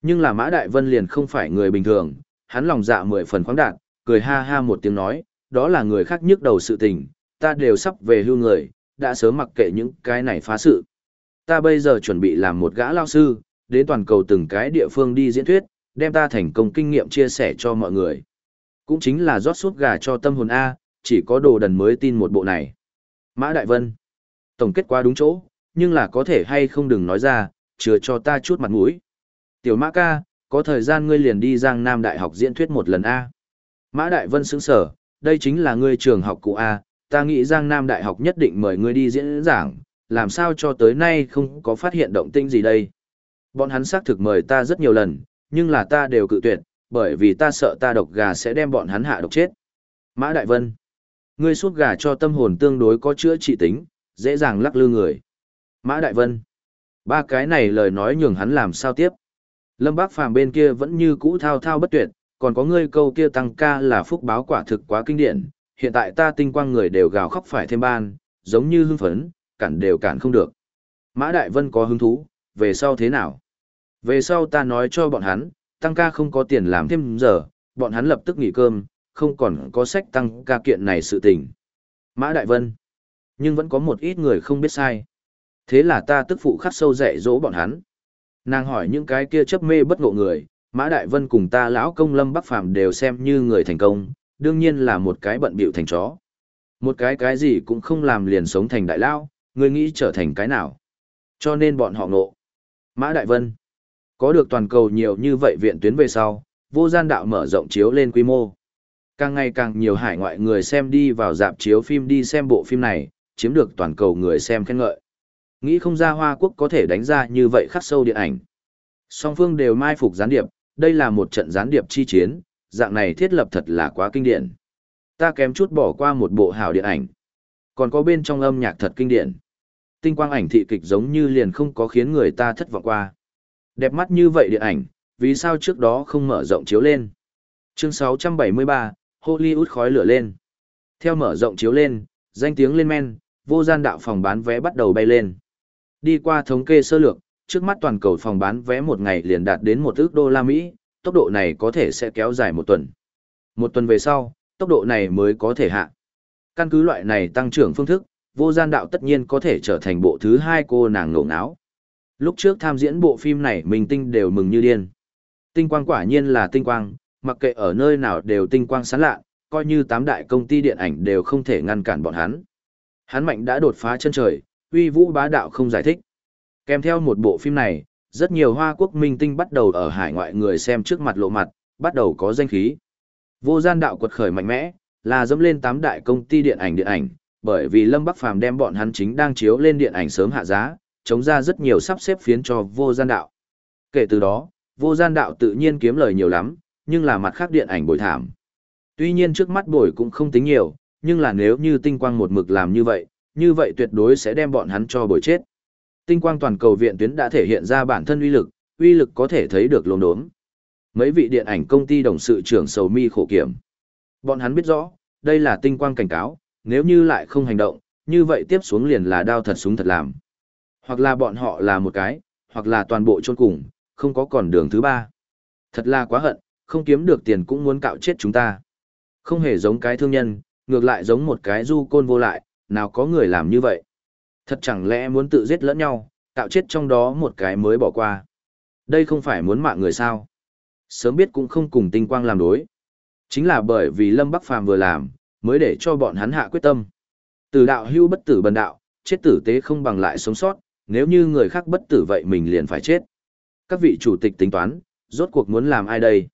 Nhưng là Mã Đại Vân liền không phải người bình thường, hắn lòng dạ mười phần khoáng đạt, cười ha ha một tiếng nói, đó là người khác nhức đầu sự tình, ta đều sắp về hưu người, đã sớm mặc kệ những cái này phá sự. Ta bây giờ chuẩn bị làm một gã lao sư, đến toàn cầu từng cái địa phương đi diễn thuyết, đem ta thành công kinh nghiệm chia sẻ cho mọi người. Cũng chính là rót suốt gà cho tâm hồn A, chỉ có đồ đần mới tin một bộ này. Mã Đại Vân. Tổng kết quá đúng chỗ, nhưng là có thể hay không đừng nói ra, chừa cho ta chút mặt mũi. Tiểu Mã ca, có thời gian ngươi liền đi Giang Nam Đại học diễn thuyết một lần A. Mã Đại Vân sững sở, đây chính là ngươi trường học cụ A, ta nghĩ Giang Nam Đại học nhất định mời ngươi đi diễn giảng, làm sao cho tới nay không có phát hiện động tĩnh gì đây. Bọn hắn xác thực mời ta rất nhiều lần, nhưng là ta đều cự tuyệt, bởi vì ta sợ ta độc gà sẽ đem bọn hắn hạ độc chết. Mã Đại Vân, ngươi suốt gà cho tâm hồn tương đối có chữa trị tính, dễ dàng lắc lư người. Mã Đại Vân, ba cái này lời nói nhường hắn làm sao tiếp. Lâm Bác Phàm bên kia vẫn như cũ thao thao bất tuyệt, còn có ngươi câu kia tăng ca là phúc báo quả thực quá kinh điển, hiện tại ta tinh quang người đều gào khóc phải thêm ban, giống như hưng phấn, cản đều cản không được. Mã Đại Vân có hứng thú, về sau thế nào? Về sau ta nói cho bọn hắn, tăng ca không có tiền làm thêm giờ, bọn hắn lập tức nghỉ cơm, không còn có sách tăng ca kiện này sự tình. Mã Đại Vân. Nhưng vẫn có một ít người không biết sai. Thế là ta tức phụ khắc sâu dạy dỗ bọn hắn. Nàng hỏi những cái kia chấp mê bất ngộ người, Mã Đại Vân cùng ta lão công lâm bắc phàm đều xem như người thành công, đương nhiên là một cái bận bịu thành chó. Một cái cái gì cũng không làm liền sống thành đại lao, người nghĩ trở thành cái nào. Cho nên bọn họ ngộ. Mã Đại Vân. Có được toàn cầu nhiều như vậy viện tuyến về sau, vô gian đạo mở rộng chiếu lên quy mô. Càng ngày càng nhiều hải ngoại người xem đi vào dạp chiếu phim đi xem bộ phim này, chiếm được toàn cầu người xem khen ngợi. Nghĩ không ra Hoa Quốc có thể đánh ra như vậy khắc sâu điện ảnh. Song phương đều mai phục gián điệp, đây là một trận gián điệp chi chiến, dạng này thiết lập thật là quá kinh điển. Ta kém chút bỏ qua một bộ hào điện ảnh. Còn có bên trong âm nhạc thật kinh điển. Tinh quang ảnh thị kịch giống như liền không có khiến người ta thất vọng qua. Đẹp mắt như vậy điện ảnh, vì sao trước đó không mở rộng chiếu lên? Chương 673, Hollywood khói lửa lên. Theo mở rộng chiếu lên, danh tiếng lên men, vô gian đạo phòng bán vé bắt đầu bay lên. Đi qua thống kê sơ lược, trước mắt toàn cầu phòng bán vé một ngày liền đạt đến một ước đô la Mỹ, tốc độ này có thể sẽ kéo dài một tuần. Một tuần về sau, tốc độ này mới có thể hạ. Căn cứ loại này tăng trưởng phương thức, vô gian đạo tất nhiên có thể trở thành bộ thứ hai cô nàng ngộ ngáo. Lúc trước tham diễn bộ phim này mình tinh đều mừng như điên. Tinh quang quả nhiên là tinh quang, mặc kệ ở nơi nào đều tinh quang sáng lạ, coi như tám đại công ty điện ảnh đều không thể ngăn cản bọn hắn. Hắn mạnh đã đột phá chân trời, uy vũ bá đạo không giải thích. Kèm theo một bộ phim này, rất nhiều hoa quốc minh tinh bắt đầu ở hải ngoại người xem trước mặt lộ mặt, bắt đầu có danh khí. Vô gian đạo quật khởi mạnh mẽ, là dẫm lên tám đại công ty điện ảnh điện ảnh, bởi vì Lâm Bắc Phàm đem bọn hắn chính đang chiếu lên điện ảnh sớm hạ giá, chống ra rất nhiều sắp xếp phiến cho vô gian đạo. Kể từ đó, vô gian đạo tự nhiên kiếm lời nhiều lắm, nhưng là mặt khác điện ảnh bồi thảm. Tuy nhiên trước mắt bồi cũng không tính nhiều, nhưng là nếu như tinh quang một mực làm như vậy, như vậy tuyệt đối sẽ đem bọn hắn cho bồi chết. Tinh quang toàn cầu viện tuyến đã thể hiện ra bản thân uy lực, uy lực có thể thấy được lồn đốm. Mấy vị điện ảnh công ty đồng sự trưởng sầu mi khổ kiểm. Bọn hắn biết rõ, đây là tinh quang cảnh cáo, nếu như lại không hành động, như vậy tiếp xuống liền là đao thật súng thật làm. Hoặc là bọn họ là một cái, hoặc là toàn bộ chôn cùng, không có còn đường thứ ba. Thật là quá hận, không kiếm được tiền cũng muốn cạo chết chúng ta. Không hề giống cái thương nhân, ngược lại giống một cái du côn vô lại, nào có người làm như vậy. Thật chẳng lẽ muốn tự giết lẫn nhau, tạo chết trong đó một cái mới bỏ qua. Đây không phải muốn mạng người sao. Sớm biết cũng không cùng tinh quang làm đối. Chính là bởi vì Lâm Bắc Phàm vừa làm, mới để cho bọn hắn hạ quyết tâm. Từ đạo hưu bất tử bần đạo, chết tử tế không bằng lại sống sót, nếu như người khác bất tử vậy mình liền phải chết. Các vị chủ tịch tính toán, rốt cuộc muốn làm ai đây?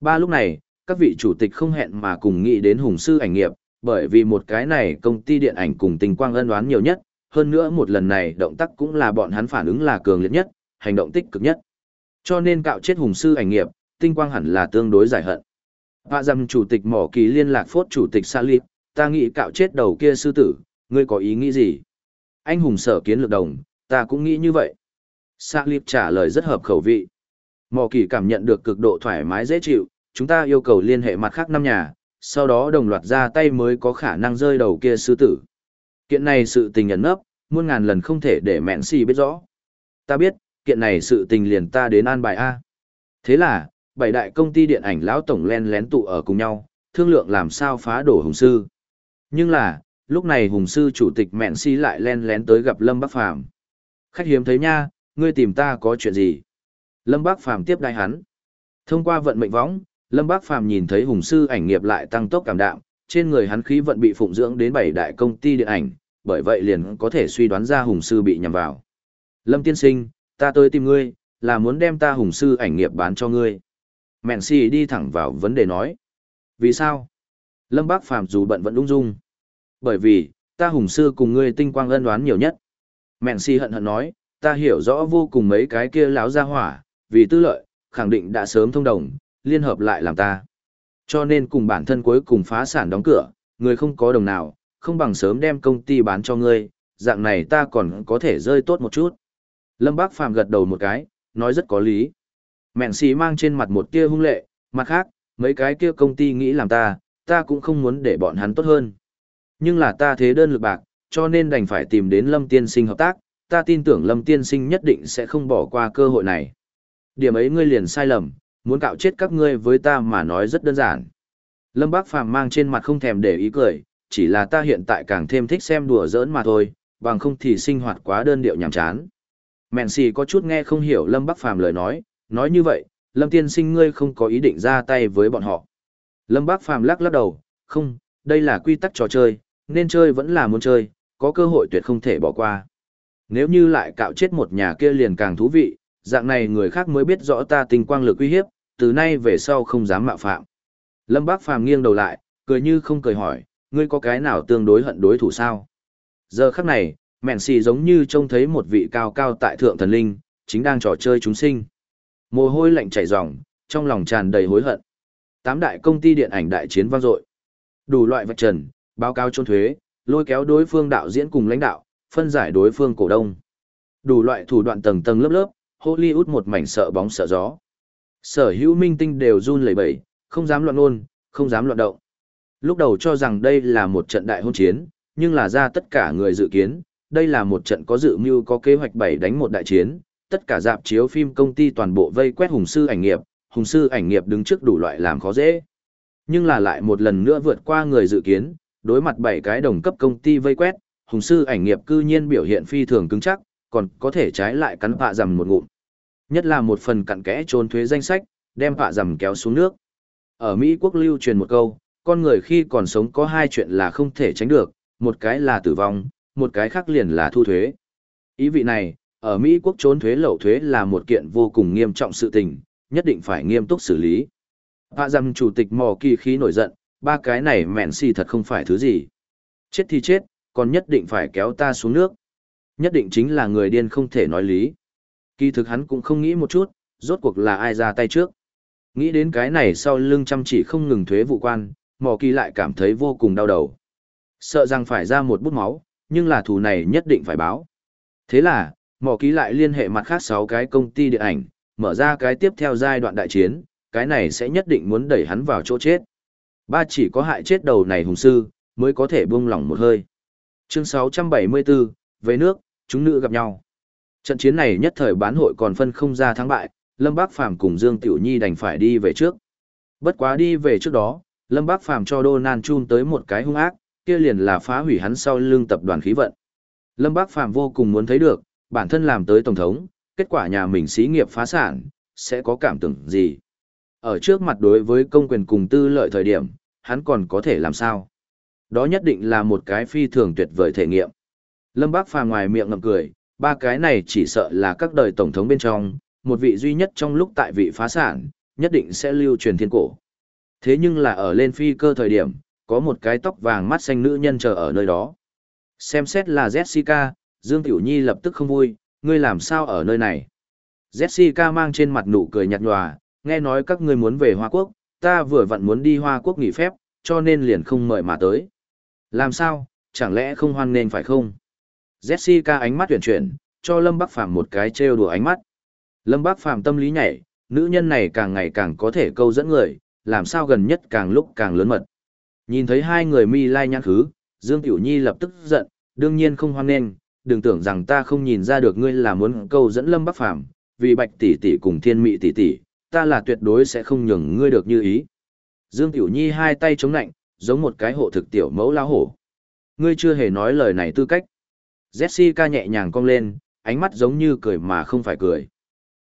Ba lúc này, các vị chủ tịch không hẹn mà cùng nghĩ đến hùng sư ảnh nghiệp, bởi vì một cái này công ty điện ảnh cùng tình quang ân đoán nhiều nhất, hơn nữa một lần này động tác cũng là bọn hắn phản ứng là cường liệt nhất, hành động tích cực nhất. Cho nên cạo chết hùng sư ảnh nghiệp, tinh quang hẳn là tương đối giải hận. Vạ dầm chủ tịch mỏ kỳ liên lạc phốt chủ tịch Salip, ta nghĩ cạo chết đầu kia sư tử, ngươi có ý nghĩ gì? Anh hùng sở kiến lược đồng, ta cũng nghĩ như vậy. Salip trả lời rất hợp khẩu vị. Mỏ kỳ cảm nhận được cực độ thoải mái dễ chịu, chúng ta yêu cầu liên hệ mặt khác năm nhà, sau đó đồng loạt ra tay mới có khả năng rơi đầu kia sư tử. Kiện này sự tình ẩn nấp, muôn ngàn lần không thể để mẹn xì biết rõ. Ta biết, kiện này sự tình liền ta đến an bài A. Thế là, bảy đại công ty điện ảnh lão tổng len lén tụ ở cùng nhau, thương lượng làm sao phá đổ hùng sư. Nhưng là, lúc này hùng sư chủ tịch mẹn xì lại len lén tới gặp Lâm Bắc Phàm Khách hiếm thấy nha, ngươi tìm ta có chuyện gì? Lâm Bắc Phàm tiếp đai hắn. Thông qua vận mệnh võng, Lâm Bác Phàm nhìn thấy hùng sư ảnh nghiệp lại tăng tốc cảm đạm, trên người hắn khí vận bị phụng dưỡng đến bảy đại công ty điện ảnh, bởi vậy liền có thể suy đoán ra hùng sư bị nhầm vào. Lâm tiên sinh, ta tới tìm ngươi, là muốn đem ta hùng sư ảnh nghiệp bán cho ngươi. Mẹn si đi thẳng vào vấn đề nói. Vì sao? Lâm Bác Phàm dù bận vẫn ung dung. Bởi vì, ta hùng sư cùng ngươi tinh quang ân đoán nhiều nhất. Mẹn si hận hận nói, ta hiểu rõ vô cùng mấy cái kia láo ra hỏa, vì tư lợi, khẳng định đã sớm thông đồng, liên hợp lại làm ta. Cho nên cùng bản thân cuối cùng phá sản đóng cửa, người không có đồng nào, không bằng sớm đem công ty bán cho ngươi, dạng này ta còn có thể rơi tốt một chút. Lâm Bác Phàm gật đầu một cái, nói rất có lý. Mẹn xì mang trên mặt một tia hung lệ, mặt khác, mấy cái kia công ty nghĩ làm ta, ta cũng không muốn để bọn hắn tốt hơn. Nhưng là ta thế đơn lực bạc, cho nên đành phải tìm đến Lâm Tiên Sinh hợp tác, ta tin tưởng Lâm Tiên Sinh nhất định sẽ không bỏ qua cơ hội này. Điểm ấy ngươi liền sai lầm, muốn cạo chết các ngươi với ta mà nói rất đơn giản. Lâm Bác Phàm mang trên mặt không thèm để ý cười, chỉ là ta hiện tại càng thêm thích xem đùa giỡn mà thôi, bằng không thì sinh hoạt quá đơn điệu nhàm chán. Mẹn xì có chút nghe không hiểu Lâm Bác Phàm lời nói, nói như vậy, Lâm tiên sinh ngươi không có ý định ra tay với bọn họ. Lâm Bác Phàm lắc lắc đầu, không, đây là quy tắc trò chơi, nên chơi vẫn là muốn chơi, có cơ hội tuyệt không thể bỏ qua. Nếu như lại cạo chết một nhà kia liền càng thú vị, dạng này người khác mới biết rõ ta tình quang lực uy hiếp, từ nay về sau không dám mạo phạm. Lâm Bác Phàm nghiêng đầu lại, cười như không cười hỏi, ngươi có cái nào tương đối hận đối thủ sao? Giờ khắc này, mẹn xì giống như trông thấy một vị cao cao tại thượng thần linh, chính đang trò chơi chúng sinh. Mồ hôi lạnh chảy ròng, trong lòng tràn đầy hối hận. Tám đại công ty điện ảnh đại chiến vang dội. Đủ loại vật trần, báo cáo trốn thuế, lôi kéo đối phương đạo diễn cùng lãnh đạo, phân giải đối phương cổ đông. Đủ loại thủ đoạn tầng tầng lớp lớp, Hollywood một mảnh sợ bóng sợ gió. Sở hữu minh tinh đều run lẩy bẩy, không dám loạn ôn, không dám loạn động. Lúc đầu cho rằng đây là một trận đại hôn chiến, nhưng là ra tất cả người dự kiến, đây là một trận có dự mưu có kế hoạch bảy đánh một đại chiến, tất cả dạp chiếu phim công ty toàn bộ vây quét hùng sư ảnh nghiệp, hùng sư ảnh nghiệp đứng trước đủ loại làm khó dễ. Nhưng là lại một lần nữa vượt qua người dự kiến, đối mặt bảy cái đồng cấp công ty vây quét, hùng sư ảnh nghiệp cư nhiên biểu hiện phi thường cứng chắc, còn có thể trái lại cắn vạ rằm một ngụm. Nhất là một phần cặn kẽ trốn thuế danh sách, đem họa rằm kéo xuống nước. Ở Mỹ quốc lưu truyền một câu, con người khi còn sống có hai chuyện là không thể tránh được, một cái là tử vong, một cái khác liền là thu thuế. Ý vị này, ở Mỹ quốc trốn thuế lậu thuế là một kiện vô cùng nghiêm trọng sự tình, nhất định phải nghiêm túc xử lý. Hạ rằng chủ tịch mò kỳ khí nổi giận, ba cái này mẹn xì thật không phải thứ gì. Chết thì chết, còn nhất định phải kéo ta xuống nước. Nhất định chính là người điên không thể nói lý. Kỳ thực hắn cũng không nghĩ một chút, rốt cuộc là ai ra tay trước. Nghĩ đến cái này sau lưng chăm chỉ không ngừng thuế vụ quan, mò kỳ lại cảm thấy vô cùng đau đầu. Sợ rằng phải ra một bút máu, nhưng là thù này nhất định phải báo. Thế là, mò kỳ lại liên hệ mặt khác 6 cái công ty điện ảnh, mở ra cái tiếp theo giai đoạn đại chiến, cái này sẽ nhất định muốn đẩy hắn vào chỗ chết. Ba chỉ có hại chết đầu này hùng sư, mới có thể buông lỏng một hơi. Chương 674, về nước, chúng nữ gặp nhau. Trận chiến này nhất thời bán hội còn phân không ra thắng bại, Lâm Bác Phàm cùng Dương Tiểu Nhi đành phải đi về trước. Bất quá đi về trước đó, Lâm Bác Phàm cho Donald Trump tới một cái hung ác, kia liền là phá hủy hắn sau lưng tập đoàn khí vận. Lâm Bác Phàm vô cùng muốn thấy được, bản thân làm tới tổng thống, kết quả nhà mình xí nghiệp phá sản, sẽ có cảm tưởng gì. Ở trước mặt đối với công quyền cùng tư lợi thời điểm, hắn còn có thể làm sao? Đó nhất định là một cái phi thường tuyệt vời thể nghiệm. Lâm Bác Phàm ngoài miệng ngậm cười, ba cái này chỉ sợ là các đời tổng thống bên trong, một vị duy nhất trong lúc tại vị phá sản, nhất định sẽ lưu truyền thiên cổ. Thế nhưng là ở lên phi cơ thời điểm, có một cái tóc vàng mắt xanh nữ nhân chờ ở nơi đó. Xem xét là Jessica, Dương Tiểu Nhi lập tức không vui, ngươi làm sao ở nơi này? Jessica mang trên mặt nụ cười nhạt nhòa, nghe nói các ngươi muốn về Hoa Quốc, ta vừa vặn muốn đi Hoa Quốc nghỉ phép, cho nên liền không mời mà tới. Làm sao, chẳng lẽ không hoan nên phải không? Jessica ánh mắt tuyển chuyển, cho Lâm Bắc Phàm một cái trêu đùa ánh mắt. Lâm Bắc Phàm tâm lý nhảy, nữ nhân này càng ngày càng có thể câu dẫn người, làm sao gần nhất càng lúc càng lớn mật. Nhìn thấy hai người mi lai nhãn khứ, Dương Tiểu Nhi lập tức giận, đương nhiên không hoan nên, đừng tưởng rằng ta không nhìn ra được ngươi là muốn câu dẫn Lâm Bắc Phàm, vì Bạch tỷ tỷ cùng Thiên Mị tỷ tỷ, ta là tuyệt đối sẽ không nhường ngươi được như ý. Dương Tiểu Nhi hai tay chống nạnh, giống một cái hộ thực tiểu mẫu lao hổ. Ngươi chưa hề nói lời này tư cách. Jessica nhẹ nhàng cong lên, ánh mắt giống như cười mà không phải cười.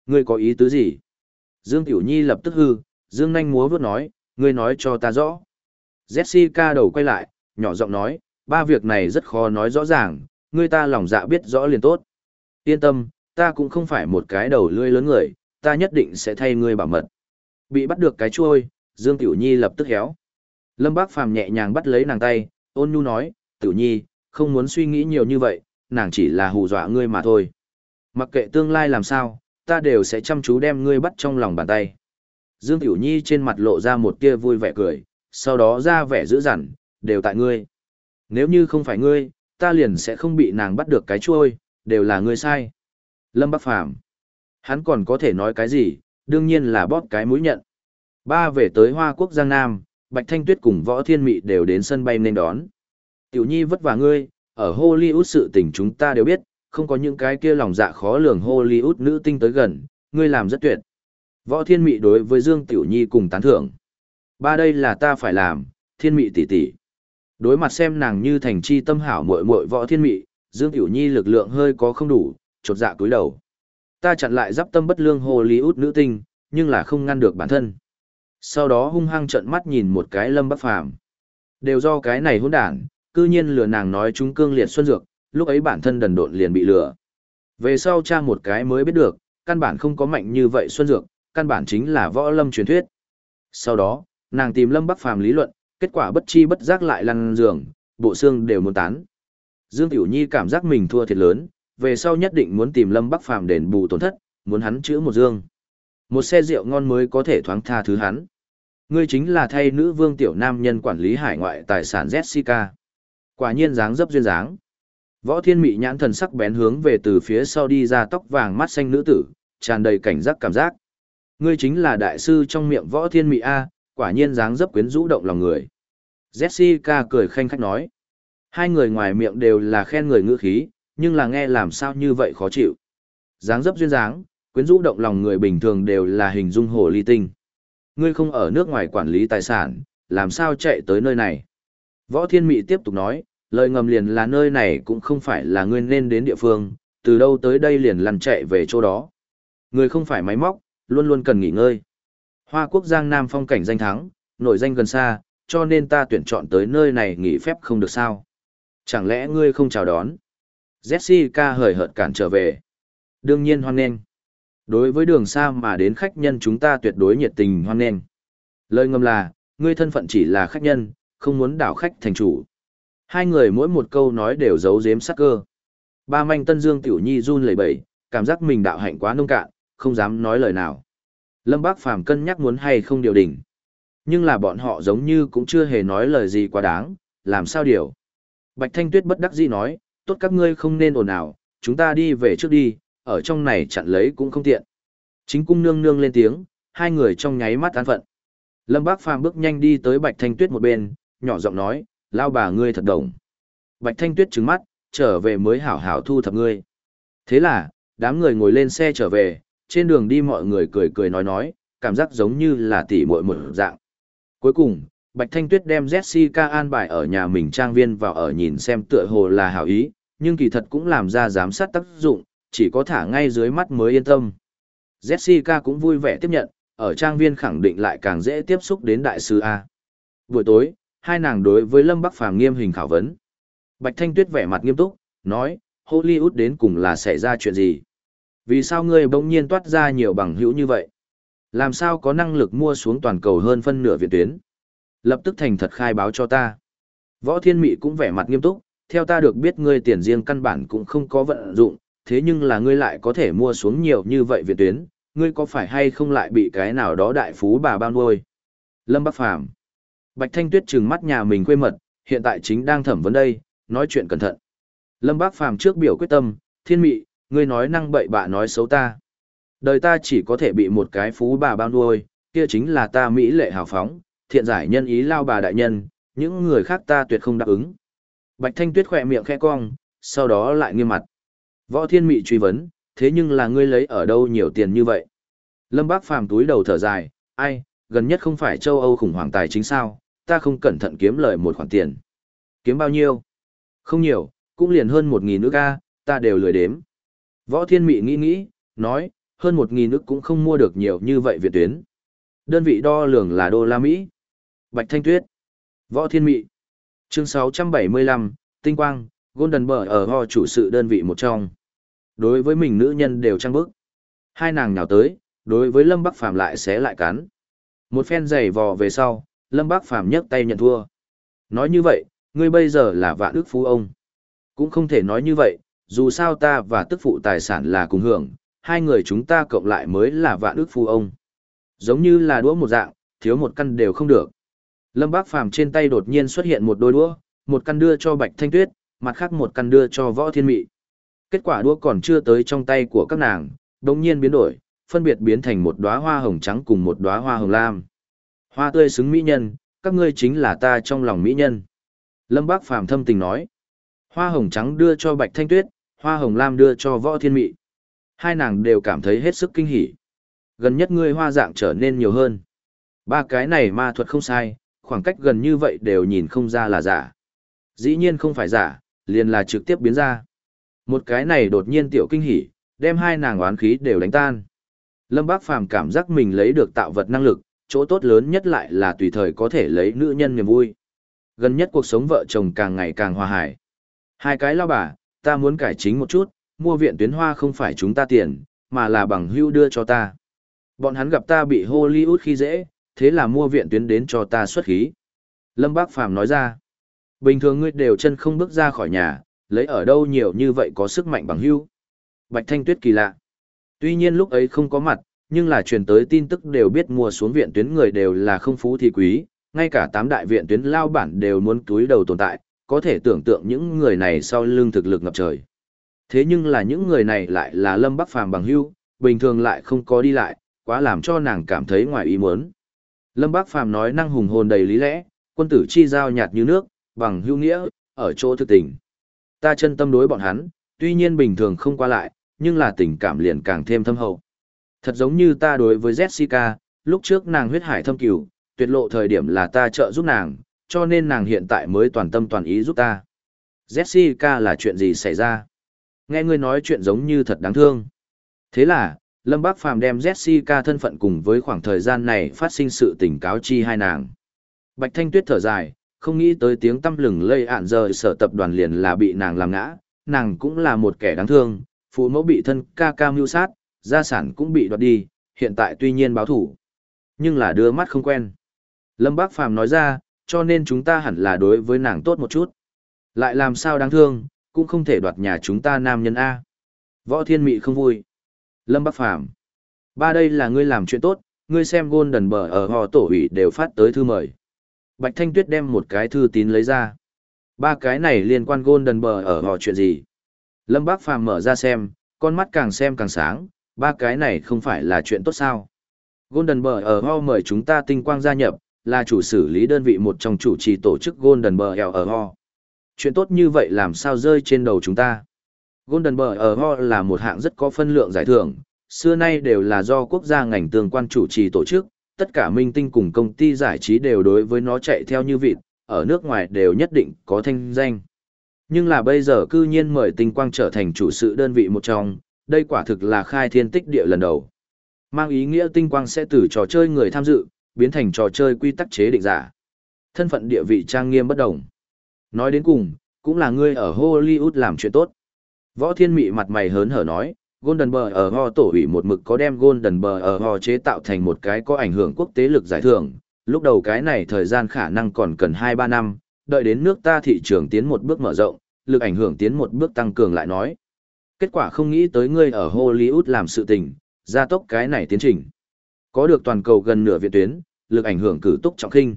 Ngươi có ý tứ gì? Dương Tiểu Nhi lập tức hư, Dương Nanh múa vớt nói, ngươi nói cho ta rõ. Jessica đầu quay lại, nhỏ giọng nói, ba việc này rất khó nói rõ ràng, ngươi ta lòng dạ biết rõ liền tốt. Yên tâm, ta cũng không phải một cái đầu lươi lớn người, ta nhất định sẽ thay ngươi bảo mật. Bị bắt được cái chuôi, Dương Tiểu Nhi lập tức héo. Lâm Bác Phàm nhẹ nhàng bắt lấy nàng tay, ôn nhu nói, Tiểu Nhi, không muốn suy nghĩ nhiều như vậy, nàng chỉ là hù dọa ngươi mà thôi. Mặc kệ tương lai làm sao, ta đều sẽ chăm chú đem ngươi bắt trong lòng bàn tay. Dương Tiểu Nhi trên mặt lộ ra một tia vui vẻ cười, sau đó ra vẻ dữ dằn, đều tại ngươi. Nếu như không phải ngươi, ta liền sẽ không bị nàng bắt được cái chuôi, đều là ngươi sai. Lâm Bắc Phàm Hắn còn có thể nói cái gì, đương nhiên là bóp cái mũi nhận. Ba về tới Hoa Quốc Giang Nam, Bạch Thanh Tuyết cùng Võ Thiên Mị đều đến sân bay nên đón. Tiểu Nhi vất vả ngươi, ở Hollywood sự tình chúng ta đều biết, không có những cái kia lòng dạ khó lường Hollywood nữ tinh tới gần, ngươi làm rất tuyệt. Võ Thiên Mị đối với Dương Tiểu Nhi cùng tán thưởng. Ba đây là ta phải làm, Thiên Mị tỷ tỷ. Đối mặt xem nàng như thành chi tâm hảo muội muội Võ Thiên Mị, Dương Tiểu Nhi lực lượng hơi có không đủ, chột dạ cúi đầu. Ta chặn lại giáp tâm bất lương Hollywood nữ tinh, nhưng là không ngăn được bản thân. Sau đó hung hăng trợn mắt nhìn một cái Lâm Bắc Phàm. Đều do cái này hỗn đản, cư nhiên lừa nàng nói chúng cương liệt xuân dược, lúc ấy bản thân đần độn liền bị lừa. Về sau cha một cái mới biết được, căn bản không có mạnh như vậy xuân dược, căn bản chính là võ lâm truyền thuyết. Sau đó, nàng tìm Lâm Bắc Phàm lý luận, kết quả bất chi bất giác lại lăn giường, bộ xương đều muốn tán. Dương Tiểu Nhi cảm giác mình thua thiệt lớn, về sau nhất định muốn tìm Lâm Bắc Phàm đền bù tổn thất, muốn hắn chữa một dương. Một xe rượu ngon mới có thể thoáng tha thứ hắn. Ngươi chính là thay nữ vương tiểu nam nhân quản lý hải ngoại tài sản Jessica. Quả nhiên dáng dấp duyên dáng. Võ Thiên Mị nhãn thần sắc bén hướng về từ phía sau đi ra tóc vàng mắt xanh nữ tử, tràn đầy cảnh giác cảm giác. Ngươi chính là đại sư trong miệng Võ Thiên Mị a, quả nhiên dáng dấp quyến rũ động lòng người. Jessica cười khanh khách nói. Hai người ngoài miệng đều là khen người ngữ khí, nhưng là nghe làm sao như vậy khó chịu. Dáng dấp duyên dáng, quyến rũ động lòng người bình thường đều là hình dung hồ ly tinh. Ngươi không ở nước ngoài quản lý tài sản, làm sao chạy tới nơi này? Võ Thiên Mị tiếp tục nói, lời ngầm liền là nơi này cũng không phải là ngươi nên đến địa phương, từ đâu tới đây liền lăn chạy về chỗ đó. Người không phải máy móc, luôn luôn cần nghỉ ngơi. Hoa quốc Giang Nam phong cảnh danh thắng, nổi danh gần xa, cho nên ta tuyển chọn tới nơi này nghỉ phép không được sao. Chẳng lẽ ngươi không chào đón? Jessica hời hợt cản trở về. Đương nhiên hoan nghênh. Đối với đường xa mà đến khách nhân chúng ta tuyệt đối nhiệt tình hoan nghênh. Lời ngầm là, ngươi thân phận chỉ là khách nhân, không muốn đảo khách thành chủ. Hai người mỗi một câu nói đều giấu giếm sắc cơ. Ba manh tân dương tiểu nhi run lẩy bẩy, cảm giác mình đạo hạnh quá nông cạn, không dám nói lời nào. Lâm Bác Phàm cân nhắc muốn hay không điều đình. Nhưng là bọn họ giống như cũng chưa hề nói lời gì quá đáng, làm sao điều. Bạch Thanh Tuyết bất đắc dĩ nói, tốt các ngươi không nên ồn ào, chúng ta đi về trước đi, ở trong này chặn lấy cũng không tiện. Chính cung nương nương lên tiếng, hai người trong nháy mắt an phận. Lâm Bác Phàm bước nhanh đi tới Bạch Thanh Tuyết một bên, nhỏ giọng nói, lao bà ngươi thật đồng. Bạch Thanh Tuyết trừng mắt, trở về mới hảo hảo thu thập ngươi. Thế là, đám người ngồi lên xe trở về, trên đường đi mọi người cười cười nói nói, cảm giác giống như là tỉ muội một dạng. Cuối cùng, Bạch Thanh Tuyết đem Jessica an bài ở nhà mình trang viên vào ở nhìn xem tựa hồ là hảo ý, nhưng kỳ thật cũng làm ra giám sát tác dụng, chỉ có thả ngay dưới mắt mới yên tâm. Jessica cũng vui vẻ tiếp nhận, ở trang viên khẳng định lại càng dễ tiếp xúc đến đại sư A. Buổi tối, hai nàng đối với Lâm Bắc Phàm nghiêm hình khảo vấn. Bạch Thanh Tuyết vẻ mặt nghiêm túc, nói, Hollywood đến cùng là xảy ra chuyện gì? Vì sao ngươi bỗng nhiên toát ra nhiều bằng hữu như vậy? Làm sao có năng lực mua xuống toàn cầu hơn phân nửa viện tuyến? Lập tức thành thật khai báo cho ta. Võ Thiên Mị cũng vẻ mặt nghiêm túc, theo ta được biết ngươi tiền riêng căn bản cũng không có vận dụng, thế nhưng là ngươi lại có thể mua xuống nhiều như vậy viện tuyến, ngươi có phải hay không lại bị cái nào đó đại phú bà bao nuôi? Lâm Bắc Phàm Bạch Thanh Tuyết trừng mắt nhà mình quê mật, hiện tại chính đang thẩm vấn đây, nói chuyện cẩn thận. Lâm Bác Phàm trước biểu quyết tâm, thiên mị, ngươi nói năng bậy bạ nói xấu ta. Đời ta chỉ có thể bị một cái phú bà bao nuôi, kia chính là ta Mỹ lệ hào phóng, thiện giải nhân ý lao bà đại nhân, những người khác ta tuyệt không đáp ứng. Bạch Thanh Tuyết khỏe miệng khẽ cong, sau đó lại nghiêm mặt. Võ Thiên Mị truy vấn, thế nhưng là ngươi lấy ở đâu nhiều tiền như vậy? Lâm Bác Phàm túi đầu thở dài, ai, gần nhất không phải châu Âu khủng hoảng tài chính sao, ta không cẩn thận kiếm lời một khoản tiền. Kiếm bao nhiêu? Không nhiều, cũng liền hơn một nghìn nước a, ta đều lười đếm. Võ Thiên Mị nghĩ nghĩ, nói, hơn một nghìn nước cũng không mua được nhiều như vậy Việt tuyến. Đơn vị đo lường là đô la Mỹ. Bạch Thanh Tuyết. Võ Thiên Mị. Chương 675, Tinh Quang, Golden Bờ ở ho chủ sự đơn vị một trong. Đối với mình nữ nhân đều trăng bức. Hai nàng nào tới, đối với Lâm Bắc Phàm lại xé lại cắn. Một phen giày vò về sau, Lâm Bác Phàm nhấc tay nhận thua. Nói như vậy, ngươi bây giờ là vạn ước phú ông. Cũng không thể nói như vậy, dù sao ta và tức phụ tài sản là cùng hưởng, hai người chúng ta cộng lại mới là vạn ước phú ông. Giống như là đũa một dạng, thiếu một căn đều không được. Lâm Bác Phàm trên tay đột nhiên xuất hiện một đôi đũa, một căn đưa cho Bạch Thanh Tuyết, mặt khác một căn đưa cho Võ Thiên Mị. Kết quả đũa còn chưa tới trong tay của các nàng, đồng nhiên biến đổi, phân biệt biến thành một đóa hoa hồng trắng cùng một đóa hoa hồng lam. Hoa tươi xứng mỹ nhân, các ngươi chính là ta trong lòng mỹ nhân. Lâm Bác Phàm thâm tình nói. Hoa hồng trắng đưa cho Bạch Thanh Tuyết, hoa hồng lam đưa cho Võ Thiên Mị. Hai nàng đều cảm thấy hết sức kinh hỉ. Gần nhất ngươi hoa dạng trở nên nhiều hơn. Ba cái này ma thuật không sai, khoảng cách gần như vậy đều nhìn không ra là giả. Dĩ nhiên không phải giả, liền là trực tiếp biến ra. Một cái này đột nhiên tiểu kinh hỉ, đem hai nàng oán khí đều đánh tan. Lâm Bác Phàm cảm giác mình lấy được tạo vật năng lực, chỗ tốt lớn nhất lại là tùy thời có thể lấy nữ nhân niềm vui. Gần nhất cuộc sống vợ chồng càng ngày càng hòa hải. Hai cái lao bà, ta muốn cải chính một chút, mua viện tuyến hoa không phải chúng ta tiền, mà là bằng hưu đưa cho ta. Bọn hắn gặp ta bị Hollywood khi dễ, thế là mua viện tuyến đến cho ta xuất khí. Lâm Bác Phàm nói ra, bình thường ngươi đều chân không bước ra khỏi nhà, lấy ở đâu nhiều như vậy có sức mạnh bằng hưu. Bạch Thanh Tuyết kỳ lạ. Tuy nhiên lúc ấy không có mặt, nhưng là truyền tới tin tức đều biết mua xuống viện tuyến người đều là không phú thì quý, ngay cả tám đại viện tuyến lao bản đều muốn túi đầu tồn tại, có thể tưởng tượng những người này sau lưng thực lực ngập trời. Thế nhưng là những người này lại là Lâm Bắc Phàm bằng hưu, bình thường lại không có đi lại, quá làm cho nàng cảm thấy ngoài ý muốn. Lâm Bắc Phàm nói năng hùng hồn đầy lý lẽ, quân tử chi giao nhạt như nước, bằng hưu nghĩa, ở chỗ thực tình. Ta chân tâm đối bọn hắn, tuy nhiên bình thường không qua lại, nhưng là tình cảm liền càng thêm thâm hậu. Thật giống như ta đối với Jessica, lúc trước nàng huyết hải thâm cửu, tuyệt lộ thời điểm là ta trợ giúp nàng, cho nên nàng hiện tại mới toàn tâm toàn ý giúp ta. Jessica là chuyện gì xảy ra? Nghe ngươi nói chuyện giống như thật đáng thương. Thế là, Lâm Bác Phàm đem Jessica thân phận cùng với khoảng thời gian này phát sinh sự tình cáo chi hai nàng. Bạch Thanh Tuyết thở dài, không nghĩ tới tiếng tâm lừng lây ạn giờ sở tập đoàn liền là bị nàng làm ngã, nàng cũng là một kẻ đáng thương, phụ mẫu bị thân ca ca mưu sát, gia sản cũng bị đoạt đi, hiện tại tuy nhiên báo thủ, nhưng là đưa mắt không quen. Lâm Bác Phàm nói ra, cho nên chúng ta hẳn là đối với nàng tốt một chút. Lại làm sao đáng thương, cũng không thể đoạt nhà chúng ta nam nhân A. Võ Thiên Mị không vui. Lâm Bác Phàm Ba đây là ngươi làm chuyện tốt, ngươi xem Golden Bờ ở họ tổ ủy đều phát tới thư mời. Bạch Thanh Tuyết đem một cái thư tín lấy ra. Ba cái này liên quan Golden Bờ ở họ chuyện gì? Lâm Bác Phàm mở ra xem, con mắt càng xem càng sáng, ba cái này không phải là chuyện tốt sao? Golden Bờ ở ho mời chúng ta tinh quang gia nhập, là chủ xử lý đơn vị một trong chủ trì tổ chức Golden Bờ ở ho. Chuyện tốt như vậy làm sao rơi trên đầu chúng ta? Golden Bờ ở ho là một hạng rất có phân lượng giải thưởng, xưa nay đều là do quốc gia ngành tương quan chủ trì tổ chức, tất cả minh tinh cùng công ty giải trí đều đối với nó chạy theo như vịt, ở nước ngoài đều nhất định có thanh danh. Nhưng là bây giờ cư nhiên mời tinh quang trở thành chủ sự đơn vị một trong, đây quả thực là khai thiên tích địa lần đầu. Mang ý nghĩa tinh quang sẽ từ trò chơi người tham dự, biến thành trò chơi quy tắc chế định giả. Thân phận địa vị trang nghiêm bất đồng. Nói đến cùng, cũng là ngươi ở Hollywood làm chuyện tốt. Võ Thiên Mị mặt mày hớn hở nói, Golden Bờ ở Ho tổ ủy một mực có đem Golden Bờ ở Ho chế tạo thành một cái có ảnh hưởng quốc tế lực giải thưởng. Lúc đầu cái này thời gian khả năng còn cần 2-3 năm, đợi đến nước ta thị trường tiến một bước mở rộng, lực ảnh hưởng tiến một bước tăng cường lại nói. Kết quả không nghĩ tới ngươi ở Hollywood làm sự tình, gia tốc cái này tiến trình. Có được toàn cầu gần nửa viện tuyến, lực ảnh hưởng cử túc trọng kinh.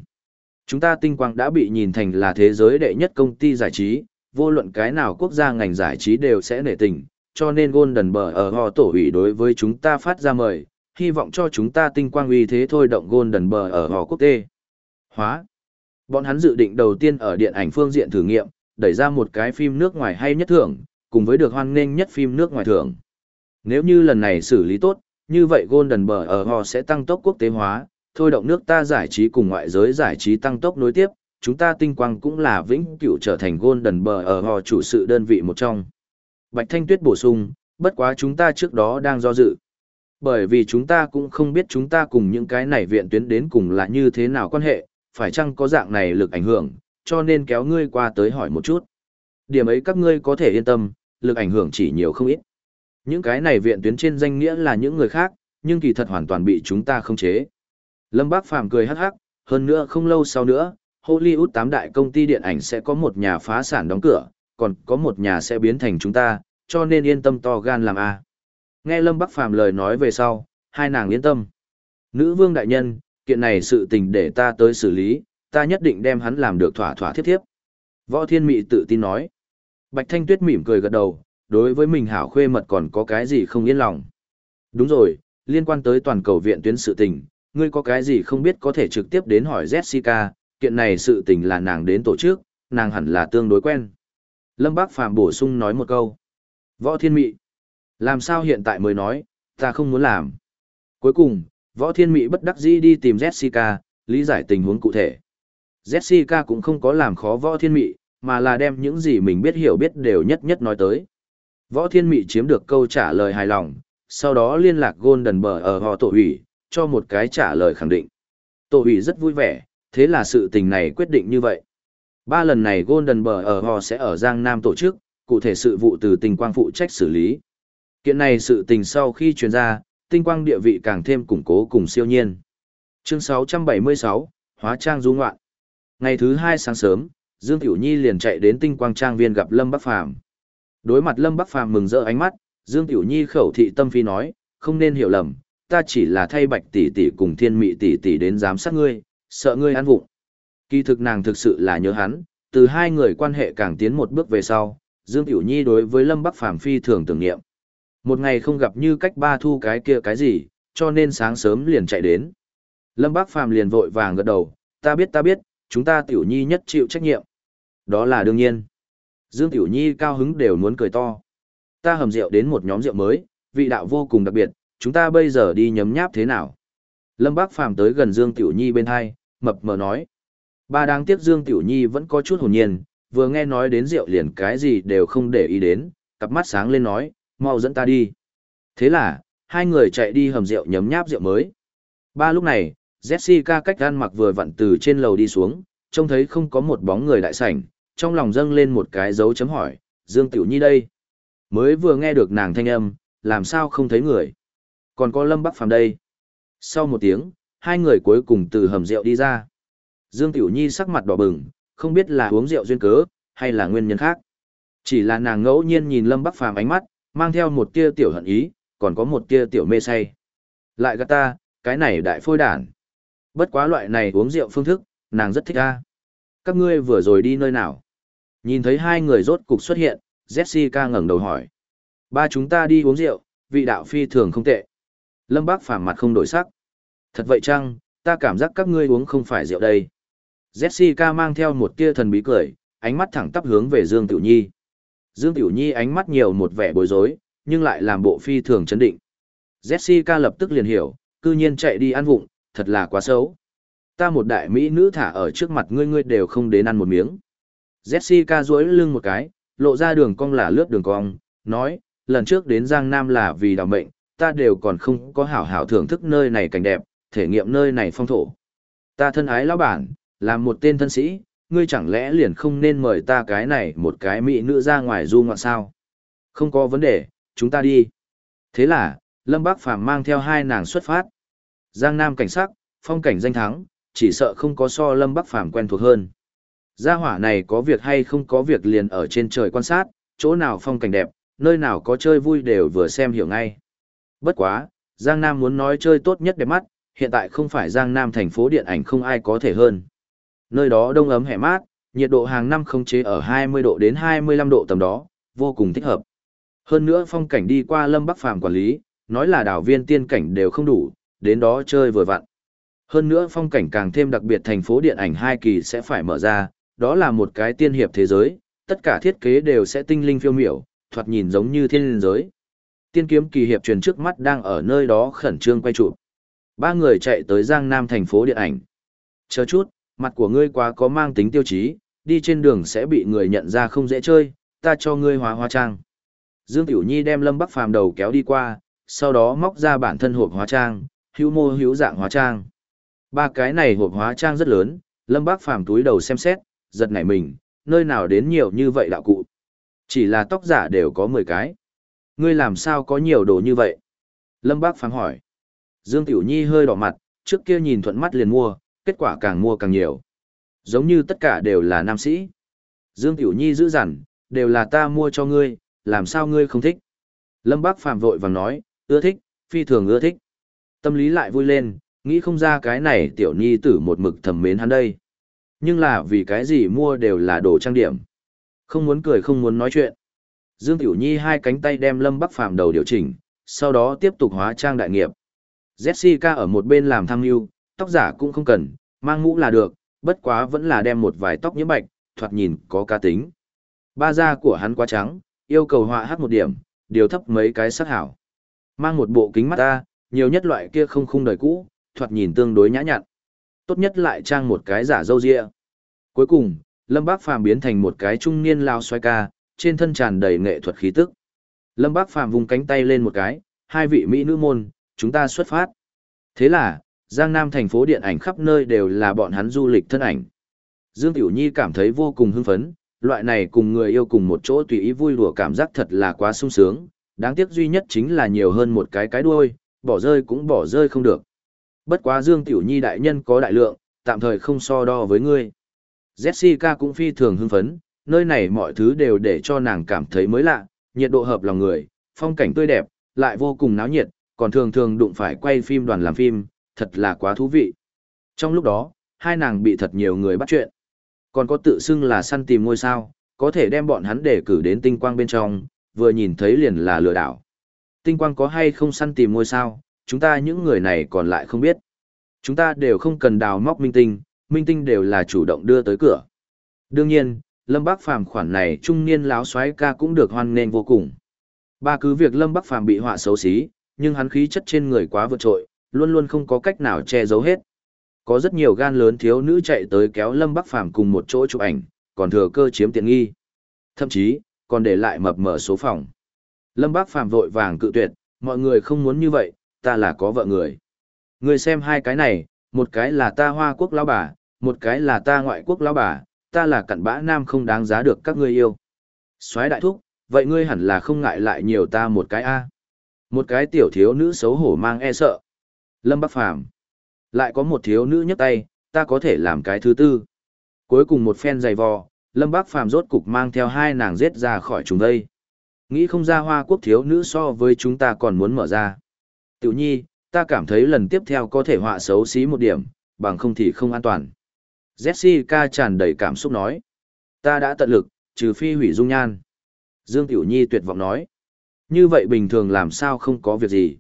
Chúng ta tinh quang đã bị nhìn thành là thế giới đệ nhất công ty giải trí, vô luận cái nào quốc gia ngành giải trí đều sẽ nể tình, cho nên Golden Bờ ở họ tổ ủy đối với chúng ta phát ra mời, hy vọng cho chúng ta tinh quang uy thế thôi động Golden Bờ ở họ quốc tế. Hóa. Bọn hắn dự định đầu tiên ở điện ảnh phương diện thử nghiệm, đẩy ra một cái phim nước ngoài hay nhất thưởng, cùng với được hoan nghênh nhất phim nước ngoài thưởng. Nếu như lần này xử lý tốt, như vậy Golden Bờ ở họ sẽ tăng tốc quốc tế hóa, thôi động nước ta giải trí cùng ngoại giới giải trí tăng tốc nối tiếp, chúng ta tinh quang cũng là vĩnh cửu trở thành Golden Bờ ở họ chủ sự đơn vị một trong. Bạch Thanh Tuyết bổ sung, bất quá chúng ta trước đó đang do dự. Bởi vì chúng ta cũng không biết chúng ta cùng những cái này viện tuyến đến cùng là như thế nào quan hệ, phải chăng có dạng này lực ảnh hưởng, cho nên kéo ngươi qua tới hỏi một chút. Điểm ấy các ngươi có thể yên tâm, lực ảnh hưởng chỉ nhiều không ít. Những cái này viện tuyến trên danh nghĩa là những người khác, nhưng kỳ thật hoàn toàn bị chúng ta khống chế. Lâm Bác Phàm cười hắc hắc, hơn nữa không lâu sau nữa, Hollywood tám đại công ty điện ảnh sẽ có một nhà phá sản đóng cửa, còn có một nhà sẽ biến thành chúng ta, cho nên yên tâm to gan làm a. Nghe Lâm Bắc Phàm lời nói về sau, hai nàng yên tâm. Nữ vương đại nhân, kiện này sự tình để ta tới xử lý, ta nhất định đem hắn làm được thỏa thỏa thiết thiếp. Võ Thiên Mị tự tin nói. Bạch Thanh Tuyết mỉm cười gật đầu, đối với mình hảo khuê mật còn có cái gì không yên lòng. Đúng rồi, liên quan tới toàn cầu viện tuyến sự tình, ngươi có cái gì không biết có thể trực tiếp đến hỏi Jessica, kiện này sự tình là nàng đến tổ chức, nàng hẳn là tương đối quen. Lâm Bác Phàm bổ sung nói một câu. Võ Thiên Mị. Làm sao hiện tại mới nói, ta không muốn làm. Cuối cùng, Võ Thiên Mị bất đắc dĩ đi tìm Jessica, lý giải tình huống cụ thể. Jessica cũng không có làm khó Võ Thiên Mị, mà là đem những gì mình biết hiểu biết đều nhất nhất nói tới. Võ Thiên Mị chiếm được câu trả lời hài lòng, sau đó liên lạc Golden Bờ ở họ tổ ủy, cho một cái trả lời khẳng định. Tổ ủy rất vui vẻ, thế là sự tình này quyết định như vậy. Ba lần này Golden Bờ ở họ sẽ ở Giang Nam tổ chức, cụ thể sự vụ từ tinh quang phụ trách xử lý. Kiện này sự tình sau khi truyền ra, tinh quang địa vị càng thêm củng cố cùng siêu nhiên. Chương 676, Hóa Trang Du Ngoạn Ngày thứ hai sáng sớm, Dương Tiểu Nhi liền chạy đến tinh quang trang viên gặp Lâm Bắc Phàm Đối mặt Lâm Bắc Phàm mừng rỡ ánh mắt, Dương Tiểu Nhi khẩu thị tâm phi nói, không nên hiểu lầm, ta chỉ là thay bạch tỷ tỷ cùng thiên mị tỷ tỷ đến giám sát ngươi, sợ ngươi ăn vụng. Kỳ thực nàng thực sự là nhớ hắn, từ hai người quan hệ càng tiến một bước về sau, Dương Tiểu Nhi đối với Lâm Bắc Phàm phi thường tưởng niệm. Một ngày không gặp như cách ba thu cái kia cái gì, cho nên sáng sớm liền chạy đến. Lâm Bắc Phàm liền vội vàng gật đầu, ta biết ta biết, chúng ta Tiểu Nhi nhất chịu trách nhiệm. Đó là đương nhiên. Dương Tiểu Nhi cao hứng đều muốn cười to. Ta hầm rượu đến một nhóm rượu mới, vị đạo vô cùng đặc biệt, chúng ta bây giờ đi nhấm nháp thế nào? Lâm Bác Phàm tới gần Dương Tiểu Nhi bên hai, mập mờ nói. Ba đáng tiếc Dương Tiểu Nhi vẫn có chút hồn nhiên, vừa nghe nói đến rượu liền cái gì đều không để ý đến, cặp mắt sáng lên nói, mau dẫn ta đi. Thế là, hai người chạy đi hầm rượu nhấm nháp rượu mới. Ba lúc này, Jessica cách gan mặc vừa vặn từ trên lầu đi xuống, Trông thấy không có một bóng người đại sảnh, trong lòng dâng lên một cái dấu chấm hỏi, Dương Tiểu Nhi đây. Mới vừa nghe được nàng thanh âm, làm sao không thấy người. Còn có Lâm Bắc Phàm đây. Sau một tiếng, hai người cuối cùng từ hầm rượu đi ra. Dương Tiểu Nhi sắc mặt đỏ bừng, không biết là uống rượu duyên cớ, hay là nguyên nhân khác. Chỉ là nàng ngẫu nhiên nhìn Lâm Bắc Phàm ánh mắt, mang theo một tia tiểu hận ý, còn có một tia tiểu mê say. Lại gắt ta, cái này đại phôi đản. Bất quá loại này uống rượu phương thức, nàng rất thích a. Các ngươi vừa rồi đi nơi nào? Nhìn thấy hai người rốt cục xuất hiện, Jessica ngẩng đầu hỏi. Ba chúng ta đi uống rượu, vị đạo phi thường không tệ. Lâm Bác phàm mặt không đổi sắc. Thật vậy chăng, ta cảm giác các ngươi uống không phải rượu đây. Jessica mang theo một tia thần bí cười, ánh mắt thẳng tắp hướng về Dương Tiểu Nhi. Dương Tiểu Nhi ánh mắt nhiều một vẻ bối rối, nhưng lại làm bộ phi thường chấn định. Jessica lập tức liền hiểu, cư nhiên chạy đi ăn vụng, thật là quá xấu. Ta một đại mỹ nữ thả ở trước mặt ngươi ngươi đều không đến ăn một miếng. Jessica duỗi lưng một cái, lộ ra đường cong là lướt đường cong, nói, lần trước đến Giang Nam là vì đào mệnh, ta đều còn không có hảo hảo thưởng thức nơi này cảnh đẹp, thể nghiệm nơi này phong thổ. Ta thân ái lão bản, làm một tên thân sĩ, ngươi chẳng lẽ liền không nên mời ta cái này một cái mỹ nữ ra ngoài du ngoạn sao? Không có vấn đề, chúng ta đi. Thế là, Lâm Bác Phàm mang theo hai nàng xuất phát. Giang Nam cảnh sắc, phong cảnh danh thắng, chỉ sợ không có so Lâm Bắc Phàm quen thuộc hơn. Gia hỏa này có việc hay không có việc liền ở trên trời quan sát, chỗ nào phong cảnh đẹp, nơi nào có chơi vui đều vừa xem hiểu ngay. Bất quá, Giang Nam muốn nói chơi tốt nhất đẹp mắt, hiện tại không phải Giang Nam thành phố điện ảnh không ai có thể hơn. Nơi đó đông ấm hẻ mát, nhiệt độ hàng năm không chế ở 20 độ đến 25 độ tầm đó, vô cùng thích hợp. Hơn nữa phong cảnh đi qua Lâm Bắc Phàm quản lý, nói là đảo viên tiên cảnh đều không đủ, đến đó chơi vừa vặn. Hơn nữa phong cảnh càng thêm đặc biệt thành phố điện ảnh hai kỳ sẽ phải mở ra, đó là một cái tiên hiệp thế giới, tất cả thiết kế đều sẽ tinh linh phiêu miểu, thoạt nhìn giống như thiên linh giới. Tiên kiếm kỳ hiệp truyền trước mắt đang ở nơi đó khẩn trương quay chụp. Ba người chạy tới Giang Nam thành phố điện ảnh. Chờ chút, mặt của ngươi quá có mang tính tiêu chí, đi trên đường sẽ bị người nhận ra không dễ chơi, ta cho ngươi hóa hóa trang. Dương Tiểu Nhi đem Lâm Bắc Phàm đầu kéo đi qua, sau đó móc ra bản thân hộp hóa trang, hữu mô hữu dạng hóa trang. Ba cái này hộp hóa trang rất lớn, Lâm Bác Phàm túi đầu xem xét, giật nảy mình, nơi nào đến nhiều như vậy đạo cụ. Chỉ là tóc giả đều có 10 cái. Ngươi làm sao có nhiều đồ như vậy? Lâm Bác Phàm hỏi. Dương Tiểu Nhi hơi đỏ mặt, trước kia nhìn thuận mắt liền mua, kết quả càng mua càng nhiều. Giống như tất cả đều là nam sĩ. Dương Tiểu Nhi giữ dằn, đều là ta mua cho ngươi, làm sao ngươi không thích? Lâm Bác Phàm vội vàng nói, ưa thích, phi thường ưa thích. Tâm lý lại vui lên, nghĩ không ra cái này tiểu nhi tử một mực thầm mến hắn đây. Nhưng là vì cái gì mua đều là đồ trang điểm. Không muốn cười không muốn nói chuyện. Dương Tiểu Nhi hai cánh tay đem Lâm Bắc Phàm đầu điều chỉnh, sau đó tiếp tục hóa trang đại nghiệp. Jessica ở một bên làm tham mưu, tóc giả cũng không cần, mang mũ là được, bất quá vẫn là đem một vài tóc nhiễm bạch, thoạt nhìn có cá tính. Ba da của hắn quá trắng, yêu cầu họa hát một điểm, điều thấp mấy cái sắc hảo. Mang một bộ kính mắt ta, nhiều nhất loại kia không khung đời cũ, thoạt nhìn tương đối nhã nhặn. Tốt nhất lại trang một cái giả dâu ria. Cuối cùng, Lâm Bác Phàm biến thành một cái trung niên lao xoay ca, trên thân tràn đầy nghệ thuật khí tức. Lâm Bác Phàm vung cánh tay lên một cái, hai vị mỹ nữ môn, chúng ta xuất phát. Thế là, Giang Nam thành phố điện ảnh khắp nơi đều là bọn hắn du lịch thân ảnh. Dương Tiểu Nhi cảm thấy vô cùng hưng phấn, loại này cùng người yêu cùng một chỗ tùy ý vui đùa cảm giác thật là quá sung sướng, đáng tiếc duy nhất chính là nhiều hơn một cái cái đuôi, bỏ rơi cũng bỏ rơi không được. Bất quá Dương Tiểu Nhi đại nhân có đại lượng, tạm thời không so đo với ngươi. Jessica cũng phi thường hưng phấn, nơi này mọi thứ đều để cho nàng cảm thấy mới lạ, nhiệt độ hợp lòng người, phong cảnh tươi đẹp, lại vô cùng náo nhiệt, còn thường thường đụng phải quay phim đoàn làm phim, thật là quá thú vị. Trong lúc đó, hai nàng bị thật nhiều người bắt chuyện. Còn có tự xưng là săn tìm ngôi sao, có thể đem bọn hắn để cử đến tinh quang bên trong, vừa nhìn thấy liền là lừa đảo. Tinh quang có hay không săn tìm ngôi sao, chúng ta những người này còn lại không biết. Chúng ta đều không cần đào móc minh tinh, minh tinh đều là chủ động đưa tới cửa. Đương nhiên, Lâm Bắc Phàm khoản này trung niên láo xoáy ca cũng được hoan nghênh vô cùng. Ba cứ việc Lâm Bắc Phàm bị họa xấu xí, nhưng hắn khí chất trên người quá vượt trội, luôn luôn không có cách nào che giấu hết. Có rất nhiều gan lớn thiếu nữ chạy tới kéo Lâm Bắc Phàm cùng một chỗ chụp ảnh, còn thừa cơ chiếm tiện nghi. Thậm chí, còn để lại mập mở số phòng. Lâm Bác Phàm vội vàng cự tuyệt, mọi người không muốn như vậy, ta là có vợ người. Người xem hai cái này, một cái là ta hoa quốc lão bà, Một cái là ta ngoại quốc lão bà, ta là cặn bã nam không đáng giá được các ngươi yêu. Soái đại thúc, vậy ngươi hẳn là không ngại lại nhiều ta một cái a. Một cái tiểu thiếu nữ xấu hổ mang e sợ. Lâm Bắc Phàm Lại có một thiếu nữ nhấc tay, ta có thể làm cái thứ tư. Cuối cùng một phen giày vò, Lâm Bắc Phàm rốt cục mang theo hai nàng giết ra khỏi chúng đây. Nghĩ không ra hoa quốc thiếu nữ so với chúng ta còn muốn mở ra. Tiểu nhi, ta cảm thấy lần tiếp theo có thể họa xấu xí một điểm, bằng không thì không an toàn. Jessica tràn đầy cảm xúc nói. Ta đã tận lực, trừ phi hủy dung nhan. Dương Tiểu Nhi tuyệt vọng nói. Như vậy bình thường làm sao không có việc gì.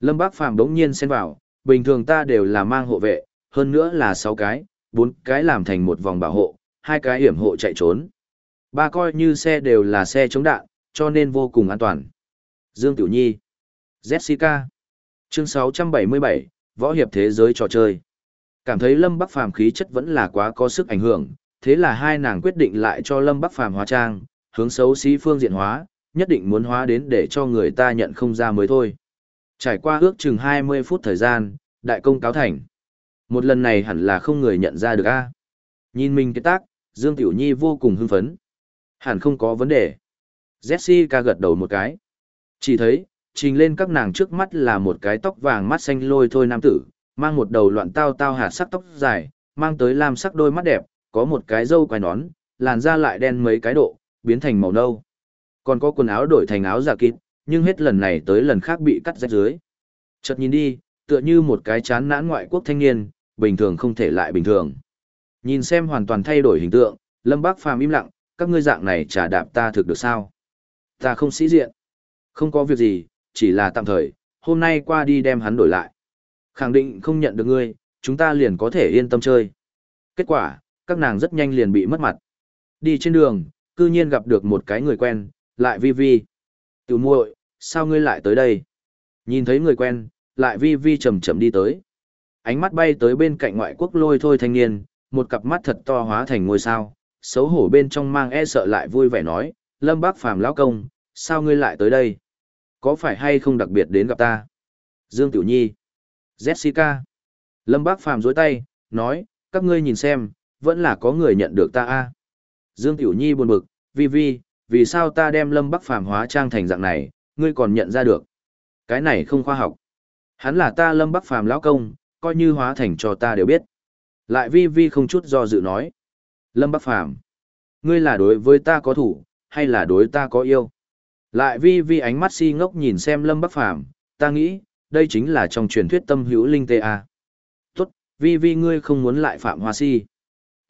Lâm Bác Phàm đống nhiên xen vào, bình thường ta đều là mang hộ vệ, hơn nữa là 6 cái, 4 cái làm thành một vòng bảo hộ, hai cái hiểm hộ chạy trốn. Ba coi như xe đều là xe chống đạn, cho nên vô cùng an toàn. Dương Tiểu Nhi Jessica Chương 677, Võ hiệp thế giới trò chơi. Cảm thấy Lâm Bắc Phàm khí chất vẫn là quá có sức ảnh hưởng, thế là hai nàng quyết định lại cho Lâm Bắc Phàm hóa trang, hướng xấu xí phương diện hóa, nhất định muốn hóa đến để cho người ta nhận không ra mới thôi. Trải qua ước chừng 20 phút thời gian, đại công cáo thành. Một lần này hẳn là không người nhận ra được a. Nhìn mình cái tác, Dương Tiểu Nhi vô cùng hưng phấn. Hẳn không có vấn đề. Jessica gật đầu một cái. Chỉ thấy, trình lên các nàng trước mắt là một cái tóc vàng mắt xanh lôi thôi nam tử, mang một đầu loạn tao tao hạt sắc tóc dài, mang tới lam sắc đôi mắt đẹp, có một cái râu quai nón, làn da lại đen mấy cái độ, biến thành màu nâu. Còn có quần áo đổi thành áo giả kịp, nhưng hết lần này tới lần khác bị cắt rách dưới. Chợt nhìn đi, tựa như một cái chán nản ngoại quốc thanh niên, bình thường không thể lại bình thường. Nhìn xem hoàn toàn thay đổi hình tượng, Lâm Bác Phàm im lặng, các ngươi dạng này trả đạp ta thực được sao? Ta không sĩ diện. Không có việc gì, chỉ là tạm thời, hôm nay qua đi đem hắn đổi lại. Khẳng định không nhận được ngươi, chúng ta liền có thể yên tâm chơi. Kết quả, các nàng rất nhanh liền bị mất mặt. Đi trên đường, cư nhiên gặp được một cái người quen, lại vi vi. Tiểu muội, sao ngươi lại tới đây? Nhìn thấy người quen, lại vi vi chậm chậm đi tới. Ánh mắt bay tới bên cạnh ngoại quốc lôi thôi thanh niên, một cặp mắt thật to hóa thành ngôi sao, xấu hổ bên trong mang e sợ lại vui vẻ nói, Lâm Bác Phàm lão công, sao ngươi lại tới đây? Có phải hay không đặc biệt đến gặp ta? Dương Tiểu Nhi, Jessica, Lâm Bác Phàm dối tay, nói, các ngươi nhìn xem, vẫn là có người nhận được ta a. Dương Tiểu Nhi buồn bực, vi vi, vì sao ta đem Lâm Bắc Phàm hóa trang thành dạng này, ngươi còn nhận ra được? Cái này không khoa học. Hắn là ta Lâm Bắc Phàm lão công, coi như hóa thành cho ta đều biết. Lại vi vi không chút do dự nói. Lâm Bắc Phàm ngươi là đối với ta có thủ, hay là đối ta có yêu? Lại vi vi ánh mắt si ngốc nhìn xem Lâm Bắc Phàm ta nghĩ, đây chính là trong truyền thuyết tâm hữu linh tê a. Tốt, vi vi ngươi không muốn lại phạm hoa si.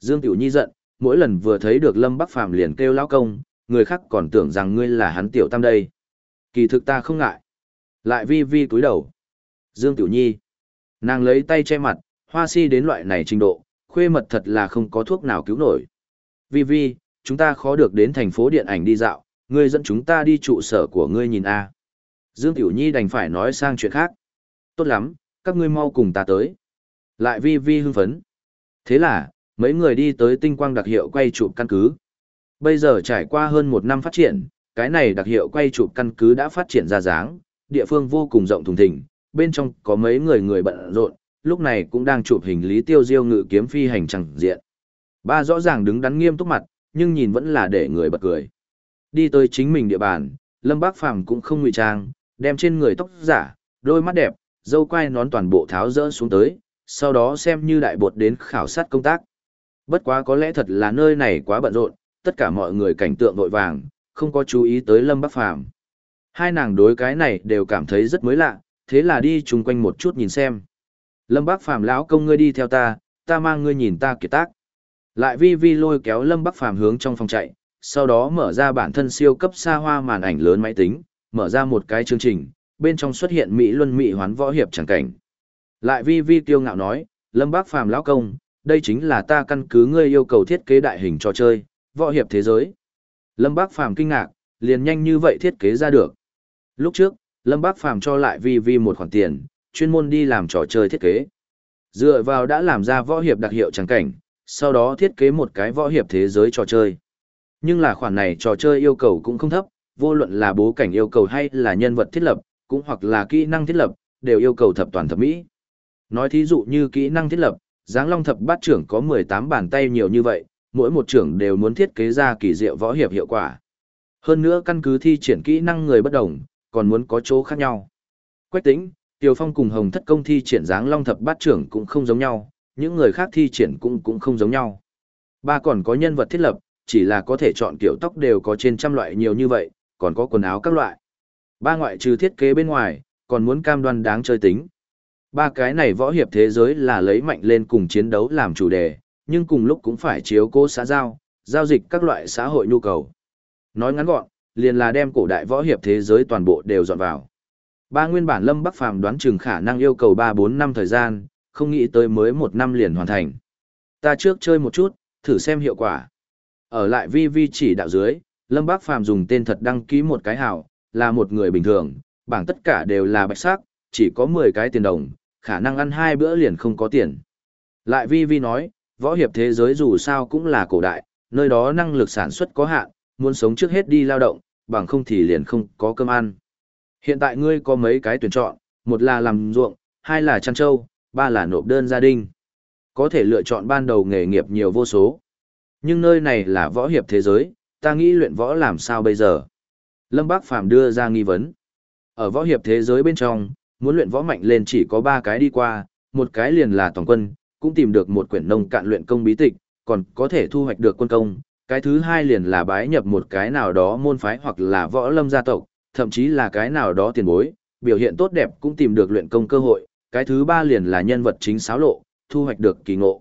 Dương Tiểu Nhi giận, mỗi lần vừa thấy được Lâm Bắc Phàm liền kêu lão công, người khác còn tưởng rằng ngươi là hắn tiểu tam đây. Kỳ thực ta không ngại. Lại vi vi cúi đầu. Dương Tiểu Nhi. Nàng lấy tay che mặt, hoa si đến loại này trình độ, khuê mật thật là không có thuốc nào cứu nổi. Vi vi, chúng ta khó được đến thành phố điện ảnh đi dạo, ngươi dẫn chúng ta đi trụ sở của ngươi nhìn a. Dương Tiểu Nhi đành phải nói sang chuyện khác. Tốt lắm, các ngươi mau cùng ta tới. Lại vi vi hưng phấn. Thế là, mấy người đi tới tinh quang đặc hiệu quay chụp căn cứ. Bây giờ trải qua hơn một năm phát triển, cái này đặc hiệu quay chụp căn cứ đã phát triển ra dáng, địa phương vô cùng rộng thùng thình, bên trong có mấy người người bận rộn, lúc này cũng đang chụp hình lý tiêu diêu ngự kiếm phi hành chẳng diện. Ba rõ ràng đứng đắn nghiêm túc mặt, nhưng nhìn vẫn là để người bật cười. Đi tới chính mình địa bàn, Lâm Bác Phàm cũng không ngụy trang, đem trên người tóc giả, đôi mắt đẹp, dâu quai nón toàn bộ tháo rỡ xuống tới, sau đó xem như đại bột đến khảo sát công tác. Bất quá có lẽ thật là nơi này quá bận rộn, tất cả mọi người cảnh tượng vội vàng, không có chú ý tới Lâm Bắc Phàm. Hai nàng đối cái này đều cảm thấy rất mới lạ, thế là đi chung quanh một chút nhìn xem. Lâm Bắc Phàm lão công ngươi đi theo ta, ta mang ngươi nhìn ta kiệt tác. Lại vi vi lôi kéo Lâm Bắc Phàm hướng trong phòng chạy, sau đó mở ra bản thân siêu cấp xa hoa màn ảnh lớn máy tính, mở ra một cái chương trình, bên trong xuất hiện Mỹ Luân Mỹ hoán võ hiệp chẳng cảnh. Lại vi vi kiêu ngạo nói, Lâm Bắc Phàm lão công, đây chính là ta căn cứ ngươi yêu cầu thiết kế đại hình trò chơi, võ hiệp thế giới. Lâm Bác Phàm kinh ngạc, liền nhanh như vậy thiết kế ra được. Lúc trước, Lâm Bác Phàm cho lại Vi Vi một khoản tiền, chuyên môn đi làm trò chơi thiết kế. Dựa vào đã làm ra võ hiệp đặc hiệu trắng cảnh, sau đó thiết kế một cái võ hiệp thế giới trò chơi. Nhưng là khoản này trò chơi yêu cầu cũng không thấp, vô luận là bố cảnh yêu cầu hay là nhân vật thiết lập, cũng hoặc là kỹ năng thiết lập, đều yêu cầu thập toàn thập mỹ. Nói thí dụ như kỹ năng thiết lập, Giáng Long thập bát trưởng có 18 bàn tay nhiều như vậy, mỗi một trưởng đều muốn thiết kế ra kỳ diệu võ hiệp hiệu quả. Hơn nữa căn cứ thi triển kỹ năng người bất đồng, còn muốn có chỗ khác nhau. Quách Tĩnh, Tiều Phong cùng Hồng Thất Công thi triển Giáng Long thập bát trưởng cũng không giống nhau, những người khác thi triển cũng cũng không giống nhau. Ba còn có nhân vật thiết lập, chỉ là có thể chọn kiểu tóc đều có trên trăm loại nhiều như vậy, còn có quần áo các loại. Ba ngoại trừ thiết kế bên ngoài, còn muốn cam đoan đáng chơi tính. Ba cái này võ hiệp thế giới là lấy mạnh lên cùng chiến đấu làm chủ đề, nhưng cùng lúc cũng phải chiếu cố xã giao, giao dịch các loại xã hội nhu cầu. Nói ngắn gọn, liền là đem cổ đại võ hiệp thế giới toàn bộ đều dọn vào. Ba nguyên bản Lâm Bắc Phàm đoán chừng khả năng yêu cầu 3-4 năm thời gian, không nghĩ tới mới một năm liền hoàn thành. Ta trước chơi một chút, thử xem hiệu quả. Ở lại vi vi chỉ đạo dưới, Lâm Bác Phàm dùng tên thật đăng ký một cái hảo, là một người bình thường, bảng tất cả đều là bạch sắc, chỉ có 10 cái tiền đồng, khả năng ăn hai bữa liền không có tiền. Lại vi vi nói, võ hiệp thế giới dù sao cũng là cổ đại, nơi đó năng lực sản xuất có hạn, muốn sống trước hết đi lao động, bằng không thì liền không có cơm ăn. Hiện tại ngươi có mấy cái tuyển chọn, một là làm ruộng, hai là chăn trâu, ba là nộp đơn gia đình. Có thể lựa chọn ban đầu nghề nghiệp nhiều vô số. Nhưng nơi này là võ hiệp thế giới, ta nghĩ luyện võ làm sao bây giờ? Lâm Bác Phàm đưa ra nghi vấn. Ở võ hiệp thế giới bên trong, muốn luyện võ mạnh lên chỉ có ba cái đi qua, một cái liền là toàn quân, cũng tìm được một quyển nông cạn luyện công bí tịch, còn có thể thu hoạch được quân công. Cái thứ hai liền là bái nhập một cái nào đó môn phái hoặc là võ lâm gia tộc, thậm chí là cái nào đó tiền bối, biểu hiện tốt đẹp cũng tìm được luyện công cơ hội. Cái thứ ba liền là nhân vật chính xáo lộ, thu hoạch được kỳ ngộ.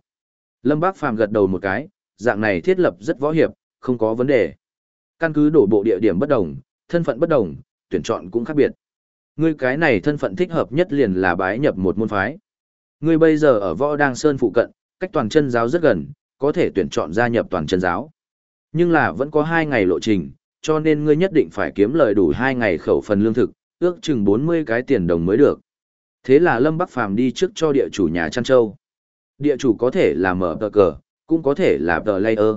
Lâm Bác Phàm gật đầu một cái, dạng này thiết lập rất võ hiệp, không có vấn đề. Căn cứ đổ bộ địa điểm bất đồng, thân phận bất đồng, tuyển chọn cũng khác biệt. Ngươi cái này thân phận thích hợp nhất liền là bái nhập một môn phái. Ngươi bây giờ ở võ Đang sơn phụ cận, cách toàn chân giáo rất gần, có thể tuyển chọn gia nhập toàn chân giáo. Nhưng là vẫn có hai ngày lộ trình, cho nên ngươi nhất định phải kiếm lời đủ hai ngày khẩu phần lương thực, ước chừng 40 cái tiền đồng mới được. Thế là Lâm Bắc Phàm đi trước cho địa chủ nhà Trăn Châu. Địa chủ có thể là mở tờ cờ, cũng có thể là tờ layer.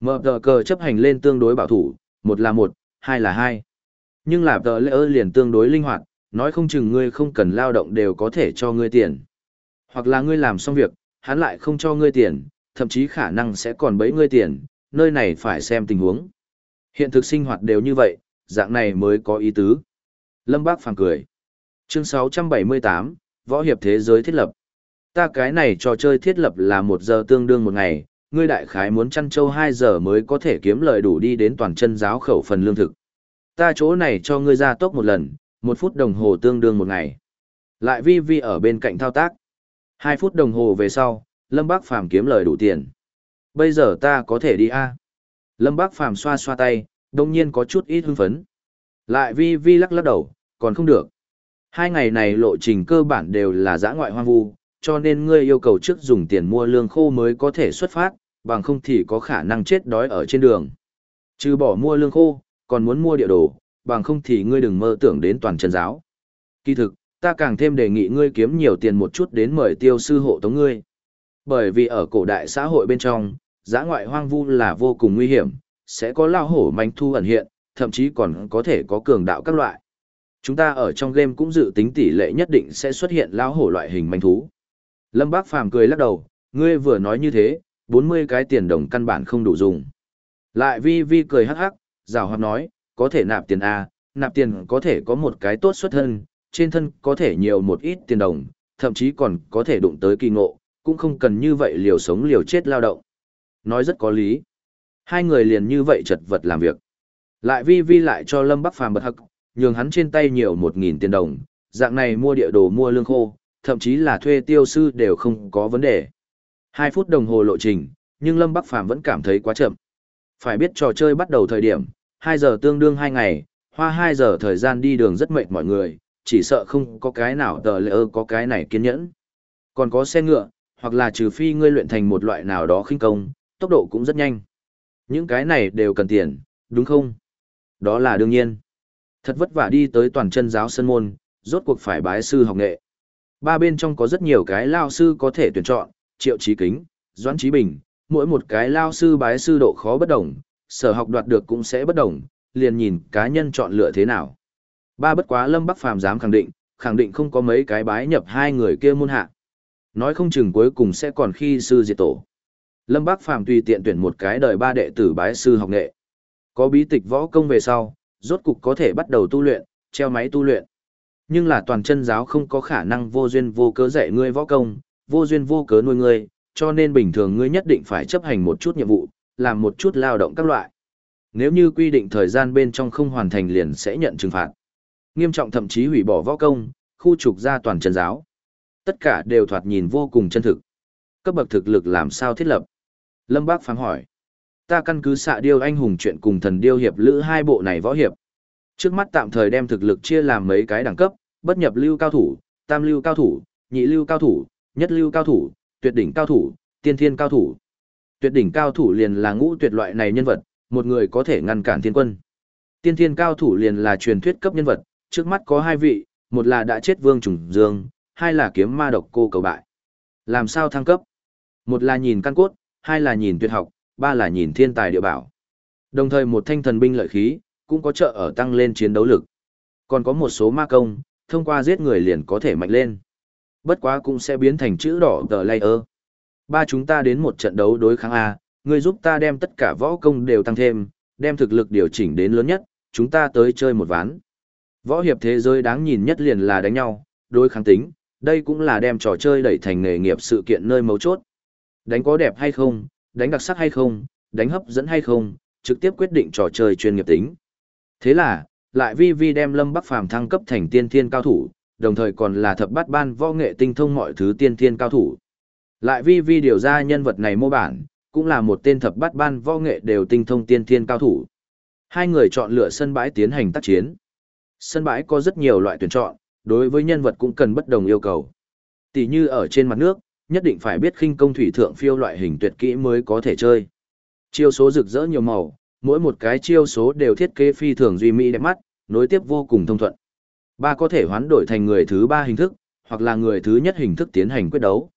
Mở tờ cờ chấp hành lên tương đối bảo thủ, một là một, hai là hai. Nhưng là tờ layer liền tương đối linh hoạt, nói không chừng ngươi không cần lao động đều có thể cho ngươi tiền. Hoặc là ngươi làm xong việc, hắn lại không cho ngươi tiền, thậm chí khả năng sẽ còn bấy ngươi tiền, nơi này phải xem tình huống. Hiện thực sinh hoạt đều như vậy, dạng này mới có ý tứ. Lâm Bác phàm cười. Chương 678, Võ hiệp thế giới thiết lập. Ta cái này trò chơi thiết lập là một giờ tương đương một ngày, ngươi đại khái muốn chăn trâu 2 giờ mới có thể kiếm lời đủ đi đến toàn chân giáo khẩu phần lương thực. Ta chỗ này cho ngươi ra tốc một lần, một phút đồng hồ tương đương một ngày. Lại vi vi ở bên cạnh thao tác. Hai phút đồng hồ về sau, Lâm Bác Phàm kiếm lời đủ tiền. Bây giờ ta có thể đi a Lâm Bác Phàm xoa xoa tay, đồng nhiên có chút ít hưng phấn. Lại vi vi lắc lắc đầu, còn không được. Hai ngày này lộ trình cơ bản đều là giã ngoại hoang vu, cho nên ngươi yêu cầu trước dùng tiền mua lương khô mới có thể xuất phát, bằng không thì có khả năng chết đói ở trên đường. Trừ bỏ mua lương khô, còn muốn mua địa đồ, bằng không thì ngươi đừng mơ tưởng đến toàn chân giáo. Kỳ thực, ta càng thêm đề nghị ngươi kiếm nhiều tiền một chút đến mời tiêu sư hộ tống ngươi. Bởi vì ở cổ đại xã hội bên trong, giã ngoại hoang vu là vô cùng nguy hiểm, sẽ có lao hổ manh thu ẩn hiện, thậm chí còn có thể có cường đạo các loại. Chúng ta ở trong game cũng dự tính tỷ lệ nhất định sẽ xuất hiện lao hổ loại hình manh thú. Lâm Bác Phàm cười lắc đầu, ngươi vừa nói như thế, 40 cái tiền đồng căn bản không đủ dùng. Lại vi vi cười hắc hắc, rào hoạt nói, có thể nạp tiền A, nạp tiền có thể có một cái tốt xuất thân, trên thân có thể nhiều một ít tiền đồng, thậm chí còn có thể đụng tới kỳ ngộ, cũng không cần như vậy liều sống liều chết lao động. Nói rất có lý. Hai người liền như vậy chật vật làm việc. Lại vi vi lại cho Lâm Bắc Phàm bật hắc, nhường hắn trên tay nhiều 1.000 tiền đồng, dạng này mua địa đồ mua lương khô, thậm chí là thuê tiêu sư đều không có vấn đề. Hai phút đồng hồ lộ trình, nhưng Lâm Bắc Phàm vẫn cảm thấy quá chậm. Phải biết trò chơi bắt đầu thời điểm, 2 giờ tương đương 2 ngày, hoa 2 giờ thời gian đi đường rất mệt mọi người, chỉ sợ không có cái nào tờ lệ ơ có cái này kiên nhẫn. Còn có xe ngựa, hoặc là trừ phi ngươi luyện thành một loại nào đó khinh công, tốc độ cũng rất nhanh. Những cái này đều cần tiền, đúng không? Đó là đương nhiên. Thật vất vả đi tới toàn chân giáo sân môn, rốt cuộc phải bái sư học nghệ. Ba bên trong có rất nhiều cái lao sư có thể tuyển chọn, triệu trí kính, doãn trí bình, mỗi một cái lao sư bái sư độ khó bất đồng, sở học đoạt được cũng sẽ bất đồng, liền nhìn cá nhân chọn lựa thế nào. Ba bất quá lâm bắc phàm dám khẳng định, khẳng định không có mấy cái bái nhập hai người kia môn hạ. Nói không chừng cuối cùng sẽ còn khi sư diệt tổ. Lâm bắc Phàm tùy tiện tuyển một cái đời ba đệ tử bái sư học nghệ. Có bí tịch võ công về sau, rốt cục có thể bắt đầu tu luyện, treo máy tu luyện. Nhưng là toàn chân giáo không có khả năng vô duyên vô cớ dạy ngươi võ công, vô duyên vô cớ nuôi ngươi, cho nên bình thường ngươi nhất định phải chấp hành một chút nhiệm vụ, làm một chút lao động các loại. Nếu như quy định thời gian bên trong không hoàn thành liền sẽ nhận trừng phạt. Nghiêm trọng thậm chí hủy bỏ võ công, khu trục ra toàn chân giáo. Tất cả đều thoạt nhìn vô cùng chân thực. Cấp bậc thực lực làm sao thiết lập? Lâm Bác phán hỏi. Ta căn cứ xạ điêu anh hùng chuyện cùng thần điêu hiệp lữ hai bộ này võ hiệp. Trước mắt tạm thời đem thực lực chia làm mấy cái đẳng cấp, bất nhập lưu cao thủ, tam lưu cao thủ, nhị lưu cao thủ, nhất lưu cao thủ, tuyệt đỉnh cao thủ, tiên thiên cao thủ. Tuyệt đỉnh cao thủ liền là ngũ tuyệt loại này nhân vật, một người có thể ngăn cản thiên quân. Tiên thiên cao thủ liền là truyền thuyết cấp nhân vật, trước mắt có hai vị, một là đã chết vương trùng dương, hai là kiếm ma độc cô cầu bại. Làm sao thăng cấp? Một là nhìn căn cốt, hai là nhìn tuyệt học, ba là nhìn thiên tài địa bảo. Đồng thời một thanh thần binh lợi khí, cũng có trợ ở tăng lên chiến đấu lực. Còn có một số ma công, thông qua giết người liền có thể mạnh lên. Bất quá cũng sẽ biến thành chữ đỏ tờ layer. Ba chúng ta đến một trận đấu đối kháng A, ngươi giúp ta đem tất cả võ công đều tăng thêm, đem thực lực điều chỉnh đến lớn nhất, chúng ta tới chơi một ván. Võ hiệp thế giới đáng nhìn nhất liền là đánh nhau, đối kháng tính, đây cũng là đem trò chơi đẩy thành nghề nghiệp sự kiện nơi mấu chốt. Đánh có đẹp hay không, đánh đặc sắc hay không, đánh hấp dẫn hay không, trực tiếp quyết định trò chơi chuyên nghiệp tính. Thế là, lại vi vi đem Lâm Bắc Phàm thăng cấp thành tiên thiên cao thủ, đồng thời còn là thập bát ban võ nghệ tinh thông mọi thứ tiên thiên cao thủ. Lại vi vi điều ra nhân vật này mô bản, cũng là một tên thập bát ban võ nghệ đều tinh thông tiên thiên cao thủ. Hai người chọn lựa sân bãi tiến hành tác chiến. Sân bãi có rất nhiều loại tuyển chọn, đối với nhân vật cũng cần bất đồng yêu cầu. Tỷ như ở trên mặt nước, nhất định phải biết khinh công thủy thượng phiêu loại hình tuyệt kỹ mới có thể chơi. Chiêu số rực rỡ nhiều màu, mỗi một cái chiêu số đều thiết kế phi thường duy mỹ đẹp mắt, nối tiếp vô cùng thông thuận. Ba có thể hoán đổi thành người thứ ba hình thức, hoặc là người thứ nhất hình thức tiến hành quyết đấu.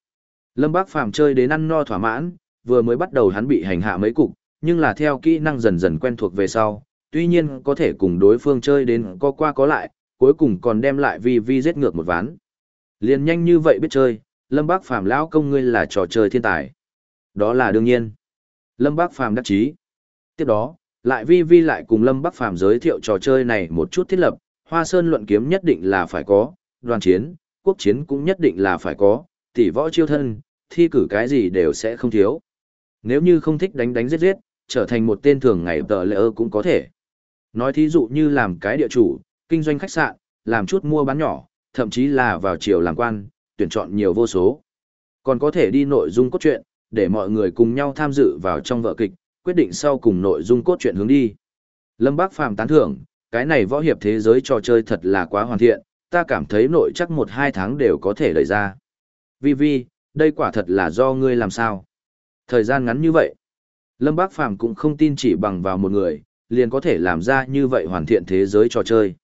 Lâm Bác Phàm chơi đến ăn no thỏa mãn, vừa mới bắt đầu hắn bị hành hạ mấy cục, nhưng là theo kỹ năng dần dần quen thuộc về sau, tuy nhiên có thể cùng đối phương chơi đến có qua có lại, cuối cùng còn đem lại vi vi giết ngược một ván. Liền nhanh như vậy biết chơi, Lâm Bác Phàm lão công ngươi là trò chơi thiên tài. Đó là đương nhiên. Lâm Bác Phàm đắc chí. Tiếp đó, lại vi vi lại cùng Lâm Bác Phàm giới thiệu trò chơi này một chút thiết lập, Hoa Sơn luận kiếm nhất định là phải có, đoàn chiến, quốc chiến cũng nhất định là phải có, tỷ võ chiêu thân, thi cử cái gì đều sẽ không thiếu. Nếu như không thích đánh đánh giết giết, trở thành một tên thường ngày tờ lệ ơ cũng có thể. Nói thí dụ như làm cái địa chủ, kinh doanh khách sạn, làm chút mua bán nhỏ, thậm chí là vào chiều làm quan, tuyển chọn nhiều vô số. Còn có thể đi nội dung cốt truyện, để mọi người cùng nhau tham dự vào trong vở kịch, quyết định sau cùng nội dung cốt truyện hướng đi. Lâm Bác Phàm tán thưởng, cái này võ hiệp thế giới trò chơi thật là quá hoàn thiện, ta cảm thấy nội chắc một hai tháng đều có thể đẩy ra. Vi Vi, đây quả thật là do ngươi làm sao? Thời gian ngắn như vậy, Lâm Bác Phàm cũng không tin chỉ bằng vào một người, liền có thể làm ra như vậy hoàn thiện thế giới trò chơi.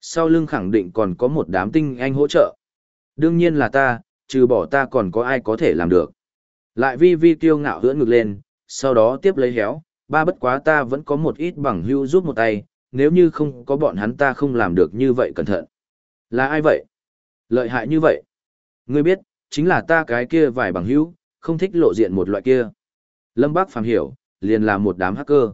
Sau lưng khẳng định còn có một đám tinh anh hỗ trợ. Đương nhiên là ta, trừ bỏ ta còn có ai có thể làm được. Lại vi vi kiêu ngạo hưỡn ngực lên, sau đó tiếp lấy héo, ba bất quá ta vẫn có một ít bằng hưu giúp một tay, nếu như không có bọn hắn ta không làm được như vậy cẩn thận. Là ai vậy? Lợi hại như vậy? Ngươi biết, chính là ta cái kia vài bằng hữu, không thích lộ diện một loại kia. Lâm Bác phàm hiểu, liền là một đám hacker.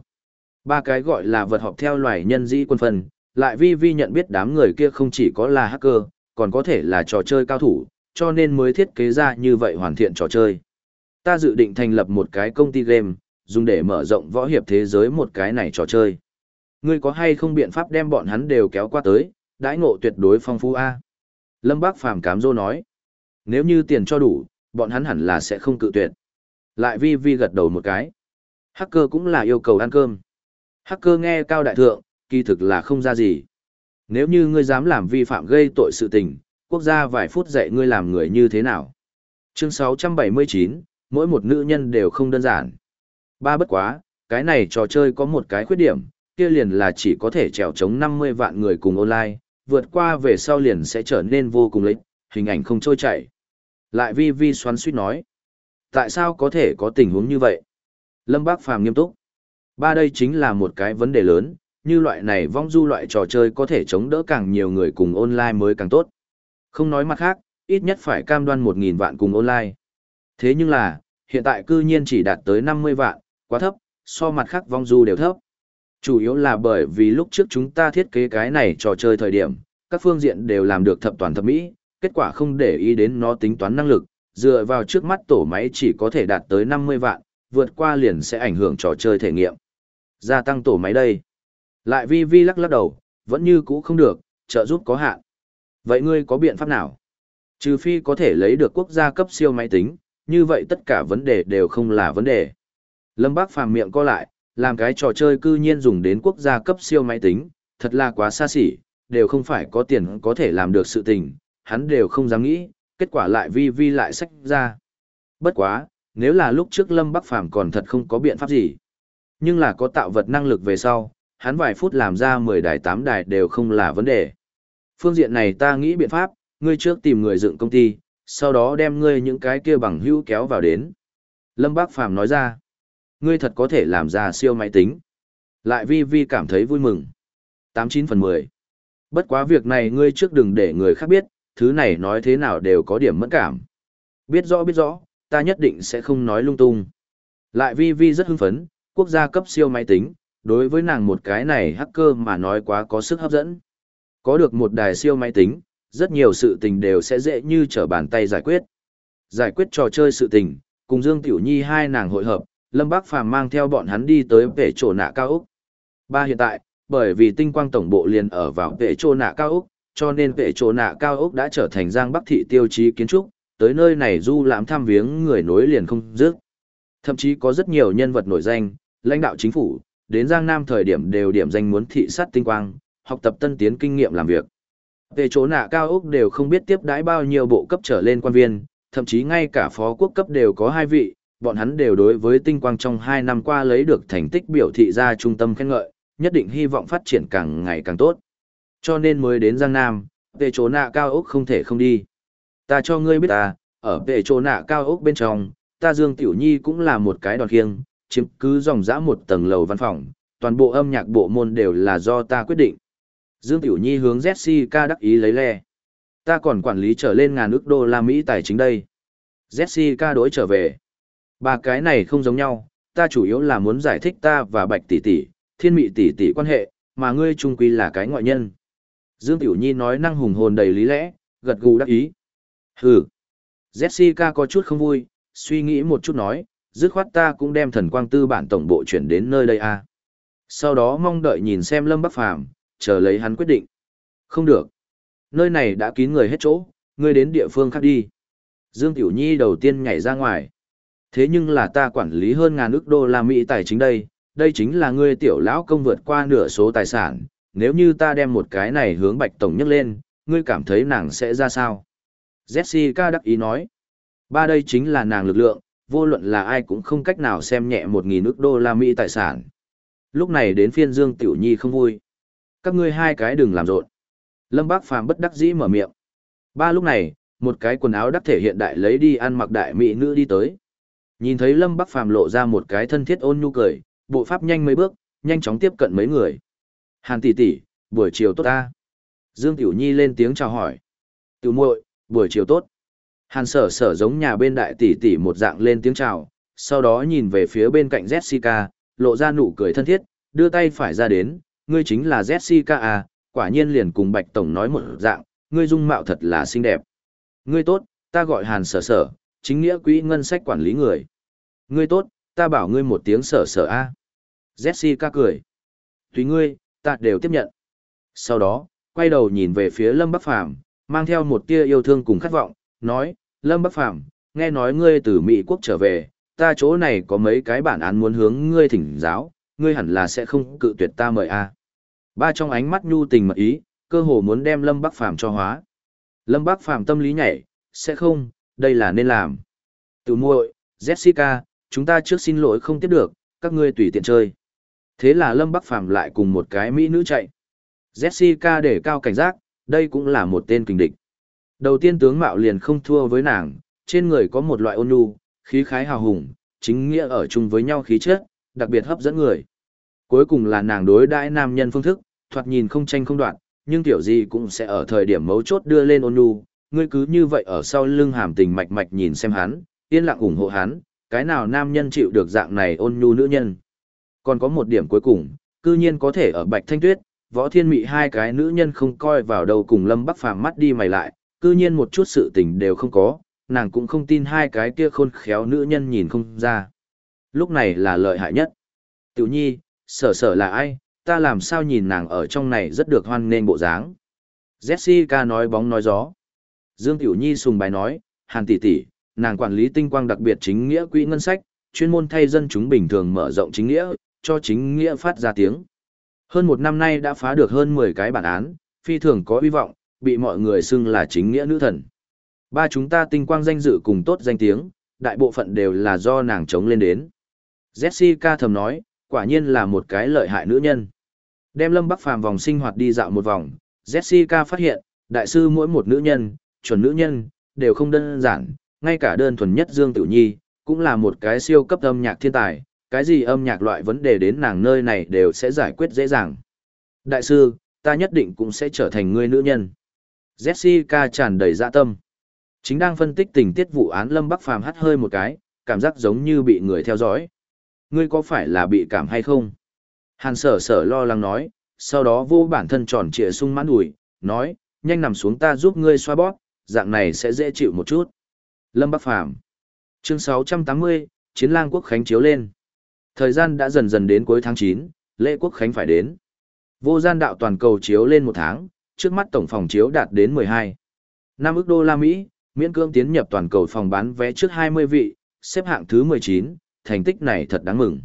Ba cái gọi là vật họp theo loài nhân dĩ quân phần, lại vi vi nhận biết đám người kia không chỉ có là hacker, còn có thể là trò chơi cao thủ, cho nên mới thiết kế ra như vậy hoàn thiện trò chơi. Ta dự định thành lập một cái công ty game, dùng để mở rộng võ hiệp thế giới một cái này trò chơi. Ngươi có hay không biện pháp đem bọn hắn đều kéo qua tới, đãi ngộ tuyệt đối phong phú A. Lâm Bác Phàm cám dỗ nói, nếu như tiền cho đủ, bọn hắn hẳn là sẽ không cự tuyệt. Lại vi vi gật đầu một cái. Hacker cũng là yêu cầu ăn cơm. Hacker nghe cao đại thượng, kỳ thực là không ra gì. Nếu như ngươi dám làm vi phạm gây tội sự tình, quốc gia vài phút dạy ngươi làm người như thế nào. Chương 679, mỗi một nữ nhân đều không đơn giản. Ba bất quá, cái này trò chơi có một cái khuyết điểm, kia liền là chỉ có thể trèo chống 50 vạn người cùng online, vượt qua về sau liền sẽ trở nên vô cùng lịch, hình ảnh không trôi chảy. Lại vi vi xoắn suýt nói. Tại sao có thể có tình huống như vậy? Lâm Bác Phàm nghiêm túc. Ba đây chính là một cái vấn đề lớn, như loại này vong du loại trò chơi có thể chống đỡ càng nhiều người cùng online mới càng tốt. Không nói mặt khác, ít nhất phải cam đoan 1.000 vạn cùng online. Thế nhưng là, hiện tại cư nhiên chỉ đạt tới 50 vạn, quá thấp, so mặt khác vong du đều thấp. Chủ yếu là bởi vì lúc trước chúng ta thiết kế cái này trò chơi thời điểm, các phương diện đều làm được thập toàn thập mỹ, kết quả không để ý đến nó tính toán năng lực, dựa vào trước mắt tổ máy chỉ có thể đạt tới 50 vạn, vượt qua liền sẽ ảnh hưởng trò chơi thể nghiệm. Gia tăng tổ máy đây. Lại vi vi lắc lắc đầu, vẫn như cũ không được, trợ giúp có hạn. Vậy ngươi có biện pháp nào? Trừ phi có thể lấy được quốc gia cấp siêu máy tính, như vậy tất cả vấn đề đều không là vấn đề. Lâm Bác phàm miệng co lại, làm cái trò chơi cư nhiên dùng đến quốc gia cấp siêu máy tính, thật là quá xa xỉ, đều không phải có tiền có thể làm được sự tình, hắn đều không dám nghĩ, kết quả lại vi vi lại sách ra. Bất quá, nếu là lúc trước Lâm Bắc Phàm còn thật không có biện pháp gì. Nhưng là có tạo vật năng lực về sau, hắn vài phút làm ra 10 đài 8 đài đều không là vấn đề. Phương diện này ta nghĩ biện pháp, ngươi trước tìm người dựng công ty, sau đó đem ngươi những cái kia bằng hữu kéo vào đến. Lâm Bác Phàm nói ra, ngươi thật có thể làm ra siêu máy tính. Lại vi vi cảm thấy vui mừng. 89 phần 10. Bất quá việc này ngươi trước đừng để người khác biết, thứ này nói thế nào đều có điểm mẫn cảm. Biết rõ biết rõ, ta nhất định sẽ không nói lung tung. Lại vi vi rất hưng phấn, quốc gia cấp siêu máy tính, đối với nàng một cái này hacker mà nói quá có sức hấp dẫn. Có được một đài siêu máy tính, rất nhiều sự tình đều sẽ dễ như trở bàn tay giải quyết. Giải quyết trò chơi sự tình, cùng Dương Tiểu Nhi hai nàng hội hợp, Lâm Bác Phàm mang theo bọn hắn đi tới vệ chỗ nạ cao Úc. Ba hiện tại, bởi vì tinh quang tổng bộ liền ở vào vệ chỗ nạ cao Úc, cho nên vệ chỗ nạ cao Úc đã trở thành giang bắc thị tiêu chí kiến trúc, tới nơi này du lãm thăm viếng người nối liền không dứt. Thậm chí có rất nhiều nhân vật nổi danh, lãnh đạo chính phủ, đến Giang Nam thời điểm đều điểm danh muốn thị sát tinh quang, học tập tân tiến kinh nghiệm làm việc. Về chỗ nạ cao ốc đều không biết tiếp đãi bao nhiêu bộ cấp trở lên quan viên, thậm chí ngay cả phó quốc cấp đều có hai vị, bọn hắn đều đối với tinh quang trong hai năm qua lấy được thành tích biểu thị ra trung tâm khen ngợi, nhất định hy vọng phát triển càng ngày càng tốt. Cho nên mới đến Giang Nam, về chỗ nạ cao ốc không thể không đi. Ta cho ngươi biết ta, ở về chỗ nạ cao ốc bên trong, ta Dương Tiểu Nhi cũng là một cái đòn khiêng, chiếm cứ dòng dã một tầng lầu văn phòng, toàn bộ âm nhạc bộ môn đều là do ta quyết định. Dương Tiểu Nhi hướng Jessica đắc ý lấy le. Ta còn quản lý trở lên ngàn ước đô la Mỹ tài chính đây. Jessica đối trở về. Ba cái này không giống nhau, ta chủ yếu là muốn giải thích ta và Bạch tỷ tỷ, thiên mị tỷ tỷ quan hệ, mà ngươi trung quy là cái ngoại nhân. Dương Tiểu Nhi nói năng hùng hồn đầy lý lẽ, gật gù đắc ý. Hừ. Jessica có chút không vui, suy nghĩ một chút nói, dứt khoát ta cũng đem thần quang tư bản tổng bộ chuyển đến nơi đây a. À. Sau đó mong đợi nhìn xem Lâm Bắc Phàm, chờ lấy hắn quyết định. Không được. Nơi này đã kín người hết chỗ, ngươi đến địa phương khác đi. Dương Tiểu Nhi đầu tiên nhảy ra ngoài. Thế nhưng là ta quản lý hơn ngàn ước đô la Mỹ tài chính đây, đây chính là ngươi tiểu lão công vượt qua nửa số tài sản, nếu như ta đem một cái này hướng Bạch Tổng nhấc lên, ngươi cảm thấy nàng sẽ ra sao? Jessica đắc ý nói. Ba đây chính là nàng lực lượng, vô luận là ai cũng không cách nào xem nhẹ một nghìn ước đô la Mỹ tài sản. Lúc này đến phiên Dương Tiểu Nhi không vui. Các ngươi hai cái đừng làm rộn. Lâm Bác Phàm bất đắc dĩ mở miệng. Ba lúc này, một cái quần áo đắc thể hiện đại lấy đi ăn mặc đại mỹ nữ đi tới. Nhìn thấy Lâm Bắc Phàm lộ ra một cái thân thiết ôn nhu cười, bộ pháp nhanh mấy bước, nhanh chóng tiếp cận mấy người. Hàn tỷ tỷ, buổi chiều tốt ta. Dương Tiểu Nhi lên tiếng chào hỏi. Tiểu muội, buổi chiều tốt. Hàn sở sở giống nhà bên đại tỷ tỷ một dạng lên tiếng chào, sau đó nhìn về phía bên cạnh Jessica, lộ ra nụ cười thân thiết, đưa tay phải ra đến, ngươi chính là Jessica à, quả nhiên liền cùng Bạch Tổng nói một dạng, ngươi dung mạo thật là xinh đẹp. Ngươi tốt, ta gọi Hàn sở sở, chính nghĩa quỹ ngân sách quản lý người. Ngươi tốt, ta bảo ngươi một tiếng sở sở a. À. Jessica cười. Tùy ngươi, ta đều tiếp nhận. Sau đó, quay đầu nhìn về phía Lâm Bắc Phàm, mang theo một tia yêu thương cùng khát vọng, nói, Lâm Bắc Phàm nghe nói ngươi từ Mỹ quốc trở về, ta chỗ này có mấy cái bản án muốn hướng ngươi thỉnh giáo, ngươi hẳn là sẽ không cự tuyệt ta mời a. Ba trong ánh mắt nhu tình mật ý, cơ hồ muốn đem Lâm Bắc Phàm cho hóa. Lâm Bắc Phàm tâm lý nhảy, sẽ không, đây là nên làm. Tiểu muội, Jessica, chúng ta trước xin lỗi không tiếp được, các ngươi tùy tiện chơi. Thế là Lâm Bắc Phàm lại cùng một cái mỹ nữ chạy. Jessica để cao cảnh giác, đây cũng là một tên kình địch. Đầu tiên tướng mạo liền không thua với nàng, trên người có một loại ôn nhu, khí khái hào hùng, chính nghĩa ở chung với nhau khí chất, đặc biệt hấp dẫn người. Cuối cùng là nàng đối đãi nam nhân phương thức, thoạt nhìn không tranh không đoạn, nhưng tiểu gì cũng sẽ ở thời điểm mấu chốt đưa lên ôn nhu, ngươi cứ như vậy ở sau lưng hàm tình mạch mạch nhìn xem hắn, yên lặng ủng hộ hắn, cái nào nam nhân chịu được dạng này ôn nhu nữ nhân. Còn có một điểm cuối cùng, cư nhiên có thể ở Bạch Thanh Tuyết, Võ Thiên Mị hai cái nữ nhân không coi vào đầu cùng Lâm Bắc Phàm mắt đi mày lại, cư nhiên một chút sự tình đều không có, nàng cũng không tin hai cái kia khôn khéo nữ nhân nhìn không ra. Lúc này là lợi hại nhất. Tiểu nhi, sở sở là ai, ta làm sao nhìn nàng ở trong này rất được hoan nghênh bộ dáng. Jessica nói bóng nói gió. Dương Tiểu Nhi sùng bài nói, Hàn tỷ tỷ, nàng quản lý tinh quang đặc biệt chính nghĩa quỹ ngân sách, chuyên môn thay dân chúng bình thường mở rộng chính nghĩa, cho chính nghĩa phát ra tiếng. Hơn một năm nay đã phá được hơn 10 cái bản án, phi thường có hy vọng, bị mọi người xưng là chính nghĩa nữ thần. Ba chúng ta tinh quang danh dự cùng tốt danh tiếng, đại bộ phận đều là do nàng chống lên đến. Jessica thầm nói, quả nhiên là một cái lợi hại nữ nhân. Đem Lâm Bắc Phàm vòng sinh hoạt đi dạo một vòng, Jessica phát hiện, đại sư mỗi một nữ nhân, chuẩn nữ nhân, đều không đơn giản, ngay cả đơn thuần nhất Dương Tử Nhi, cũng là một cái siêu cấp âm nhạc thiên tài, cái gì âm nhạc loại vấn đề đến nàng nơi này đều sẽ giải quyết dễ dàng. Đại sư, ta nhất định cũng sẽ trở thành người nữ nhân. Jessica tràn đầy dạ tâm. Chính đang phân tích tình tiết vụ án Lâm Bắc Phàm hắt hơi một cái, cảm giác giống như bị người theo dõi. Ngươi có phải là bị cảm hay không? Hàn sở sở lo lắng nói, sau đó vô bản thân tròn trịa sung mãn ủi, nói, nhanh nằm xuống ta giúp ngươi xoa bóp, dạng này sẽ dễ chịu một chút. Lâm Bắc Phàm Chương 680, Chiến lang quốc khánh chiếu lên. Thời gian đã dần dần đến cuối tháng 9, lễ quốc khánh phải đến. Vô gian đạo toàn cầu chiếu lên một tháng, trước mắt tổng phòng chiếu đạt đến 12. năm ức đô la Mỹ, miễn cưỡng tiến nhập toàn cầu phòng bán vé trước 20 vị, xếp hạng thứ 19, thành tích này thật đáng mừng.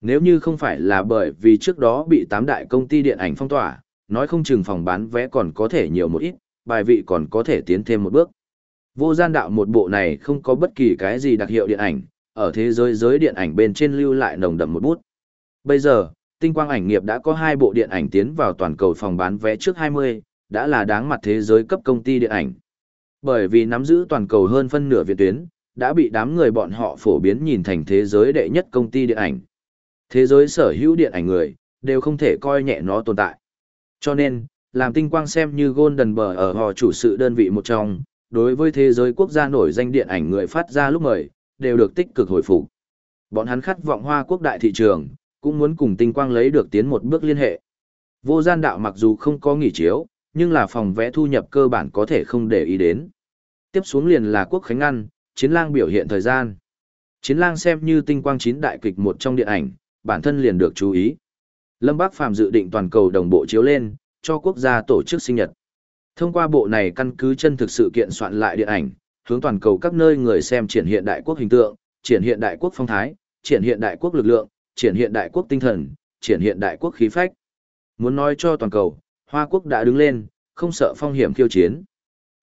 Nếu như không phải là bởi vì trước đó bị tám đại công ty điện ảnh phong tỏa, nói không chừng phòng bán vé còn có thể nhiều một ít, bài vị còn có thể tiến thêm một bước. Vô gian đạo một bộ này không có bất kỳ cái gì đặc hiệu điện ảnh, ở thế giới giới điện ảnh bên trên lưu lại nồng đậm một bút. Bây giờ, tinh quang ảnh nghiệp đã có hai bộ điện ảnh tiến vào toàn cầu phòng bán vé trước 20, đã là đáng mặt thế giới cấp công ty điện ảnh. Bởi vì nắm giữ toàn cầu hơn phân nửa viện tuyến, đã bị đám người bọn họ phổ biến nhìn thành thế giới đệ nhất công ty điện ảnh. Thế giới sở hữu điện ảnh người, đều không thể coi nhẹ nó tồn tại. Cho nên, làm tinh quang xem như Golden Bờ ở họ chủ sự đơn vị một trong, đối với thế giới quốc gia nổi danh điện ảnh người phát ra lúc mời, đều được tích cực hồi phục. Bọn hắn khát vọng hoa quốc đại thị trường, cũng muốn cùng tinh quang lấy được tiến một bước liên hệ. Vô gian đạo mặc dù không có nghỉ chiếu, nhưng là phòng vẽ thu nhập cơ bản có thể không để ý đến. Tiếp xuống liền là quốc khánh ăn, chiến lang biểu hiện thời gian. Chiến lang xem như tinh quang chín đại kịch một trong điện ảnh, bản thân liền được chú ý. Lâm Bác Phàm dự định toàn cầu đồng bộ chiếu lên, cho quốc gia tổ chức sinh nhật. Thông qua bộ này căn cứ chân thực sự kiện soạn lại điện ảnh, hướng toàn cầu các nơi người xem triển hiện đại quốc hình tượng, triển hiện đại quốc phong thái, triển hiện đại quốc lực lượng, triển hiện đại quốc tinh thần, triển hiện đại quốc khí phách. Muốn nói cho toàn cầu, Hoa quốc đã đứng lên, không sợ phong hiểm khiêu chiến.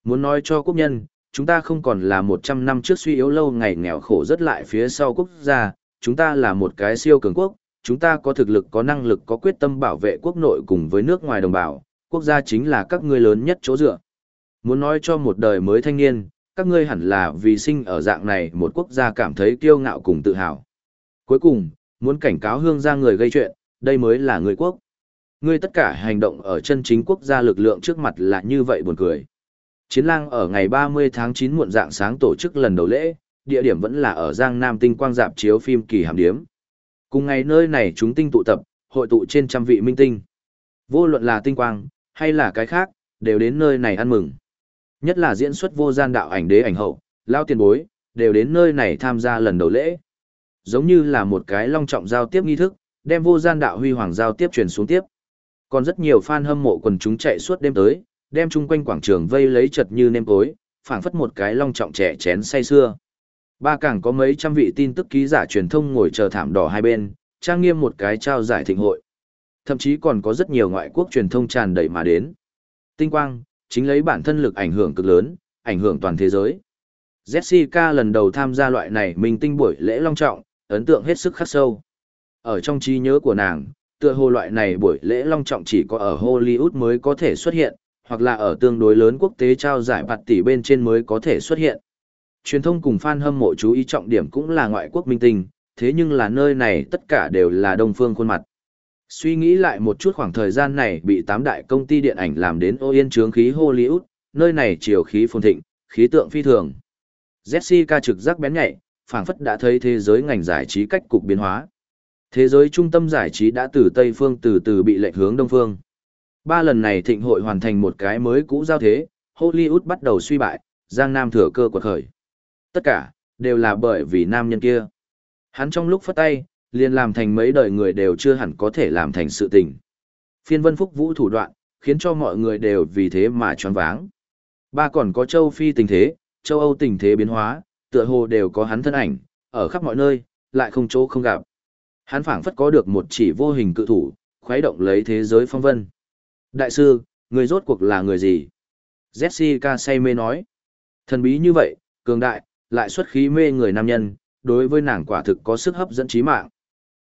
Muốn nói cho quốc nhân, chúng ta không còn là 100 năm trước suy yếu lâu ngày nghèo khổ rất lại phía sau quốc gia, chúng ta là một cái siêu cường quốc, chúng ta có thực lực có năng lực có quyết tâm bảo vệ quốc nội cùng với nước ngoài đồng bào, quốc gia chính là các ngươi lớn nhất chỗ dựa. Muốn nói cho một đời mới thanh niên, các ngươi hẳn là vì sinh ở dạng này một quốc gia cảm thấy kiêu ngạo cùng tự hào. Cuối cùng, muốn cảnh cáo hương gia người gây chuyện, đây mới là người quốc. Ngươi tất cả hành động ở chân chính quốc gia lực lượng trước mặt là như vậy buồn cười. Chiến lang ở ngày 30 tháng 9 muộn dạng sáng tổ chức lần đầu lễ, địa điểm vẫn là ở Giang Nam Tinh Quang Dạp chiếu phim kỳ hàm điếm. Cùng ngày nơi này chúng tinh tụ tập, hội tụ trên trăm vị minh tinh. Vô luận là tinh quang, hay là cái khác, đều đến nơi này ăn mừng. Nhất là diễn xuất vô gian đạo ảnh đế ảnh hậu, lao tiền bối, đều đến nơi này tham gia lần đầu lễ. Giống như là một cái long trọng giao tiếp nghi thức, đem vô gian đạo huy hoàng giao tiếp truyền xuống tiếp. Còn rất nhiều fan hâm mộ quần chúng chạy suốt đêm tới, đem chung quanh quảng trường vây lấy chật như nêm tối, phảng phất một cái long trọng trẻ chén say xưa. Ba càng có mấy trăm vị tin tức ký giả truyền thông ngồi chờ thảm đỏ hai bên, trang nghiêm một cái trao giải thịnh hội. Thậm chí còn có rất nhiều ngoại quốc truyền thông tràn đầy mà đến. Tinh quang, chính lấy bản thân lực ảnh hưởng cực lớn, ảnh hưởng toàn thế giới. Jessica lần đầu tham gia loại này mình tinh buổi lễ long trọng, ấn tượng hết sức khắc sâu. Ở trong trí nhớ của nàng, tựa hồ loại này buổi lễ long trọng chỉ có ở Hollywood mới có thể xuất hiện, hoặc là ở tương đối lớn quốc tế trao giải bạt tỷ bên trên mới có thể xuất hiện. Truyền thông cùng fan hâm mộ chú ý trọng điểm cũng là ngoại quốc minh tinh, thế nhưng là nơi này tất cả đều là đông phương khuôn mặt. Suy nghĩ lại một chút khoảng thời gian này bị tám đại công ty điện ảnh làm đến ô yên trướng khí Hollywood, nơi này chiều khí phồn thịnh, khí tượng phi thường. Jessica trực giác bén nhạy, phảng phất đã thấy thế giới ngành giải trí cách cục biến hóa. Thế giới trung tâm giải trí đã từ Tây phương từ từ bị lệch hướng Đông phương. Ba lần này thịnh hội hoàn thành một cái mới cũ giao thế, Hollywood bắt đầu suy bại, Giang Nam thừa cơ quật khởi. Tất cả, đều là bởi vì nam nhân kia. Hắn trong lúc phất tay, liền làm thành mấy đời người đều chưa hẳn có thể làm thành sự tình. Phiên vân phúc vũ thủ đoạn, khiến cho mọi người đều vì thế mà choáng váng. Ba còn có châu Phi tình thế, châu Âu tình thế biến hóa, tựa hồ đều có hắn thân ảnh, ở khắp mọi nơi, lại không chỗ không gặp. Hắn phảng phất có được một chỉ vô hình cự thủ, khuấy động lấy thế giới phong vân. Đại sư, người rốt cuộc là người gì? Jessica say mê nói. Thần bí như vậy, cường đại, lại xuất khí mê người nam nhân, đối với nàng quả thực có sức hấp dẫn trí mạng.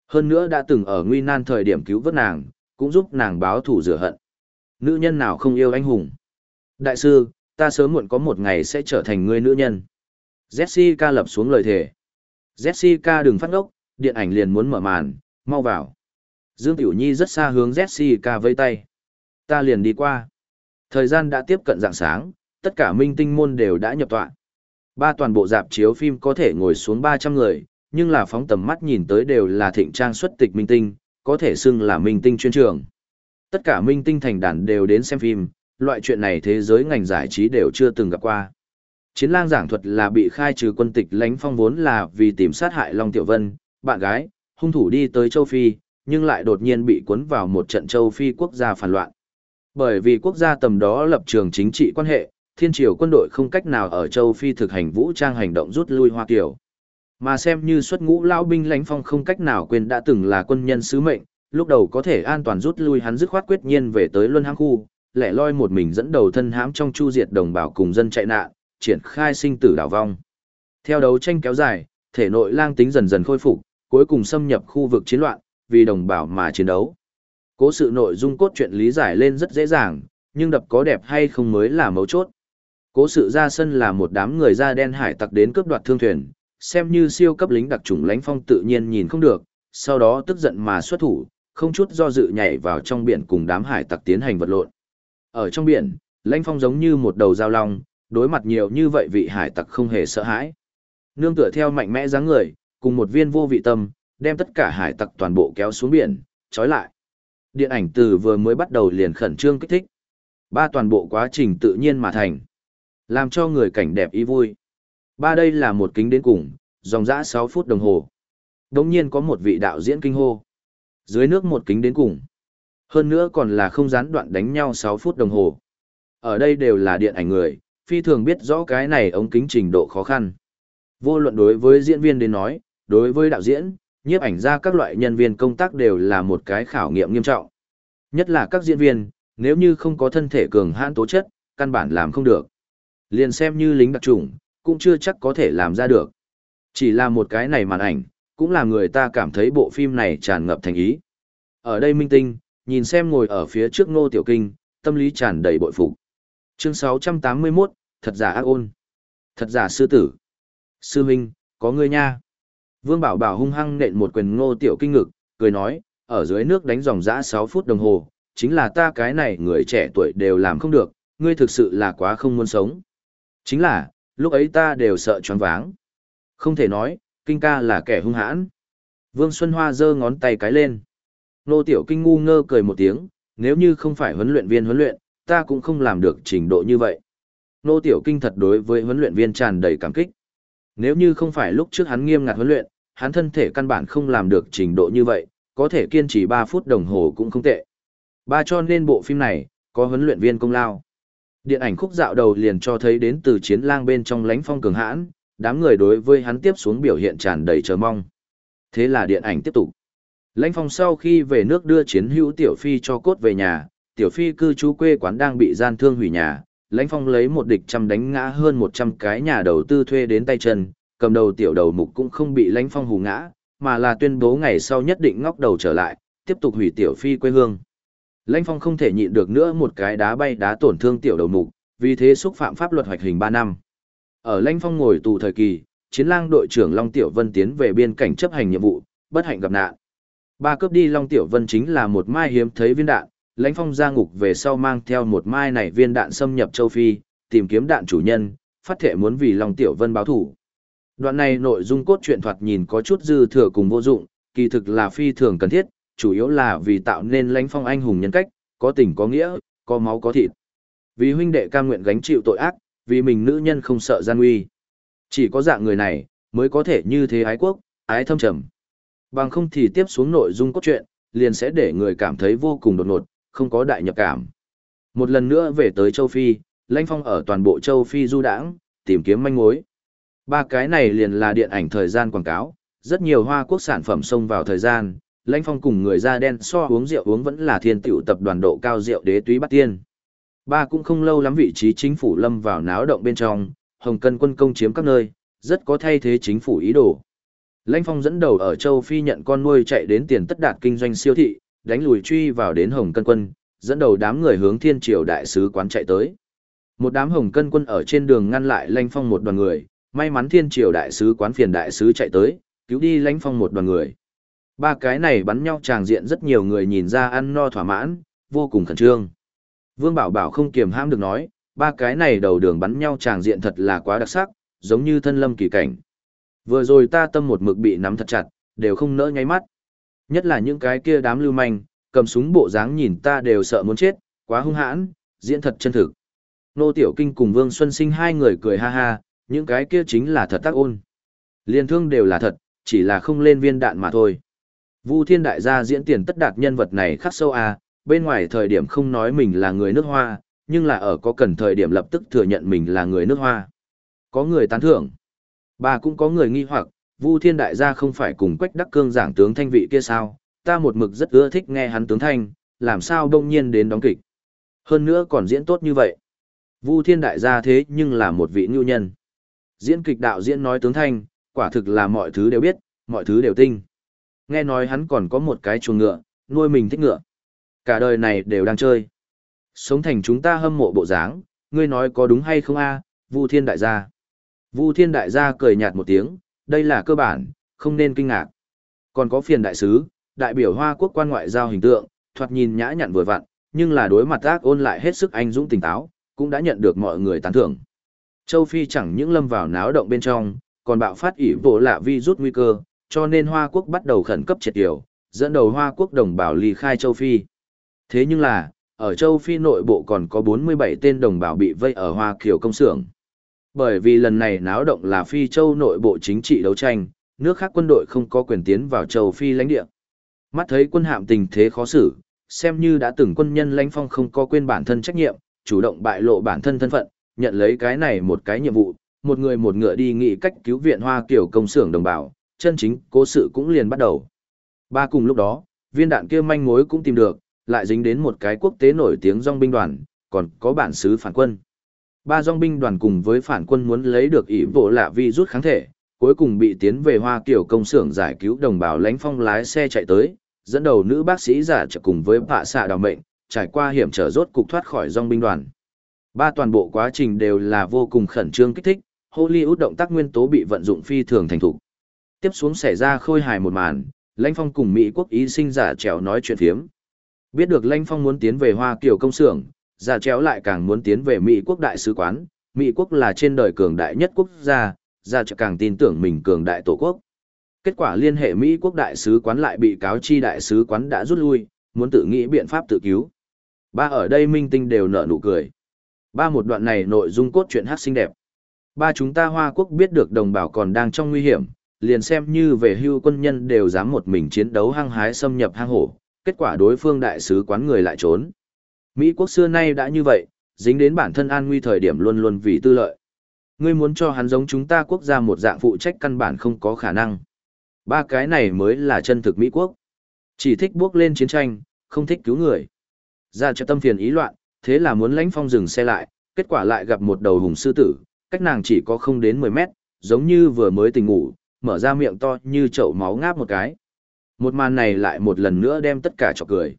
Hơn nữa đã từng ở nguy nan thời điểm cứu vớt nàng, cũng giúp nàng báo thủ rửa hận. Nữ nhân nào không yêu anh hùng? Đại sư, ta sớm muộn có một ngày sẽ trở thành người nữ nhân. Jessica lập xuống lời thề. Jessica đừng phát ngốc, điện ảnh liền muốn mở màn, mau vào. Dương Tiểu Nhi rất xa hướng Jessica vây tay. Ta liền đi qua. Thời gian đã tiếp cận dạng sáng, tất cả minh tinh môn đều đã nhập tọa. Ba toàn bộ dạp chiếu phim có thể ngồi xuống 300 người, nhưng là phóng tầm mắt nhìn tới đều là thịnh trang xuất tịch minh tinh, có thể xưng là minh tinh chuyên trường. Tất cả minh tinh thành đàn đều đến xem phim, loại chuyện này thế giới ngành giải trí đều chưa từng gặp qua. Chiến lang giảng thuật là bị khai trừ quân tịch lánh phong vốn là vì tìm sát hại Long Tiểu Vân, bạn gái, hung thủ đi tới châu Phi, nhưng lại đột nhiên bị cuốn vào một trận châu Phi quốc gia phản loạn. Bởi vì quốc gia tầm đó lập trường chính trị quan hệ, thiên triều quân đội không cách nào ở châu Phi thực hành vũ trang hành động rút lui Hoa Kiều. Mà xem như xuất ngũ lão binh lãnh phong không cách nào quên đã từng là quân nhân sứ mệnh, lúc đầu có thể an toàn rút lui hắn dứt khoát quyết nhiên về tới Luân Hãng khu, lẻ loi một mình dẫn đầu thân hãm trong chu diệt đồng bào cùng dân chạy nạn, triển khai sinh tử đảo vong. Theo đấu tranh kéo dài, thể nội lang tính dần dần khôi phục, cuối cùng xâm nhập khu vực chiến loạn, vì đồng bào mà chiến đấu. Cố sự nội dung cốt truyện lý giải lên rất dễ dàng, nhưng đập có đẹp hay không mới là mấu chốt. Cố sự ra sân là một đám người da đen hải tặc đến cướp đoạt thương thuyền, xem như siêu cấp lính đặc chủng lãnh phong tự nhiên nhìn không được, sau đó tức giận mà xuất thủ, không chút do dự nhảy vào trong biển cùng đám hải tặc tiến hành vật lộn. Ở trong biển, lãnh phong giống như một đầu dao long, đối mặt nhiều như vậy vị hải tặc không hề sợ hãi. Nương tựa theo mạnh mẽ dáng người, cùng một viên vô vị tâm, đem tất cả hải tặc toàn bộ kéo xuống biển, trói lại. Điện ảnh từ vừa mới bắt đầu liền khẩn trương kích thích. Ba toàn bộ quá trình tự nhiên mà thành. Làm cho người cảnh đẹp ý vui. Ba đây là một kính đến cùng, dòng dã 6 phút đồng hồ. Đống nhiên có một vị đạo diễn kinh hô. Dưới nước một kính đến cùng. Hơn nữa còn là không gián đoạn đánh nhau 6 phút đồng hồ. Ở đây đều là điện ảnh người, phi thường biết rõ cái này ống kính trình độ khó khăn. Vô luận đối với diễn viên đến nói, đối với đạo diễn, nhiếp ảnh ra các loại nhân viên công tác đều là một cái khảo nghiệm nghiêm trọng. Nhất là các diễn viên, nếu như không có thân thể cường hãn tố chất, căn bản làm không được. Liền xem như lính đặc trùng, cũng chưa chắc có thể làm ra được. Chỉ là một cái này màn ảnh, cũng là người ta cảm thấy bộ phim này tràn ngập thành ý. Ở đây minh tinh, nhìn xem ngồi ở phía trước ngô tiểu kinh, tâm lý tràn đầy bội phục. Chương 681, thật giả ác ôn. Thật giả sư tử. Sư huynh, có ngươi nha. Vương Bảo Bảo hung hăng nện một quyền ngô tiểu kinh ngực, cười nói, ở dưới nước đánh dòng dã 6 phút đồng hồ, chính là ta cái này người trẻ tuổi đều làm không được, ngươi thực sự là quá không muốn sống. Chính là, lúc ấy ta đều sợ choáng váng. Không thể nói, kinh ca là kẻ hung hãn. Vương Xuân Hoa giơ ngón tay cái lên. Nô Tiểu Kinh ngu ngơ cười một tiếng, nếu như không phải huấn luyện viên huấn luyện, ta cũng không làm được trình độ như vậy. Nô Tiểu Kinh thật đối với huấn luyện viên tràn đầy cảm kích. Nếu như không phải lúc trước hắn nghiêm ngặt huấn luyện, hắn thân thể căn bản không làm được trình độ như vậy, có thể kiên trì 3 phút đồng hồ cũng không tệ. Ba cho nên bộ phim này, có huấn luyện viên công lao. Điện ảnh khúc dạo đầu liền cho thấy đến từ chiến lang bên trong lánh phong cường hãn, đám người đối với hắn tiếp xuống biểu hiện tràn đầy chờ mong. Thế là điện ảnh tiếp tục. Lãnh phong sau khi về nước đưa chiến hữu tiểu phi cho cốt về nhà, tiểu phi cư trú quê quán đang bị gian thương hủy nhà, lãnh phong lấy một địch trăm đánh ngã hơn 100 cái nhà đầu tư thuê đến tay chân, cầm đầu tiểu đầu mục cũng không bị lãnh phong hù ngã, mà là tuyên bố ngày sau nhất định ngóc đầu trở lại, tiếp tục hủy tiểu phi quê hương. Lãnh phong không thể nhịn được nữa một cái đá bay đá tổn thương tiểu đầu mục, vì thế xúc phạm pháp luật hoạch hình 3 năm. Ở Lãnh phong ngồi tù thời kỳ, chiến lang đội trưởng Long Tiểu Vân tiến về biên cảnh chấp hành nhiệm vụ, bất hạnh gặp nạn. Ba cướp đi Long Tiểu Vân chính là một mai hiếm thấy viên đạn, Lãnh phong ra ngục về sau mang theo một mai này viên đạn xâm nhập châu Phi, tìm kiếm đạn chủ nhân, phát thể muốn vì Long Tiểu Vân báo thủ. Đoạn này nội dung cốt truyện thoạt nhìn có chút dư thừa cùng vô dụng, kỳ thực là phi thường cần thiết, chủ yếu là vì tạo nên lãnh phong anh hùng nhân cách, có tình có nghĩa, có máu có thịt. Vì huynh đệ cam nguyện gánh chịu tội ác, vì mình nữ nhân không sợ gian nguy. Chỉ có dạng người này, mới có thể như thế ái quốc, ái thâm trầm. Bằng không thì tiếp xuống nội dung cốt truyện, liền sẽ để người cảm thấy vô cùng đột ngột, không có đại nhập cảm. Một lần nữa về tới châu Phi, Lãnh Phong ở toàn bộ châu Phi du đãng, tìm kiếm manh mối. Ba cái này liền là điện ảnh thời gian quảng cáo, rất nhiều hoa quốc sản phẩm xông vào thời gian, Lãnh Phong cùng người da đen so uống rượu uống vẫn là thiên tiểu tập đoàn độ cao rượu đế túy bắt tiên. Ba cũng không lâu lắm vị trí chính phủ lâm vào náo động bên trong, Hồng Cân quân công chiếm các nơi, rất có thay thế chính phủ ý đồ. Lãnh Phong dẫn đầu ở châu Phi nhận con nuôi chạy đến tiền tất đạt kinh doanh siêu thị, đánh lùi truy vào đến Hồng Cân quân, dẫn đầu đám người hướng Thiên Triều đại sứ quán chạy tới. Một đám Hồng Cân quân ở trên đường ngăn lại Lãnh Phong một đoàn người, may mắn Thiên Triều đại sứ quán phiền đại sứ chạy tới, cứu đi Lãnh Phong một đoàn người. Ba cái này bắn nhau tràng diện rất nhiều người nhìn ra ăn no thỏa mãn, vô cùng khẩn trương. Vương Bảo Bảo không kiềm hãm được nói, ba cái này đầu đường bắn nhau tràng diện thật là quá đặc sắc, giống như thân lâm kỳ cảnh. Vừa rồi ta tâm một mực bị nắm thật chặt, đều không nỡ nháy mắt. Nhất là những cái kia đám lưu manh, cầm súng bộ dáng nhìn ta đều sợ muốn chết, quá hung hãn, diễn thật chân thực. Nô Tiểu Kinh cùng Vương Xuân Sinh hai người cười ha ha, những cái kia chính là thật tác ôn. Liên thương đều là thật, chỉ là không lên viên đạn mà thôi. Vu Thiên Đại gia diễn tiền tất đạt nhân vật này khắc sâu à, bên ngoài thời điểm không nói mình là người nước Hoa, nhưng là ở có cần thời điểm lập tức thừa nhận mình là người nước Hoa. Có người tán thưởng. Bà cũng có người nghi hoặc, Vu Thiên Đại gia không phải cùng Quách Đắc Cương giảng tướng thanh vị kia sao, ta một mực rất ưa thích nghe hắn tướng thanh, làm sao đông nhiên đến đóng kịch. Hơn nữa còn diễn tốt như vậy. Vu Thiên Đại gia thế nhưng là một vị nhu nhân. Diễn kịch đạo diễn nói tướng thanh, quả thực là mọi thứ đều biết, mọi thứ đều tinh. Nghe nói hắn còn có một cái chuồng ngựa, nuôi mình thích ngựa. Cả đời này đều đang chơi. Sống thành chúng ta hâm mộ bộ dáng, ngươi nói có đúng hay không a? Vu Thiên đại gia. Vu Thiên đại gia cười nhạt một tiếng, đây là cơ bản, không nên kinh ngạc. Còn có phiền đại sứ, đại biểu Hoa quốc quan ngoại giao hình tượng, thoạt nhìn nhã nhặn vừa vặn, nhưng là đối mặt ác ôn lại hết sức anh dũng tỉnh táo, cũng đã nhận được mọi người tán thưởng. Châu Phi chẳng những lâm vào náo động bên trong, còn bạo phát ỉ bộ lạ vi rút nguy cơ, cho nên Hoa quốc bắt đầu khẩn cấp triệt điều, dẫn đầu Hoa quốc đồng bào ly khai châu Phi. Thế nhưng là, ở châu Phi nội bộ còn có 47 tên đồng bào bị vây ở Hoa Kiều công xưởng. Bởi vì lần này náo động là Phi châu nội bộ chính trị đấu tranh, nước khác quân đội không có quyền tiến vào châu Phi lãnh địa. Mắt thấy quân hạm tình thế khó xử, xem như đã từng quân nhân lãnh phong không có quên bản thân trách nhiệm, chủ động bại lộ bản thân thân phận, nhận lấy cái này một cái nhiệm vụ, một người một ngựa đi nghị cách cứu viện Hoa Kiều công xưởng đồng bào, chân chính cố sự cũng liền bắt đầu. Ba cùng lúc đó, viên đạn kia manh mối cũng tìm được, lại dính đến một cái quốc tế nổi tiếng dòng binh đoàn, còn có bản xứ phản quân. Ba dòng binh đoàn cùng với phản quân muốn lấy được ý bộ lạ vi rút kháng thể, cuối cùng bị tiến về Hoa Kiều công xưởng giải cứu đồng bào lãnh phong lái xe chạy tới, dẫn đầu nữ bác sĩ giả trợ cùng với bạ xạ đào mệnh, trải qua hiểm trở rốt cục thoát khỏi dòng binh đoàn. Ba toàn bộ quá trình đều là vô cùng khẩn trương kích thích, Hollywood động tác nguyên tố bị vận dụng phi thường thành thục. Tiếp xuống xảy ra khôi hài một màn, Lãnh Phong cùng Mỹ quốc ý sinh giả trèo nói chuyện phiếm. Biết được Lãnh Phong muốn tiến về Hoa Kiều công xưởng, ra chéo lại càng muốn tiến về Mỹ quốc đại sứ quán, Mỹ quốc là trên đời cường đại nhất quốc gia, ra trèo càng tin tưởng mình cường đại tổ quốc. Kết quả liên hệ Mỹ quốc đại sứ quán lại bị cáo chi đại sứ quán đã rút lui, muốn tự nghĩ biện pháp tự cứu. Ba ở đây minh tinh đều nở nụ cười. Ba một đoạn này nội dung cốt truyện hát xinh đẹp. Ba chúng ta Hoa Quốc biết được đồng bào còn đang trong nguy hiểm, liền xem như về hưu quân nhân đều dám một mình chiến đấu hăng hái xâm nhập hang hổ, kết quả đối phương đại sứ quán người lại trốn. Mỹ quốc xưa nay đã như vậy, dính đến bản thân an nguy thời điểm luôn luôn vì tư lợi. Ngươi muốn cho hắn giống chúng ta quốc gia một dạng phụ trách căn bản không có khả năng. Ba cái này mới là chân thực Mỹ quốc. Chỉ thích bước lên chiến tranh, không thích cứu người. Ra cho tâm phiền ý loạn, thế là muốn lãnh phong dừng xe lại, kết quả lại gặp một đầu hùng sư tử, cách nàng chỉ có không đến 10 mét, giống như vừa mới tỉnh ngủ, mở ra miệng to như chậu máu ngáp một cái. Một màn này lại một lần nữa đem tất cả cho cười.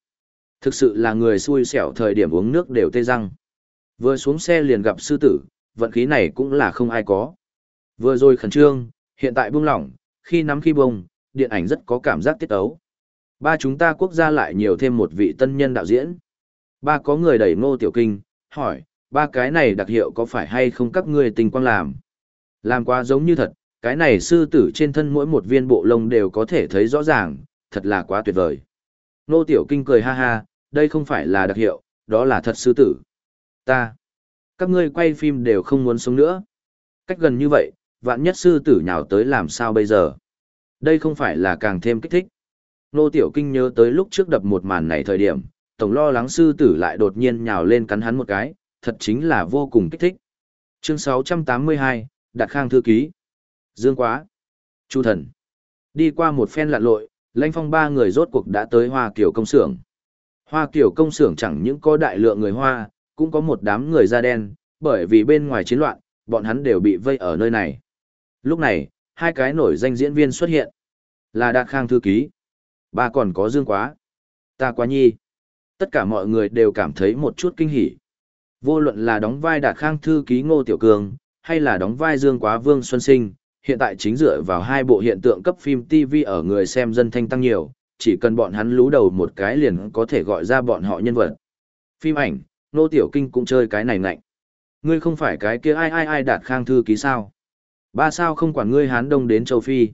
Thực sự là người xui xẻo thời điểm uống nước đều tê răng. Vừa xuống xe liền gặp sư tử, vận khí này cũng là không ai có. Vừa rồi khẩn trương, hiện tại buông lỏng, khi nắm khi bông, điện ảnh rất có cảm giác tiết ấu. Ba chúng ta quốc gia lại nhiều thêm một vị tân nhân đạo diễn. Ba có người đẩy ngô tiểu kinh, hỏi, ba cái này đặc hiệu có phải hay không các ngươi tình quang làm? Làm quá giống như thật, cái này sư tử trên thân mỗi một viên bộ lông đều có thể thấy rõ ràng, thật là quá tuyệt vời. Nô Tiểu Kinh cười ha ha, đây không phải là đặc hiệu, đó là thật sư tử. Ta, các ngươi quay phim đều không muốn sống nữa. Cách gần như vậy, vạn nhất sư tử nhào tới làm sao bây giờ? Đây không phải là càng thêm kích thích. Nô Tiểu Kinh nhớ tới lúc trước đập một màn này thời điểm, tổng lo lắng sư tử lại đột nhiên nhào lên cắn hắn một cái, thật chính là vô cùng kích thích. Chương 682, Đạt Khang Thư Ký Dương Quá Chu Thần Đi qua một phen lặn lội, Lãnh Phong ba người rốt cuộc đã tới Hoa Kiều công xưởng. Hoa Kiều công xưởng chẳng những có đại lượng người Hoa, cũng có một đám người da đen, bởi vì bên ngoài chiến loạn, bọn hắn đều bị vây ở nơi này. Lúc này, hai cái nổi danh diễn viên xuất hiện. Là Đạt Khang Thư Ký. Ba còn có Dương Quá. Ta Quá Nhi. Tất cả mọi người đều cảm thấy một chút kinh hỉ. Vô luận là đóng vai Đạt Khang Thư Ký Ngô Tiểu Cường, hay là đóng vai Dương Quá Vương Xuân Sinh, hiện tại chính dựa vào hai bộ hiện tượng cấp phim TV ở người xem dân thanh tăng nhiều, chỉ cần bọn hắn lú đầu một cái liền có thể gọi ra bọn họ nhân vật. Phim ảnh, Nô Tiểu Kinh cũng chơi cái này ngạnh. Ngươi không phải cái kia ai ai ai đạt khang thư ký sao? Ba sao không quản ngươi Hán Đông đến châu Phi?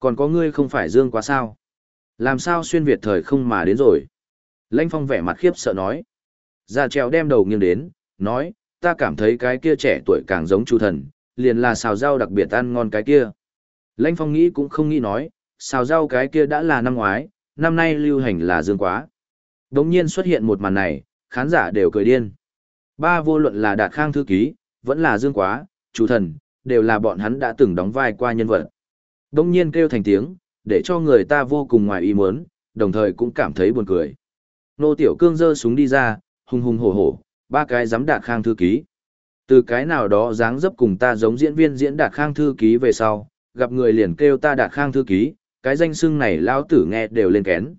Còn có ngươi không phải Dương quá sao? Làm sao xuyên Việt thời không mà đến rồi? Lãnh Phong vẻ mặt khiếp sợ nói. Gia treo đem đầu nghiêng đến, nói, ta cảm thấy cái kia trẻ tuổi càng giống chu thần, liền là xào rau đặc biệt ăn ngon cái kia. Lãnh Phong nghĩ cũng không nghĩ nói, xào rau cái kia đã là năm ngoái, năm nay lưu hành là dương quá. Đống nhiên xuất hiện một màn này, khán giả đều cười điên. Ba vô luận là đạt khang thư ký, vẫn là dương quá, chủ thần, đều là bọn hắn đã từng đóng vai qua nhân vật. Đống nhiên kêu thành tiếng, để cho người ta vô cùng ngoài ý muốn, đồng thời cũng cảm thấy buồn cười. Nô Tiểu Cương giơ súng đi ra, hùng hùng hổ hổ, ba cái dám đạt khang thư ký. Từ cái nào đó dáng dấp cùng ta giống diễn viên diễn đạt khang thư ký về sau, gặp người liền kêu ta đạt khang thư ký, cái danh xưng này lão tử nghe đều lên kén.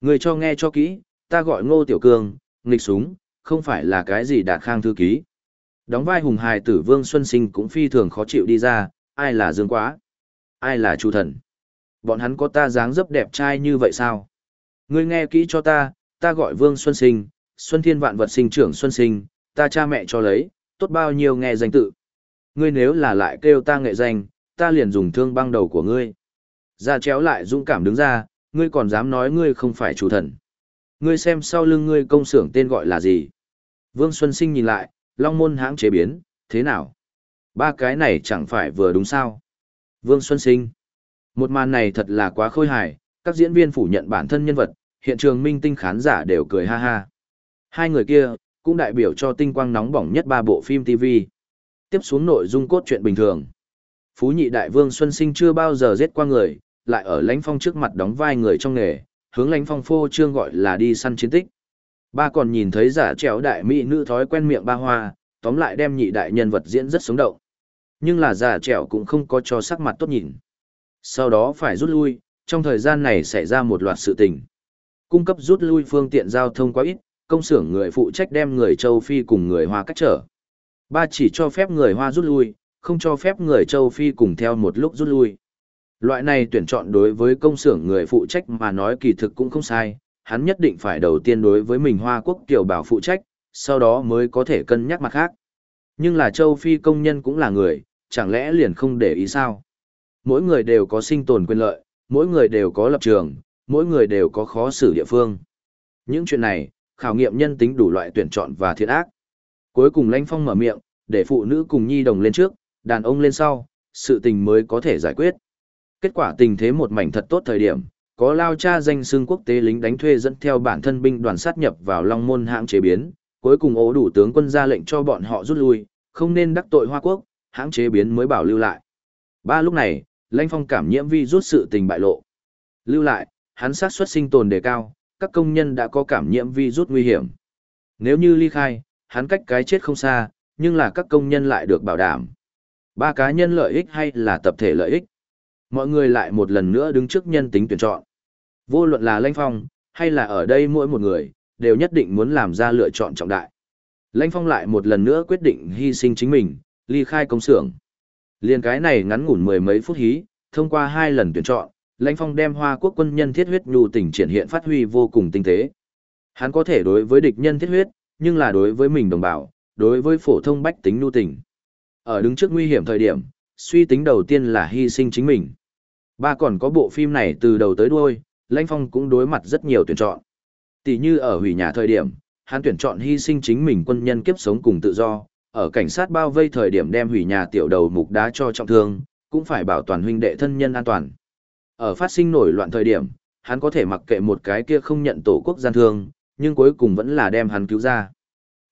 Người cho nghe cho kỹ, ta gọi ngô tiểu cương, nghịch súng, không phải là cái gì đạt khang thư ký. Đóng vai hùng hài tử Vương Xuân Sinh cũng phi thường khó chịu đi ra, ai là Dương Quá? Ai là Chu Thần? Bọn hắn có ta dáng dấp đẹp trai như vậy sao? Ngươi nghe kỹ cho ta, ta gọi Vương Xuân Sinh, Xuân Thiên Vạn Vật Sinh trưởng Xuân Sinh, ta cha mẹ cho lấy, tốt bao nhiêu nghe danh tự. Ngươi nếu là lại kêu ta nghệ danh, ta liền dùng thương băng đầu của ngươi. Ra chéo lại dũng cảm đứng ra, ngươi còn dám nói ngươi không phải chủ thần. Ngươi xem sau lưng ngươi công xưởng tên gọi là gì. Vương Xuân Sinh nhìn lại, long môn hãng chế biến, thế nào? Ba cái này chẳng phải vừa đúng sao? Vương Xuân Sinh. Một màn này thật là quá khôi hài, các diễn viên phủ nhận bản thân nhân vật, hiện trường minh tinh khán giả đều cười ha ha. Hai người kia, cũng đại biểu cho tinh quang nóng bỏng nhất ba bộ phim TV. Tiếp xuống nội dung cốt truyện bình thường. Phú nhị đại vương Xuân Sinh chưa bao giờ giết qua người, lại ở lãnh phong trước mặt đóng vai người trong nghề, hướng lãnh phong phô trương gọi là đi săn chiến tích. Ba còn nhìn thấy giả trèo đại mỹ nữ thói quen miệng ba hoa, tóm lại đem nhị đại nhân vật diễn rất sống động. Nhưng là giả trèo cũng không có cho sắc mặt tốt nhìn. Sau đó phải rút lui, trong thời gian này xảy ra một loạt sự tình. Cung cấp rút lui phương tiện giao thông quá ít, công xưởng người phụ trách đem người châu Phi cùng người Hoa cách trở. Ba chỉ cho phép người Hoa rút lui, không cho phép người châu Phi cùng theo một lúc rút lui. Loại này tuyển chọn đối với công xưởng người phụ trách mà nói kỳ thực cũng không sai, hắn nhất định phải đầu tiên đối với mình Hoa Quốc tiểu bảo phụ trách, sau đó mới có thể cân nhắc mặt khác. Nhưng là châu Phi công nhân cũng là người, chẳng lẽ liền không để ý sao? Mỗi người đều có sinh tồn quyền lợi, mỗi người đều có lập trường, mỗi người đều có khó xử địa phương. Những chuyện này, khảo nghiệm nhân tính đủ loại tuyển chọn và thiện ác. Cuối cùng Lãnh Phong mở miệng, để phụ nữ cùng nhi đồng lên trước, đàn ông lên sau, sự tình mới có thể giải quyết. Kết quả tình thế một mảnh thật tốt thời điểm, có lao cha danh xương quốc tế lính đánh thuê dẫn theo bản thân binh đoàn sát nhập vào Long Môn hãng chế biến, cuối cùng ố đủ tướng quân ra lệnh cho bọn họ rút lui, không nên đắc tội Hoa Quốc, hãng chế biến mới bảo lưu lại. Ba lúc này, Lãnh Phong cảm nhiễm vi rút sự tình bại lộ. Lưu lại, hắn sát suất sinh tồn đề cao, các công nhân đã có cảm nhiễm vi rút nguy hiểm. Nếu như ly khai, hắn cách cái chết không xa, nhưng là các công nhân lại được bảo đảm. Ba cá nhân lợi ích hay là tập thể lợi ích? Mọi người lại một lần nữa đứng trước nhân tính tuyển chọn. Vô luận là Lãnh Phong, hay là ở đây mỗi một người, đều nhất định muốn làm ra lựa chọn trọng đại. Lãnh Phong lại một lần nữa quyết định hy sinh chính mình, ly khai công xưởng. Liên cái này ngắn ngủn mười mấy phút hí, thông qua hai lần tuyển chọn, Lãnh Phong đem Hoa Quốc quân nhân thiết huyết nhu tình triển hiện phát huy vô cùng tinh tế. Hắn có thể đối với địch nhân thiết huyết, nhưng là đối với mình đồng bào, đối với phổ thông bách tính nhu tình. Ở đứng trước nguy hiểm thời điểm, suy tính đầu tiên là hy sinh chính mình. Ba còn có bộ phim này từ đầu tới đuôi, Lãnh Phong cũng đối mặt rất nhiều tuyển chọn. Tỷ như ở hủy nhà thời điểm, hắn tuyển chọn hy sinh chính mình quân nhân kiếp sống cùng tự do, ở cảnh sát bao vây thời điểm đem hủy nhà tiểu đầu mục đá cho trọng thương, cũng phải bảo toàn huynh đệ thân nhân an toàn. Ở phát sinh nổi loạn thời điểm, hắn có thể mặc kệ một cái kia không nhận tổ quốc gian thương, nhưng cuối cùng vẫn là đem hắn cứu ra.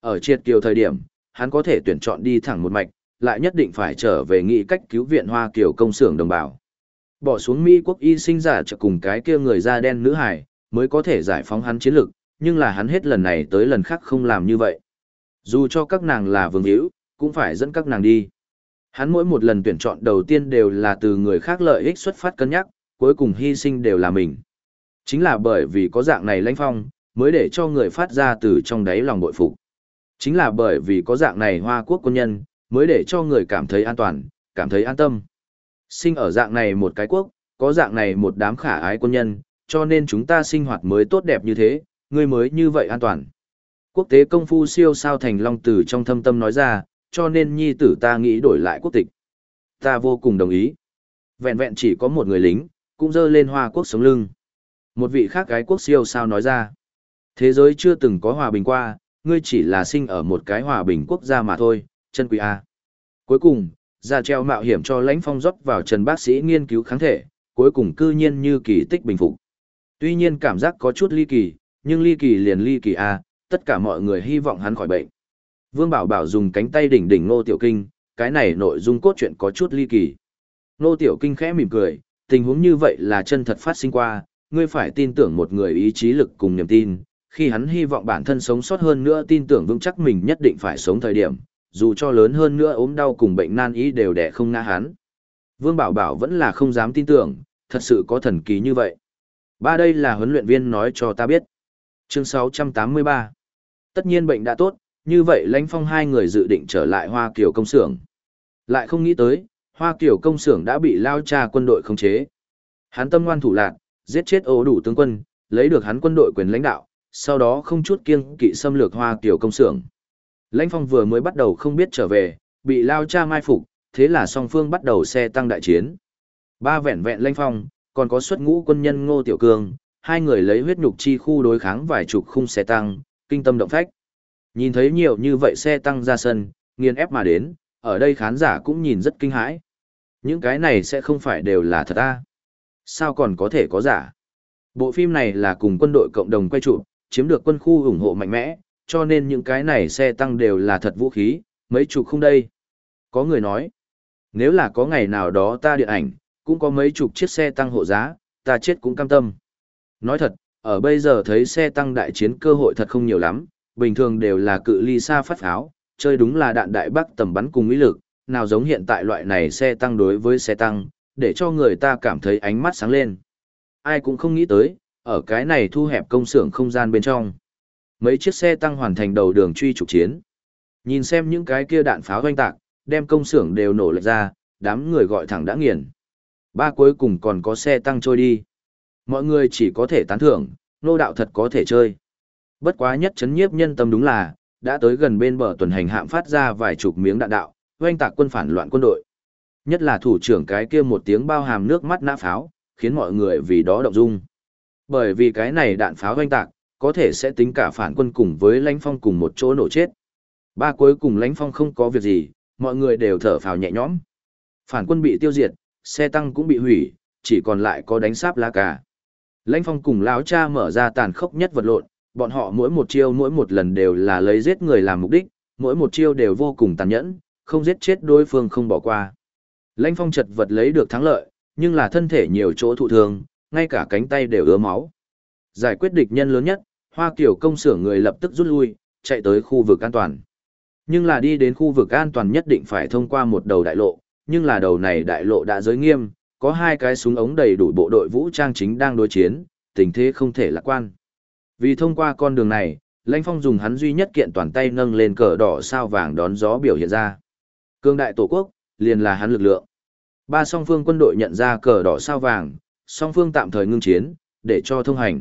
Ở triệt kiều thời điểm, hắn có thể tuyển chọn đi thẳng một mạch, lại nhất định phải trở về nghị cách cứu viện Hoa Kiều công xưởng đồng bào. Bỏ xuống Mỹ quốc y sinh giả trợ cùng cái kia người da đen nữ hải, mới có thể giải phóng hắn chiến lực, nhưng là hắn hết lần này tới lần khác không làm như vậy. Dù cho các nàng là vương hữu, cũng phải dẫn các nàng đi. Hắn mỗi một lần tuyển chọn đầu tiên đều là từ người khác lợi ích xuất phát cân nhắc, cuối cùng hy sinh đều là mình. Chính là bởi vì có dạng này lãnh phong, mới để cho người phát ra từ trong đáy lòng bội phục. Chính là bởi vì có dạng này hoa quốc quân nhân, mới để cho người cảm thấy an toàn, cảm thấy an tâm. Sinh ở dạng này một cái quốc, có dạng này một đám khả ái quân nhân, cho nên chúng ta sinh hoạt mới tốt đẹp như thế, ngươi mới như vậy an toàn. Quốc tế công phu siêu sao thành long tử trong thâm tâm nói ra, cho nên nhi tử ta nghĩ đổi lại quốc tịch. Ta vô cùng đồng ý. Vẹn vẹn chỉ có một người lính, cũng dơ lên hoa quốc sống lưng. Một vị khác gái quốc siêu sao nói ra. Thế giới chưa từng có hòa bình qua, ngươi chỉ là sinh ở một cái hòa bình quốc gia mà thôi, chân quý A. Cuối cùng, ra treo mạo hiểm cho lãnh phong rót vào trần bác sĩ nghiên cứu kháng thể, cuối cùng cư nhiên như kỳ tích bình phục. Tuy nhiên cảm giác có chút ly kỳ, nhưng ly kỳ liền ly kỳ A, tất cả mọi người hy vọng hắn khỏi bệnh. Vương Bảo Bảo dùng cánh tay đỉnh đỉnh Nô Tiểu Kinh, cái này nội dung cốt truyện có chút ly kỳ. Nô Tiểu Kinh khẽ mỉm cười, tình huống như vậy là chân thật phát sinh qua, ngươi phải tin tưởng một người ý chí lực cùng niềm tin, khi hắn hy vọng bản thân sống sót hơn nữa tin tưởng vững chắc mình nhất định phải sống thời điểm, dù cho lớn hơn nữa ốm đau cùng bệnh nan y đều đẻ không ngã hắn. Vương Bảo Bảo vẫn là không dám tin tưởng, thật sự có thần kỳ như vậy. Ba đây là huấn luyện viên nói cho ta biết. Chương 683 Tất nhiên bệnh đã tốt, như vậy lãnh phong hai người dự định trở lại Hoa Kiều công xưởng. Lại không nghĩ tới, Hoa Kiều công xưởng đã bị lao cha quân đội khống chế. Hắn tâm ngoan thủ lạc, giết chết ố đủ tướng quân, lấy được hắn quân đội quyền lãnh đạo, sau đó không chút kiêng kỵ xâm lược Hoa Kiều công xưởng. Lãnh phong vừa mới bắt đầu không biết trở về, bị lao cha mai phục, thế là song phương bắt đầu xe tăng đại chiến. Ba vẹn vẹn lãnh phong, còn có xuất ngũ quân nhân Ngô Tiểu Cương, hai người lấy huyết nhục chi khu đối kháng vài chục khung xe tăng, kinh tâm động phách. Nhìn thấy nhiều như vậy xe tăng ra sân, nghiền ép mà đến, ở đây khán giả cũng nhìn rất kinh hãi. Những cái này sẽ không phải đều là thật à? Sao còn có thể có giả? Bộ phim này là cùng quân đội cộng đồng quay trụ, chiếm được quân khu ủng hộ mạnh mẽ, cho nên những cái này xe tăng đều là thật vũ khí, mấy chục không đây. Có người nói, nếu là có ngày nào đó ta điện ảnh, cũng có mấy chục chiếc xe tăng hộ giá, ta chết cũng cam tâm. Nói thật, ở bây giờ thấy xe tăng đại chiến cơ hội thật không nhiều lắm, bình thường đều là cự ly xa phát pháo, chơi đúng là đạn đại bắc tầm bắn cùng ý lực, nào giống hiện tại loại này xe tăng đối với xe tăng, để cho người ta cảm thấy ánh mắt sáng lên. Ai cũng không nghĩ tới, ở cái này thu hẹp công xưởng không gian bên trong. Mấy chiếc xe tăng hoàn thành đầu đường truy trục chiến. Nhìn xem những cái kia đạn pháo doanh tạc, đem công xưởng đều nổ lệch ra, đám người gọi thẳng đã nghiền. Ba cuối cùng còn có xe tăng trôi đi. Mọi người chỉ có thể tán thưởng, nô đạo thật có thể chơi. Bất quá nhất chấn nhiếp nhân tâm đúng là, đã tới gần bên bờ tuần hành hạm phát ra vài chục miếng đạn đạo, doanh tạc quân phản loạn quân đội. Nhất là thủ trưởng cái kia một tiếng bao hàm nước mắt nã pháo, khiến mọi người vì đó động dung. Bởi vì cái này đạn pháo doanh tạc, có thể sẽ tính cả phản quân cùng với lãnh phong cùng một chỗ nổ chết. Ba cuối cùng lãnh phong không có việc gì, mọi người đều thở phào nhẹ nhõm. Phản quân bị tiêu diệt, xe tăng cũng bị hủy, chỉ còn lại có đánh sáp lá cà. Lãnh phong cùng lão cha mở ra tàn khốc nhất vật lộn, bọn họ mỗi một chiêu mỗi một lần đều là lấy giết người làm mục đích, mỗi một chiêu đều vô cùng tàn nhẫn, không giết chết đối phương không bỏ qua. Lãnh phong chật vật lấy được thắng lợi, nhưng là thân thể nhiều chỗ thụ thương, ngay cả cánh tay đều ứa máu. Giải quyết địch nhân lớn nhất, Hoa Kiều công xưởng người lập tức rút lui, chạy tới khu vực an toàn. Nhưng là đi đến khu vực an toàn nhất định phải thông qua một đầu đại lộ, nhưng là đầu này đại lộ đã giới nghiêm, có hai cái súng ống đầy đủ bộ đội vũ trang chính đang đối chiến, tình thế không thể lạc quan. Vì thông qua con đường này, Lãnh Phong dùng hắn duy nhất kiện toàn tay nâng lên cờ đỏ sao vàng đón gió biểu hiện ra. Cương đại tổ quốc, liền là hắn lực lượng. Ba song phương quân đội nhận ra cờ đỏ sao vàng, song phương tạm thời ngưng chiến, để cho thông hành.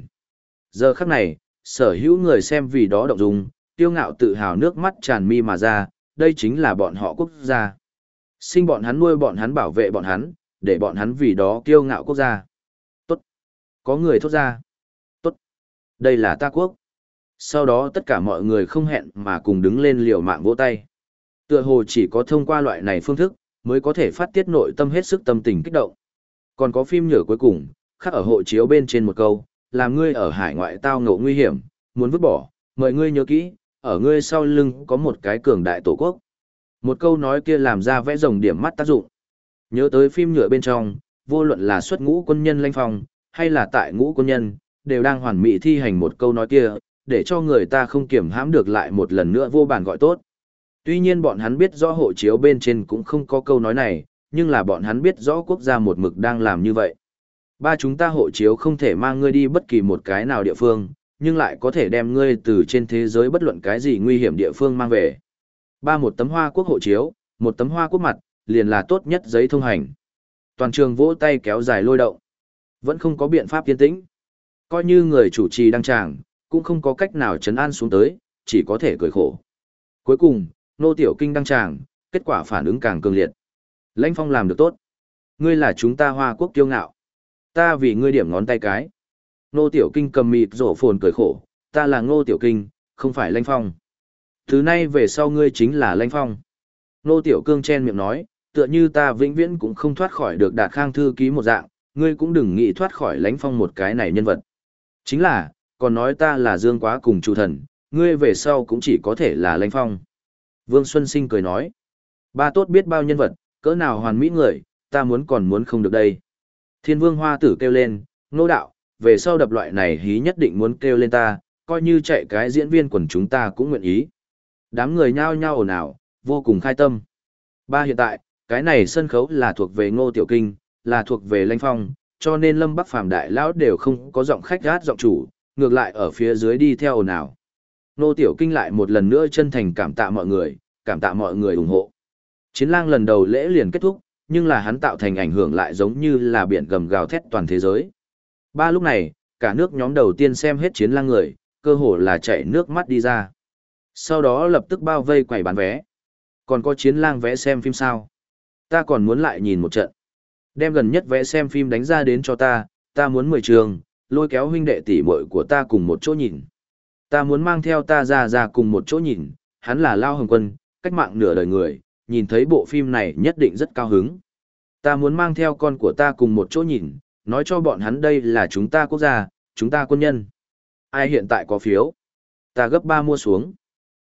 Giờ khắc này, sở hữu người xem vì đó động dung, Tiêu ngạo tự hào nước mắt tràn mi mà ra, đây chính là bọn họ quốc gia. Sinh bọn hắn nuôi bọn hắn bảo vệ bọn hắn, để bọn hắn vì đó kiêu ngạo quốc gia. Tốt. Có người thốt ra. Tốt. Đây là ta quốc. Sau đó tất cả mọi người không hẹn mà cùng đứng lên liều mạng vỗ tay. Tựa hồ chỉ có thông qua loại này phương thức, mới có thể phát tiết nội tâm hết sức tâm tình kích động. Còn có phim nhở cuối cùng, khắc ở hộ chiếu bên trên một câu, làm ngươi ở hải ngoại tao ngộ nguy hiểm, muốn vứt bỏ, mời ngươi nhớ kỹ, ở ngươi sau lưng có một cái cường đại tổ quốc. Một câu nói kia làm ra vẽ rồng điểm mắt tác dụng. Nhớ tới phim nhựa bên trong, vô luận là xuất ngũ quân nhân lanh phong, hay là tại ngũ quân nhân, đều đang hoàn mỹ thi hành một câu nói kia, để cho người ta không kiểm hãm được lại một lần nữa vô bản gọi tốt. Tuy nhiên bọn hắn biết rõ hộ chiếu bên trên cũng không có câu nói này, nhưng là bọn hắn biết rõ quốc gia một mực đang làm như vậy. Ba chúng ta hộ chiếu không thể mang ngươi đi bất kỳ một cái nào địa phương, nhưng lại có thể đem ngươi từ trên thế giới bất luận cái gì nguy hiểm địa phương mang về. Ba một tấm hoa quốc hộ chiếu, một tấm hoa quốc mặt, liền là tốt nhất giấy thông hành. Toàn trường vỗ tay kéo dài lôi động. Vẫn không có biện pháp yên tĩnh. Coi như người chủ trì đăng tràng, cũng không có cách nào chấn an xuống tới, chỉ có thể cười khổ. Cuối cùng, nô tiểu kinh đăng tràng, kết quả phản ứng càng cường liệt. Lãnh phong làm được tốt. Ngươi là chúng ta hoa quốc kiêu ngạo. Ta vì ngươi điểm ngón tay cái. Ngô tiểu kinh cầm mịt rổ phồn cười khổ, ta là ngô tiểu kinh, không phải Lanh phong. Thứ nay về sau ngươi chính là Lanh phong. Ngô tiểu cương chen miệng nói, tựa như ta vĩnh viễn cũng không thoát khỏi được đạt khang thư ký một dạng, ngươi cũng đừng nghĩ thoát khỏi Lanh phong một cái này nhân vật. Chính là, còn nói ta là dương quá cùng chủ thần, ngươi về sau cũng chỉ có thể là Lanh phong. Vương Xuân Sinh cười nói, ba tốt biết bao nhân vật, cỡ nào hoàn mỹ người, ta muốn còn muốn không được đây. Thiên vương hoa tử kêu lên, nô đạo, về sau đập loại này hí nhất định muốn kêu lên ta, coi như chạy cái diễn viên quần chúng ta cũng nguyện ý. Đám người nhao nhao ồn ào, vô cùng khai tâm. Ba hiện tại, cái này sân khấu là thuộc về ngô tiểu kinh, là thuộc về lãnh phong, cho nên lâm bắc phàm đại lão đều không có giọng khách gát giọng chủ, ngược lại ở phía dưới đi theo ồn ào. Ngô tiểu kinh lại một lần nữa chân thành cảm tạ mọi người, cảm tạ mọi người ủng hộ. Chiến lang lần đầu lễ liền kết thúc, nhưng là hắn tạo thành ảnh hưởng lại giống như là biển gầm gào thét toàn thế giới. Ba lúc này, cả nước nhóm đầu tiên xem hết chiến lang người, cơ hồ là chảy nước mắt đi ra. Sau đó lập tức bao vây quầy bán vé. Còn có chiến lang vẽ xem phim sao? Ta còn muốn lại nhìn một trận. Đem gần nhất vẽ xem phim đánh ra đến cho ta, ta muốn mười trường, lôi kéo huynh đệ tỷ muội của ta cùng một chỗ nhìn. Ta muốn mang theo ta ra ra cùng một chỗ nhìn, hắn là Lao Hồng Quân, cách mạng nửa đời người, nhìn thấy bộ phim này nhất định rất cao hứng. Ta muốn mang theo con của ta cùng một chỗ nhìn, nói cho bọn hắn đây là chúng ta quốc gia, chúng ta quân nhân. Ai hiện tại có phiếu? Ta gấp ba mua xuống.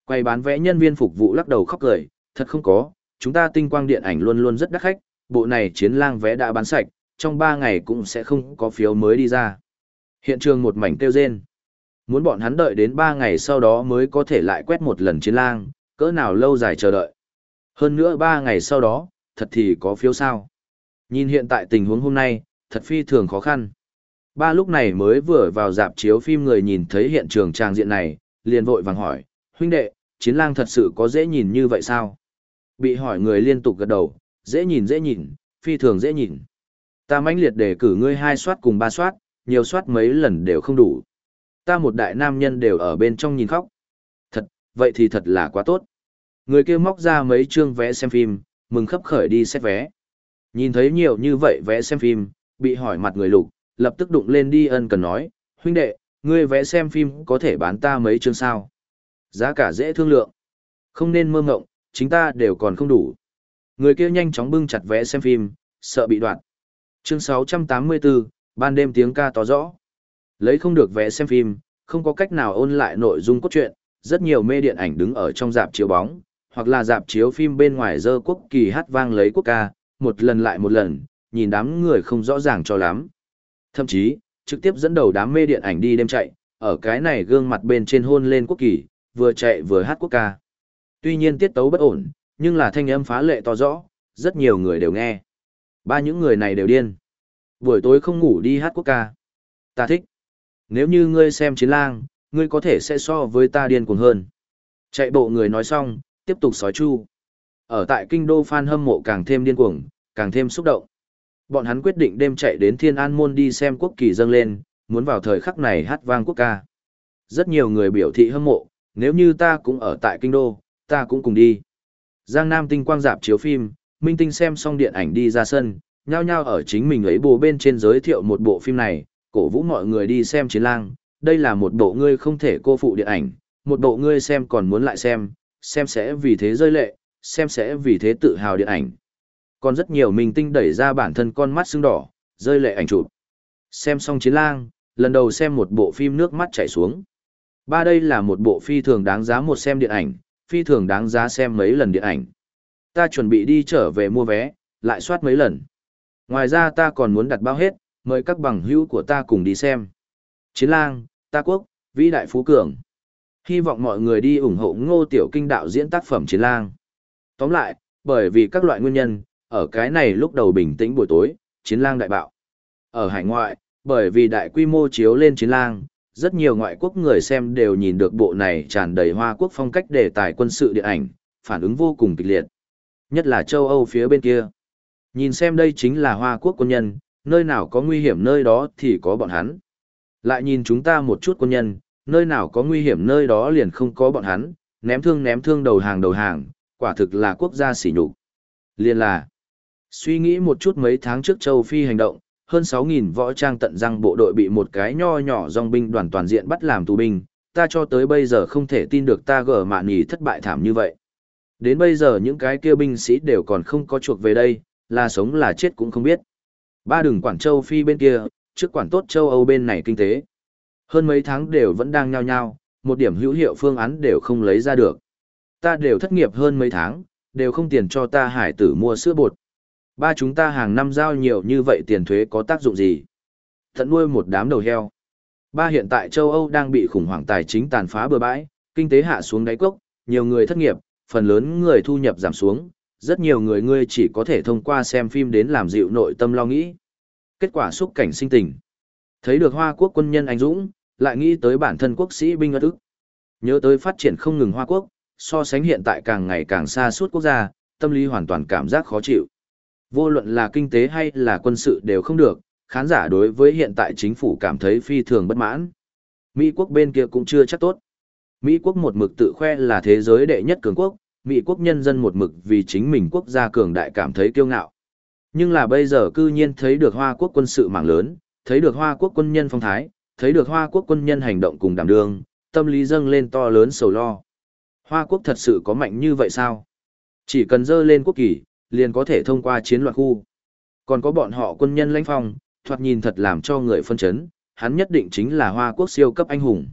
Quay bán vẽ nhân viên phục vụ lắc đầu khóc cười, thật không có, chúng ta tinh quang điện ảnh luôn luôn rất đắt khách, bộ này chiến lang vé đã bán sạch, trong ba ngày cũng sẽ không có phiếu mới đi ra. Hiện trường một mảnh tiêu rên. Muốn bọn hắn đợi đến ba ngày sau đó mới có thể lại quét một lần chiến lang, cỡ nào lâu dài chờ đợi. Hơn nữa ba ngày sau đó, thật thì có phiếu sao. Nhìn hiện tại tình huống hôm nay, thật phi thường khó khăn. Ba lúc này mới vừa vào dạp chiếu phim người nhìn thấy hiện trường trang diện này, liền vội vàng hỏi, huynh đệ, chiến lang thật sự có dễ nhìn như vậy sao? Bị hỏi người liên tục gật đầu, dễ nhìn dễ nhìn, phi thường dễ nhìn. Ta mãnh liệt để cử ngươi hai soát cùng ba soát, nhiều soát mấy lần đều không đủ. Ta một đại nam nhân đều ở bên trong nhìn khóc. Thật, vậy thì thật là quá tốt. Người kia móc ra mấy chương vé xem phim, mừng khấp khởi đi xét vé. Nhìn thấy nhiều như vậy vé xem phim, bị hỏi mặt người lục, lập tức đụng lên đi ân cần nói, huynh đệ, ngươi vé xem phim có thể bán ta mấy chương sao. Giá cả dễ thương lượng. Không nên mơ ngộng, chính ta đều còn không đủ. Người kia nhanh chóng bưng chặt vé xem phim, sợ bị đoạn. Chương 684, ban đêm tiếng ca tỏ rõ. Lấy không được vé xem phim, không có cách nào ôn lại nội dung cốt truyện, rất nhiều mê điện ảnh đứng ở trong dạp chiếu bóng, hoặc là dạp chiếu phim bên ngoài dơ quốc kỳ hát vang lấy quốc ca, một lần lại một lần, nhìn đám người không rõ ràng cho lắm. Thậm chí, trực tiếp dẫn đầu đám mê điện ảnh đi đêm chạy, ở cái này gương mặt bên trên hôn lên quốc kỳ, vừa chạy vừa hát quốc ca. Tuy nhiên tiết tấu bất ổn, nhưng là thanh âm phá lệ to rõ, rất nhiều người đều nghe. Ba những người này đều điên. Buổi tối không ngủ đi hát quốc ca. Ta thích. Nếu như ngươi xem chiến lang, ngươi có thể sẽ so với ta điên cuồng hơn. Chạy bộ người nói xong, tiếp tục sói chu. Ở tại kinh đô fan hâm mộ càng thêm điên cuồng, càng thêm xúc động. Bọn hắn quyết định đêm chạy đến Thiên An Môn đi xem quốc kỳ dâng lên, muốn vào thời khắc này hát vang quốc ca. Rất nhiều người biểu thị hâm mộ, Nếu như ta cũng ở tại kinh đô, ta cũng cùng đi. Giang Nam tinh quang dạp chiếu phim, Minh Tinh xem xong điện ảnh đi ra sân, nhao nhao ở chính mình ấy bù bên trên giới thiệu một bộ phim này, cổ vũ mọi người đi xem chiến lang. Đây là một bộ ngươi không thể cô phụ điện ảnh, một bộ ngươi xem còn muốn lại xem, xem sẽ vì thế rơi lệ, xem sẽ vì thế tự hào điện ảnh. Còn rất nhiều minh tinh đẩy ra bản thân con mắt sưng đỏ, rơi lệ ảnh chụp. Xem xong chiến lang, lần đầu xem một bộ phim nước mắt chảy xuống. Ba đây là một bộ phi thường đáng giá một xem điện ảnh, phi thường đáng giá xem mấy lần điện ảnh. Ta chuẩn bị đi trở về mua vé, lại soát mấy lần. Ngoài ra ta còn muốn đặt bao hết, mời các bằng hữu của ta cùng đi xem. Chiến lang, ta quốc, vĩ đại phú cường. Hy vọng mọi người đi ủng hộ ngô tiểu kinh đạo diễn tác phẩm Chiến lang. Tóm lại, bởi vì các loại nguyên nhân, ở cái này lúc đầu bình tĩnh buổi tối, Chiến lang đại bạo. Ở hải ngoại, bởi vì đại quy mô chiếu lên Chiến lang, rất nhiều ngoại quốc người xem đều nhìn được bộ này tràn đầy hoa quốc phong cách đề tài quân sự điện ảnh, phản ứng vô cùng kịch liệt. Nhất là châu Âu phía bên kia. Nhìn xem đây chính là hoa quốc quân nhân, nơi nào có nguy hiểm nơi đó thì có bọn hắn. Lại nhìn chúng ta một chút quân nhân, nơi nào có nguy hiểm nơi đó liền không có bọn hắn, ném thương ném thương đầu hàng đầu hàng, quả thực là quốc gia sỉ nhục. Liên là, suy nghĩ một chút mấy tháng trước châu Phi hành động, hơn 6.000 võ trang tận răng bộ đội bị một cái nho nhỏ dòng binh đoàn toàn diện bắt làm tù binh, ta cho tới bây giờ không thể tin được ta gở mạn nhì thất bại thảm như vậy. Đến bây giờ những cái kia binh sĩ đều còn không có chuộc về đây, là sống là chết cũng không biết. Ba đừng quản châu Phi bên kia, trước quản tốt châu Âu bên này kinh tế. Hơn mấy tháng đều vẫn đang nhao nhao, một điểm hữu hiệu phương án đều không lấy ra được. Ta đều thất nghiệp hơn mấy tháng, đều không tiền cho ta hải tử mua sữa bột. Ba chúng ta hàng năm giao nhiều như vậy tiền thuế có tác dụng gì? Thận nuôi một đám đầu heo. Ba hiện tại châu Âu đang bị khủng hoảng tài chính tàn phá bừa bãi, kinh tế hạ xuống đáy cốc, nhiều người thất nghiệp, phần lớn người thu nhập giảm xuống, rất nhiều người ngươi chỉ có thể thông qua xem phim đến làm dịu nội tâm lo nghĩ. Kết quả xúc cảnh sinh tình. Thấy được Hoa Quốc quân nhân anh dũng, lại nghĩ tới bản thân quốc sĩ binh ất ức. Nhớ tới phát triển không ngừng Hoa Quốc, so sánh hiện tại càng ngày càng xa suốt quốc gia, tâm lý hoàn toàn cảm giác khó chịu. Vô luận là kinh tế hay là quân sự đều không được, khán giả đối với hiện tại chính phủ cảm thấy phi thường bất mãn. Mỹ quốc bên kia cũng chưa chắc tốt. Mỹ quốc một mực tự khoe là thế giới đệ nhất cường quốc, Mỹ quốc nhân dân một mực vì chính mình quốc gia cường đại cảm thấy kiêu ngạo. Nhưng là bây giờ cư nhiên thấy được Hoa quốc quân sự mạng lớn, thấy được Hoa quốc quân nhân phong thái, thấy được Hoa quốc quân nhân hành động cùng đảm đương, tâm lý dâng lên to lớn sầu lo. Hoa quốc thật sự có mạnh như vậy sao? Chỉ cần dơ lên quốc kỳ, liền có thể thông qua chiến loạt khu. Còn có bọn họ quân nhân lãnh phong, thoạt nhìn thật làm cho người phân chấn, hắn nhất định chính là Hoa quốc siêu cấp anh hùng.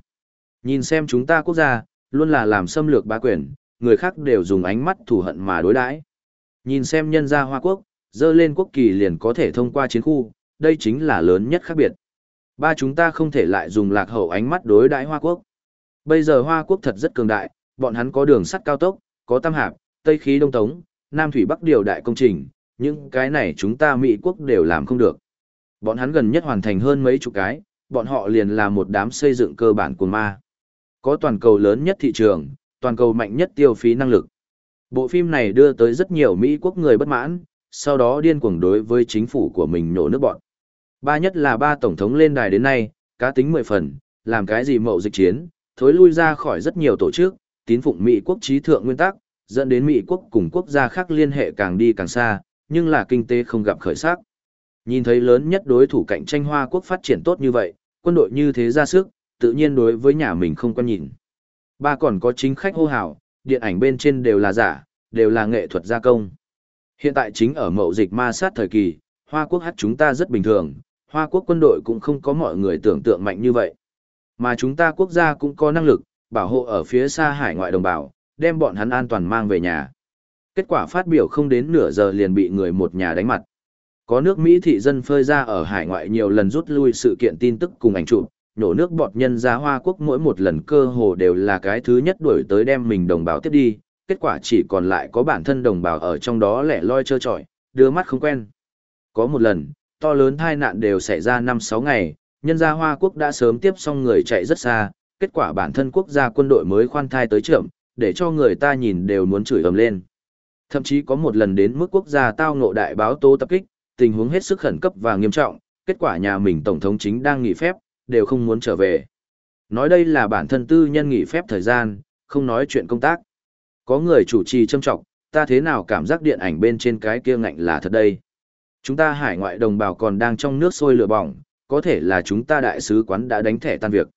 Nhìn xem chúng ta quốc gia, luôn là làm xâm lược bá quyền, người khác đều dùng ánh mắt thù hận mà đối đãi. Nhìn xem nhân gia Hoa quốc, dơ lên quốc kỳ liền có thể thông qua chiến khu, đây chính là lớn nhất khác biệt. Ba chúng ta không thể lại dùng lạc hậu ánh mắt đối đãi Hoa quốc. Bây giờ Hoa quốc thật rất cường đại, bọn hắn có đường sắt cao tốc, có tam hạp, tây khí đông tống, nam thủy bắc điều đại công trình, những cái này chúng ta Mỹ quốc đều làm không được. Bọn hắn gần nhất hoàn thành hơn mấy chục cái, bọn họ liền là một đám xây dựng cơ bản của ma. Có toàn cầu lớn nhất thị trường, toàn cầu mạnh nhất tiêu phí năng lực. Bộ phim này đưa tới rất nhiều Mỹ quốc người bất mãn, sau đó điên cuồng đối với chính phủ của mình nổ nước bọn. Ba nhất là ba tổng thống lên đài đến nay, cá tính mười phần, làm cái gì mậu dịch chiến, thối lui ra khỏi rất nhiều tổ chức, tín phụng Mỹ quốc trí thượng nguyên tắc, dẫn đến Mỹ quốc cùng quốc gia khác liên hệ càng đi càng xa, nhưng là kinh tế không gặp khởi sắc. Nhìn thấy lớn nhất đối thủ cạnh tranh Hoa quốc phát triển tốt như vậy, quân đội như thế ra sức, tự nhiên đối với nhà mình không quan nhìn. Ba còn có chính khách hô hào, điện ảnh bên trên đều là giả, đều là nghệ thuật gia công. Hiện tại chính ở mậu dịch ma sát thời kỳ, Hoa quốc hát chúng ta rất bình thường, Hoa quốc quân đội cũng không có mọi người tưởng tượng mạnh như vậy. Mà chúng ta quốc gia cũng có năng lực, bảo hộ ở phía xa hải ngoại đồng bào, đem bọn hắn an toàn mang về nhà. Kết quả phát biểu không đến nửa giờ liền bị người một nhà đánh mặt. Có nước Mỹ thị dân phơi ra ở hải ngoại nhiều lần rút lui sự kiện tin tức cùng ảnh chụp, nổ nước bọt nhân ra Hoa Quốc mỗi một lần cơ hồ đều là cái thứ nhất đuổi tới đem mình đồng bào tiếp đi, kết quả chỉ còn lại có bản thân đồng bào ở trong đó lẻ loi trơ trọi, đưa mắt không quen. Có một lần, to lớn tai nạn đều xảy ra 5-6 ngày, nhân gia Hoa Quốc đã sớm tiếp xong người chạy rất xa, kết quả bản thân quốc gia quân đội mới khoan thai tới trưởng, để cho người ta nhìn đều muốn chửi ầm lên. Thậm chí có một lần đến mức quốc gia tao ngộ đại báo tố tập kích, tình huống hết sức khẩn cấp và nghiêm trọng, kết quả nhà mình tổng thống chính đang nghỉ phép, đều không muốn trở về. Nói đây là bản thân tư nhân nghỉ phép thời gian, không nói chuyện công tác. Có người chủ trì châm trọng, ta thế nào cảm giác điện ảnh bên trên cái kia ngạnh là thật đây. Chúng ta hải ngoại đồng bào còn đang trong nước sôi lửa bỏng, có thể là chúng ta đại sứ quán đã đánh thẻ tan việc.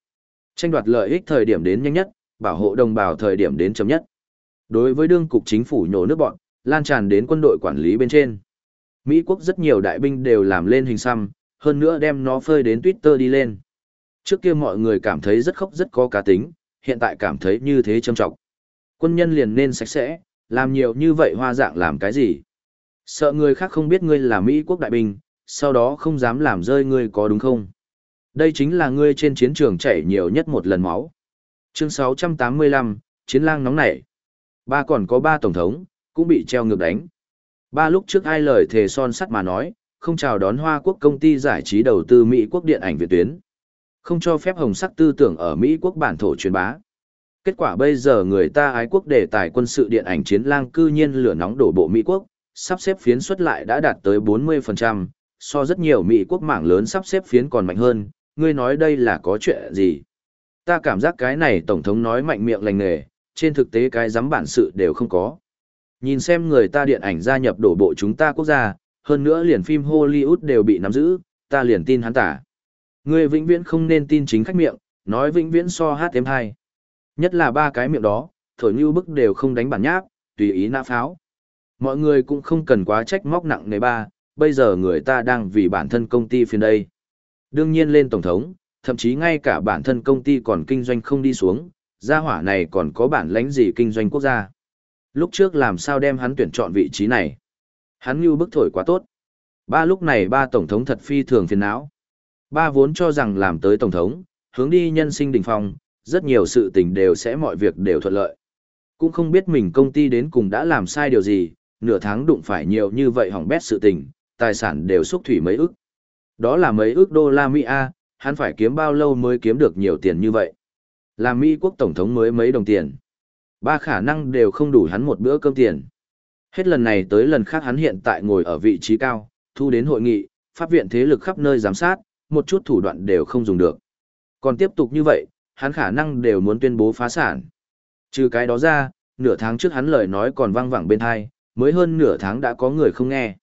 Tranh đoạt lợi ích thời điểm đến nhanh nhất, bảo hộ đồng bào thời điểm đến chấm nhất. Đối với đương cục chính phủ nhổ nước bọn, lan tràn đến quân đội quản lý bên trên. Mỹ quốc rất nhiều đại binh đều làm lên hình xăm, hơn nữa đem nó phơi đến Twitter đi lên. Trước kia mọi người cảm thấy rất khóc rất có cá tính, hiện tại cảm thấy như thế trầm trọng. Quân nhân liền nên sạch sẽ, làm nhiều như vậy hoa dạng làm cái gì? Sợ người khác không biết ngươi là Mỹ quốc đại binh, sau đó không dám làm rơi ngươi có đúng không? Đây chính là ngươi trên chiến trường chảy nhiều nhất một lần máu. Chương 685, Chiến lang nóng nảy. Ba còn có ba tổng thống, cũng bị treo ngược đánh. Ba lúc trước ai lời thề son sắt mà nói, không chào đón Hoa Quốc công ty giải trí đầu tư Mỹ quốc điện ảnh Việt tuyến. Không cho phép hồng sắc tư tưởng ở Mỹ quốc bản thổ truyền bá. Kết quả bây giờ người ta ái quốc đề tài quân sự điện ảnh chiến lang cư nhiên lửa nóng đổ bộ Mỹ quốc, sắp xếp phiến xuất lại đã đạt tới 40%, so rất nhiều Mỹ quốc mảng lớn sắp xếp phiến còn mạnh hơn, ngươi nói đây là có chuyện gì? Ta cảm giác cái này Tổng thống nói mạnh miệng lành nghề, trên thực tế cái dám bản sự đều không có. Nhìn xem người ta điện ảnh gia nhập đổ bộ chúng ta quốc gia, hơn nữa liền phim Hollywood đều bị nắm giữ, ta liền tin hắn tả. Ngươi vĩnh viễn không nên tin chính khách miệng, nói vĩnh viễn so hát thêm hai. Nhất là ba cái miệng đó, thổi như bức đều không đánh bản nháp, tùy ý nã pháo. Mọi người cũng không cần quá trách móc nặng nề ba, bây giờ người ta đang vì bản thân công ty phiền đây. Đương nhiên lên tổng thống, thậm chí ngay cả bản thân công ty còn kinh doanh không đi xuống, gia hỏa này còn có bản lãnh gì kinh doanh quốc gia. Lúc trước làm sao đem hắn tuyển chọn vị trí này? Hắn như bức thổi quá tốt. Ba lúc này ba tổng thống thật phi thường phiền não. Ba vốn cho rằng làm tới tổng thống, hướng đi nhân sinh đỉnh phong, rất nhiều sự tình đều sẽ mọi việc đều thuận lợi. Cũng không biết mình công ty đến cùng đã làm sai điều gì, nửa tháng đụng phải nhiều như vậy hỏng bét sự tình, tài sản đều xúc thủy mấy ức. Đó là mấy ức đô la Mỹ A, hắn phải kiếm bao lâu mới kiếm được nhiều tiền như vậy. Là Mỹ quốc tổng thống mới mấy đồng tiền. Ba khả năng đều không đủ hắn một bữa cơm tiền. Hết lần này tới lần khác hắn hiện tại ngồi ở vị trí cao, thu đến hội nghị, pháp viện thế lực khắp nơi giám sát, một chút thủ đoạn đều không dùng được. Còn tiếp tục như vậy, hắn khả năng đều muốn tuyên bố phá sản. Trừ cái đó ra, nửa tháng trước hắn lời nói còn vang vẳng bên hai, mới hơn nửa tháng đã có người không nghe.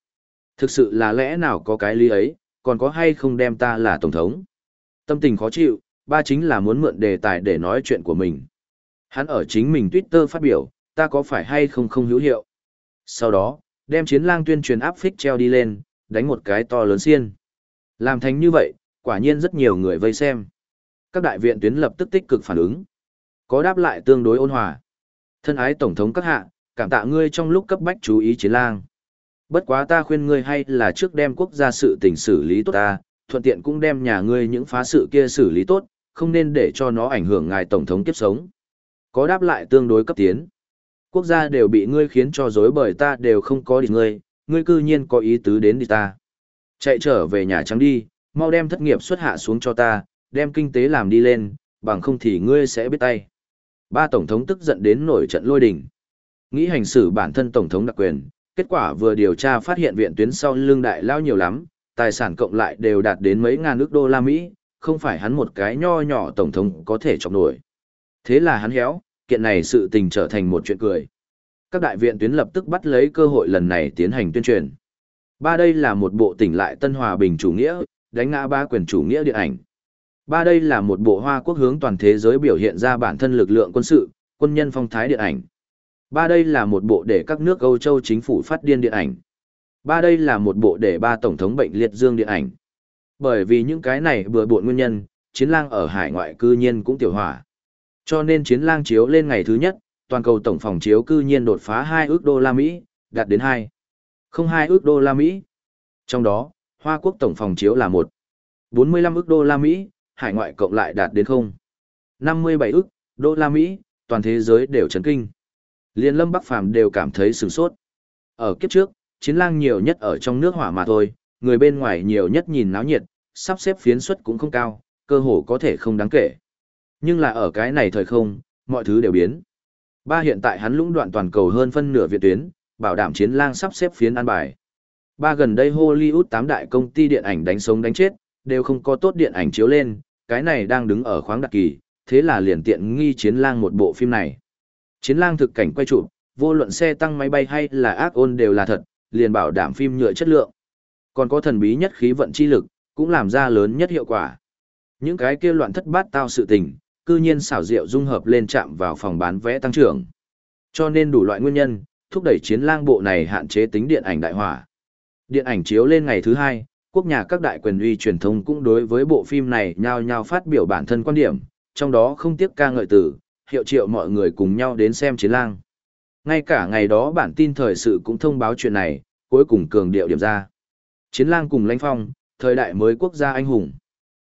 Thực sự là lẽ nào có cái lý ấy, còn có hay không đem ta là tổng thống. Tâm tình khó chịu, ba chính là muốn mượn đề tài để nói chuyện của mình. Hắn ở chính mình Twitter phát biểu, ta có phải hay không không hữu hiệu. Sau đó, đem chiến lang tuyên truyền áp phích treo đi lên, đánh một cái to lớn xiên. Làm thành như vậy, quả nhiên rất nhiều người vây xem. Các đại viện tuyến lập tức tích cực phản ứng. Có đáp lại tương đối ôn hòa. Thân ái Tổng thống các hạ, cảm tạ ngươi trong lúc cấp bách chú ý chiến lang. Bất quá ta khuyên ngươi hay là trước đem quốc gia sự tình xử lý tốt ta, thuận tiện cũng đem nhà ngươi những phá sự kia xử lý tốt, không nên để cho nó ảnh hưởng ngài Tổng thống kiếp sống. Có đáp lại tương đối cấp tiến. Quốc gia đều bị ngươi khiến cho dối bởi ta đều không có địch ngươi, ngươi cư nhiên có ý tứ đến đi ta. Chạy trở về nhà trắng đi, mau đem thất nghiệp xuất hạ xuống cho ta, đem kinh tế làm đi lên, bằng không thì ngươi sẽ biết tay. Ba tổng thống tức giận đến nổi trận lôi đình. Nghĩ hành xử bản thân tổng thống đặc quyền, kết quả vừa điều tra phát hiện viện tuyến sau lương đại lao nhiều lắm, tài sản cộng lại đều đạt đến mấy ngàn ước đô la Mỹ, không phải hắn một cái nho nhỏ tổng thống có thể chọc nổi. Thế là hắn héo, kiện này sự tình trở thành một chuyện cười. Các đại viện tuyến lập tức bắt lấy cơ hội lần này tiến hành tuyên truyền. Ba đây là một bộ tỉnh lại tân hòa bình chủ nghĩa, đánh ngã ba quyền chủ nghĩa điện ảnh. Ba đây là một bộ hoa quốc hướng toàn thế giới biểu hiện ra bản thân lực lượng quân sự, quân nhân phong thái điện ảnh. Ba đây là một bộ để các nước Âu Châu chính phủ phát điên điện ảnh. Ba đây là một bộ để ba tổng thống bệnh liệt dương điện ảnh. Bởi vì những cái này vừa bộ nguyên nhân, chiến lang ở hải ngoại cư nhiên cũng tiểu hỏa. Cho nên chiến lang chiếu lên ngày thứ nhất, toàn cầu tổng phòng chiếu cư nhiên đột phá 2 ước đô la Mỹ, đạt đến 2. Không 2 ước đô la Mỹ. Trong đó, Hoa Quốc tổng phòng chiếu là 1. 45 ước đô la Mỹ, hải ngoại cộng lại đạt đến 0. 57 ước đô la Mỹ, toàn thế giới đều chấn kinh. Liên lâm Bắc Phàm đều cảm thấy sửng sốt. Ở kiếp trước, chiến lang nhiều nhất ở trong nước hỏa mà thôi, người bên ngoài nhiều nhất nhìn náo nhiệt, sắp xếp phiến suất cũng không cao, cơ hồ có thể không đáng kể. Nhưng là ở cái này thời không, mọi thứ đều biến. Ba hiện tại hắn lũng đoạn toàn cầu hơn phân nửa viện tuyến, bảo đảm chiến lang sắp xếp phiến an bài. Ba gần đây Hollywood tám đại công ty điện ảnh đánh sống đánh chết, đều không có tốt điện ảnh chiếu lên, cái này đang đứng ở khoáng đặc kỳ, thế là liền tiện nghi chiến lang một bộ phim này. Chiến lang thực cảnh quay chụp, vô luận xe tăng máy bay hay là ác ôn đều là thật, liền bảo đảm phim nhựa chất lượng. Còn có thần bí nhất khí vận chi lực, cũng làm ra lớn nhất hiệu quả. Những cái kia loạn thất bát tao sự tình, cư nhiên xảo diệu dung hợp lên chạm vào phòng bán vé tăng trưởng. Cho nên đủ loại nguyên nhân, thúc đẩy chiến lang bộ này hạn chế tính điện ảnh đại hỏa. Điện ảnh chiếu lên ngày thứ hai, quốc nhà các đại quyền uy truyền thông cũng đối với bộ phim này nhao nhao phát biểu bản thân quan điểm, trong đó không tiếc ca ngợi từ, hiệu triệu mọi người cùng nhau đến xem chiến lang. Ngay cả ngày đó bản tin thời sự cũng thông báo chuyện này, cuối cùng cường điệu điểm ra. Chiến lang cùng lãnh phong, thời đại mới quốc gia anh hùng.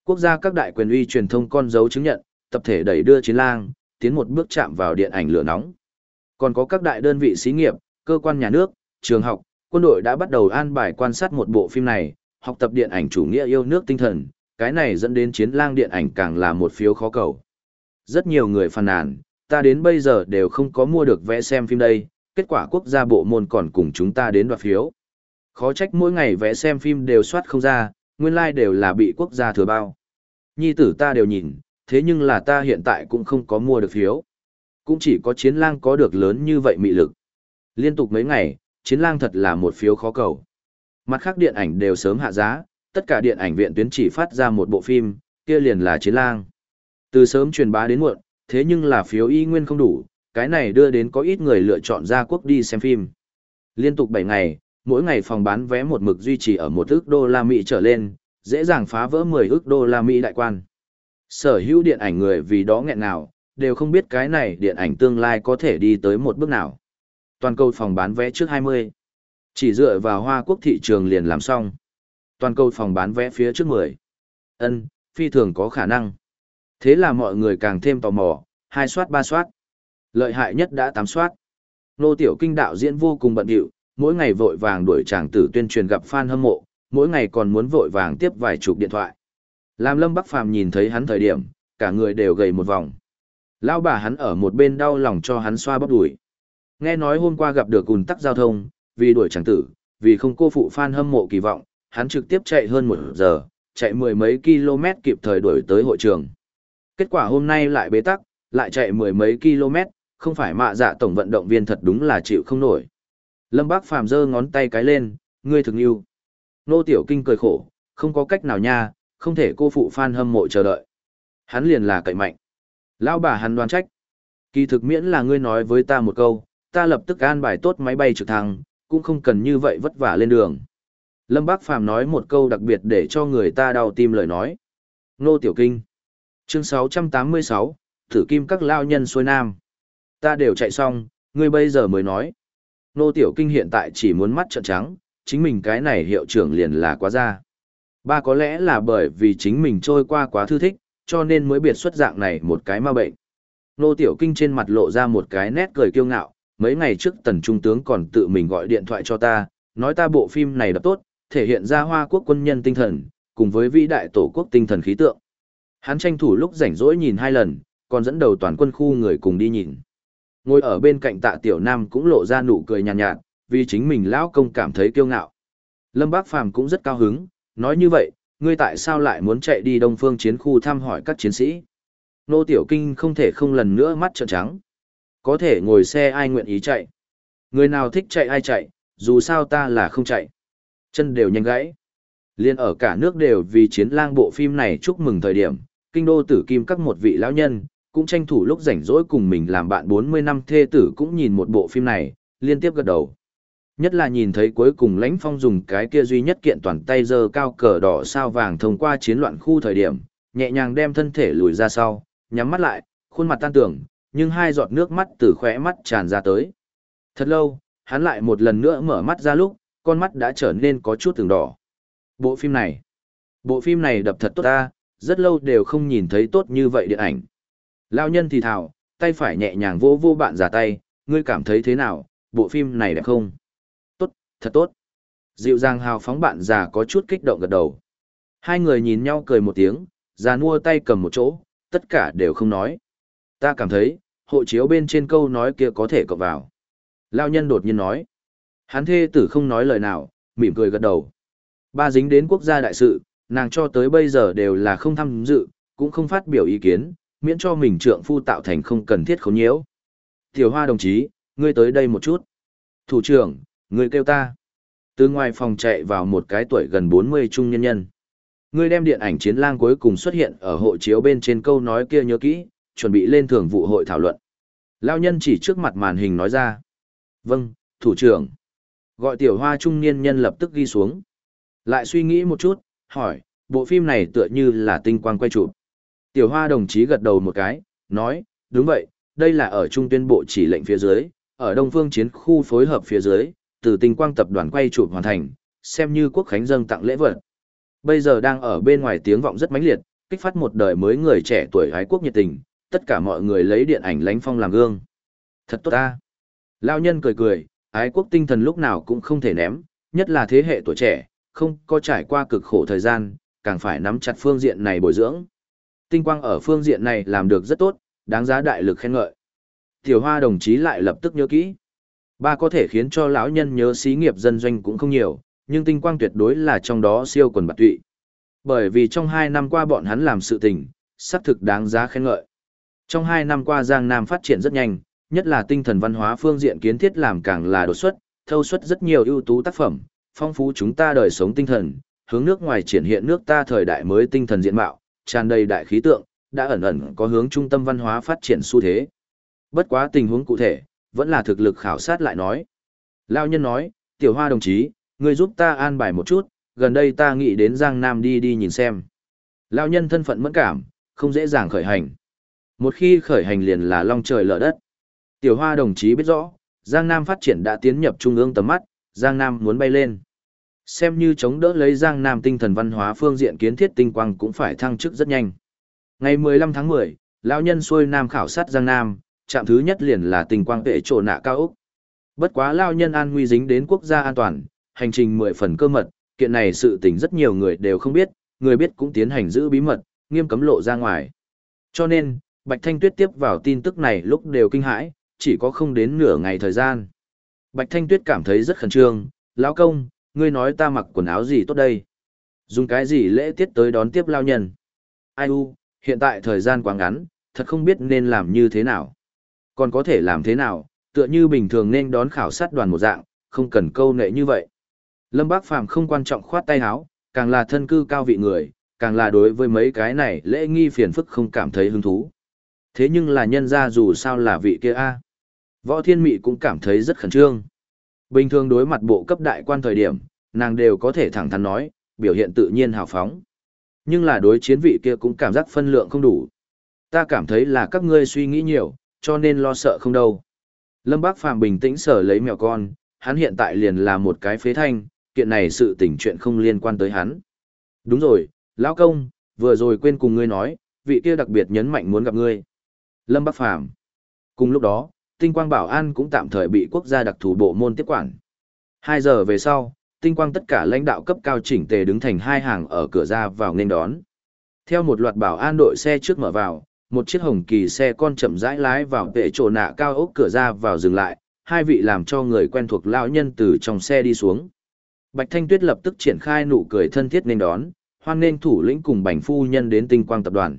Quốc gia các đại quyền uy truyền thông con dấu chứng nhận, tập thể đẩy đưa chiến lang, tiến một bước chạm vào điện ảnh lửa nóng. Còn có các đại đơn vị xí nghiệp, cơ quan nhà nước, trường học, quân đội đã bắt đầu an bài quan sát một bộ phim này, học tập điện ảnh chủ nghĩa yêu nước tinh thần, cái này dẫn đến chiến lang điện ảnh càng là một phiếu khó cầu. Rất nhiều người phàn nàn, ta đến bây giờ đều không có mua được vé xem phim đây, kết quả quốc gia bộ môn còn cùng chúng ta đến đoạt phiếu. Khó trách mỗi ngày vé xem phim đều soát không ra, nguyên lai like đều là bị quốc gia thừa bao. Nhi tử ta đều nhìn, thế nhưng là ta hiện tại cũng không có mua được phiếu. Cũng chỉ có chiến lang có được lớn như vậy mị lực. Liên tục mấy ngày, chiến lang thật là một phiếu khó cầu. Mặt khác điện ảnh đều sớm hạ giá, tất cả điện ảnh viện tuyến chỉ phát ra một bộ phim, kia liền là chiến lang. Từ sớm truyền bá đến muộn, thế nhưng là phiếu y nguyên không đủ, cái này đưa đến có ít người lựa chọn ra quốc đi xem phim. Liên tục 7 ngày, mỗi ngày phòng bán vé một mực duy trì ở một ước đô la Mỹ trở lên, dễ dàng phá vỡ 10 ước đô la Mỹ đại quan. Sở hữu điện ảnh người vì đó nghẹn nào, đều không biết cái này điện ảnh tương lai có thể đi tới một bước nào. Toàn cầu phòng bán vé trước 20. Chỉ dựa vào Hoa Quốc thị trường liền làm xong. Toàn cầu phòng bán vé phía trước 10. Ân, phi thường có khả năng. Thế là mọi người càng thêm tò mò, hai soát ba soát. Lợi hại nhất đã tám soát. Nô Tiểu Kinh đạo diễn vô cùng bận rộn, mỗi ngày vội vàng đuổi chàng tử tuyên truyền gặp fan hâm mộ, mỗi ngày còn muốn vội vàng tiếp vài chục điện thoại. Làm Lâm Bắc Phàm nhìn thấy hắn thời điểm, cả người đều gầy một vòng. Lão bà hắn ở một bên đau lòng cho hắn xoa bắp đuổi. Nghe nói hôm qua gặp được ùn tắc giao thông, vì đuổi chàng tử, vì không cô phụ fan hâm mộ kỳ vọng, hắn trực tiếp chạy hơn một giờ, chạy mười mấy km kịp thời đuổi tới hội trường. Kết quả hôm nay lại bế tắc, lại chạy mười mấy km, không phải mạ dạ tổng vận động viên thật đúng là chịu không nổi. Lâm Bác Phàm giơ ngón tay cái lên, ngươi thực yêu. Nô Tiểu Kinh cười khổ, không có cách nào nha, không thể cô phụ fan hâm mộ chờ đợi. Hắn liền là cậy mạnh. Lão bà hắn đoán trách. Kỳ thực miễn là ngươi nói với ta một câu, ta lập tức an bài tốt máy bay trực thăng, cũng không cần như vậy vất vả lên đường. Lâm Bác Phàm nói một câu đặc biệt để cho người ta đau tim lời nói. Nô Tiểu Kinh. Chương 686, Thử Kim các lao nhân xuôi nam. Ta đều chạy xong, ngươi bây giờ mới nói. Nô Tiểu Kinh hiện tại chỉ muốn mắt trợn trắng, chính mình cái này hiệu trưởng liền là quá ra. Ba có lẽ là bởi vì chính mình trôi qua quá thư thích, cho nên mới biệt xuất dạng này một cái ma bệnh. Nô Tiểu Kinh trên mặt lộ ra một cái nét cười kiêu ngạo, mấy ngày trước tần trung tướng còn tự mình gọi điện thoại cho ta, nói ta bộ phim này đập tốt, thể hiện ra hoa quốc quân nhân tinh thần, cùng với vĩ đại tổ quốc tinh thần khí tượng. Hắn tranh thủ lúc rảnh rỗi nhìn hai lần, còn dẫn đầu toàn quân khu người cùng đi nhìn. Ngồi ở bên cạnh tạ tiểu nam cũng lộ ra nụ cười nhàn nhạt, nhạt, vì chính mình lão công cảm thấy kiêu ngạo. Lâm Bác Phàm cũng rất cao hứng, nói như vậy, ngươi tại sao lại muốn chạy đi đông phương chiến khu thăm hỏi các chiến sĩ? Nô Tiểu Kinh không thể không lần nữa mắt trợn trắng. Có thể ngồi xe ai nguyện ý chạy. Người nào thích chạy ai chạy, dù sao ta là không chạy. Chân đều nhanh gãy. Liên ở cả nước đều vì chiến lang bộ phim này chúc mừng thời điểm, kinh đô tử kim các một vị lão nhân, cũng tranh thủ lúc rảnh rỗi cùng mình làm bạn 40 năm thê tử cũng nhìn một bộ phim này, liên tiếp gật đầu. Nhất là nhìn thấy cuối cùng lãnh phong dùng cái kia duy nhất kiện toàn tay giơ cao cờ đỏ sao vàng thông qua chiến loạn khu thời điểm, nhẹ nhàng đem thân thể lùi ra sau, nhắm mắt lại, khuôn mặt tan tưởng, nhưng hai giọt nước mắt từ khóe mắt tràn ra tới. Thật lâu, hắn lại một lần nữa mở mắt ra lúc, con mắt đã trở nên có chút từng đỏ. Bộ phim này, bộ phim này đập thật tốt ta, rất lâu đều không nhìn thấy tốt như vậy điện ảnh. Lao nhân thì thào, tay phải nhẹ nhàng vô vô bạn già tay, ngươi cảm thấy thế nào, bộ phim này đẹp không? Tốt, thật tốt. Dịu dàng hào phóng bạn già có chút kích động gật đầu. Hai người nhìn nhau cười một tiếng, già mua tay cầm một chỗ, tất cả đều không nói. Ta cảm thấy, hộ chiếu bên trên câu nói kia có thể cộng vào. Lao nhân đột nhiên nói. Hắn thê tử không nói lời nào, mỉm cười gật đầu. Ba dính đến quốc gia đại sự, nàng cho tới bây giờ đều là không tham dự, cũng không phát biểu ý kiến, miễn cho mình trượng phu tạo thành không cần thiết khốn nhiễu. Tiểu hoa đồng chí, ngươi tới đây một chút. Thủ trưởng, ngươi kêu ta. Từ ngoài phòng chạy vào một cái tuổi gần 40 trung nhân nhân. Ngươi đem điện ảnh chiến lang cuối cùng xuất hiện ở hộ chiếu bên trên câu nói kia nhớ kỹ, chuẩn bị lên thường vụ hội thảo luận. Lao nhân chỉ trước mặt màn hình nói ra. Vâng, thủ trưởng. Gọi tiểu hoa trung niên nhân lập tức ghi xuống. Lại suy nghĩ một chút, hỏi, bộ phim này tựa như là tinh quang quay chụp. Tiểu hoa đồng chí gật đầu một cái, nói, đúng vậy, đây là ở trung tuyên bộ chỉ lệnh phía dưới, ở Đông Phương chiến khu phối hợp phía dưới, từ tinh quang tập đoàn quay chụp hoàn thành, xem như quốc khánh dâng tặng lễ vật. Bây giờ đang ở bên ngoài tiếng vọng rất mãnh liệt, kích phát một đời mới người trẻ tuổi ái quốc nhiệt tình, tất cả mọi người lấy điện ảnh lánh phong làm gương. Thật tốt ta. Lao nhân cười cười, ái quốc tinh thần lúc nào cũng không thể ném, nhất là thế hệ tuổi trẻ, không có trải qua cực khổ thời gian, càng phải nắm chặt phương diện này bồi dưỡng. Tinh quang ở phương diện này làm được rất tốt, đáng giá đại lực khen ngợi. Tiểu hoa đồng chí lại lập tức nhớ kỹ. Ba có thể khiến cho lão nhân nhớ xí nghiệp dân doanh cũng không nhiều, nhưng tinh quang tuyệt đối là trong đó siêu quần bạc tụy. Bởi vì trong hai năm qua bọn hắn làm sự tình, xác thực đáng giá khen ngợi. Trong hai năm qua Giang Nam phát triển rất nhanh, nhất là tinh thần văn hóa phương diện kiến thiết làm càng là đột xuất, thâu xuất rất nhiều ưu tú tác phẩm, phong phú chúng ta đời sống tinh thần, hướng nước ngoài triển hiện nước ta thời đại mới tinh thần diện mạo, tràn đầy đại khí tượng, đã ẩn ẩn có hướng trung tâm văn hóa phát triển xu thế. Bất quá tình huống cụ thể, vẫn là thực lực khảo sát lại nói. Lao nhân nói, tiểu hoa đồng chí, người giúp ta an bài một chút, gần đây ta nghĩ đến Giang Nam đi đi nhìn xem. Lao nhân thân phận mẫn cảm, không dễ dàng khởi hành. Một khi khởi hành liền là long trời lở đất. Tiểu hoa đồng chí biết rõ, Giang Nam phát triển đã tiến nhập trung ương tầm mắt, Giang Nam muốn bay lên. Xem như chống đỡ lấy Giang Nam tinh thần văn hóa phương diện kiến thiết tinh quang cũng phải thăng chức rất nhanh. Ngày 15 tháng 10, lão nhân xuôi Nam khảo sát Giang Nam, trạm thứ nhất liền là tinh quang vệ trổ nạ cao Úc. Bất quá lão nhân an nguy dính đến quốc gia an toàn, hành trình 10 phần cơ mật, kiện này sự tình rất nhiều người đều không biết, người biết cũng tiến hành giữ bí mật, nghiêm cấm lộ ra ngoài. Cho nên, Bạch Thanh Tuyết tiếp vào tin tức này lúc đều kinh hãi, chỉ có không đến nửa ngày thời gian. Bạch Thanh Tuyết cảm thấy rất khẩn trương, lão công, ngươi nói ta mặc quần áo gì tốt đây? Dùng cái gì lễ tiết tới đón tiếp lao nhân? Ai u, hiện tại thời gian quá ngắn, thật không biết nên làm như thế nào. Còn có thể làm thế nào, tựa như bình thường nên đón khảo sát đoàn một dạng, không cần câu nệ như vậy. Lâm Bác Phàm không quan trọng khoát tay áo, càng là thân cư cao vị người, càng là đối với mấy cái này lễ nghi phiền phức không cảm thấy hứng thú. Thế nhưng là nhân ra dù sao là vị kia a Võ Thiên Mị cũng cảm thấy rất khẩn trương. Bình thường đối mặt bộ cấp đại quan thời điểm, nàng đều có thể thẳng thắn nói, biểu hiện tự nhiên hào phóng. Nhưng là đối chiến vị kia cũng cảm giác phân lượng không đủ. Ta cảm thấy là các ngươi suy nghĩ nhiều, cho nên lo sợ không đâu. Lâm Bác Phàm bình tĩnh sở lấy mèo con, hắn hiện tại liền là một cái phế thanh, kiện này sự tình chuyện không liên quan tới hắn. Đúng rồi, lão công, vừa rồi quên cùng ngươi nói, vị kia đặc biệt nhấn mạnh muốn gặp ngươi. Lâm Bác Phàm Cùng lúc đó, tinh quang bảo an cũng tạm thời bị quốc gia đặc thù bộ môn tiếp quản. Hai giờ về sau, tinh quang tất cả lãnh đạo cấp cao chỉnh tề đứng thành hai hàng ở cửa ra vào nên đón. Theo một loạt bảo an đội xe trước mở vào, một chiếc hồng kỳ xe con chậm rãi lái vào vệ trổ nạ cao ốc cửa ra vào dừng lại, hai vị làm cho người quen thuộc lão nhân từ trong xe đi xuống. Bạch Thanh Tuyết lập tức triển khai nụ cười thân thiết nên đón, hoan nên thủ lĩnh cùng bành phu nhân đến tinh quang tập đoàn.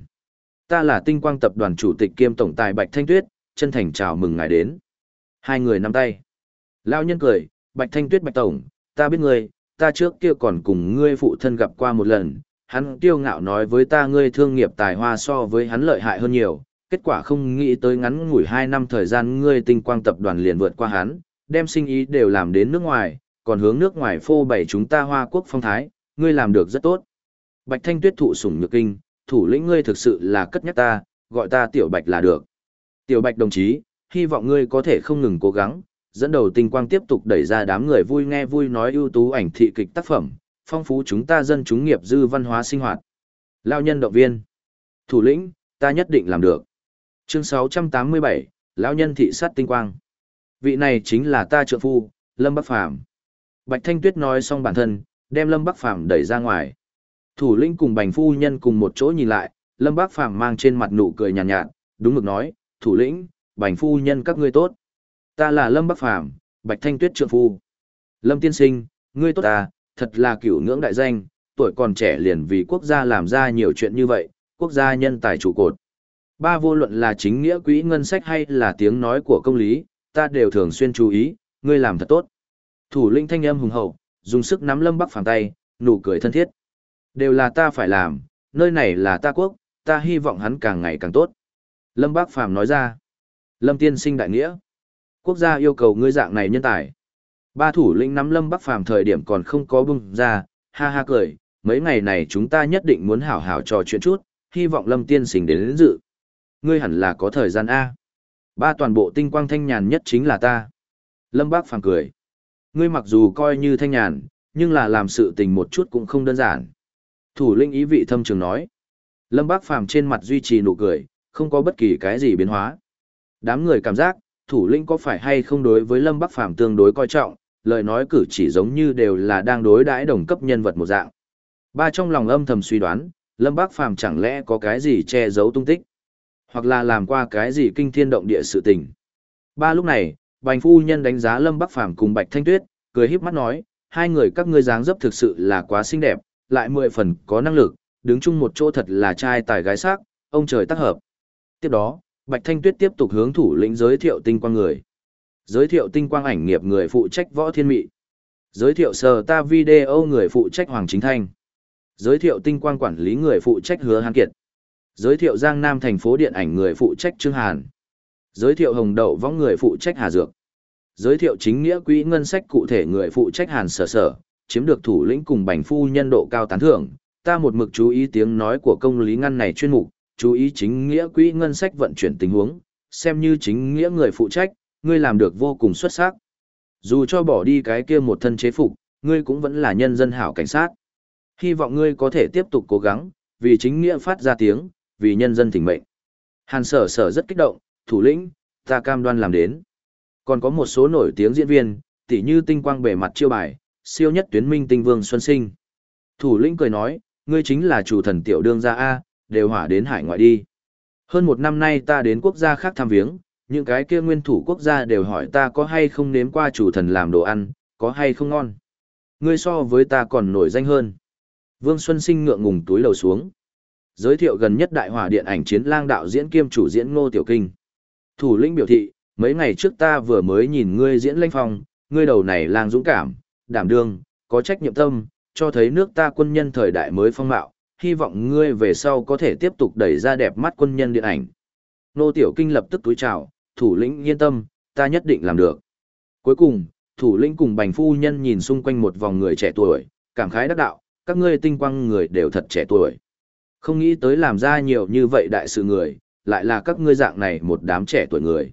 Ta là tinh quang tập đoàn chủ tịch kiêm tổng tài Bạch Thanh Tuyết, chân thành chào mừng ngài đến. Hai người nắm tay. Lão nhân cười, Bạch Thanh Tuyết Bạch Tổng, ta biết ngươi, ta trước kia còn cùng ngươi phụ thân gặp qua một lần, hắn kiêu ngạo nói với ta ngươi thương nghiệp tài hoa so với hắn lợi hại hơn nhiều, kết quả không nghĩ tới ngắn ngủi hai năm thời gian ngươi tinh quang tập đoàn liền vượt qua hắn, đem sinh ý đều làm đến nước ngoài, còn hướng nước ngoài phô bày chúng ta hoa quốc phong thái, ngươi làm được rất tốt. Bạch Thanh Tuyết thụ sủng nhược kinh, thủ lĩnh ngươi thực sự là cất nhắc ta, gọi ta Tiểu Bạch là được. Tiểu Bạch đồng chí, hy vọng ngươi có thể không ngừng cố gắng, dẫn đầu tinh quang tiếp tục đẩy ra đám người vui nghe vui nói ưu tú ảnh thị kịch tác phẩm, phong phú chúng ta dân chúng nghiệp dư văn hóa sinh hoạt. Lao nhân động viên. Thủ lĩnh, ta nhất định làm được. Chương 687, lão nhân thị sát tinh quang. Vị này chính là ta trợ phu, Lâm Bắc Phàm Bạch Thanh Tuyết nói xong bản thân, đem Lâm Bắc Phàm đẩy ra ngoài. Thủ lĩnh cùng Bành phu nhân cùng một chỗ nhìn lại, Lâm Bắc Phàm mang trên mặt nụ cười nhàn nhạt, nhạt, đúng mực nói, "Thủ lĩnh, Bành phu nhân các ngươi tốt. Ta là Lâm Bắc Phàm Bạch Thanh Tuyết trượng phu. Lâm tiên sinh, ngươi tốt ta, thật là cửu ngưỡng đại danh, tuổi còn trẻ liền vì quốc gia làm ra nhiều chuyện như vậy, quốc gia nhân tài trụ cột. Ba vô luận là chính nghĩa quỹ ngân sách hay là tiếng nói của công lý, ta đều thường xuyên chú ý, ngươi làm thật tốt. Thủ lĩnh thanh âm hùng hậu, dùng sức nắm Lâm Bắc phàm tay, nụ cười thân thiết. Đều là ta phải làm, nơi này là ta quốc, ta hy vọng hắn càng ngày càng tốt. Lâm Bác phàm nói ra. Lâm tiên sinh đại nghĩa. Quốc gia yêu cầu ngươi dạng này nhân tài. Ba thủ lĩnh nắm Lâm Bắc phàm thời điểm còn không có bung ra, ha ha cười, mấy ngày này chúng ta nhất định muốn hảo hảo trò chuyện chút, hy vọng Lâm tiên sinh đến, đến dự. Ngươi hẳn là có thời gian A. Ba toàn bộ tinh quang thanh nhàn nhất chính là ta. Lâm Bác Phàm cười. Ngươi mặc dù coi như thanh nhàn, nhưng là làm sự tình một chút cũng không đơn giản. Thủ linh ý vị thâm trường nói. Lâm Bác phàm trên mặt duy trì nụ cười, không có bất kỳ cái gì biến hóa. Đám người cảm giác, thủ linh có phải hay không đối với Lâm Bắc phàm tương đối coi trọng, lời nói cử chỉ giống như đều là đang đối đãi đồng cấp nhân vật một dạng. Ba trong lòng âm thầm suy đoán, Lâm Bắc phàm chẳng lẽ có cái gì che giấu tung tích, hoặc là làm qua cái gì kinh thiên động địa sự tình. Ba lúc này, Bành phu nhân đánh giá Lâm Bắc Phàm cùng Bạch Thanh Tuyết, cười híp mắt nói, hai người các ngươi dáng dấp thực sự là quá xinh đẹp, lại mười phần có năng lực, đứng chung một chỗ thật là trai tài gái sắc, ông trời tác hợp. Tiếp đó, Bạch Thanh Tuyết tiếp tục hướng thủ lĩnh giới thiệu tinh quang người. Giới thiệu tinh quang ảnh nghiệp người phụ trách võ thiên mị. Giới thiệu sờ ta video người phụ trách Hoàng Chính Thanh. Giới thiệu tinh quang quản lý người phụ trách Hứa Hán Kiệt. Giới thiệu Giang Nam thành phố điện ảnh người phụ trách Trương Hàn. Giới thiệu hồng đậu võng người phụ trách Hà Dược. Giới thiệu chính nghĩa quỹ ngân sách cụ thể người phụ trách Hàn Sở Sở, chiếm được thủ lĩnh cùng bành phu nhân độ cao tán thưởng. Ta một mực chú ý tiếng nói của công lý ngăn này chuyên mục, chú ý chính nghĩa quỹ ngân sách vận chuyển tình huống, xem như chính nghĩa người phụ trách, ngươi làm được vô cùng xuất sắc. Dù cho bỏ đi cái kia một thân chế phục, ngươi cũng vẫn là nhân dân hảo cảnh sát. Hy vọng ngươi có thể tiếp tục cố gắng, vì chính nghĩa phát ra tiếng, vì nhân dân thỉnh mệnh. Hàn sở sở rất kích động, thủ lĩnh, ta cam đoan làm đến. Còn có một số nổi tiếng diễn viên, tỉ như tinh quang bề mặt chiêu bài, siêu nhất tuyến minh tinh vương Xuân Sinh. Thủ lĩnh cười nói, ngươi chính là chủ thần tiểu đương gia A, đều hỏa đến hải ngoại đi. Hơn một năm nay ta đến quốc gia khác thăm viếng, những cái kia nguyên thủ quốc gia đều hỏi ta có hay không nếm qua chủ thần làm đồ ăn, có hay không ngon. Ngươi so với ta còn nổi danh hơn. Vương Xuân Sinh ngượng ngùng túi lầu xuống. Giới thiệu gần nhất đại hỏa điện ảnh chiến lang đạo diễn kiêm chủ diễn Ngô Tiểu Kinh. Thủ lĩnh biểu thị, mấy ngày trước ta vừa mới nhìn ngươi diễn lanh phong, ngươi đầu này lang dũng cảm, đảm đương, có trách nhiệm tâm, cho thấy nước ta quân nhân thời đại mới phong mạo, hy vọng ngươi về sau có thể tiếp tục đẩy ra đẹp mắt quân nhân điện ảnh. Nô Tiểu Kinh lập tức túi chào, thủ lĩnh yên tâm, ta nhất định làm được. Cuối cùng, thủ lĩnh cùng bành phu nhân nhìn xung quanh một vòng người trẻ tuổi, cảm khái đắc đạo, các ngươi tinh quang người đều thật trẻ tuổi. Không nghĩ tới làm ra nhiều như vậy đại sự người, lại là các ngươi dạng này một đám trẻ tuổi người.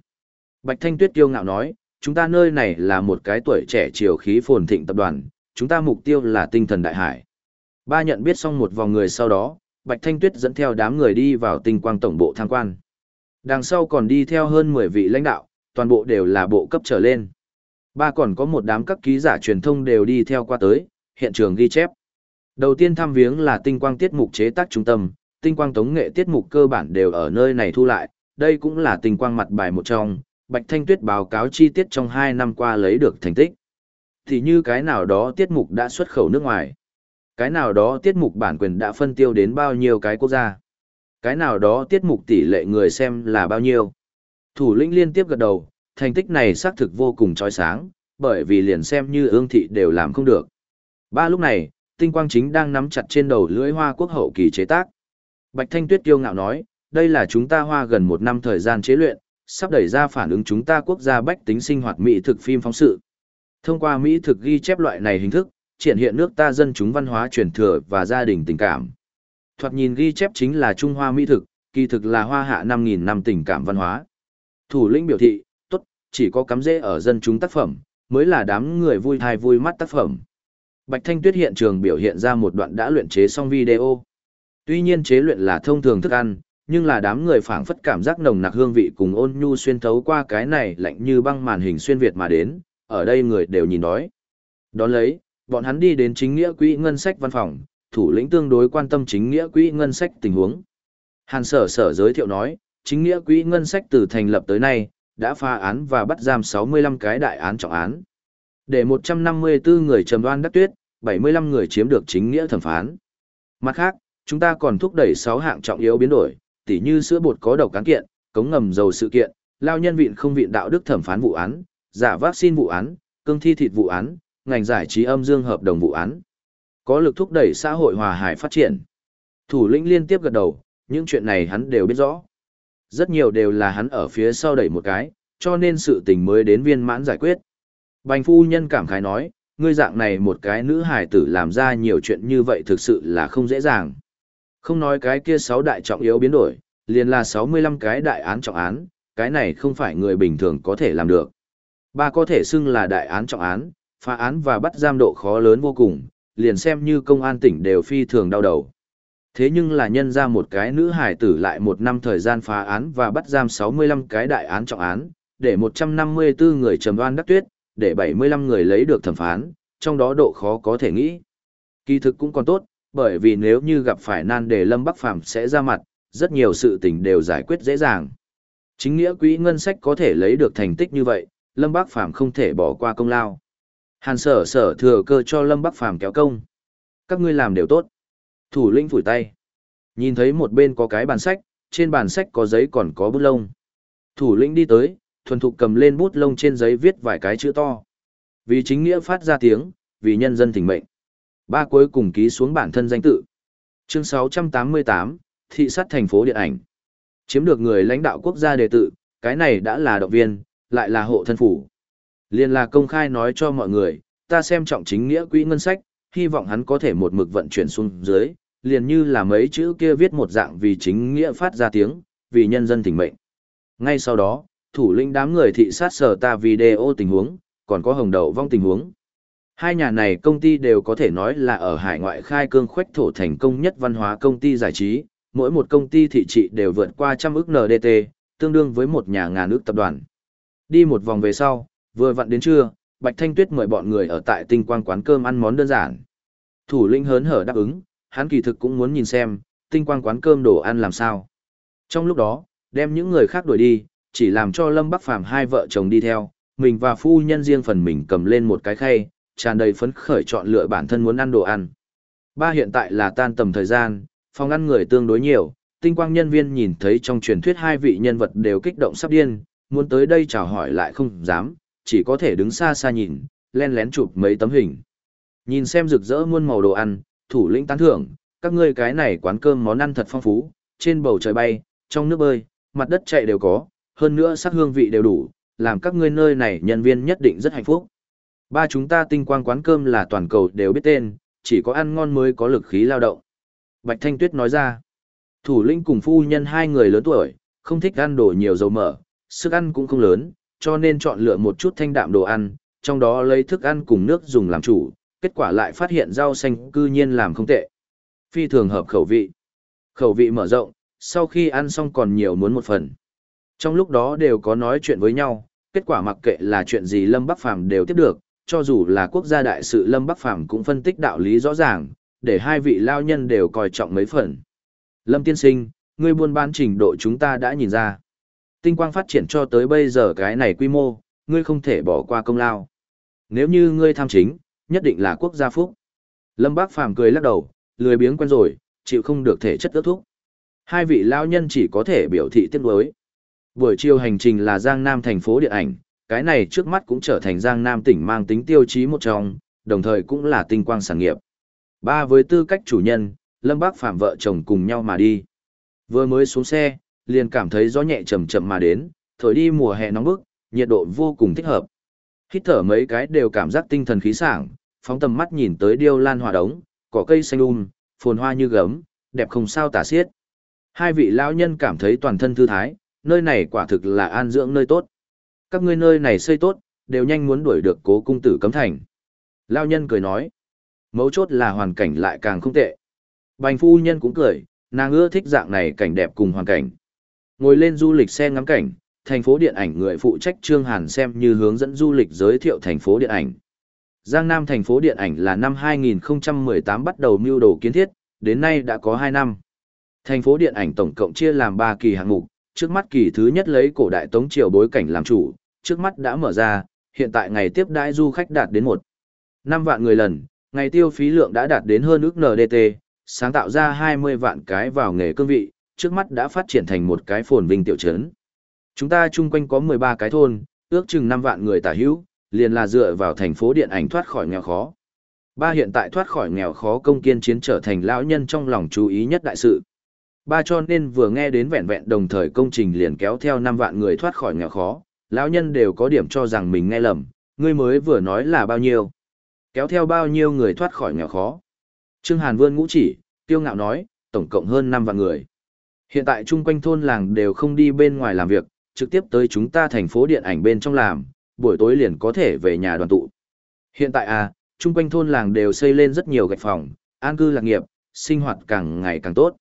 Bạch Thanh Tuyết tiêu ngạo nói, chúng ta nơi này là một cái tuổi trẻ chiều khí phồn thịnh tập đoàn, chúng ta mục tiêu là tinh thần đại hải. Ba nhận biết xong một vòng người sau đó, Bạch Thanh Tuyết dẫn theo đám người đi vào tinh quang tổng bộ tham quan. Đằng sau còn đi theo hơn 10 vị lãnh đạo, toàn bộ đều là bộ cấp trở lên. Ba còn có một đám các ký giả truyền thông đều đi theo qua tới, hiện trường ghi chép. Đầu tiên thăm viếng là tinh quang tiết mục chế tác trung tâm, tinh quang tống nghệ tiết mục cơ bản đều ở nơi này thu lại, đây cũng là tinh quang mặt bài một trong, Bạch Thanh Tuyết báo cáo chi tiết trong 2 năm qua lấy được thành tích. Thì như cái nào đó tiết mục đã xuất khẩu nước ngoài, cái nào đó tiết mục bản quyền đã phân tiêu đến bao nhiêu cái quốc gia, cái nào đó tiết mục tỷ lệ người xem là bao nhiêu. Thủ lĩnh liên tiếp gật đầu, thành tích này xác thực vô cùng trói sáng, bởi vì liền xem như ương thị đều làm không được. Ba lúc này, tinh quang chính đang nắm chặt trên đầu lưỡi hoa quốc hậu kỳ chế tác. Bạch Thanh Tuyết kiêu ngạo nói, đây là chúng ta hoa gần một năm thời gian chế luyện, sắp đẩy ra phản ứng chúng ta quốc gia bách tính sinh hoạt mỹ thực phim phóng sự. Thông qua mỹ thực ghi chép loại này hình thức, triển hiện nước ta dân chúng văn hóa truyền thừa và gia đình tình cảm. Thoạt nhìn ghi chép chính là Trung Hoa mỹ thực, kỳ thực là hoa hạ 5.000 năm tình cảm văn hóa. Thủ lĩnh biểu thị, tốt, chỉ có cắm rễ ở dân chúng tác phẩm, mới là đám người vui thai vui mắt tác phẩm. Bạch Thanh Tuyết hiện trường biểu hiện ra một đoạn đã luyện chế xong video. Tuy nhiên chế luyện là thông thường thức ăn, nhưng là đám người phảng phất cảm giác nồng nặc hương vị cùng ôn nhu xuyên thấu qua cái này lạnh như băng màn hình xuyên Việt mà đến, ở đây người đều nhìn đói. Đón lấy, bọn hắn đi đến chính nghĩa quỹ ngân sách văn phòng, thủ lĩnh tương đối quan tâm chính nghĩa quỹ ngân sách tình huống. Hàn sở sở giới thiệu nói, chính nghĩa quỹ ngân sách từ thành lập tới nay, đã phá án và bắt giam 65 cái đại án trọng án. Để 154 người trầm đoan đắc tuyết, 75 người chiếm được chính nghĩa thẩm phán. Mặt khác, chúng ta còn thúc đẩy 6 hạng trọng yếu biến đổi, tỉ như sữa bột có đầu cán kiện, cống ngầm dầu sự kiện, lao nhân viện không viện đạo đức thẩm phán vụ án, giả vaccine vụ án, cương thi thịt vụ án, ngành giải trí âm dương hợp đồng vụ án. Có lực thúc đẩy xã hội hòa hải phát triển. Thủ lĩnh liên tiếp gật đầu, những chuyện này hắn đều biết rõ. Rất nhiều đều là hắn ở phía sau đẩy một cái, cho nên sự tình mới đến viên mãn giải quyết. Bành phu nhân cảm khái nói, ngươi dạng này một cái nữ hải tử làm ra nhiều chuyện như vậy thực sự là không dễ dàng. Không nói cái kia sáu đại trọng yếu biến đổi, liền là 65 cái đại án trọng án, cái này không phải người bình thường có thể làm được. Ba có thể xưng là đại án trọng án, phá án và bắt giam độ khó lớn vô cùng, liền xem như công an tỉnh đều phi thường đau đầu. Thế nhưng là nhân ra một cái nữ hải tử lại một năm thời gian phá án và bắt giam 65 cái đại án trọng án, để 154 người trầm đoan đắc tuyết, để 75 người lấy được thẩm phán, trong đó độ khó có thể nghĩ. Kỳ thực cũng còn tốt, bởi vì nếu như gặp phải nan đề Lâm Bắc Phàm sẽ ra mặt, rất nhiều sự tình đều giải quyết dễ dàng. Chính nghĩa quỹ ngân sách có thể lấy được thành tích như vậy, Lâm Bắc Phàm không thể bỏ qua công lao. Hàn sở sở thừa cơ cho Lâm Bắc Phàm kéo công. Các ngươi làm đều tốt. Thủ lĩnh phủi tay. Nhìn thấy một bên có cái bàn sách, trên bàn sách có giấy còn có bút lông. Thủ lĩnh đi tới, thuần thục cầm lên bút lông trên giấy viết vài cái chữ to. Vì chính nghĩa phát ra tiếng, vì nhân dân thỉnh mệnh. Ba cuối cùng ký xuống bản thân danh tự. Chương 688, thị sát thành phố điện ảnh. Chiếm được người lãnh đạo quốc gia đề tự, cái này đã là động viên, lại là hộ thân phủ. Liên là công khai nói cho mọi người, ta xem trọng chính nghĩa quỹ ngân sách, hy vọng hắn có thể một mực vận chuyển xuống dưới, liền như là mấy chữ kia viết một dạng vì chính nghĩa phát ra tiếng, vì nhân dân tỉnh mệnh. Ngay sau đó, thủ lĩnh đám người thị sát sở ta video tình huống, còn có hồng đậu vong tình huống. Hai nhà này công ty đều có thể nói là ở hải ngoại khai cương khoách thổ thành công nhất văn hóa công ty giải trí, mỗi một công ty thị trị đều vượt qua trăm ức NDT, tương đương với một nhà ngàn ước tập đoàn. Đi một vòng về sau, vừa vặn đến trưa, Bạch Thanh Tuyết mời bọn người ở tại tinh quang quán cơm ăn món đơn giản. Thủ lĩnh hớn hở đáp ứng, hắn kỳ thực cũng muốn nhìn xem, tinh quang quán cơm đồ ăn làm sao. Trong lúc đó, đem những người khác đuổi đi, chỉ làm cho Lâm Bắc Phàm hai vợ chồng đi theo, mình và phu nhân riêng phần mình cầm lên một cái khay, tràn đầy phấn khởi chọn lựa bản thân muốn ăn đồ ăn. Ba hiện tại là tan tầm thời gian, phòng ăn người tương đối nhiều, tinh quang nhân viên nhìn thấy trong truyền thuyết hai vị nhân vật đều kích động sắp điên, muốn tới đây chào hỏi lại không dám, chỉ có thể đứng xa xa nhìn, len lén chụp mấy tấm hình. Nhìn xem rực rỡ muôn màu đồ ăn, thủ lĩnh tán thưởng, các ngươi cái này quán cơm món ăn thật phong phú, trên bầu trời bay, trong nước bơi, mặt đất chạy đều có, hơn nữa sắc hương vị đều đủ, làm các ngươi nơi này nhân viên nhất định rất hạnh phúc. Ba chúng ta tinh quang quán cơm là toàn cầu đều biết tên, chỉ có ăn ngon mới có lực khí lao động. Bạch Thanh Tuyết nói ra, thủ lĩnh cùng phu nhân hai người lớn tuổi, không thích ăn đồ nhiều dầu mỡ, sức ăn cũng không lớn, cho nên chọn lựa một chút thanh đạm đồ ăn, trong đó lấy thức ăn cùng nước dùng làm chủ, kết quả lại phát hiện rau xanh cư nhiên làm không tệ. Phi thường hợp khẩu vị. Khẩu vị mở rộng, sau khi ăn xong còn nhiều muốn một phần. Trong lúc đó đều có nói chuyện với nhau, kết quả mặc kệ là chuyện gì Lâm Bắc Phàm đều tiếp được, cho dù là quốc gia đại sự Lâm Bắc Phàm cũng phân tích đạo lý rõ ràng, để hai vị lao nhân đều coi trọng mấy phần. Lâm tiên sinh, ngươi buôn bán trình độ chúng ta đã nhìn ra. Tinh quang phát triển cho tới bây giờ cái này quy mô, ngươi không thể bỏ qua công lao. Nếu như ngươi tham chính, nhất định là quốc gia phúc. Lâm Bác Phàm cười lắc đầu, lười biếng quen rồi, chịu không được thể chất ước thúc. Hai vị lao nhân chỉ có thể biểu thị tiếc nuối. Buổi chiều hành trình là Giang Nam thành phố điện ảnh, cái này trước mắt cũng trở thành Giang Nam tỉnh mang tính tiêu chí một trong, đồng thời cũng là tinh quang sản nghiệp. Ba với tư cách chủ nhân, Lâm Bác Phạm vợ chồng cùng nhau mà đi. Vừa mới xuống xe, liền cảm thấy gió nhẹ chậm chậm mà đến, thổi đi mùa hè nóng bức, nhiệt độ vô cùng thích hợp. Hít thở mấy cái đều cảm giác tinh thần khí sảng, phóng tầm mắt nhìn tới điêu lan hòa đống, cỏ cây xanh um, phồn hoa như gấm, đẹp không sao tả xiết. Hai vị lão nhân cảm thấy toàn thân thư thái, nơi này quả thực là an dưỡng nơi tốt. Các ngươi nơi này xây tốt, đều nhanh muốn đuổi được cố cung tử cấm thành. Lão nhân cười nói, mấu chốt là hoàn cảnh lại càng không tệ. Bành phu nhân cũng cười, nàng ưa thích dạng này cảnh đẹp cùng hoàn cảnh. Ngồi lên du lịch xe ngắm cảnh, thành phố điện ảnh người phụ trách Trương Hàn xem như hướng dẫn du lịch giới thiệu thành phố điện ảnh. Giang Nam thành phố điện ảnh là năm 2018 bắt đầu mưu đồ kiến thiết, đến nay đã có 2 năm. Thành phố điện ảnh tổng cộng chia làm 3 kỳ hạng mục, trước mắt kỳ thứ nhất lấy cổ đại tống triều bối cảnh làm chủ, trước mắt đã mở ra, hiện tại ngày tiếp đãi du khách đạt đến 1. 5 vạn người lần, ngày tiêu phí lượng đã đạt đến hơn ước NDT, sáng tạo ra 20 vạn cái vào nghề cương vị, trước mắt đã phát triển thành một cái phồn vinh tiểu trấn. Chúng ta chung quanh có 13 cái thôn, ước chừng 5 vạn người tả hữu, liền là dựa vào thành phố điện ảnh thoát khỏi nghèo khó. Ba hiện tại thoát khỏi nghèo khó công kiên chiến trở thành lão nhân trong lòng chú ý nhất đại sự. Ba cho nên vừa nghe đến vẹn vẹn đồng thời công trình liền kéo theo 5 vạn người thoát khỏi nghèo khó, lão nhân đều có điểm cho rằng mình nghe lầm, ngươi mới vừa nói là bao nhiêu. Kéo theo bao nhiêu người thoát khỏi nghèo khó. Trương Hàn vươn ngũ chỉ, tiêu ngạo nói, tổng cộng hơn 5 vạn người. Hiện tại chung quanh thôn làng đều không đi bên ngoài làm việc, trực tiếp tới chúng ta thành phố điện ảnh bên trong làm, buổi tối liền có thể về nhà đoàn tụ. Hiện tại à, chung quanh thôn làng đều xây lên rất nhiều gạch phòng, an cư lạc nghiệp, sinh hoạt càng ngày càng tốt.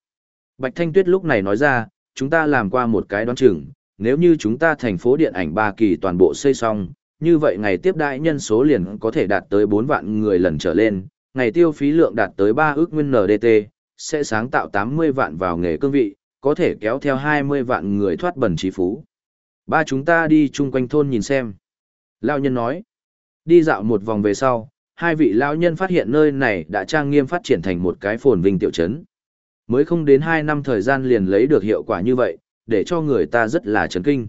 Bạch Thanh Tuyết lúc này nói ra, chúng ta làm qua một cái đoán chừng, nếu như chúng ta thành phố điện ảnh ba kỳ toàn bộ xây xong, như vậy ngày tiếp đại nhân số liền có thể đạt tới 4 vạn người lần trở lên, ngày tiêu phí lượng đạt tới 3 ước nguyên NDT, sẽ sáng tạo 80 vạn vào nghề cương vị, có thể kéo theo 20 vạn người thoát bẩn trí phú. Ba chúng ta đi chung quanh thôn nhìn xem. Lao nhân nói, đi dạo một vòng về sau, hai vị lao nhân phát hiện nơi này đã trang nghiêm phát triển thành một cái phồn vinh tiểu trấn. Mới không đến 2 năm thời gian liền lấy được hiệu quả như vậy, để cho người ta rất là chấn kinh.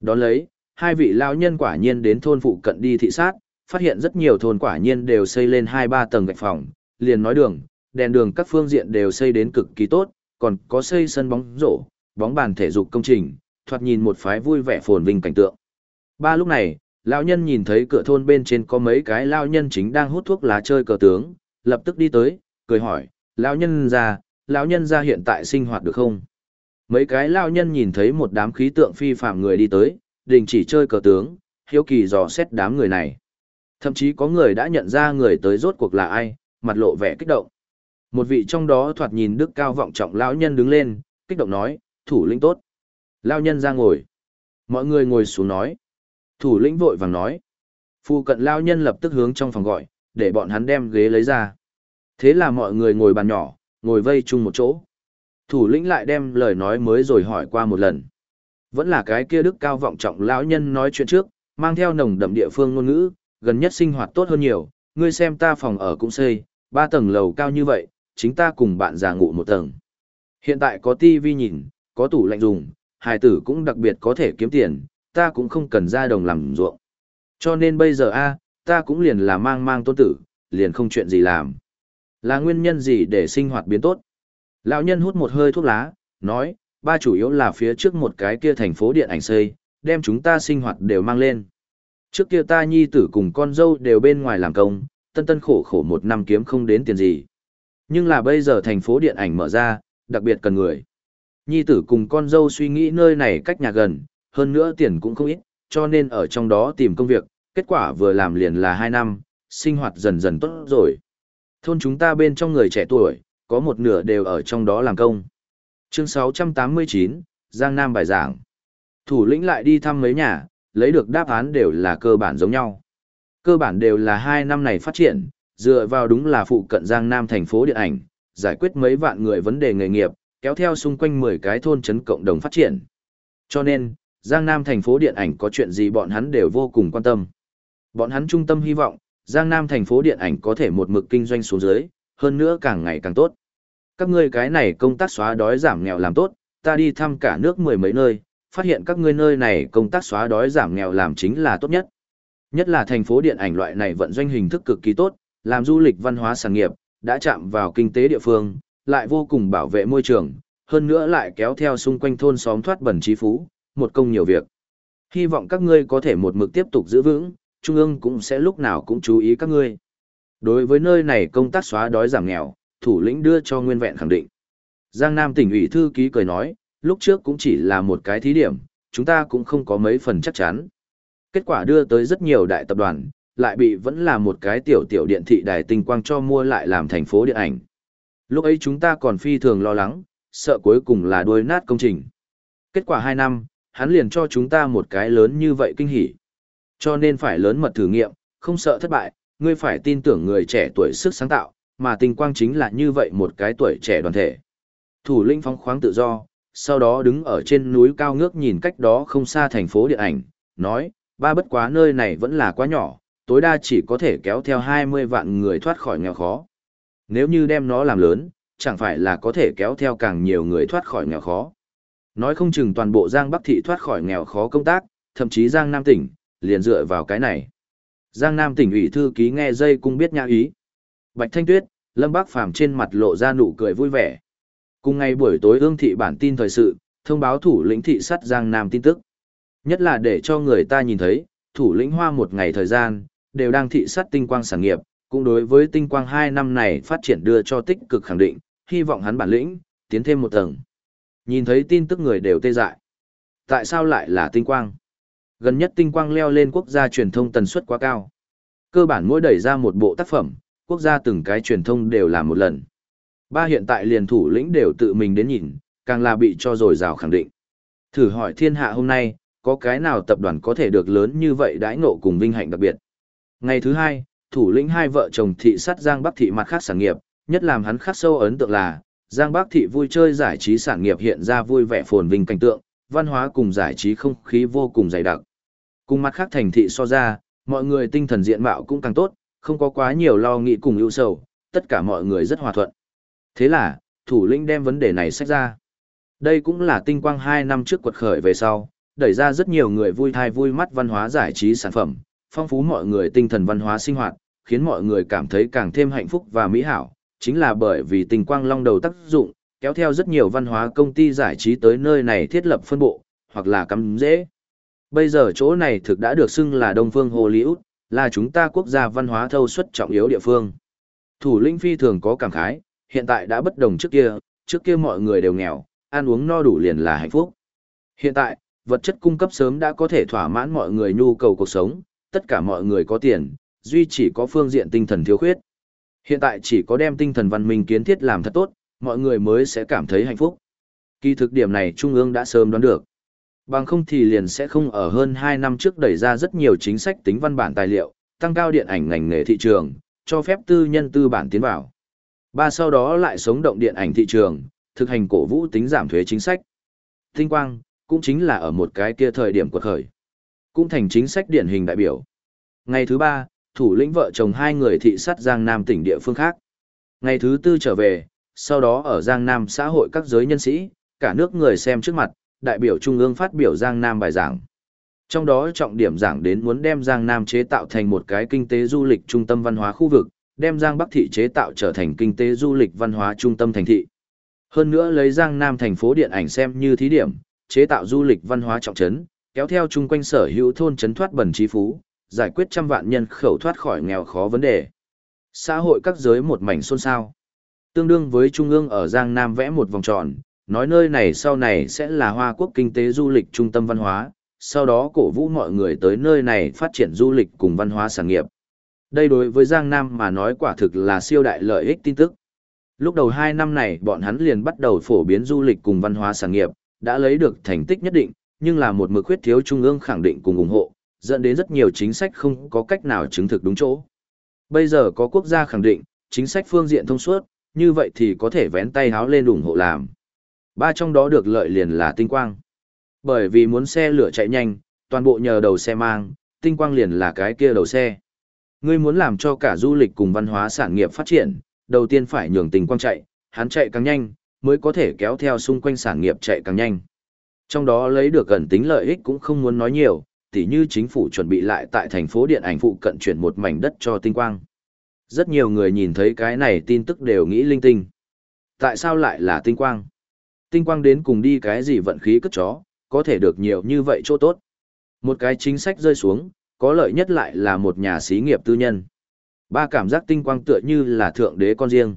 Đón lấy, hai vị lao nhân quả nhiên đến thôn phụ cận đi thị sát, phát hiện rất nhiều thôn quả nhiên đều xây lên 2-3 tầng gạch phòng, liền nói đường, đèn đường các phương diện đều xây đến cực kỳ tốt, còn có xây sân bóng rổ, bóng bàn thể dục công trình, thoạt nhìn một phái vui vẻ phồn vinh cảnh tượng. Ba lúc này, lão nhân nhìn thấy cửa thôn bên trên có mấy cái lão nhân chính đang hút thuốc lá chơi cờ tướng, lập tức đi tới, cười hỏi, lão nhân ra, lão nhân ra hiện tại sinh hoạt được không? Mấy cái lão nhân nhìn thấy một đám khí tượng phi phạm người đi tới, đình chỉ chơi cờ tướng, hiếu kỳ dò xét đám người này. Thậm chí có người đã nhận ra người tới rốt cuộc là ai, mặt lộ vẻ kích động. Một vị trong đó thoạt nhìn đức cao vọng trọng lão nhân đứng lên, kích động nói, thủ lĩnh tốt. Lão nhân ra ngồi. Mọi người ngồi xuống nói. Thủ lĩnh vội vàng nói. Phu cận lão nhân lập tức hướng trong phòng gọi, để bọn hắn đem ghế lấy ra. Thế là mọi người ngồi bàn nhỏ, ngồi vây chung một chỗ. Thủ lĩnh lại đem lời nói mới rồi hỏi qua một lần. Vẫn là cái kia đức cao vọng trọng lão nhân nói chuyện trước, mang theo nồng đậm địa phương ngôn ngữ, gần nhất sinh hoạt tốt hơn nhiều, ngươi xem ta phòng ở cũng xây, ba tầng lầu cao như vậy, chính ta cùng bạn già ngủ một tầng. Hiện tại có tivi nhìn, có tủ lạnh dùng, hài tử cũng đặc biệt có thể kiếm tiền, ta cũng không cần ra đồng làm ruộng. Cho nên bây giờ a, ta cũng liền là mang mang tôn tử, liền không chuyện gì làm. Là nguyên nhân gì để sinh hoạt biến tốt? Lão nhân hút một hơi thuốc lá, nói, ba chủ yếu là phía trước một cái kia thành phố điện ảnh xây, đem chúng ta sinh hoạt đều mang lên. Trước kia ta nhi tử cùng con dâu đều bên ngoài làm công, tân tân khổ khổ một năm kiếm không đến tiền gì. Nhưng là bây giờ thành phố điện ảnh mở ra, đặc biệt cần người. Nhi tử cùng con dâu suy nghĩ nơi này cách nhà gần, hơn nữa tiền cũng không ít, cho nên ở trong đó tìm công việc, kết quả vừa làm liền là 2 năm, sinh hoạt dần dần tốt rồi. Thôn chúng ta bên trong người trẻ tuổi, có một nửa đều ở trong đó làm công. Chương 689, Giang Nam bài giảng. Thủ lĩnh lại đi thăm mấy nhà, lấy được đáp án đều là cơ bản giống nhau. Cơ bản đều là hai năm này phát triển, dựa vào đúng là phụ cận Giang Nam thành phố điện ảnh, giải quyết mấy vạn người vấn đề nghề nghiệp, kéo theo xung quanh 10 cái thôn trấn cộng đồng phát triển. Cho nên, Giang Nam thành phố điện ảnh có chuyện gì bọn hắn đều vô cùng quan tâm. Bọn hắn trung tâm hy vọng, Giang Nam thành phố điện ảnh có thể một mực kinh doanh xuống dưới, hơn nữa càng ngày càng tốt. Các ngươi cái này công tác xóa đói giảm nghèo làm tốt, ta đi thăm cả nước mười mấy nơi, phát hiện các ngươi nơi này công tác xóa đói giảm nghèo làm chính là tốt nhất. Nhất là thành phố điện ảnh loại này vận doanh hình thức cực kỳ tốt, làm du lịch văn hóa sản nghiệp, đã chạm vào kinh tế địa phương, lại vô cùng bảo vệ môi trường, hơn nữa lại kéo theo xung quanh thôn xóm thoát bẩn trí phú, một công nhiều việc. Hy vọng các ngươi có thể một mực tiếp tục giữ vững, Trung ương cũng sẽ lúc nào cũng chú ý các ngươi. Đối với nơi này công tác xóa đói giảm nghèo, thủ lĩnh đưa cho nguyên vẹn khẳng định. Giang Nam tỉnh ủy thư ký cười nói, lúc trước cũng chỉ là một cái thí điểm, chúng ta cũng không có mấy phần chắc chắn. Kết quả đưa tới rất nhiều đại tập đoàn, lại bị vẫn là một cái tiểu tiểu điện thị đài tinh quang cho mua lại làm thành phố điện ảnh. Lúc ấy chúng ta còn phi thường lo lắng, sợ cuối cùng là đuôi nát công trình. Kết quả 2 năm, hắn liền cho chúng ta một cái lớn như vậy kinh hỉ. Cho nên phải lớn mật thử nghiệm, không sợ thất bại, ngươi phải tin tưởng người trẻ tuổi sức sáng tạo, mà tinh quang chính là như vậy một cái tuổi trẻ đoàn thể. Thủ lĩnh phóng khoáng tự do, sau đó đứng ở trên núi cao ngước nhìn cách đó không xa thành phố điện ảnh, nói, ba bất quá nơi này vẫn là quá nhỏ, tối đa chỉ có thể kéo theo 20 vạn người thoát khỏi nghèo khó. Nếu như đem nó làm lớn, chẳng phải là có thể kéo theo càng nhiều người thoát khỏi nghèo khó. Nói không chừng toàn bộ Giang Bắc Thị thoát khỏi nghèo khó công tác, thậm chí Giang Nam tỉnh, liền dựa vào cái này. Giang Nam tỉnh ủy thư ký nghe dây cung biết nhã ý. Bạch Thanh Tuyết, Lâm Bắc Phàm trên mặt lộ ra nụ cười vui vẻ. Cùng ngày buổi tối ương thị bản tin thời sự, thông báo thủ lĩnh thị sắt Giang Nam tin tức. Nhất là để cho người ta nhìn thấy, thủ lĩnh hoa một ngày thời gian, đều đang thị sát tinh quang sản nghiệp, cũng đối với tinh quang hai năm này phát triển đưa cho tích cực khẳng định, hy vọng hắn bản lĩnh, tiến thêm một tầng. Nhìn thấy tin tức người đều tê dại. Tại sao lại là tinh quang? Gần nhất tinh quang leo lên quốc gia truyền thông tần suất quá cao. Cơ bản mỗi đẩy ra một bộ tác phẩm, quốc gia từng cái truyền thông đều làm một lần. Ba hiện tại liền thủ lĩnh đều tự mình đến nhìn, càng là bị cho rồi rào khẳng định. Thử hỏi thiên hạ hôm nay, có cái nào tập đoàn có thể được lớn như vậy đãi ngộ cùng vinh hạnh đặc biệt. Ngày thứ hai, thủ lĩnh hai vợ chồng thị sát Giang Bắc thị mặt khác sản nghiệp, nhất làm hắn khắc sâu ấn tượng là, Giang Bắc thị vui chơi giải trí sản nghiệp hiện ra vui vẻ phồn vinh cảnh tượng, văn hóa cùng giải trí không khí vô cùng dày đặc. Cùng mặt khác thành thị so ra, mọi người tinh thần diện mạo cũng càng tốt, không có quá nhiều lo nghĩ cùng ưu sầu, tất cả mọi người rất hòa thuận. Thế là, thủ lĩnh đem vấn đề này sách ra. Đây cũng là tinh quang 2 năm trước quật khởi về sau, đẩy ra rất nhiều người vui thai vui mắt văn hóa giải trí sản phẩm, phong phú mọi người tinh thần văn hóa sinh hoạt, khiến mọi người cảm thấy càng thêm hạnh phúc và mỹ hảo, chính là bởi vì tình quang long đầu tác dụng, kéo theo rất nhiều văn hóa công ty giải trí tới nơi này thiết lập phân bộ, hoặc là cắm dễ. Bây giờ chỗ này thực đã được xưng là Đông Phương Hollywood, là chúng ta quốc gia văn hóa thâu suất trọng yếu địa phương. Thủ lĩnh phi thường có cảm khái, hiện tại đã bất đồng trước kia, trước kia mọi người đều nghèo, ăn uống no đủ liền là hạnh phúc. Hiện tại, vật chất cung cấp sớm đã có thể thỏa mãn mọi người nhu cầu cuộc sống, tất cả mọi người có tiền, duy chỉ có phương diện tinh thần thiếu khuyết. Hiện tại chỉ có đem tinh thần văn minh kiến thiết làm thật tốt, mọi người mới sẽ cảm thấy hạnh phúc. Kỳ thực điểm này Trung ương đã sớm đoán được. Bằng không thì liền sẽ không ở hơn 2 năm trước đẩy ra rất nhiều chính sách tính văn bản tài liệu, tăng cao điện ảnh ngành nghề thị trường, cho phép tư nhân tư bản tiến vào. Ba sau đó lại sống động điện ảnh thị trường, thực hành cổ vũ tính giảm thuế chính sách. Tinh quang, cũng chính là ở một cái kia thời điểm quật khởi. Cũng thành chính sách điển hình đại biểu. Ngày thứ ba, thủ lĩnh vợ chồng hai người thị sát Giang Nam tỉnh địa phương khác. Ngày thứ tư trở về, sau đó ở Giang Nam xã hội các giới nhân sĩ, cả nước người xem trước mặt, đại biểu Trung ương phát biểu Giang Nam bài giảng. Trong đó trọng điểm giảng đến muốn đem Giang Nam chế tạo thành một cái kinh tế du lịch trung tâm văn hóa khu vực, đem Giang Bắc thị chế tạo trở thành kinh tế du lịch văn hóa trung tâm thành thị. Hơn nữa lấy Giang Nam thành phố điện ảnh xem như thí điểm, chế tạo du lịch văn hóa trọng trấn, kéo theo chung quanh sở hữu thôn trấn thoát bẩn trí phú, giải quyết trăm vạn nhân khẩu thoát khỏi nghèo khó vấn đề. Xã hội các giới một mảnh xôn xao. Tương đương với Trung ương ở Giang Nam vẽ một vòng tròn, nói nơi này sau này sẽ là Hoa Quốc kinh tế du lịch trung tâm văn hóa, sau đó cổ vũ mọi người tới nơi này phát triển du lịch cùng văn hóa sản nghiệp. Đây đối với Giang Nam mà nói quả thực là siêu đại lợi ích tin tức. Lúc đầu hai năm này bọn hắn liền bắt đầu phổ biến du lịch cùng văn hóa sản nghiệp, đã lấy được thành tích nhất định, nhưng là một mực khuyết thiếu trung ương khẳng định cùng ủng hộ, dẫn đến rất nhiều chính sách không có cách nào chứng thực đúng chỗ. Bây giờ có quốc gia khẳng định, chính sách phương diện thông suốt, như vậy thì có thể vén tay háo lên ủng hộ làm. Ba trong đó được lợi liền là tinh quang. Bởi vì muốn xe lửa chạy nhanh, toàn bộ nhờ đầu xe mang, tinh quang liền là cái kia đầu xe. Ngươi muốn làm cho cả du lịch cùng văn hóa sản nghiệp phát triển, đầu tiên phải nhường tinh quang chạy, hắn chạy càng nhanh, mới có thể kéo theo xung quanh sản nghiệp chạy càng nhanh. Trong đó lấy được gần tính lợi ích cũng không muốn nói nhiều, tỉ như chính phủ chuẩn bị lại tại thành phố điện ảnh phụ cận chuyển một mảnh đất cho tinh quang. Rất nhiều người nhìn thấy cái này tin tức đều nghĩ linh tinh. Tại sao lại là tinh quang? Tinh quang đến cùng đi cái gì vận khí cất chó, có thể được nhiều như vậy chỗ tốt. Một cái chính sách rơi xuống, có lợi nhất lại là một nhà xí nghiệp tư nhân. Ba cảm giác tinh quang tựa như là thượng đế con riêng.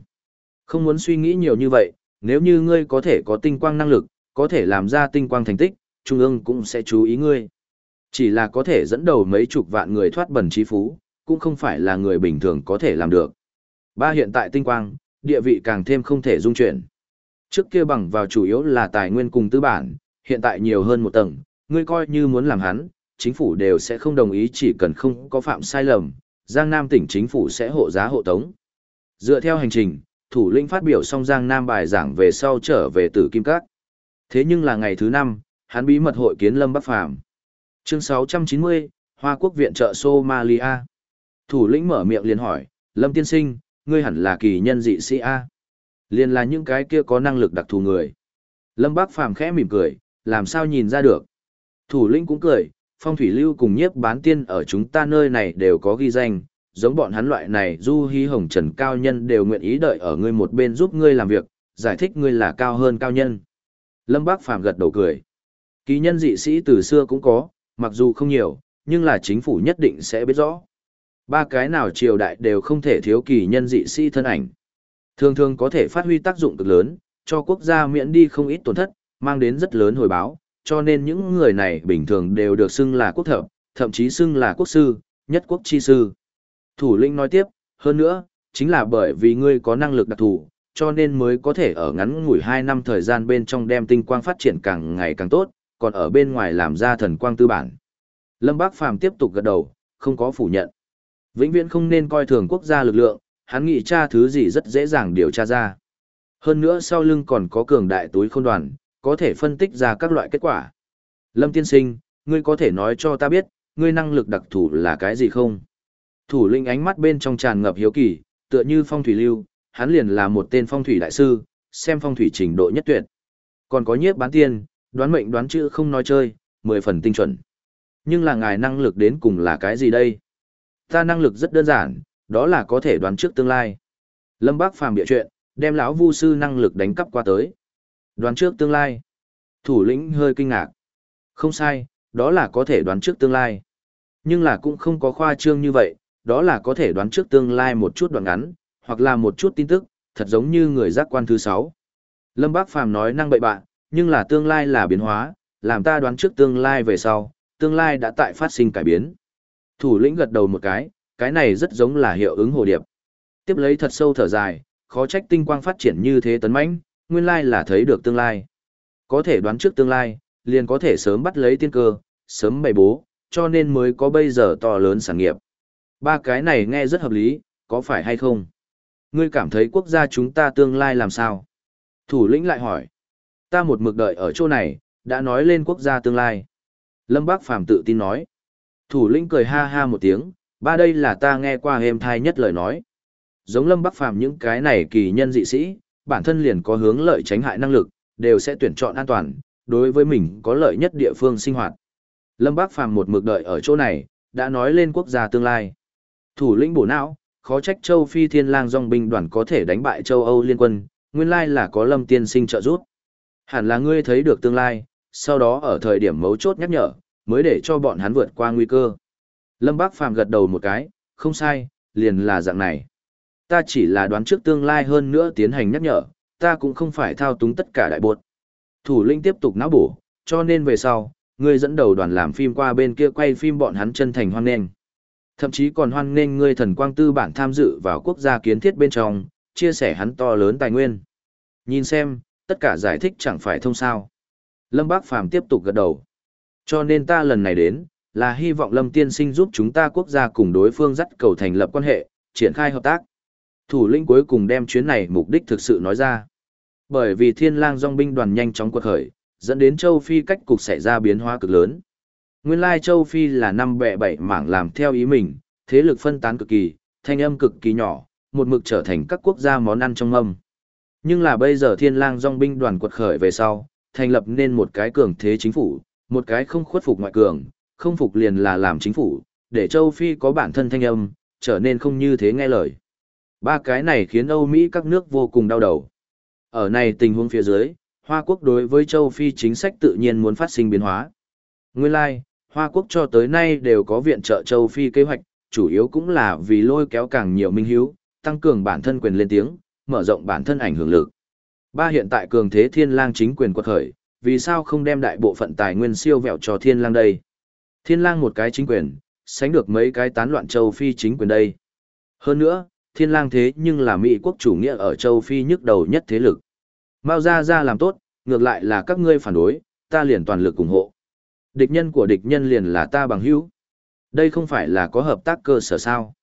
Không muốn suy nghĩ nhiều như vậy, nếu như ngươi có thể có tinh quang năng lực, có thể làm ra tinh quang thành tích, Trung ương cũng sẽ chú ý ngươi. Chỉ là có thể dẫn đầu mấy chục vạn người thoát bẩn trí phú, cũng không phải là người bình thường có thể làm được. Ba hiện tại tinh quang, địa vị càng thêm không thể dung chuyển. Trước kia bằng vào chủ yếu là tài nguyên cùng tư bản, hiện tại nhiều hơn một tầng, ngươi coi như muốn làm hắn, chính phủ đều sẽ không đồng ý chỉ cần không có phạm sai lầm, Giang Nam tỉnh chính phủ sẽ hộ giá hộ tống. Dựa theo hành trình, thủ lĩnh phát biểu xong Giang Nam bài giảng về sau trở về tử Kim Các. Thế nhưng là ngày thứ năm, hắn bí mật hội kiến Lâm Bắc Phàm Chương 690, Hoa Quốc viện trợ Somalia. Thủ lĩnh mở miệng liền hỏi, Lâm Tiên Sinh, ngươi hẳn là kỳ nhân dị sĩ A. liền là những cái kia có năng lực đặc thù người. Lâm bắc Phàm khẽ mỉm cười, làm sao nhìn ra được. Thủ lĩnh cũng cười, phong thủy lưu cùng nhiếp bán tiên ở chúng ta nơi này đều có ghi danh, giống bọn hắn loại này du hí hồng trần cao nhân đều nguyện ý đợi ở ngươi một bên giúp ngươi làm việc, giải thích ngươi là cao hơn cao nhân. Lâm Bác Phàm gật đầu cười. Kỳ nhân dị sĩ từ xưa cũng có, mặc dù không nhiều, nhưng là chính phủ nhất định sẽ biết rõ. Ba cái nào triều đại đều không thể thiếu kỳ nhân dị sĩ thân ảnh. Thường thường có thể phát huy tác dụng cực lớn, cho quốc gia miễn đi không ít tổn thất, mang đến rất lớn hồi báo, cho nên những người này bình thường đều được xưng là quốc thợ, thậm chí xưng là quốc sư, nhất quốc chi sư. Thủ lĩnh nói tiếp, hơn nữa, chính là bởi vì ngươi có năng lực đặc thù, cho nên mới có thể ở ngắn ngủi 2 năm thời gian bên trong đem tinh quang phát triển càng ngày càng tốt, còn ở bên ngoài làm ra thần quang tư bản. Lâm Bác Phàm tiếp tục gật đầu, không có phủ nhận. Vĩnh viễn không nên coi thường quốc gia lực lượng, hắn nghĩ tra thứ gì rất dễ dàng điều tra ra. Hơn nữa sau lưng còn có cường đại túi khôn đoàn, có thể phân tích ra các loại kết quả. Lâm tiên sinh, ngươi có thể nói cho ta biết, ngươi năng lực đặc thù là cái gì không? Thủ lĩnh ánh mắt bên trong tràn ngập hiếu kỳ, tựa như phong thủy lưu, hắn liền là một tên phong thủy đại sư, xem phong thủy trình độ nhất tuyệt. Còn có nhiếp bán tiên, đoán mệnh đoán chữ không nói chơi, mười phần tinh chuẩn. Nhưng là ngài năng lực đến cùng là cái gì đây? Ta năng lực rất đơn giản, đó là có thể đoán trước tương lai. Lâm Bác phàm bịa chuyện, đem lão Vu sư năng lực đánh cắp qua tới. Đoán trước tương lai. Thủ lĩnh hơi kinh ngạc. Không sai, đó là có thể đoán trước tương lai. Nhưng là cũng không có khoa trương như vậy, đó là có thể đoán trước tương lai một chút đoạn ngắn, hoặc là một chút tin tức, thật giống như người giác quan thứ sáu. Lâm Bác Phàm nói năng bậy bạn, nhưng là tương lai là biến hóa, làm ta đoán trước tương lai về sau, tương lai đã tại phát sinh cải biến. Thủ lĩnh gật đầu một cái, cái này rất giống là hiệu ứng hồ điệp. Tiếp lấy thật sâu thở dài, khó trách tinh quang phát triển như thế tấn mãnh, nguyên lai là thấy được tương lai. Có thể đoán trước tương lai, liền có thể sớm bắt lấy tiên cơ, sớm bày bố, cho nên mới có bây giờ to lớn sản nghiệp. Ba cái này nghe rất hợp lý, có phải hay không? Ngươi cảm thấy quốc gia chúng ta tương lai làm sao? Thủ lĩnh lại hỏi. Ta một mực đợi ở chỗ này, đã nói lên quốc gia tương lai. Lâm Bác Phàm tự tin nói. Thủ lĩnh cười ha ha một tiếng, ba đây là ta nghe qua êm thai nhất lời nói. Giống Lâm Bắc Phàm những cái này kỳ nhân dị sĩ, bản thân liền có hướng lợi tránh hại năng lực, đều sẽ tuyển chọn an toàn, đối với mình có lợi nhất địa phương sinh hoạt. Lâm Bắc Phàm một mực đợi ở chỗ này, đã nói lên quốc gia tương lai. Thủ lĩnh bổ não, khó trách châu Phi Thiên Lang dòng binh đoàn có thể đánh bại châu Âu liên quân, nguyên lai là có Lâm tiên sinh trợ giúp. Hẳn là ngươi thấy được tương lai, sau đó ở thời điểm mấu chốt nhắc nhở, mới để cho bọn hắn vượt qua nguy cơ. Lâm Bác Phàm gật đầu một cái, không sai, liền là dạng này. Ta chỉ là đoán trước tương lai hơn nữa tiến hành nhắc nhở, ta cũng không phải thao túng tất cả đại bột. Thủ linh tiếp tục não bổ, cho nên về sau, ngươi dẫn đầu đoàn làm phim qua bên kia quay phim bọn hắn chân thành hoan nghênh. Thậm chí còn hoan nghênh ngươi thần quang tư bản tham dự vào quốc gia kiến thiết bên trong, chia sẻ hắn to lớn tài nguyên. Nhìn xem, tất cả giải thích chẳng phải thông sao. Lâm Bác Phàm tiếp tục gật đầu. Cho nên ta lần này đến, là hy vọng Lâm Tiên Sinh giúp chúng ta quốc gia cùng đối phương dắt cầu thành lập quan hệ, triển khai hợp tác. Thủ lĩnh cuối cùng đem chuyến này mục đích thực sự nói ra. Bởi vì thiên lang dòng binh đoàn nhanh chóng quật khởi, dẫn đến châu Phi cách cục xảy ra biến hóa cực lớn. Nguyên lai châu Phi là năm bẻ bảy mảng làm theo ý mình, thế lực phân tán cực kỳ, thanh âm cực kỳ nhỏ, một mực trở thành các quốc gia món ăn trong âm. Nhưng là bây giờ thiên lang dòng binh đoàn quật khởi về sau, thành lập nên một cái cường thế chính phủ, một cái không khuất phục ngoại cường, không phục liền là làm chính phủ, để châu Phi có bản thân thanh âm, trở nên không như thế nghe lời. Ba cái này khiến Âu Mỹ các nước vô cùng đau đầu. Ở này tình huống phía dưới, Hoa Quốc đối với châu Phi chính sách tự nhiên muốn phát sinh biến hóa. Nguyên lai, like, Hoa Quốc cho tới nay đều có viện trợ châu Phi kế hoạch, chủ yếu cũng là vì lôi kéo càng nhiều minh hiếu, tăng cường bản thân quyền lên tiếng, mở rộng bản thân ảnh hưởng lực. Ba hiện tại cường thế thiên lang chính quyền quật khởi, vì sao không đem đại bộ phận tài nguyên siêu vẹo cho thiên lang đây? Thiên lang một cái chính quyền, sánh được mấy cái tán loạn châu Phi chính quyền đây. Hơn nữa, thiên lang thế nhưng là Mỹ quốc chủ nghĩa ở châu Phi nhức đầu nhất thế lực. Mao ra ra làm tốt, ngược lại là các ngươi phản đối, ta liền toàn lực ủng hộ. Địch nhân của địch nhân liền là ta bằng hữu. Đây không phải là có hợp tác cơ sở sao.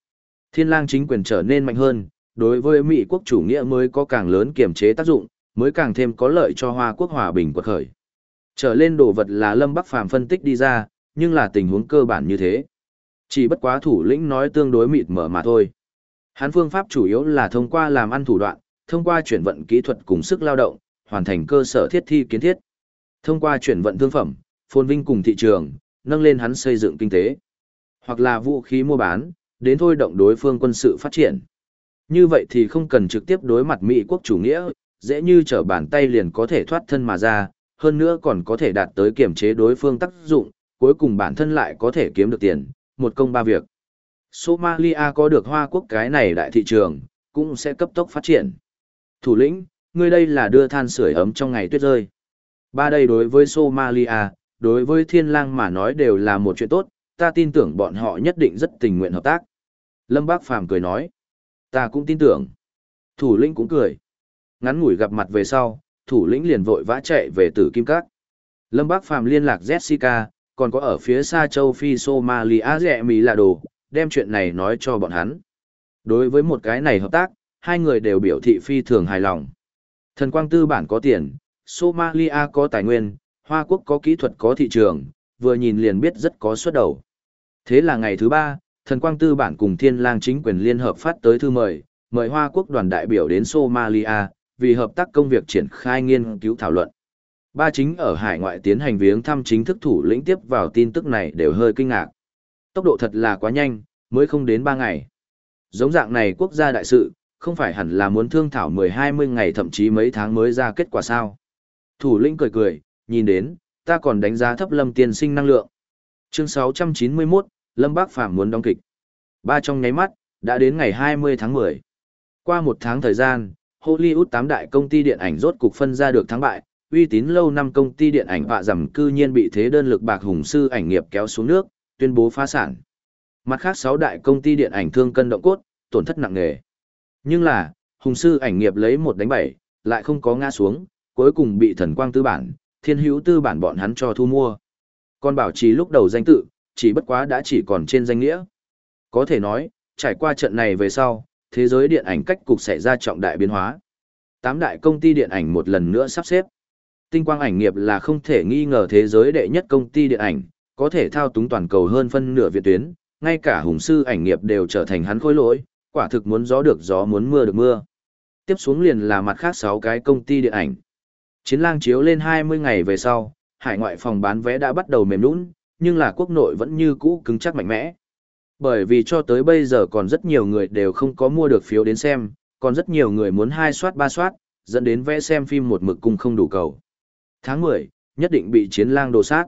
Thiên lang chính quyền trở nên mạnh hơn, đối với Mỹ quốc chủ nghĩa mới có càng lớn kiểm chế tác dụng, mới càng thêm có lợi cho Hoa quốc hòa bình quật khởi. Trở lên đồ vật là Lâm Bắc Phàm phân tích đi ra, nhưng là tình huống cơ bản như thế. Chỉ bất quá thủ lĩnh nói tương đối mịt mở mà thôi. Hắn phương pháp chủ yếu là thông qua làm ăn thủ đoạn, thông qua chuyển vận kỹ thuật cùng sức lao động, hoàn thành cơ sở thiết thi kiến thiết. Thông qua chuyển vận thương phẩm, phồn vinh cùng thị trường, nâng lên hắn xây dựng kinh tế. Hoặc là vũ khí mua bán, đến thôi động đối phương quân sự phát triển. Như vậy thì không cần trực tiếp đối mặt Mỹ quốc chủ nghĩa, dễ như trở bàn tay liền có thể thoát thân mà ra, hơn nữa còn có thể đạt tới kiểm chế đối phương tác dụng, cuối cùng bản thân lại có thể kiếm được tiền, một công ba việc. Somalia có được Hoa Quốc cái này đại thị trường, cũng sẽ cấp tốc phát triển. Thủ lĩnh, ngươi đây là đưa than sưởi ấm trong ngày tuyết rơi. Ba đây đối với Somalia, đối với Thiên Lang mà nói đều là một chuyện tốt, ta tin tưởng bọn họ nhất định rất tình nguyện hợp tác. Lâm Bác Phàm cười nói, ta cũng tin tưởng. Thủ lĩnh cũng cười. Ngắn ngủi gặp mặt về sau, thủ lĩnh liền vội vã chạy về tử Kim Các. Lâm Bác Phàm liên lạc Jessica, còn có ở phía xa châu Phi Somalia rẻ mì là đồ, đem chuyện này nói cho bọn hắn. Đối với một cái này hợp tác, hai người đều biểu thị phi thường hài lòng. Thần quang tư bản có tiền, Somalia có tài nguyên, Hoa Quốc có kỹ thuật có thị trường, vừa nhìn liền biết rất có suất đầu. Thế là ngày thứ ba, thần quang tư bản cùng thiên lang chính quyền liên hợp phát tới thư mời, mời Hoa Quốc đoàn đại biểu đến Somalia, vì hợp tác công việc triển khai nghiên cứu thảo luận. Ba chính ở hải ngoại tiến hành viếng thăm chính thức thủ lĩnh tiếp vào tin tức này đều hơi kinh ngạc. Tốc độ thật là quá nhanh, mới không đến 3 ngày. Giống dạng này quốc gia đại sự, không phải hẳn là muốn thương thảo 10-20 ngày thậm chí mấy tháng mới ra kết quả sao. Thủ lĩnh cười cười, nhìn đến, ta còn đánh giá thấp lâm tiên sinh năng lượng. Chương 691, Lâm Bác Phàm muốn đóng kịch. Ba trong nháy mắt, đã đến ngày 20 tháng 10. Qua một tháng thời gian, Hollywood tám đại công ty điện ảnh rốt cục phân ra được thắng bại, uy tín lâu năm công ty điện ảnh vạ rằm cư nhiên bị thế đơn lực bạc hùng sư ảnh nghiệp kéo xuống nước, tuyên bố phá sản. Mặt khác sáu đại công ty điện ảnh thương cân động cốt, tổn thất nặng nề. Nhưng là, hùng sư ảnh nghiệp lấy một đánh bảy, lại không có ngã xuống, cuối cùng bị thần quang tư bản, thiên hữu tư bản bọn hắn cho thu mua. Còn bảo trì lúc đầu danh tự, chỉ bất quá đã chỉ còn trên danh nghĩa. Có thể nói, trải qua trận này về sau, thế giới điện ảnh cách cục xảy ra trọng đại biến hóa. Tám đại công ty điện ảnh một lần nữa sắp xếp. Tinh quang ảnh nghiệp là không thể nghi ngờ thế giới đệ nhất công ty điện ảnh, có thể thao túng toàn cầu hơn phân nửa viện tuyến, ngay cả hùng sư ảnh nghiệp đều trở thành hắn khối lỗi, quả thực muốn gió được gió muốn mưa được mưa. Tiếp xuống liền là mặt khác 6 cái công ty điện ảnh. Chiến lang chiếu lên 20 ngày về sau, hải ngoại phòng bán vé đã bắt đầu mềm nũng, nhưng là quốc nội vẫn như cũ cứng chắc mạnh mẽ. Bởi vì cho tới bây giờ còn rất nhiều người đều không có mua được phiếu đến xem, còn rất nhiều người muốn hai soát ba soát, dẫn đến vẽ xem phim một mực cung không đủ cầu. Tháng 10, nhất định bị chiến lang đồ sát.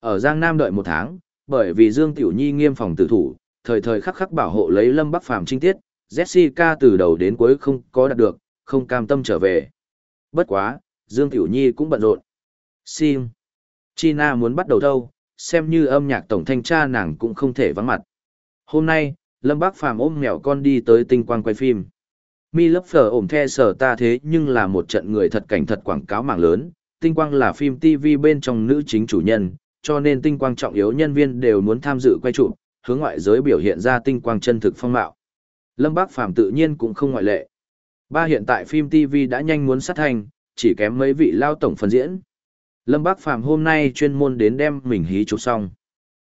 Ở Giang Nam đợi một tháng, bởi vì Dương Tiểu Nhi nghiêm phòng tử thủ, thời thời khắc khắc bảo hộ lấy Lâm Bắc Phàm trinh tiết, Jessica từ đầu đến cuối không có đạt được, không cam tâm trở về. Bất quá, Dương Tiểu Nhi cũng bận rộn. Sim. China muốn bắt đầu đâu, xem như âm nhạc tổng thanh tra nàng cũng không thể vắng mặt. Hôm nay, Lâm Bác Phàm ôm mèo con đi tới tinh quang quay phim. Mi lấp phở ổm the sở ta thế nhưng là một trận người thật cảnh thật quảng cáo mạng lớn. Tinh quang là phim TV bên trong nữ chính chủ nhân, cho nên tinh quang trọng yếu nhân viên đều muốn tham dự quay chụp, hướng ngoại giới biểu hiện ra tinh quang chân thực phong mạo. Lâm Bác Phàm tự nhiên cũng không ngoại lệ. Ba hiện tại phim TV đã nhanh muốn sát thành, chỉ kém mấy vị lao tổng phần diễn. Lâm Bác Phàm hôm nay chuyên môn đến đem mình hí chụp xong.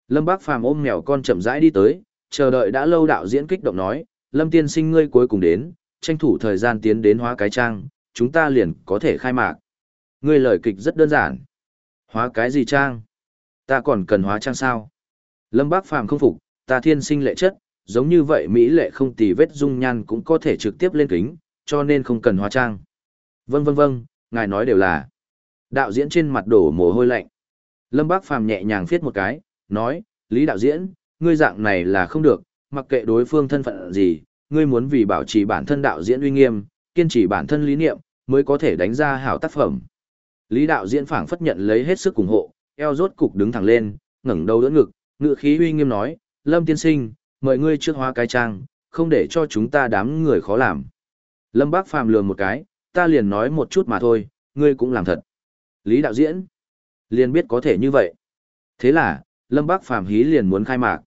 Lâm Bác Phàm ôm mèo con chậm rãi đi tới, chờ đợi đã lâu đạo diễn kích động nói, Lâm tiên sinh ngươi cuối cùng đến, tranh thủ thời gian tiến đến hóa cái trang, chúng ta liền có thể khai mạc. Ngươi lời kịch rất đơn giản. Hóa cái gì trang? Ta còn cần hóa trang sao? Lâm Bác Phàm không phục, ta thiên sinh lệ chất, giống như vậy Mỹ lệ không tì vết dung nhan cũng có thể trực tiếp lên kính, cho nên không cần hóa trang. Vâng vâng vâng, ngài nói đều là. Đạo diễn trên mặt đổ mồ hôi lạnh. Lâm Bác Phàm nhẹ nhàng viết một cái, nói, Lý đạo diễn, ngươi dạng này là không được, mặc kệ đối phương thân phận gì, ngươi muốn vì bảo trì bản thân đạo diễn uy nghiêm, kiên trì bản thân lý niệm, mới có thể đánh ra hảo tác phẩm. Lý đạo diễn phảng phất nhận lấy hết sức ủng hộ, eo rốt cục đứng thẳng lên, ngẩng đầu đỡ ngực, ngự khí uy nghiêm nói, Lâm tiên sinh, mời ngươi trước hóa cái trang, không để cho chúng ta đám người khó làm. Lâm Bác Phàm lường một cái, ta liền nói một chút mà thôi, ngươi cũng làm thật. Lý đạo diễn, liền biết có thể như vậy. Thế là, Lâm Bác Phàm hí liền muốn khai mạc.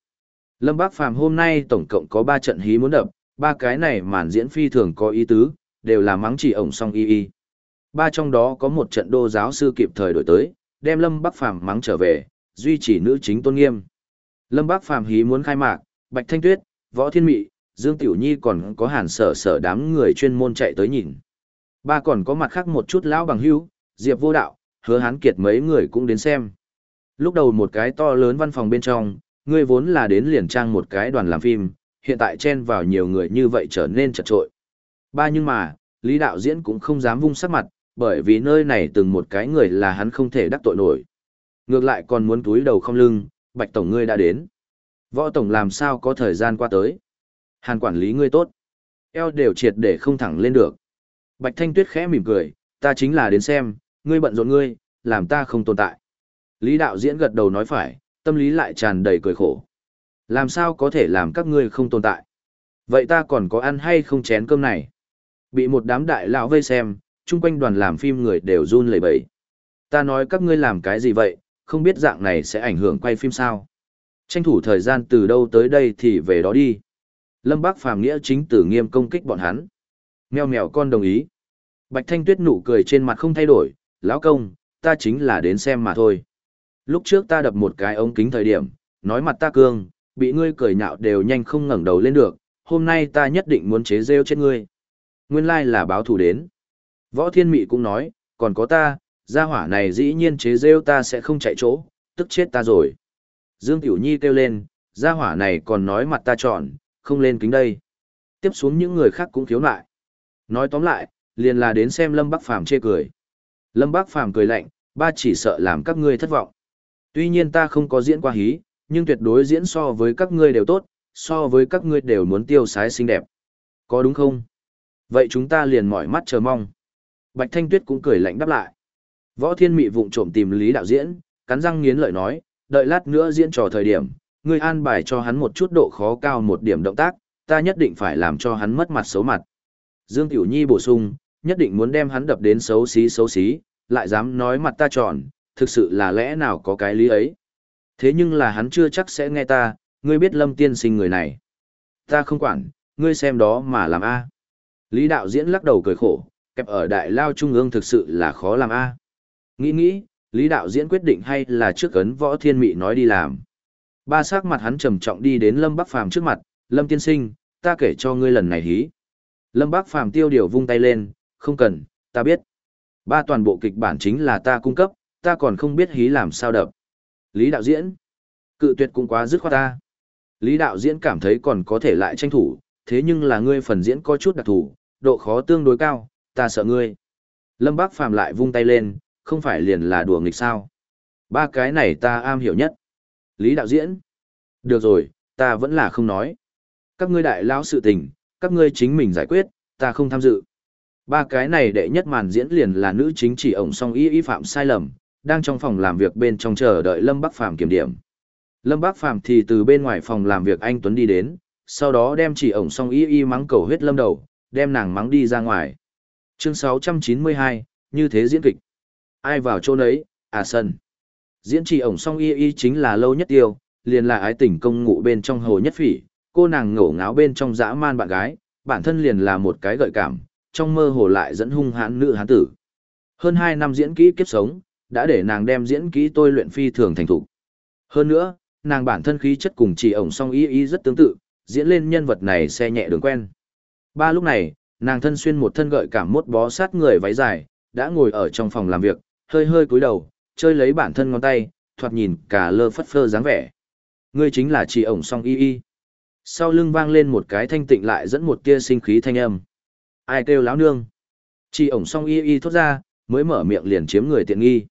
Lâm Bác Phàm hôm nay tổng cộng có 3 trận hí muốn đập, ba cái này màn diễn phi thường có ý tứ, đều là mắng chỉ ổng song y y. Ba trong đó có một trận đô giáo sư kịp thời đổi tới, đem Lâm Bác Phàm mắng trở về, duy trì nữ chính tôn nghiêm. Lâm Bác Phàm hí muốn khai mạc, Bạch Thanh Tuyết, Võ Thiên Mị, Dương Tiểu Nhi còn có hàn sở sở đám người chuyên môn chạy tới nhìn. Ba còn có mặt khác một chút lão bằng hữu, Diệp Vô Đạo, Hứa Hán Kiệt mấy người cũng đến xem. Lúc đầu một cái to lớn văn phòng bên trong, ngươi vốn là đến liền trang một cái đoàn làm phim, hiện tại chen vào nhiều người như vậy trở nên chật trội. Ba nhưng mà, Lý đạo diễn cũng không dám vung sắc mặt, bởi vì nơi này từng một cái người là hắn không thể đắc tội nổi. Ngược lại còn muốn túi đầu không lưng, Bạch Tổng ngươi đã đến. Võ Tổng làm sao có thời gian qua tới. Hàn quản lý ngươi tốt. Eo đều triệt để không thẳng lên được. Bạch Thanh Tuyết khẽ mỉm cười, ta chính là đến xem, ngươi bận rộn ngươi, làm ta không tồn tại. Lý đạo diễn gật đầu nói phải, tâm lý lại tràn đầy cười khổ. Làm sao có thể làm các ngươi không tồn tại? Vậy ta còn có ăn hay không chén cơm này? Bị một đám đại lão vây xem, chung quanh đoàn làm phim người đều run lẩy bẩy. Ta nói các ngươi làm cái gì vậy, không biết dạng này sẽ ảnh hưởng quay phim sao? Tranh thủ thời gian từ đâu tới đây thì về đó đi. Lâm Bác Phàm nghĩa chính tử nghiêm công kích bọn hắn. Mèo mèo con đồng ý. Bạch Thanh Tuyết nụ cười trên mặt không thay đổi, lão công, ta chính là đến xem mà thôi. Lúc trước ta đập một cái ống kính thời điểm, nói mặt ta cương, bị ngươi cười nhạo đều nhanh không ngẩng đầu lên được, hôm nay ta nhất định muốn chế rêu chết ngươi. Nguyên lai là báo thù đến. Võ Thiên Mị cũng nói, còn có ta, gia hỏa này dĩ nhiên chế rêu ta sẽ không chạy chỗ, tức chết ta rồi. Dương Tiểu Nhi kêu lên, gia hỏa này còn nói mặt ta tròn, không lên kính đây. Tiếp xuống những người khác cũng thiếu lại. Nói tóm lại, liền là đến xem Lâm Bắc Phàm chê cười. Lâm Bắc Phàm cười lạnh, ba chỉ sợ làm các ngươi thất vọng. Tuy nhiên ta không có diễn qua hí, nhưng tuyệt đối diễn so với các ngươi đều tốt, so với các ngươi đều muốn tiêu sái xinh đẹp. Có đúng không? Vậy chúng ta liền mỏi mắt chờ mong. Bạch Thanh Tuyết cũng cười lạnh đáp lại. Võ Thiên Mị vụng trộm tìm Lý đạo diễn, cắn răng nghiến lợi nói, đợi lát nữa diễn trò thời điểm, ngươi an bài cho hắn một chút độ khó cao một điểm động tác, ta nhất định phải làm cho hắn mất mặt xấu mặt. Dương Tiểu Nhi bổ sung, nhất định muốn đem hắn đập đến xấu xí xấu xí, lại dám nói mặt ta tròn, thực sự là lẽ nào có cái lý ấy. Thế nhưng là hắn chưa chắc sẽ nghe ta, ngươi biết lâm tiên sinh người này. Ta không quản, ngươi xem đó mà làm A. Lý đạo diễn lắc đầu cười khổ, kẹp ở đại lao trung ương thực sự là khó làm A. Nghĩ nghĩ, Lý đạo diễn quyết định hay là trước ấn võ thiên mị nói đi làm. Ba sắc mặt hắn trầm trọng đi đến Lâm Bắc Phàm trước mặt, Lâm tiên sinh, ta kể cho ngươi lần này hí. Lâm bác Phàm tiêu điều vung tay lên, không cần, ta biết. Ba toàn bộ kịch bản chính là ta cung cấp, ta còn không biết hí làm sao đập. Lý đạo diễn, cự tuyệt cũng quá dứt khoát ta. Lý đạo diễn cảm thấy còn có thể lại tranh thủ, thế nhưng là ngươi phần diễn có chút đặc thù, độ khó tương đối cao, ta sợ ngươi. Lâm Bác Phàm lại vung tay lên, không phải liền là đùa nghịch sao. Ba cái này ta am hiểu nhất. Lý đạo diễn. Được rồi, ta vẫn là không nói. Các ngươi đại lão sự tình, các ngươi chính mình giải quyết, ta không tham dự. Ba cái này đệ nhất màn diễn liền là nữ chính chỉ ổng song y y phạm sai lầm, đang trong phòng làm việc bên trong chờ đợi Lâm Bắc Phàm kiểm điểm. Lâm Bắc Phàm thì từ bên ngoài phòng làm việc anh Tuấn đi đến, sau đó đem chỉ ổng song y y mắng cầu huyết lâm đầu, đem nàng mắng đi ra ngoài. Chương 692, như thế diễn kịch. Ai vào chỗ nấy, à sân. Diễn chỉ ổng song y y chính là lâu nhất tiêu, liền là ái tình công ngụ bên trong hồ nhất phỉ, cô nàng ngổ ngáo bên trong dã man bạn gái, bản thân liền là một cái gợi cảm, trong mơ hồ lại dẫn hung hãn nữ hán tử. Hơn 2 năm diễn kỹ kiếp sống, đã để nàng đem diễn kỹ tôi luyện phi thường thành thục. Hơn nữa, nàng bản thân khí chất cùng chỉ ổng song y y rất tương tự, diễn lên nhân vật này xe nhẹ đường quen. Ba lúc này, nàng thân xuyên một thân gợi cảm mốt bó sát người váy dài, đã ngồi ở trong phòng làm việc, hơi hơi cúi đầu, chơi lấy bản thân ngón tay, thoạt nhìn cả lơ phất phơ dáng vẻ. Ngươi chính là chị ổng song y y. Sau lưng vang lên một cái thanh tịnh lại dẫn một tia sinh khí thanh âm. Ai kêu láo nương? Chị ổng song y y thốt ra, mới mở miệng liền chiếm người tiện nghi.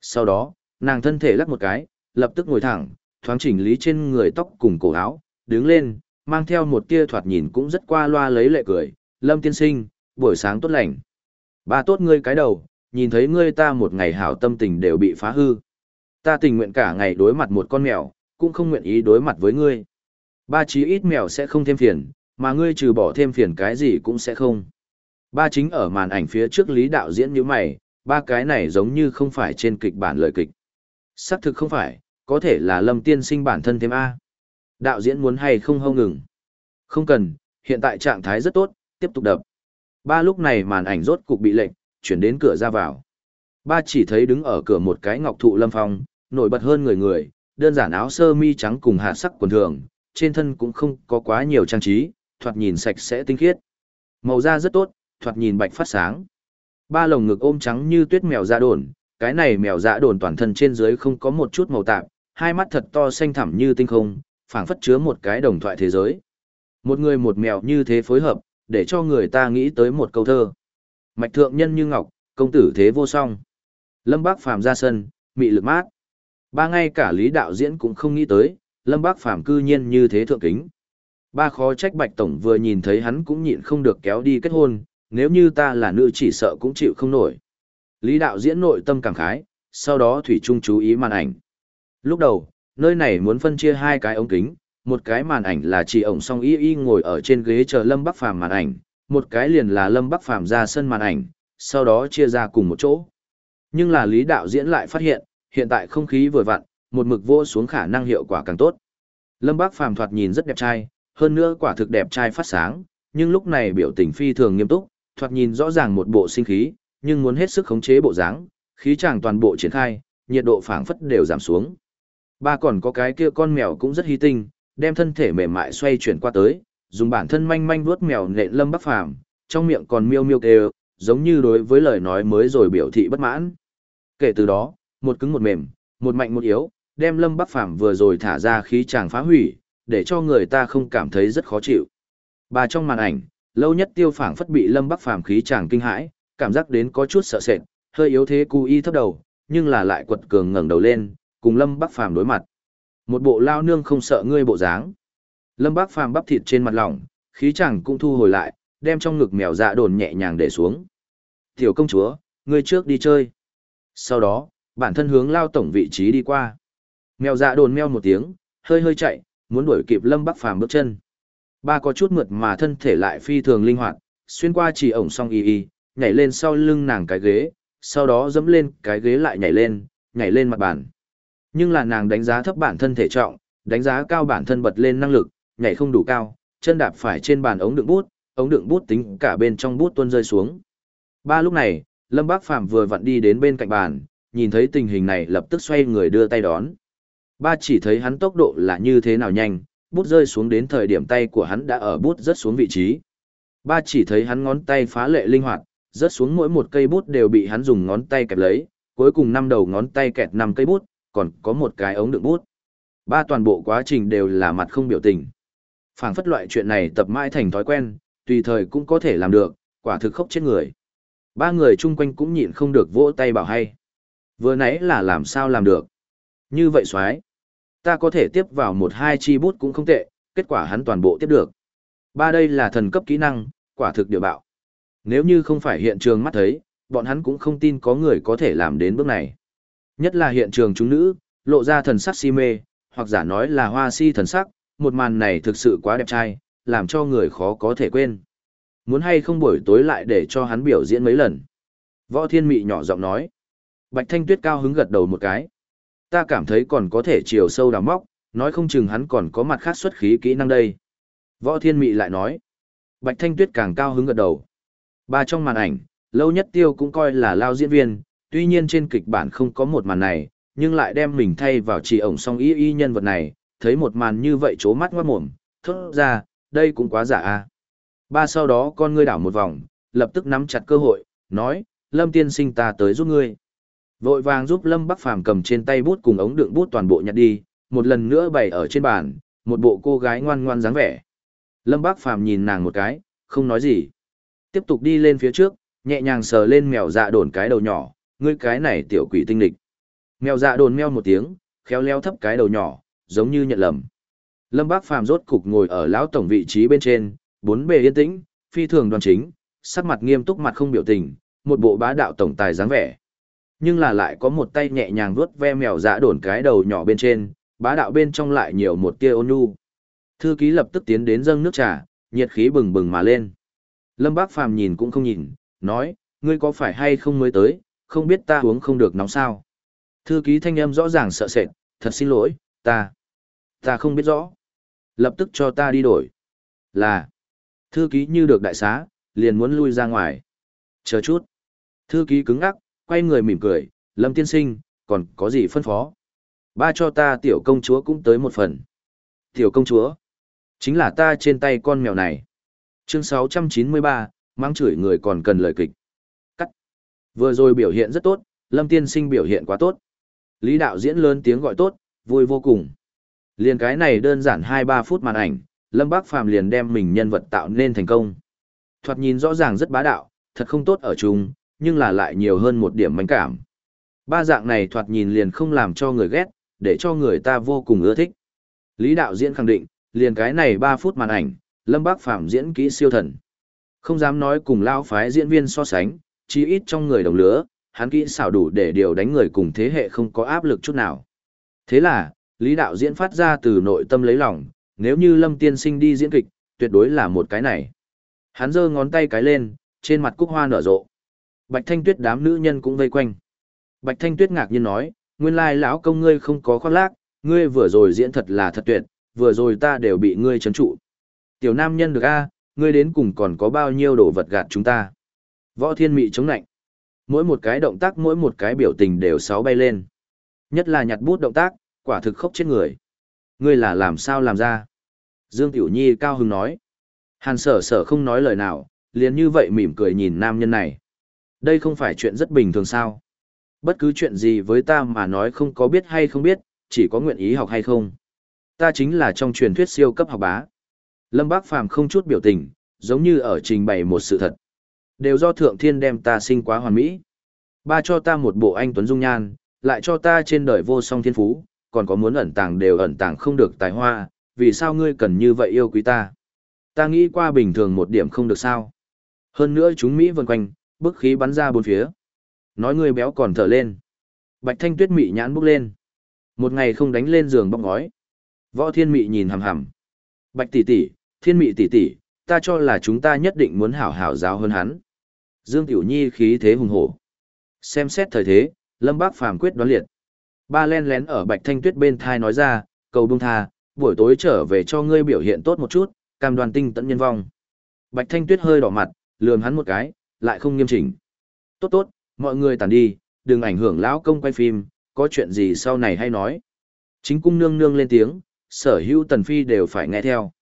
Sau đó, nàng thân thể lắc một cái, lập tức ngồi thẳng, thoáng chỉnh lý trên người tóc cùng cổ áo, đứng lên, mang theo một tia thoạt nhìn cũng rất qua loa lấy lệ cười. Lâm tiên sinh, buổi sáng tốt lành. Ba tốt ngươi cái đầu, nhìn thấy ngươi ta một ngày hảo tâm tình đều bị phá hư. Ta tình nguyện cả ngày đối mặt một con mèo, cũng không nguyện ý đối mặt với ngươi. Ba chí ít mèo sẽ không thêm phiền, mà ngươi trừ bỏ thêm phiền cái gì cũng sẽ không. Ba chính ở màn ảnh phía trước lý đạo diễn như mày, ba cái này giống như không phải trên kịch bản lời kịch. Sắc thực không phải, có thể là lâm tiên sinh bản thân thêm A. Đạo diễn muốn hay không hâu ngừng. Không cần, hiện tại trạng thái rất tốt, tiếp tục đập. Ba lúc này màn ảnh rốt cục bị lệnh, chuyển đến cửa ra vào. Ba chỉ thấy đứng ở cửa một cái ngọc thụ lâm phong, nổi bật hơn người người, đơn giản áo sơ mi trắng cùng hạ sắc quần thường, trên thân cũng không có quá nhiều trang trí, thoạt nhìn sạch sẽ tinh khiết. Màu da rất tốt, thoạt nhìn bạch phát sáng. Ba lồng ngực ôm trắng như tuyết mèo dạ đồn, cái này mèo dạ đồn toàn thân trên dưới không có một chút màu tạp, hai mắt thật to xanh thẳm như tinh không, phảng phất chứa một cái đồng thoại thế giới. Một người một mèo như thế phối hợp, để cho người ta nghĩ tới một câu thơ. Mạch thượng nhân như ngọc, công tử thế vô song. Lâm Bác Phàm ra sân, mị lực mát. Ba ngay cả lý đạo diễn cũng không nghĩ tới, Lâm Bác Phàm cư nhiên như thế thượng kính. Ba khó trách Bạch Tổng vừa nhìn thấy hắn cũng nhịn không được kéo đi kết hôn, nếu như ta là nữ chỉ sợ cũng chịu không nổi. Lý đạo diễn nội tâm cảm khái, sau đó Thủy Trung chú ý màn ảnh. Lúc đầu, nơi này muốn phân chia hai cái ống kính, một cái màn ảnh là chỉ ổng song y y ngồi ở trên ghế chờ Lâm Bắc Phàm màn ảnh, một cái liền là Lâm Bắc Phàm ra sân màn ảnh, sau đó chia ra cùng một chỗ. Nhưng là Lý đạo diễn lại phát hiện, hiện tại không khí vừa vặn, một mực vô xuống khả năng hiệu quả càng tốt. Lâm Bác Phàm thoạt nhìn rất đẹp trai, hơn nữa quả thực đẹp trai phát sáng, nhưng lúc này biểu tình phi thường nghiêm túc, thoạt nhìn rõ ràng một bộ sinh khí, nhưng muốn hết sức khống chế bộ dáng, khí chàng toàn bộ triển khai, nhiệt độ phảng phất đều giảm xuống. Ba còn có cái kia con mèo cũng rất hy tinh, đem thân thể mềm mại xoay chuyển qua tới, dùng bản thân manh manh vuốt mèo nện Lâm Bắc Phàm, trong miệng còn miêu miêu kêu, giống như đối với lời nói mới rồi biểu thị bất mãn. Kể từ đó, một cứng một mềm, một mạnh một yếu, đem Lâm Bắc Phàm vừa rồi thả ra khí chàng phá hủy, để cho người ta không cảm thấy rất khó chịu. Bà trong màn ảnh, lâu nhất tiêu phảng phất bị Lâm Bắc Phàm khí chàng kinh hãi, cảm giác đến có chút sợ sệt, hơi yếu thế cu y thấp đầu, nhưng là lại quật cường ngẩng đầu lên, cùng Lâm Bắc Phàm đối mặt. Một bộ lao nương không sợ ngươi bộ dáng. Lâm Bắc Phàm bắp thịt trên mặt lỏng, khí chàng cũng thu hồi lại, đem trong ngực mèo dạ đồn nhẹ nhàng để xuống. Tiểu công chúa, ngươi trước đi chơi. Sau đó, bản thân hướng lao tổng vị trí đi qua. Mèo dạ đồn meo một tiếng, hơi hơi chạy, muốn đuổi kịp Lâm Bắc Phàm bước chân. Ba có chút mượt mà thân thể lại phi thường linh hoạt, xuyên qua chỉ ổng song y y, nhảy lên sau lưng nàng cái ghế, sau đó dẫm lên cái ghế lại nhảy lên, nhảy lên mặt bàn. Nhưng là nàng đánh giá thấp bản thân thể trọng, đánh giá cao bản thân bật lên năng lực, nhảy không đủ cao, chân đạp phải trên bàn ống đựng bút, ống đựng bút tính cả bên trong bút tuôn rơi xuống. Ba lúc này, Lâm Bác Phàm vừa vặn đi đến bên cạnh bàn, nhìn thấy tình hình này lập tức xoay người đưa tay đón. Ba chỉ thấy hắn tốc độ là như thế nào nhanh, bút rơi xuống đến thời điểm tay của hắn đã ở bút rất xuống vị trí. Ba chỉ thấy hắn ngón tay phá lệ linh hoạt, rớt xuống mỗi một cây bút đều bị hắn dùng ngón tay kẹp lấy, cuối cùng năm đầu ngón tay kẹt năm cây bút, còn có một cái ống đựng bút. Ba toàn bộ quá trình đều là mặt không biểu tình. phảng phất loại chuyện này tập mãi thành thói quen, tùy thời cũng có thể làm được, quả thực khốc chết người. Ba người chung quanh cũng nhịn không được vỗ tay bảo hay. Vừa nãy là làm sao làm được. Như vậy xoái. Ta có thể tiếp vào một hai chi bút cũng không tệ, kết quả hắn toàn bộ tiếp được. Ba đây là thần cấp kỹ năng, quả thực địa bạo. Nếu như không phải hiện trường mắt thấy, bọn hắn cũng không tin có người có thể làm đến bước này. Nhất là hiện trường chúng nữ, lộ ra thần sắc si mê, hoặc giả nói là hoa si thần sắc, một màn này thực sự quá đẹp trai, làm cho người khó có thể quên. Muốn hay không buổi tối lại để cho hắn biểu diễn mấy lần. Võ thiên mị nhỏ giọng nói. Bạch thanh tuyết cao hứng gật đầu một cái. Ta cảm thấy còn có thể chiều sâu đào móc, nói không chừng hắn còn có mặt khác xuất khí kỹ năng đây. Võ thiên mị lại nói. Bạch thanh tuyết càng cao hứng gật đầu. Ba trong màn ảnh, lâu nhất tiêu cũng coi là lao diễn viên, tuy nhiên trên kịch bản không có một màn này, nhưng lại đem mình thay vào chỉ ổng song y y nhân vật này, thấy một màn như vậy chố mắt ngoát mồm, thốt ra, đây cũng quá giả a. Ba sau đó con ngươi đảo một vòng, lập tức nắm chặt cơ hội, nói, Lâm tiên sinh ta tới giúp ngươi. Vội vàng giúp Lâm Bắc Phàm cầm trên tay bút cùng ống đựng bút toàn bộ nhặt đi, một lần nữa bày ở trên bàn, một bộ cô gái ngoan ngoan dáng vẻ. Lâm Bắc Phàm nhìn nàng một cái, không nói gì. Tiếp tục đi lên phía trước, nhẹ nhàng sờ lên mèo dạ đồn cái đầu nhỏ, ngươi cái này tiểu quỷ tinh lịch. Mèo dạ đồn meo một tiếng, khéo léo thấp cái đầu nhỏ, giống như nhận lầm. Lâm Bác Phàm rốt cục ngồi ở lão tổng vị trí bên trên, bốn bề yên tĩnh, phi thường đoàn chính, sắc mặt nghiêm túc mặt không biểu tình, một bộ bá đạo tổng tài dáng vẻ. Nhưng là lại có một tay nhẹ nhàng vuốt ve mèo dạ đồn cái đầu nhỏ bên trên, bá đạo bên trong lại nhiều một tia ôn nhu. Thư ký lập tức tiến đến dâng nước trà, nhiệt khí bừng bừng mà lên. Lâm Bác Phàm nhìn cũng không nhìn, nói, ngươi có phải hay không mới tới, không biết ta uống không được nóng sao. Thư ký thanh âm rõ ràng sợ sệt, thật xin lỗi, ta, ta không biết rõ. Lập tức cho ta đi đổi. Là, thư ký như được đại xá, liền muốn lui ra ngoài. Chờ chút. Thư ký cứng ngắc, quay người mỉm cười, Lâm tiên sinh, còn có gì phân phó? Ba cho ta tiểu công chúa cũng tới một phần. Tiểu công chúa, chính là ta trên tay con mèo này. Chương 693, mang chửi người còn cần lời kịch. Cắt. Vừa rồi biểu hiện rất tốt, Lâm Tiên Sinh biểu hiện quá tốt. Lý đạo diễn lớn tiếng gọi tốt, vui vô cùng. Liền cái này đơn giản 2-3 phút màn ảnh, Lâm Bác Phàm liền đem mình nhân vật tạo nên thành công. Thoạt nhìn rõ ràng rất bá đạo, thật không tốt ở chung, nhưng là lại nhiều hơn một điểm mánh cảm. Ba dạng này thoạt nhìn liền không làm cho người ghét, để cho người ta vô cùng ưa thích. Lý đạo diễn khẳng định, liền cái này 3 phút màn ảnh, Lâm Bác Phàm diễn kỹ siêu thần. Không dám nói cùng lao phái diễn viên so sánh, chí ít trong người đồng lứa, hắn kỹ xảo đủ để điều đánh người cùng thế hệ không có áp lực chút nào. Thế là, Lý đạo diễn phát ra từ nội tâm lấy lòng, nếu như Lâm tiên sinh đi diễn kịch, tuyệt đối là một cái này. Hắn giơ ngón tay cái lên, trên mặt cúc hoa nở rộ. Bạch Thanh Tuyết đám nữ nhân cũng vây quanh. Bạch Thanh Tuyết ngạc nhiên nói, nguyên lai lão công ngươi không có khoác lác, ngươi vừa rồi diễn thật là thật tuyệt, vừa rồi ta đều bị ngươi chấn trụ. Tiểu nam nhân được a, ngươi đến cùng còn có bao nhiêu đồ vật gạt chúng ta. Võ thiên mị chống nạnh. Mỗi một cái động tác mỗi một cái biểu tình đều sáu bay lên. Nhất là nhặt bút động tác, quả thực khốc chết người. Ngươi là làm sao làm ra? Dương Tiểu Nhi cao hứng nói. Hàn sở sở không nói lời nào, liền như vậy mỉm cười nhìn nam nhân này. Đây không phải chuyện rất bình thường sao? Bất cứ chuyện gì với ta mà nói không có biết hay không biết, chỉ có nguyện ý học hay không. Ta chính là trong truyền thuyết siêu cấp học bá. Lâm Bác Phàm không chút biểu tình, giống như ở trình bày một sự thật. Đều do thượng thiên đem ta sinh quá hoàn mỹ. Ba cho ta một bộ anh tuấn dung nhan, lại cho ta trên đời vô song thiên phú, còn có muốn ẩn tàng đều ẩn tàng không được tài hoa, vì sao ngươi cần như vậy yêu quý ta? Ta nghĩ qua bình thường một điểm không được sao. Hơn nữa chúng Mỹ vần quanh, bức khí bắn ra bốn phía. Nói ngươi béo còn thở lên. Bạch thanh tuyết mị nhãn bốc lên. Một ngày không đánh lên giường bóc ngói. Võ thiên mị nhìn hằm hằm. Bạch tỷ tỷ, thiên mị tỷ tỷ, ta cho là chúng ta nhất định muốn hảo hảo giáo hơn hắn. Dương Tiểu Nhi khí thế hùng hổ. Xem xét thời thế, Lâm Bác Phàm quyết đoán liệt. Ba len lén ở Bạch Thanh Tuyết bên thai nói ra, cầu bông tha, buổi tối trở về cho ngươi biểu hiện tốt một chút, cam đoàn tinh tận nhân vong. Bạch Thanh Tuyết hơi đỏ mặt, lườm hắn một cái, lại không nghiêm chỉnh. Tốt tốt, mọi người tàn đi, đừng ảnh hưởng lão công quay phim, có chuyện gì sau này hay nói. Chính cung nương nương lên tiếng, sở hữu tần phi đều phải nghe theo.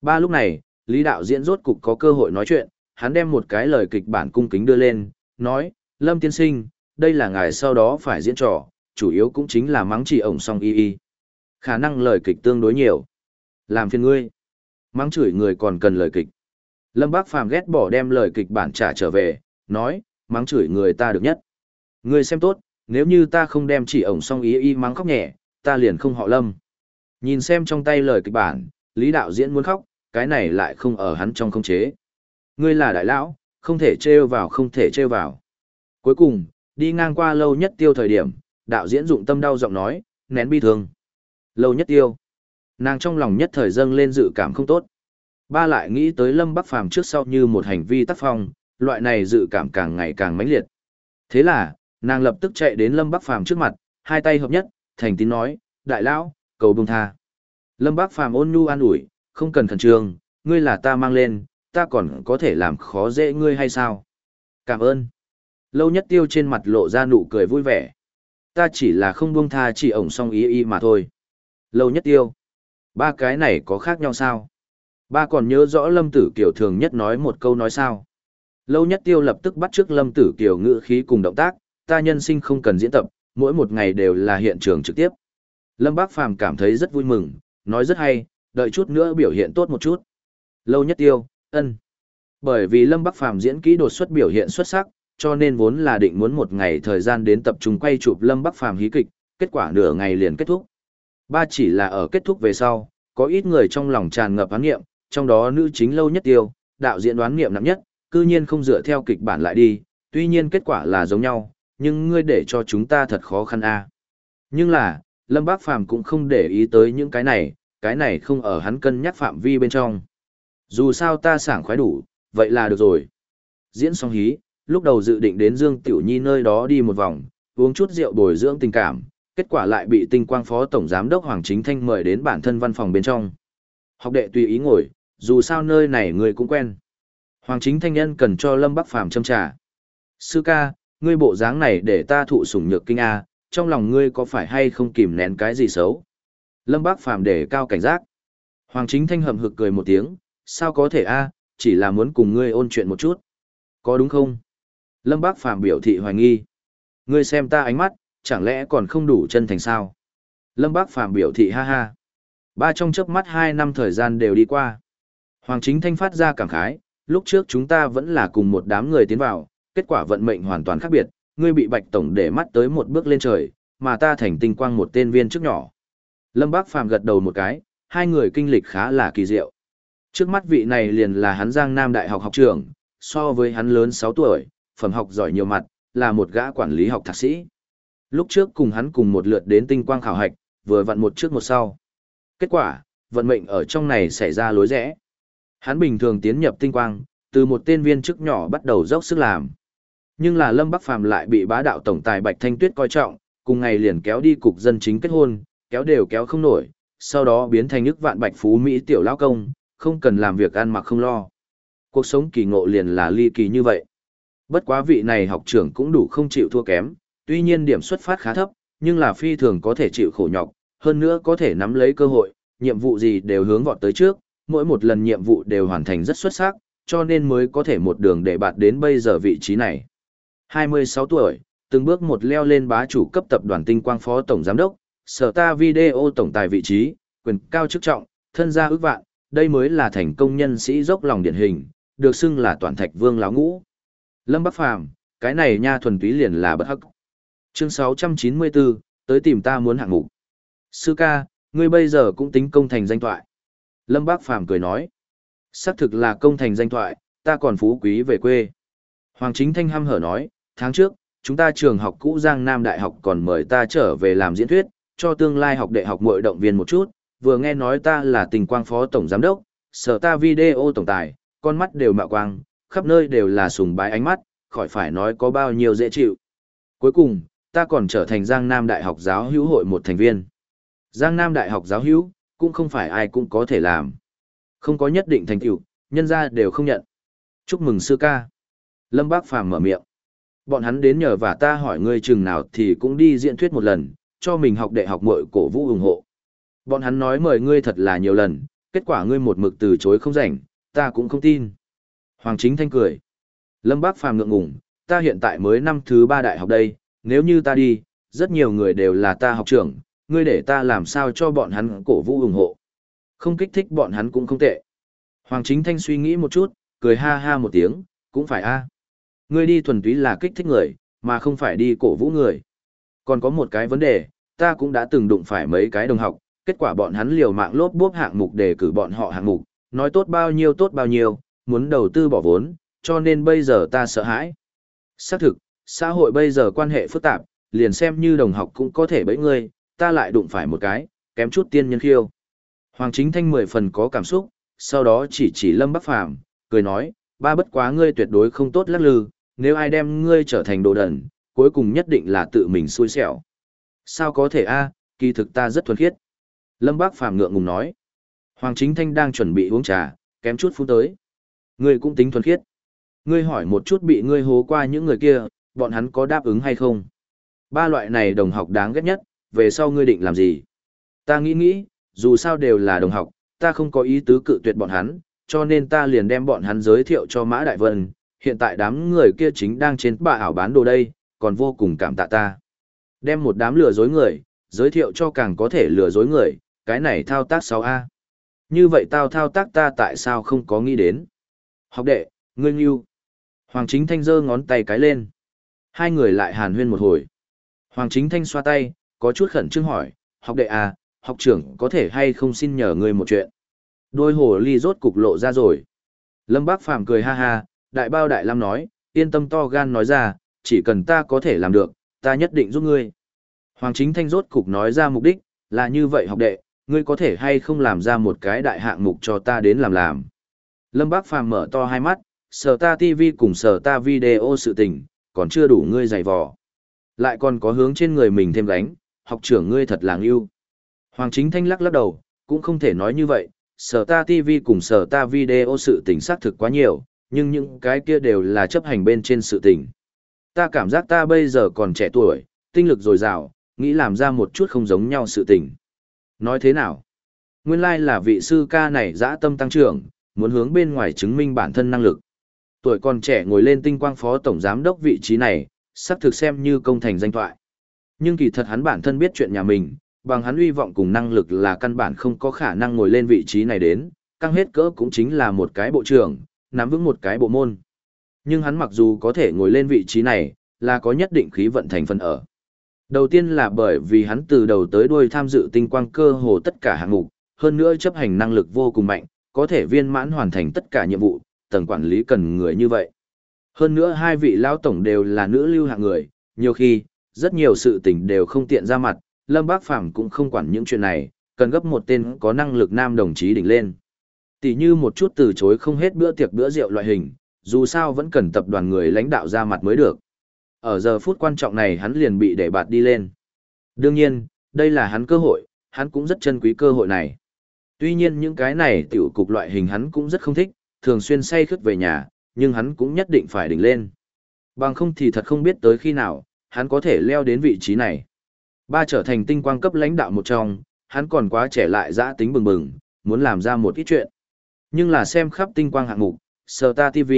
Ba lúc này, Lý đạo diễn rốt cục có cơ hội nói chuyện, hắn đem một cái lời kịch bản cung kính đưa lên, nói, Lâm tiên sinh, đây là ngài sau đó phải diễn trò, chủ yếu cũng chính là mắng chỉ ổng song y y. Khả năng lời kịch tương đối nhiều. Làm phiền ngươi. Mắng chửi người còn cần lời kịch. Lâm Bác Phàm ghét bỏ đem lời kịch bản trả trở về, nói, mắng chửi người ta được nhất. người xem tốt, nếu như ta không đem chỉ ổng song ý y mắng khóc nhẹ, ta liền không họ Lâm. Nhìn xem trong tay lời kịch bản, Lý đạo diễn muốn khóc, cái này lại không ở hắn trong không chế. Ngươi là đại lão, không thể trêu vào không thể trêu vào. Cuối cùng, đi ngang qua lâu nhất tiêu thời điểm, đạo diễn dụng tâm đau giọng nói, nén bi thương. Lâu nhất tiêu. Nàng trong lòng nhất thời dâng lên dự cảm không tốt. Ba lại nghĩ tới Lâm Bắc Phàm trước sau như một hành vi tác phong, loại này dự cảm càng ngày càng mãnh liệt. Thế là, nàng lập tức chạy đến Lâm Bắc Phàm trước mặt, hai tay hợp nhất, thành tín nói, đại lão, cầu buông tha. Lâm Bắc Phàm ôn nhu an ủi, không cần khẩn trương, ngươi là ta mang lên, ta còn có thể làm khó dễ ngươi hay sao? Cảm ơn. Lâu nhất tiêu trên mặt lộ ra nụ cười vui vẻ. Ta chỉ là không buông tha chỉ ổng song ý y mà thôi. Lâu nhất tiêu. Ba cái này có khác nhau sao? Ba còn nhớ rõ Lâm Tử Kiều thường nhất nói một câu nói sao? Lâu nhất tiêu lập tức bắt trước Lâm Tử Kiều ngữ khí cùng động tác, ta nhân sinh không cần diễn tập, mỗi một ngày đều là hiện trường trực tiếp. Lâm Bác Phàm cảm thấy rất vui mừng, nói rất hay, đợi chút nữa biểu hiện tốt một chút. Lâu nhất tiêu, ân. Bởi vì Lâm Bắc Phàm diễn kỹ đột xuất biểu hiện xuất sắc, cho nên vốn là định muốn một ngày thời gian đến tập trung quay chụp Lâm Bắc Phàm hí kịch, kết quả nửa ngày liền kết thúc. Ba chỉ là ở kết thúc về sau, có ít người trong lòng tràn ngập án nghiệm, trong đó nữ chính lâu nhất tiêu, đạo diễn đoán nghiệm nặng nhất, cư nhiên không dựa theo kịch bản lại đi, tuy nhiên kết quả là giống nhau, nhưng ngươi để cho chúng ta thật khó khăn a. Nhưng là, Lâm Bác Phàm cũng không để ý tới những cái này, cái này không ở hắn cân nhắc phạm vi bên trong. Dù sao ta sảng khoái đủ, vậy là được rồi. Diễn xong hí, lúc đầu dự định đến Dương Tiểu Nhi nơi đó đi một vòng, uống chút rượu bồi dưỡng tình cảm, kết quả lại bị tinh quang phó tổng giám đốc Hoàng Chính Thanh mời đến bản thân văn phòng bên trong. Học đệ tùy ý ngồi, dù sao nơi này người cũng quen. Hoàng Chính Thanh nhân cần cho Lâm Bắc Phàm châm trà. Sư ca, ngươi bộ dáng này để ta thụ sủng nhược kinh A, trong lòng ngươi có phải hay không kìm nén cái gì xấu? Lâm Bác Phàm để cao cảnh giác. Hoàng Chính Thanh hầm hực cười một tiếng, sao có thể a, chỉ là muốn cùng ngươi ôn chuyện một chút. Có đúng không? Lâm Bác Phàm biểu thị hoài nghi. Ngươi xem ta ánh mắt, chẳng lẽ còn không đủ chân thành sao? Lâm Bác Phàm biểu thị ha ha. Ba trong chớp mắt hai năm thời gian đều đi qua. Hoàng Chính Thanh phát ra cảm khái, lúc trước chúng ta vẫn là cùng một đám người tiến vào, kết quả vận mệnh hoàn toàn khác biệt, ngươi bị Bạch Tổng để mắt tới một bước lên trời, mà ta thành tinh quang một tên viên trước nhỏ. Lâm Bác Phàm gật đầu một cái, hai người kinh lịch khá là kỳ diệu. Trước mắt vị này liền là hắn Giang Nam Đại học học trưởng, so với hắn lớn 6 tuổi, phẩm học giỏi nhiều mặt, là một gã quản lý học thạc sĩ. Lúc trước cùng hắn cùng một lượt đến tinh quang khảo hạch, vừa vặn một trước một sau. Kết quả, vận mệnh ở trong này xảy ra lối rẽ. Hắn bình thường tiến nhập tinh quang, từ một tên viên chức nhỏ bắt đầu dốc sức làm. Nhưng là Lâm Bắc Phàm lại bị bá đạo tổng tài Bạch Thanh Tuyết coi trọng, cùng ngày liền kéo đi cục dân chính kết hôn, kéo đều kéo không nổi, sau đó biến thành nước vạn bạch phú Mỹ tiểu lao công, không cần làm việc ăn mặc không lo. Cuộc sống kỳ ngộ liền là ly kỳ như vậy. Bất quá vị này học trưởng cũng đủ không chịu thua kém, tuy nhiên điểm xuất phát khá thấp, nhưng là phi thường có thể chịu khổ nhọc, hơn nữa có thể nắm lấy cơ hội, nhiệm vụ gì đều hướng vọt tới trước, mỗi một lần nhiệm vụ đều hoàn thành rất xuất sắc, cho nên mới có thể một đường để bạt đến bây giờ vị trí này. 26 tuổi, từng bước một leo lên bá chủ cấp tập đoàn tinh quang phó tổng giám đốc, sở ta video tổng tài vị trí, quyền cao chức trọng, thân gia ước vạn, đây mới là thành công nhân sĩ dốc lòng điển hình, được xưng là toàn thạch vương láo ngũ. Lâm Bắc Phàm cái này nha thuần túy liền là bất hắc. Chương 694, tới tìm ta muốn hạng mục. Sư ca, ngươi bây giờ cũng tính công thành danh thoại. Lâm Bác Phàm cười nói. Xác thực là công thành danh thoại, ta còn phú quý về quê. Hoàng Chính Thanh hăm hở nói, tháng trước, chúng ta trường học cũ Giang Nam Đại học còn mời ta trở về làm diễn thuyết, cho tương lai học đệ học muội động viên một chút, vừa nghe nói ta là tình quang phó tổng giám đốc, sở ta video tổng tài, con mắt đều mạo quang, khắp nơi đều là sùng bái ánh mắt, khỏi phải nói có bao nhiêu dễ chịu. Cuối cùng, ta còn trở thành Giang Nam Đại học giáo hữu hội một thành viên. Giang Nam Đại học giáo hữu, cũng không phải ai cũng có thể làm. Không có nhất định thành tựu, nhân ra đều không nhận. Chúc mừng sư ca. Lâm Bác Phàm mở miệng. Bọn hắn đến nhờ và ta hỏi ngươi chừng nào thì cũng đi diễn thuyết một lần, cho mình học đại học muội cổ vũ ủng hộ. Bọn hắn nói mời ngươi thật là nhiều lần, kết quả ngươi một mực từ chối không rảnh, ta cũng không tin. Hoàng Chính Thanh cười. Lâm Bác Phàm ngượng ngùng, ta hiện tại mới năm thứ ba đại học đây, nếu như ta đi, rất nhiều người đều là ta học trưởng, ngươi để ta làm sao cho bọn hắn cổ vũ ủng hộ. Không kích thích bọn hắn cũng không tệ. Hoàng Chính Thanh suy nghĩ một chút, cười ha ha một tiếng, cũng phải a. À. Ngươi đi thuần túy là kích thích người, mà không phải đi cổ vũ người. Còn có một cái vấn đề, ta cũng đã từng đụng phải mấy cái đồng học, kết quả bọn hắn liều mạng lốp bốp hạng mục để cử bọn họ hạng mục, nói tốt bao nhiêu tốt bao nhiêu, muốn đầu tư bỏ vốn, cho nên bây giờ ta sợ hãi. Xác thực, xã hội bây giờ quan hệ phức tạp, liền xem như đồng học cũng có thể bẫy ngươi, ta lại đụng phải một cái, kém chút tiên nhân khiêu. Hoàng chính thanh mười phần có cảm xúc, sau đó chỉ chỉ lâm bắc phàm, cười nói, ba bất quá ngươi tuyệt đối không tốt lắc lư, nếu ai đem ngươi trở thành đồ đần, cuối cùng nhất định là tự mình xui xẻo. Sao có thể a? kỳ thực ta rất thuần khiết. Lâm bắc Phàm ngượng ngùng nói. Hoàng Chính Thanh đang chuẩn bị uống trà, kém chút phút tới. Ngươi cũng tính thuần khiết. Ngươi hỏi một chút bị ngươi hố qua những người kia, bọn hắn có đáp ứng hay không? Ba loại này đồng học đáng ghét nhất, về sau ngươi định làm gì? Ta nghĩ nghĩ, dù sao đều là đồng học, ta không có ý tứ cự tuyệt bọn hắn, cho nên ta liền đem bọn hắn giới thiệu cho Mã Đại Vân. Hiện tại đám người kia chính đang trên bà ảo bán đồ đây, còn vô cùng cảm tạ ta. Đem một đám lừa dối người, giới thiệu cho càng có thể lừa dối người, cái này thao tác 6A. Như vậy tao thao tác ta tại sao không có nghĩ đến? Học đệ, ngươi nghiêu. Hoàng chính thanh giơ ngón tay cái lên. Hai người lại hàn huyên một hồi. Hoàng chính thanh xoa tay, có chút khẩn trương hỏi, học đệ à, học trưởng có thể hay không xin nhờ ngươi một chuyện. Đôi hồ ly rốt cục lộ ra rồi. Lâm Bác Phàm cười ha ha, đại bao đại lam nói, yên tâm to gan nói ra, chỉ cần ta có thể làm được, ta nhất định giúp ngươi. Hoàng chính thanh rốt cục nói ra mục đích, là như vậy học đệ, ngươi có thể hay không làm ra một cái đại hạng mục cho ta đến làm làm. Lâm Bác Phàm mở to hai mắt, sở ta TV cùng sở ta video sự tình, còn chưa đủ ngươi dày vò. Lại còn có hướng trên người mình thêm gánh, học trưởng ngươi thật làng yêu. Hoàng chính thanh lắc lắc đầu, cũng không thể nói như vậy, sở ta TV cùng sở ta video sự tình xác thực quá nhiều, nhưng những cái kia đều là chấp hành bên trên sự tình. Ta cảm giác ta bây giờ còn trẻ tuổi, tinh lực dồi dào, nghĩ làm ra một chút không giống nhau sự tình. Nói thế nào? Nguyên lai like là vị sư ca này dã tâm tăng trưởng, muốn hướng bên ngoài chứng minh bản thân năng lực. Tuổi còn trẻ ngồi lên tinh quang phó tổng giám đốc vị trí này, sắp thực xem như công thành danh thoại. Nhưng kỳ thật hắn bản thân biết chuyện nhà mình, bằng hắn uy vọng cùng năng lực là căn bản không có khả năng ngồi lên vị trí này đến, căng hết cỡ cũng chính là một cái bộ trưởng, nắm vững một cái bộ môn. Nhưng hắn mặc dù có thể ngồi lên vị trí này, là có nhất định khí vận thành phần ở. Đầu tiên là bởi vì hắn từ đầu tới đuôi tham dự tinh quang cơ hồ tất cả hạng mục, hơn nữa chấp hành năng lực vô cùng mạnh, có thể viên mãn hoàn thành tất cả nhiệm vụ, tầng quản lý cần người như vậy. Hơn nữa hai vị lão tổng đều là nữ lưu hạng người, nhiều khi, rất nhiều sự tình đều không tiện ra mặt, Lâm Bác Phàm cũng không quản những chuyện này, cần gấp một tên có năng lực nam đồng chí đỉnh lên. Tỷ như một chút từ chối không hết bữa tiệc bữa rượu loại hình, dù sao vẫn cần tập đoàn người lãnh đạo ra mặt mới được. Ở giờ phút quan trọng này hắn liền bị để bạt đi lên. Đương nhiên, đây là hắn cơ hội, hắn cũng rất trân quý cơ hội này. Tuy nhiên những cái này tiểu cục loại hình hắn cũng rất không thích, thường xuyên say khướt về nhà, nhưng hắn cũng nhất định phải đỉnh lên. Bằng không thì thật không biết tới khi nào, hắn có thể leo đến vị trí này. Ba trở thành tinh quang cấp lãnh đạo một trong, hắn còn quá trẻ lại dã tính bừng bừng, muốn làm ra một ít chuyện. Nhưng là xem khắp tinh quang hạng mục, Star TV,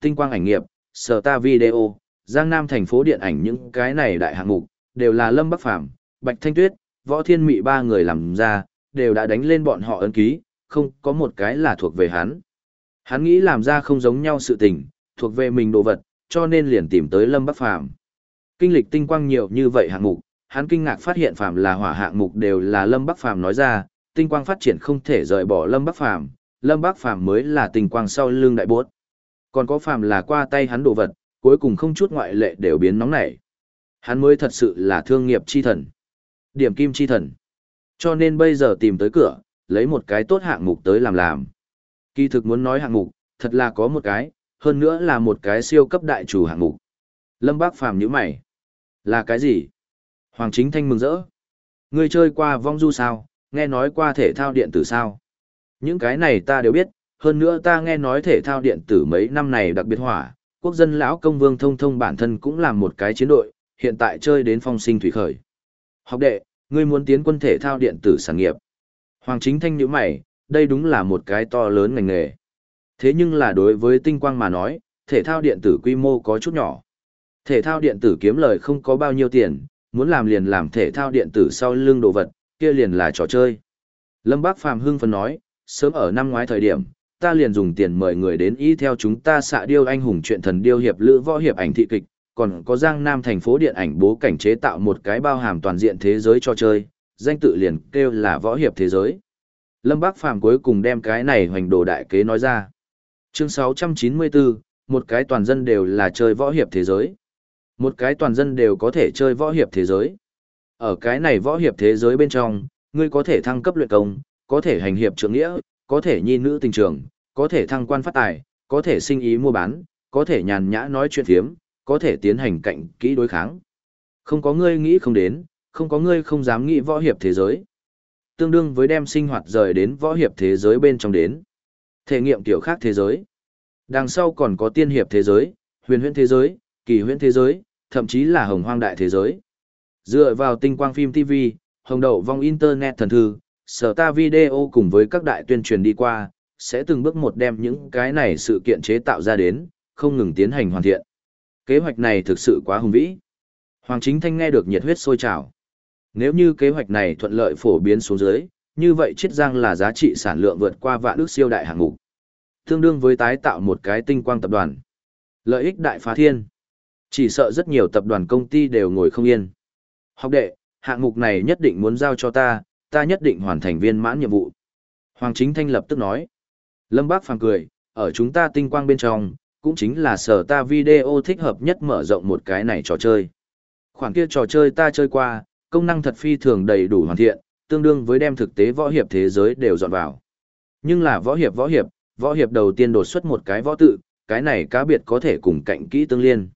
tinh quang ảnh nghiệp, Star Video, Giang Nam thành phố điện ảnh những cái này đại hạng mục, đều là Lâm Bắc Phàm Bạch Thanh Tuyết, Võ Thiên Mị ba người làm ra, đều đã đánh lên bọn họ ấn ký, không có một cái là thuộc về hắn. Hắn nghĩ làm ra không giống nhau sự tình, thuộc về mình đồ vật, cho nên liền tìm tới Lâm Bắc Phàm Kinh lịch tinh quang nhiều như vậy hạng mục, hắn kinh ngạc phát hiện phàm là hỏa hạng mục đều là Lâm Bắc Phàm nói ra, tinh quang phát triển không thể rời bỏ Lâm Bắc Phàm, Lâm Bắc Phàm mới là tinh quang sau lưng đại bốt. Còn có phàm là qua tay hắn đồ vật, cuối cùng không chút ngoại lệ đều biến nóng nảy. Hắn mới thật sự là thương nghiệp chi thần. Điểm kim chi thần. Cho nên bây giờ tìm tới cửa, lấy một cái tốt hạng mục tới làm làm. Kỳ thực muốn nói hạng mục, thật là có một cái, hơn nữa là một cái siêu cấp đại chủ hạng mục. Lâm Bác Phàm nhíu mày. Là cái gì? Hoàng Chính Thanh mừng rỡ. Ngươi chơi qua vong du sao, nghe nói qua thể thao điện tử sao? Những cái này ta đều biết, hơn nữa ta nghe nói thể thao điện tử mấy năm này đặc biệt hỏa, quốc dân lão công vương thông thông bản thân cũng làm một cái chiến đội, hiện tại chơi đến phong sinh thủy khởi. Học đệ, ngươi muốn tiến quân thể thao điện tử sản nghiệp. Hoàng chính thanh nhíu mày, đây đúng là một cái to lớn ngành nghề. Thế nhưng là đối với tinh quang mà nói, thể thao điện tử quy mô có chút nhỏ. Thể thao điện tử kiếm lời không có bao nhiêu tiền, muốn làm liền làm thể thao điện tử sau lưng đồ vật, kia liền là trò chơi. Lâm Bác Phàm hưng phấn nói, sớm ở năm ngoái thời điểm, ta liền dùng tiền mời người đến ý theo chúng ta xạ điêu anh hùng chuyện thần điêu hiệp lữ võ hiệp ảnh thị kịch, còn có Giang Nam thành phố điện ảnh bố cảnh chế tạo một cái bao hàm toàn diện thế giới cho chơi, danh tự liền kêu là võ hiệp thế giới. Lâm Bác Phàm cuối cùng đem cái này hoành đồ đại kế nói ra. Chương 694, một cái toàn dân đều là chơi võ hiệp thế giới. Một cái toàn dân đều có thể chơi võ hiệp thế giới. Ở cái này võ hiệp thế giới bên trong, ngươi có thể thăng cấp luyện công, có thể hành hiệp trưởng nghĩa, có thể nhi nữ tình trường, có thể thăng quan phát tài, có thể sinh ý mua bán, có thể nhàn nhã nói chuyện thiếm, có thể tiến hành cạnh kỹ đối kháng. Không có ngươi nghĩ không đến, không có ngươi không dám nghĩ võ hiệp thế giới. Tương đương với đem sinh hoạt rời đến võ hiệp thế giới bên trong đến. Thể nghiệm tiểu khác thế giới. Đằng sau còn có tiên hiệp thế giới, huyền huyễn thế giới, kỳ huyễn thế giới, thậm chí là hồng hoang đại thế giới. Dựa vào tinh quang phim TV, hồng đậu vong internet thần thư, sở ta video cùng với các đại tuyên truyền đi qua, sẽ từng bước một đem những cái này sự kiện chế tạo ra đến, không ngừng tiến hành hoàn thiện. Kế hoạch này thực sự quá hùng vĩ. Hoàng Chính Thanh nghe được nhiệt huyết sôi trào. Nếu như kế hoạch này thuận lợi phổ biến xuống dưới, như vậy chiết giang là giá trị sản lượng vượt qua vạn ước siêu đại hạng mục. Tương đương với tái tạo một cái tinh quang tập đoàn. Lợi ích đại phá thiên. Chỉ sợ rất nhiều tập đoàn công ty đều ngồi không yên. Học đệ, hạng mục này nhất định muốn giao cho ta, ta nhất định hoàn thành viên mãn nhiệm vụ. Hoàng Chính Thanh lập tức nói. Lâm Bác phàng cười, ở chúng ta tinh quang bên trong, cũng chính là sở ta video thích hợp nhất mở rộng một cái này trò chơi. Khoảng kia trò chơi ta chơi qua, công năng thật phi thường đầy đủ hoàn thiện, tương đương với đem thực tế võ hiệp thế giới đều dọn vào. Nhưng là võ hiệp võ hiệp, võ hiệp đầu tiên đột xuất một cái võ tự, cái này cá biệt có thể cùng cạnh kỹ tương liên.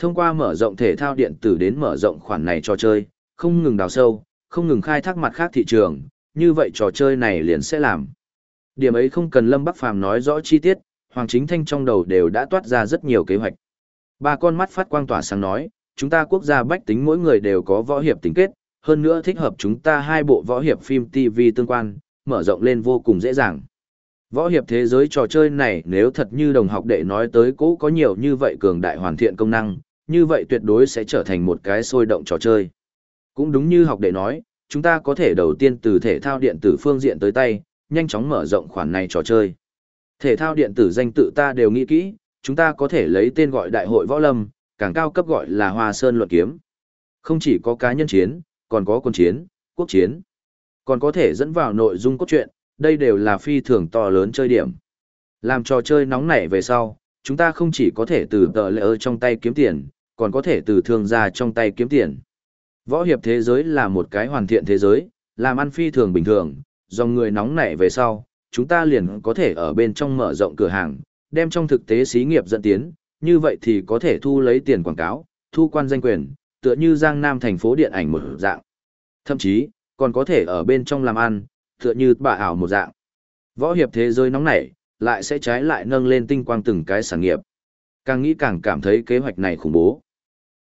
Thông qua mở rộng thể thao điện tử đến mở rộng khoản này trò chơi, không ngừng đào sâu, không ngừng khai thác mặt khác thị trường, như vậy trò chơi này liền sẽ làm. Điểm ấy không cần Lâm Bắc Phàm nói rõ chi tiết, Hoàng Chính Thanh trong đầu đều đã toát ra rất nhiều kế hoạch. Ba con mắt phát quang tỏa sáng nói, chúng ta quốc gia bách tính mỗi người đều có võ hiệp tính kết, hơn nữa thích hợp chúng ta hai bộ võ hiệp phim TV tương quan, mở rộng lên vô cùng dễ dàng. Võ hiệp thế giới trò chơi này nếu thật như đồng học đệ nói tới cố có nhiều như vậy cường đại hoàn thiện công năng, như vậy tuyệt đối sẽ trở thành một cái sôi động trò chơi. Cũng đúng như học đệ nói, chúng ta có thể đầu tiên từ thể thao điện tử phương diện tới tay, nhanh chóng mở rộng khoản này trò chơi. Thể thao điện tử danh tự ta đều nghĩ kỹ, chúng ta có thể lấy tên gọi đại hội võ lâm, càng cao cấp gọi là Hoa Sơn luận kiếm. Không chỉ có cá nhân chiến, còn có quân chiến, quốc chiến. Còn có thể dẫn vào nội dung cốt truyện, đây đều là phi thường to lớn chơi điểm. Làm trò chơi nóng nảy về sau, chúng ta không chỉ có thể từ tờ lệ trong tay kiếm tiền, còn có thể từ thương gia trong tay kiếm tiền. Võ hiệp thế giới là một cái hoàn thiện thế giới, làm ăn phi thường bình thường, dòng người nóng nảy về sau, chúng ta liền có thể ở bên trong mở rộng cửa hàng, đem trong thực tế xí nghiệp dẫn tiến, như vậy thì có thể thu lấy tiền quảng cáo, thu quan danh quyền, tựa như Giang Nam thành phố điện ảnh một dạng. Thậm chí, còn có thể ở bên trong làm ăn, tựa như bà ảo một dạng. Võ hiệp thế giới nóng nảy, lại sẽ trái lại nâng lên tinh quang từng cái sản nghiệp. Càng nghĩ càng cảm thấy kế hoạch này khủng bố.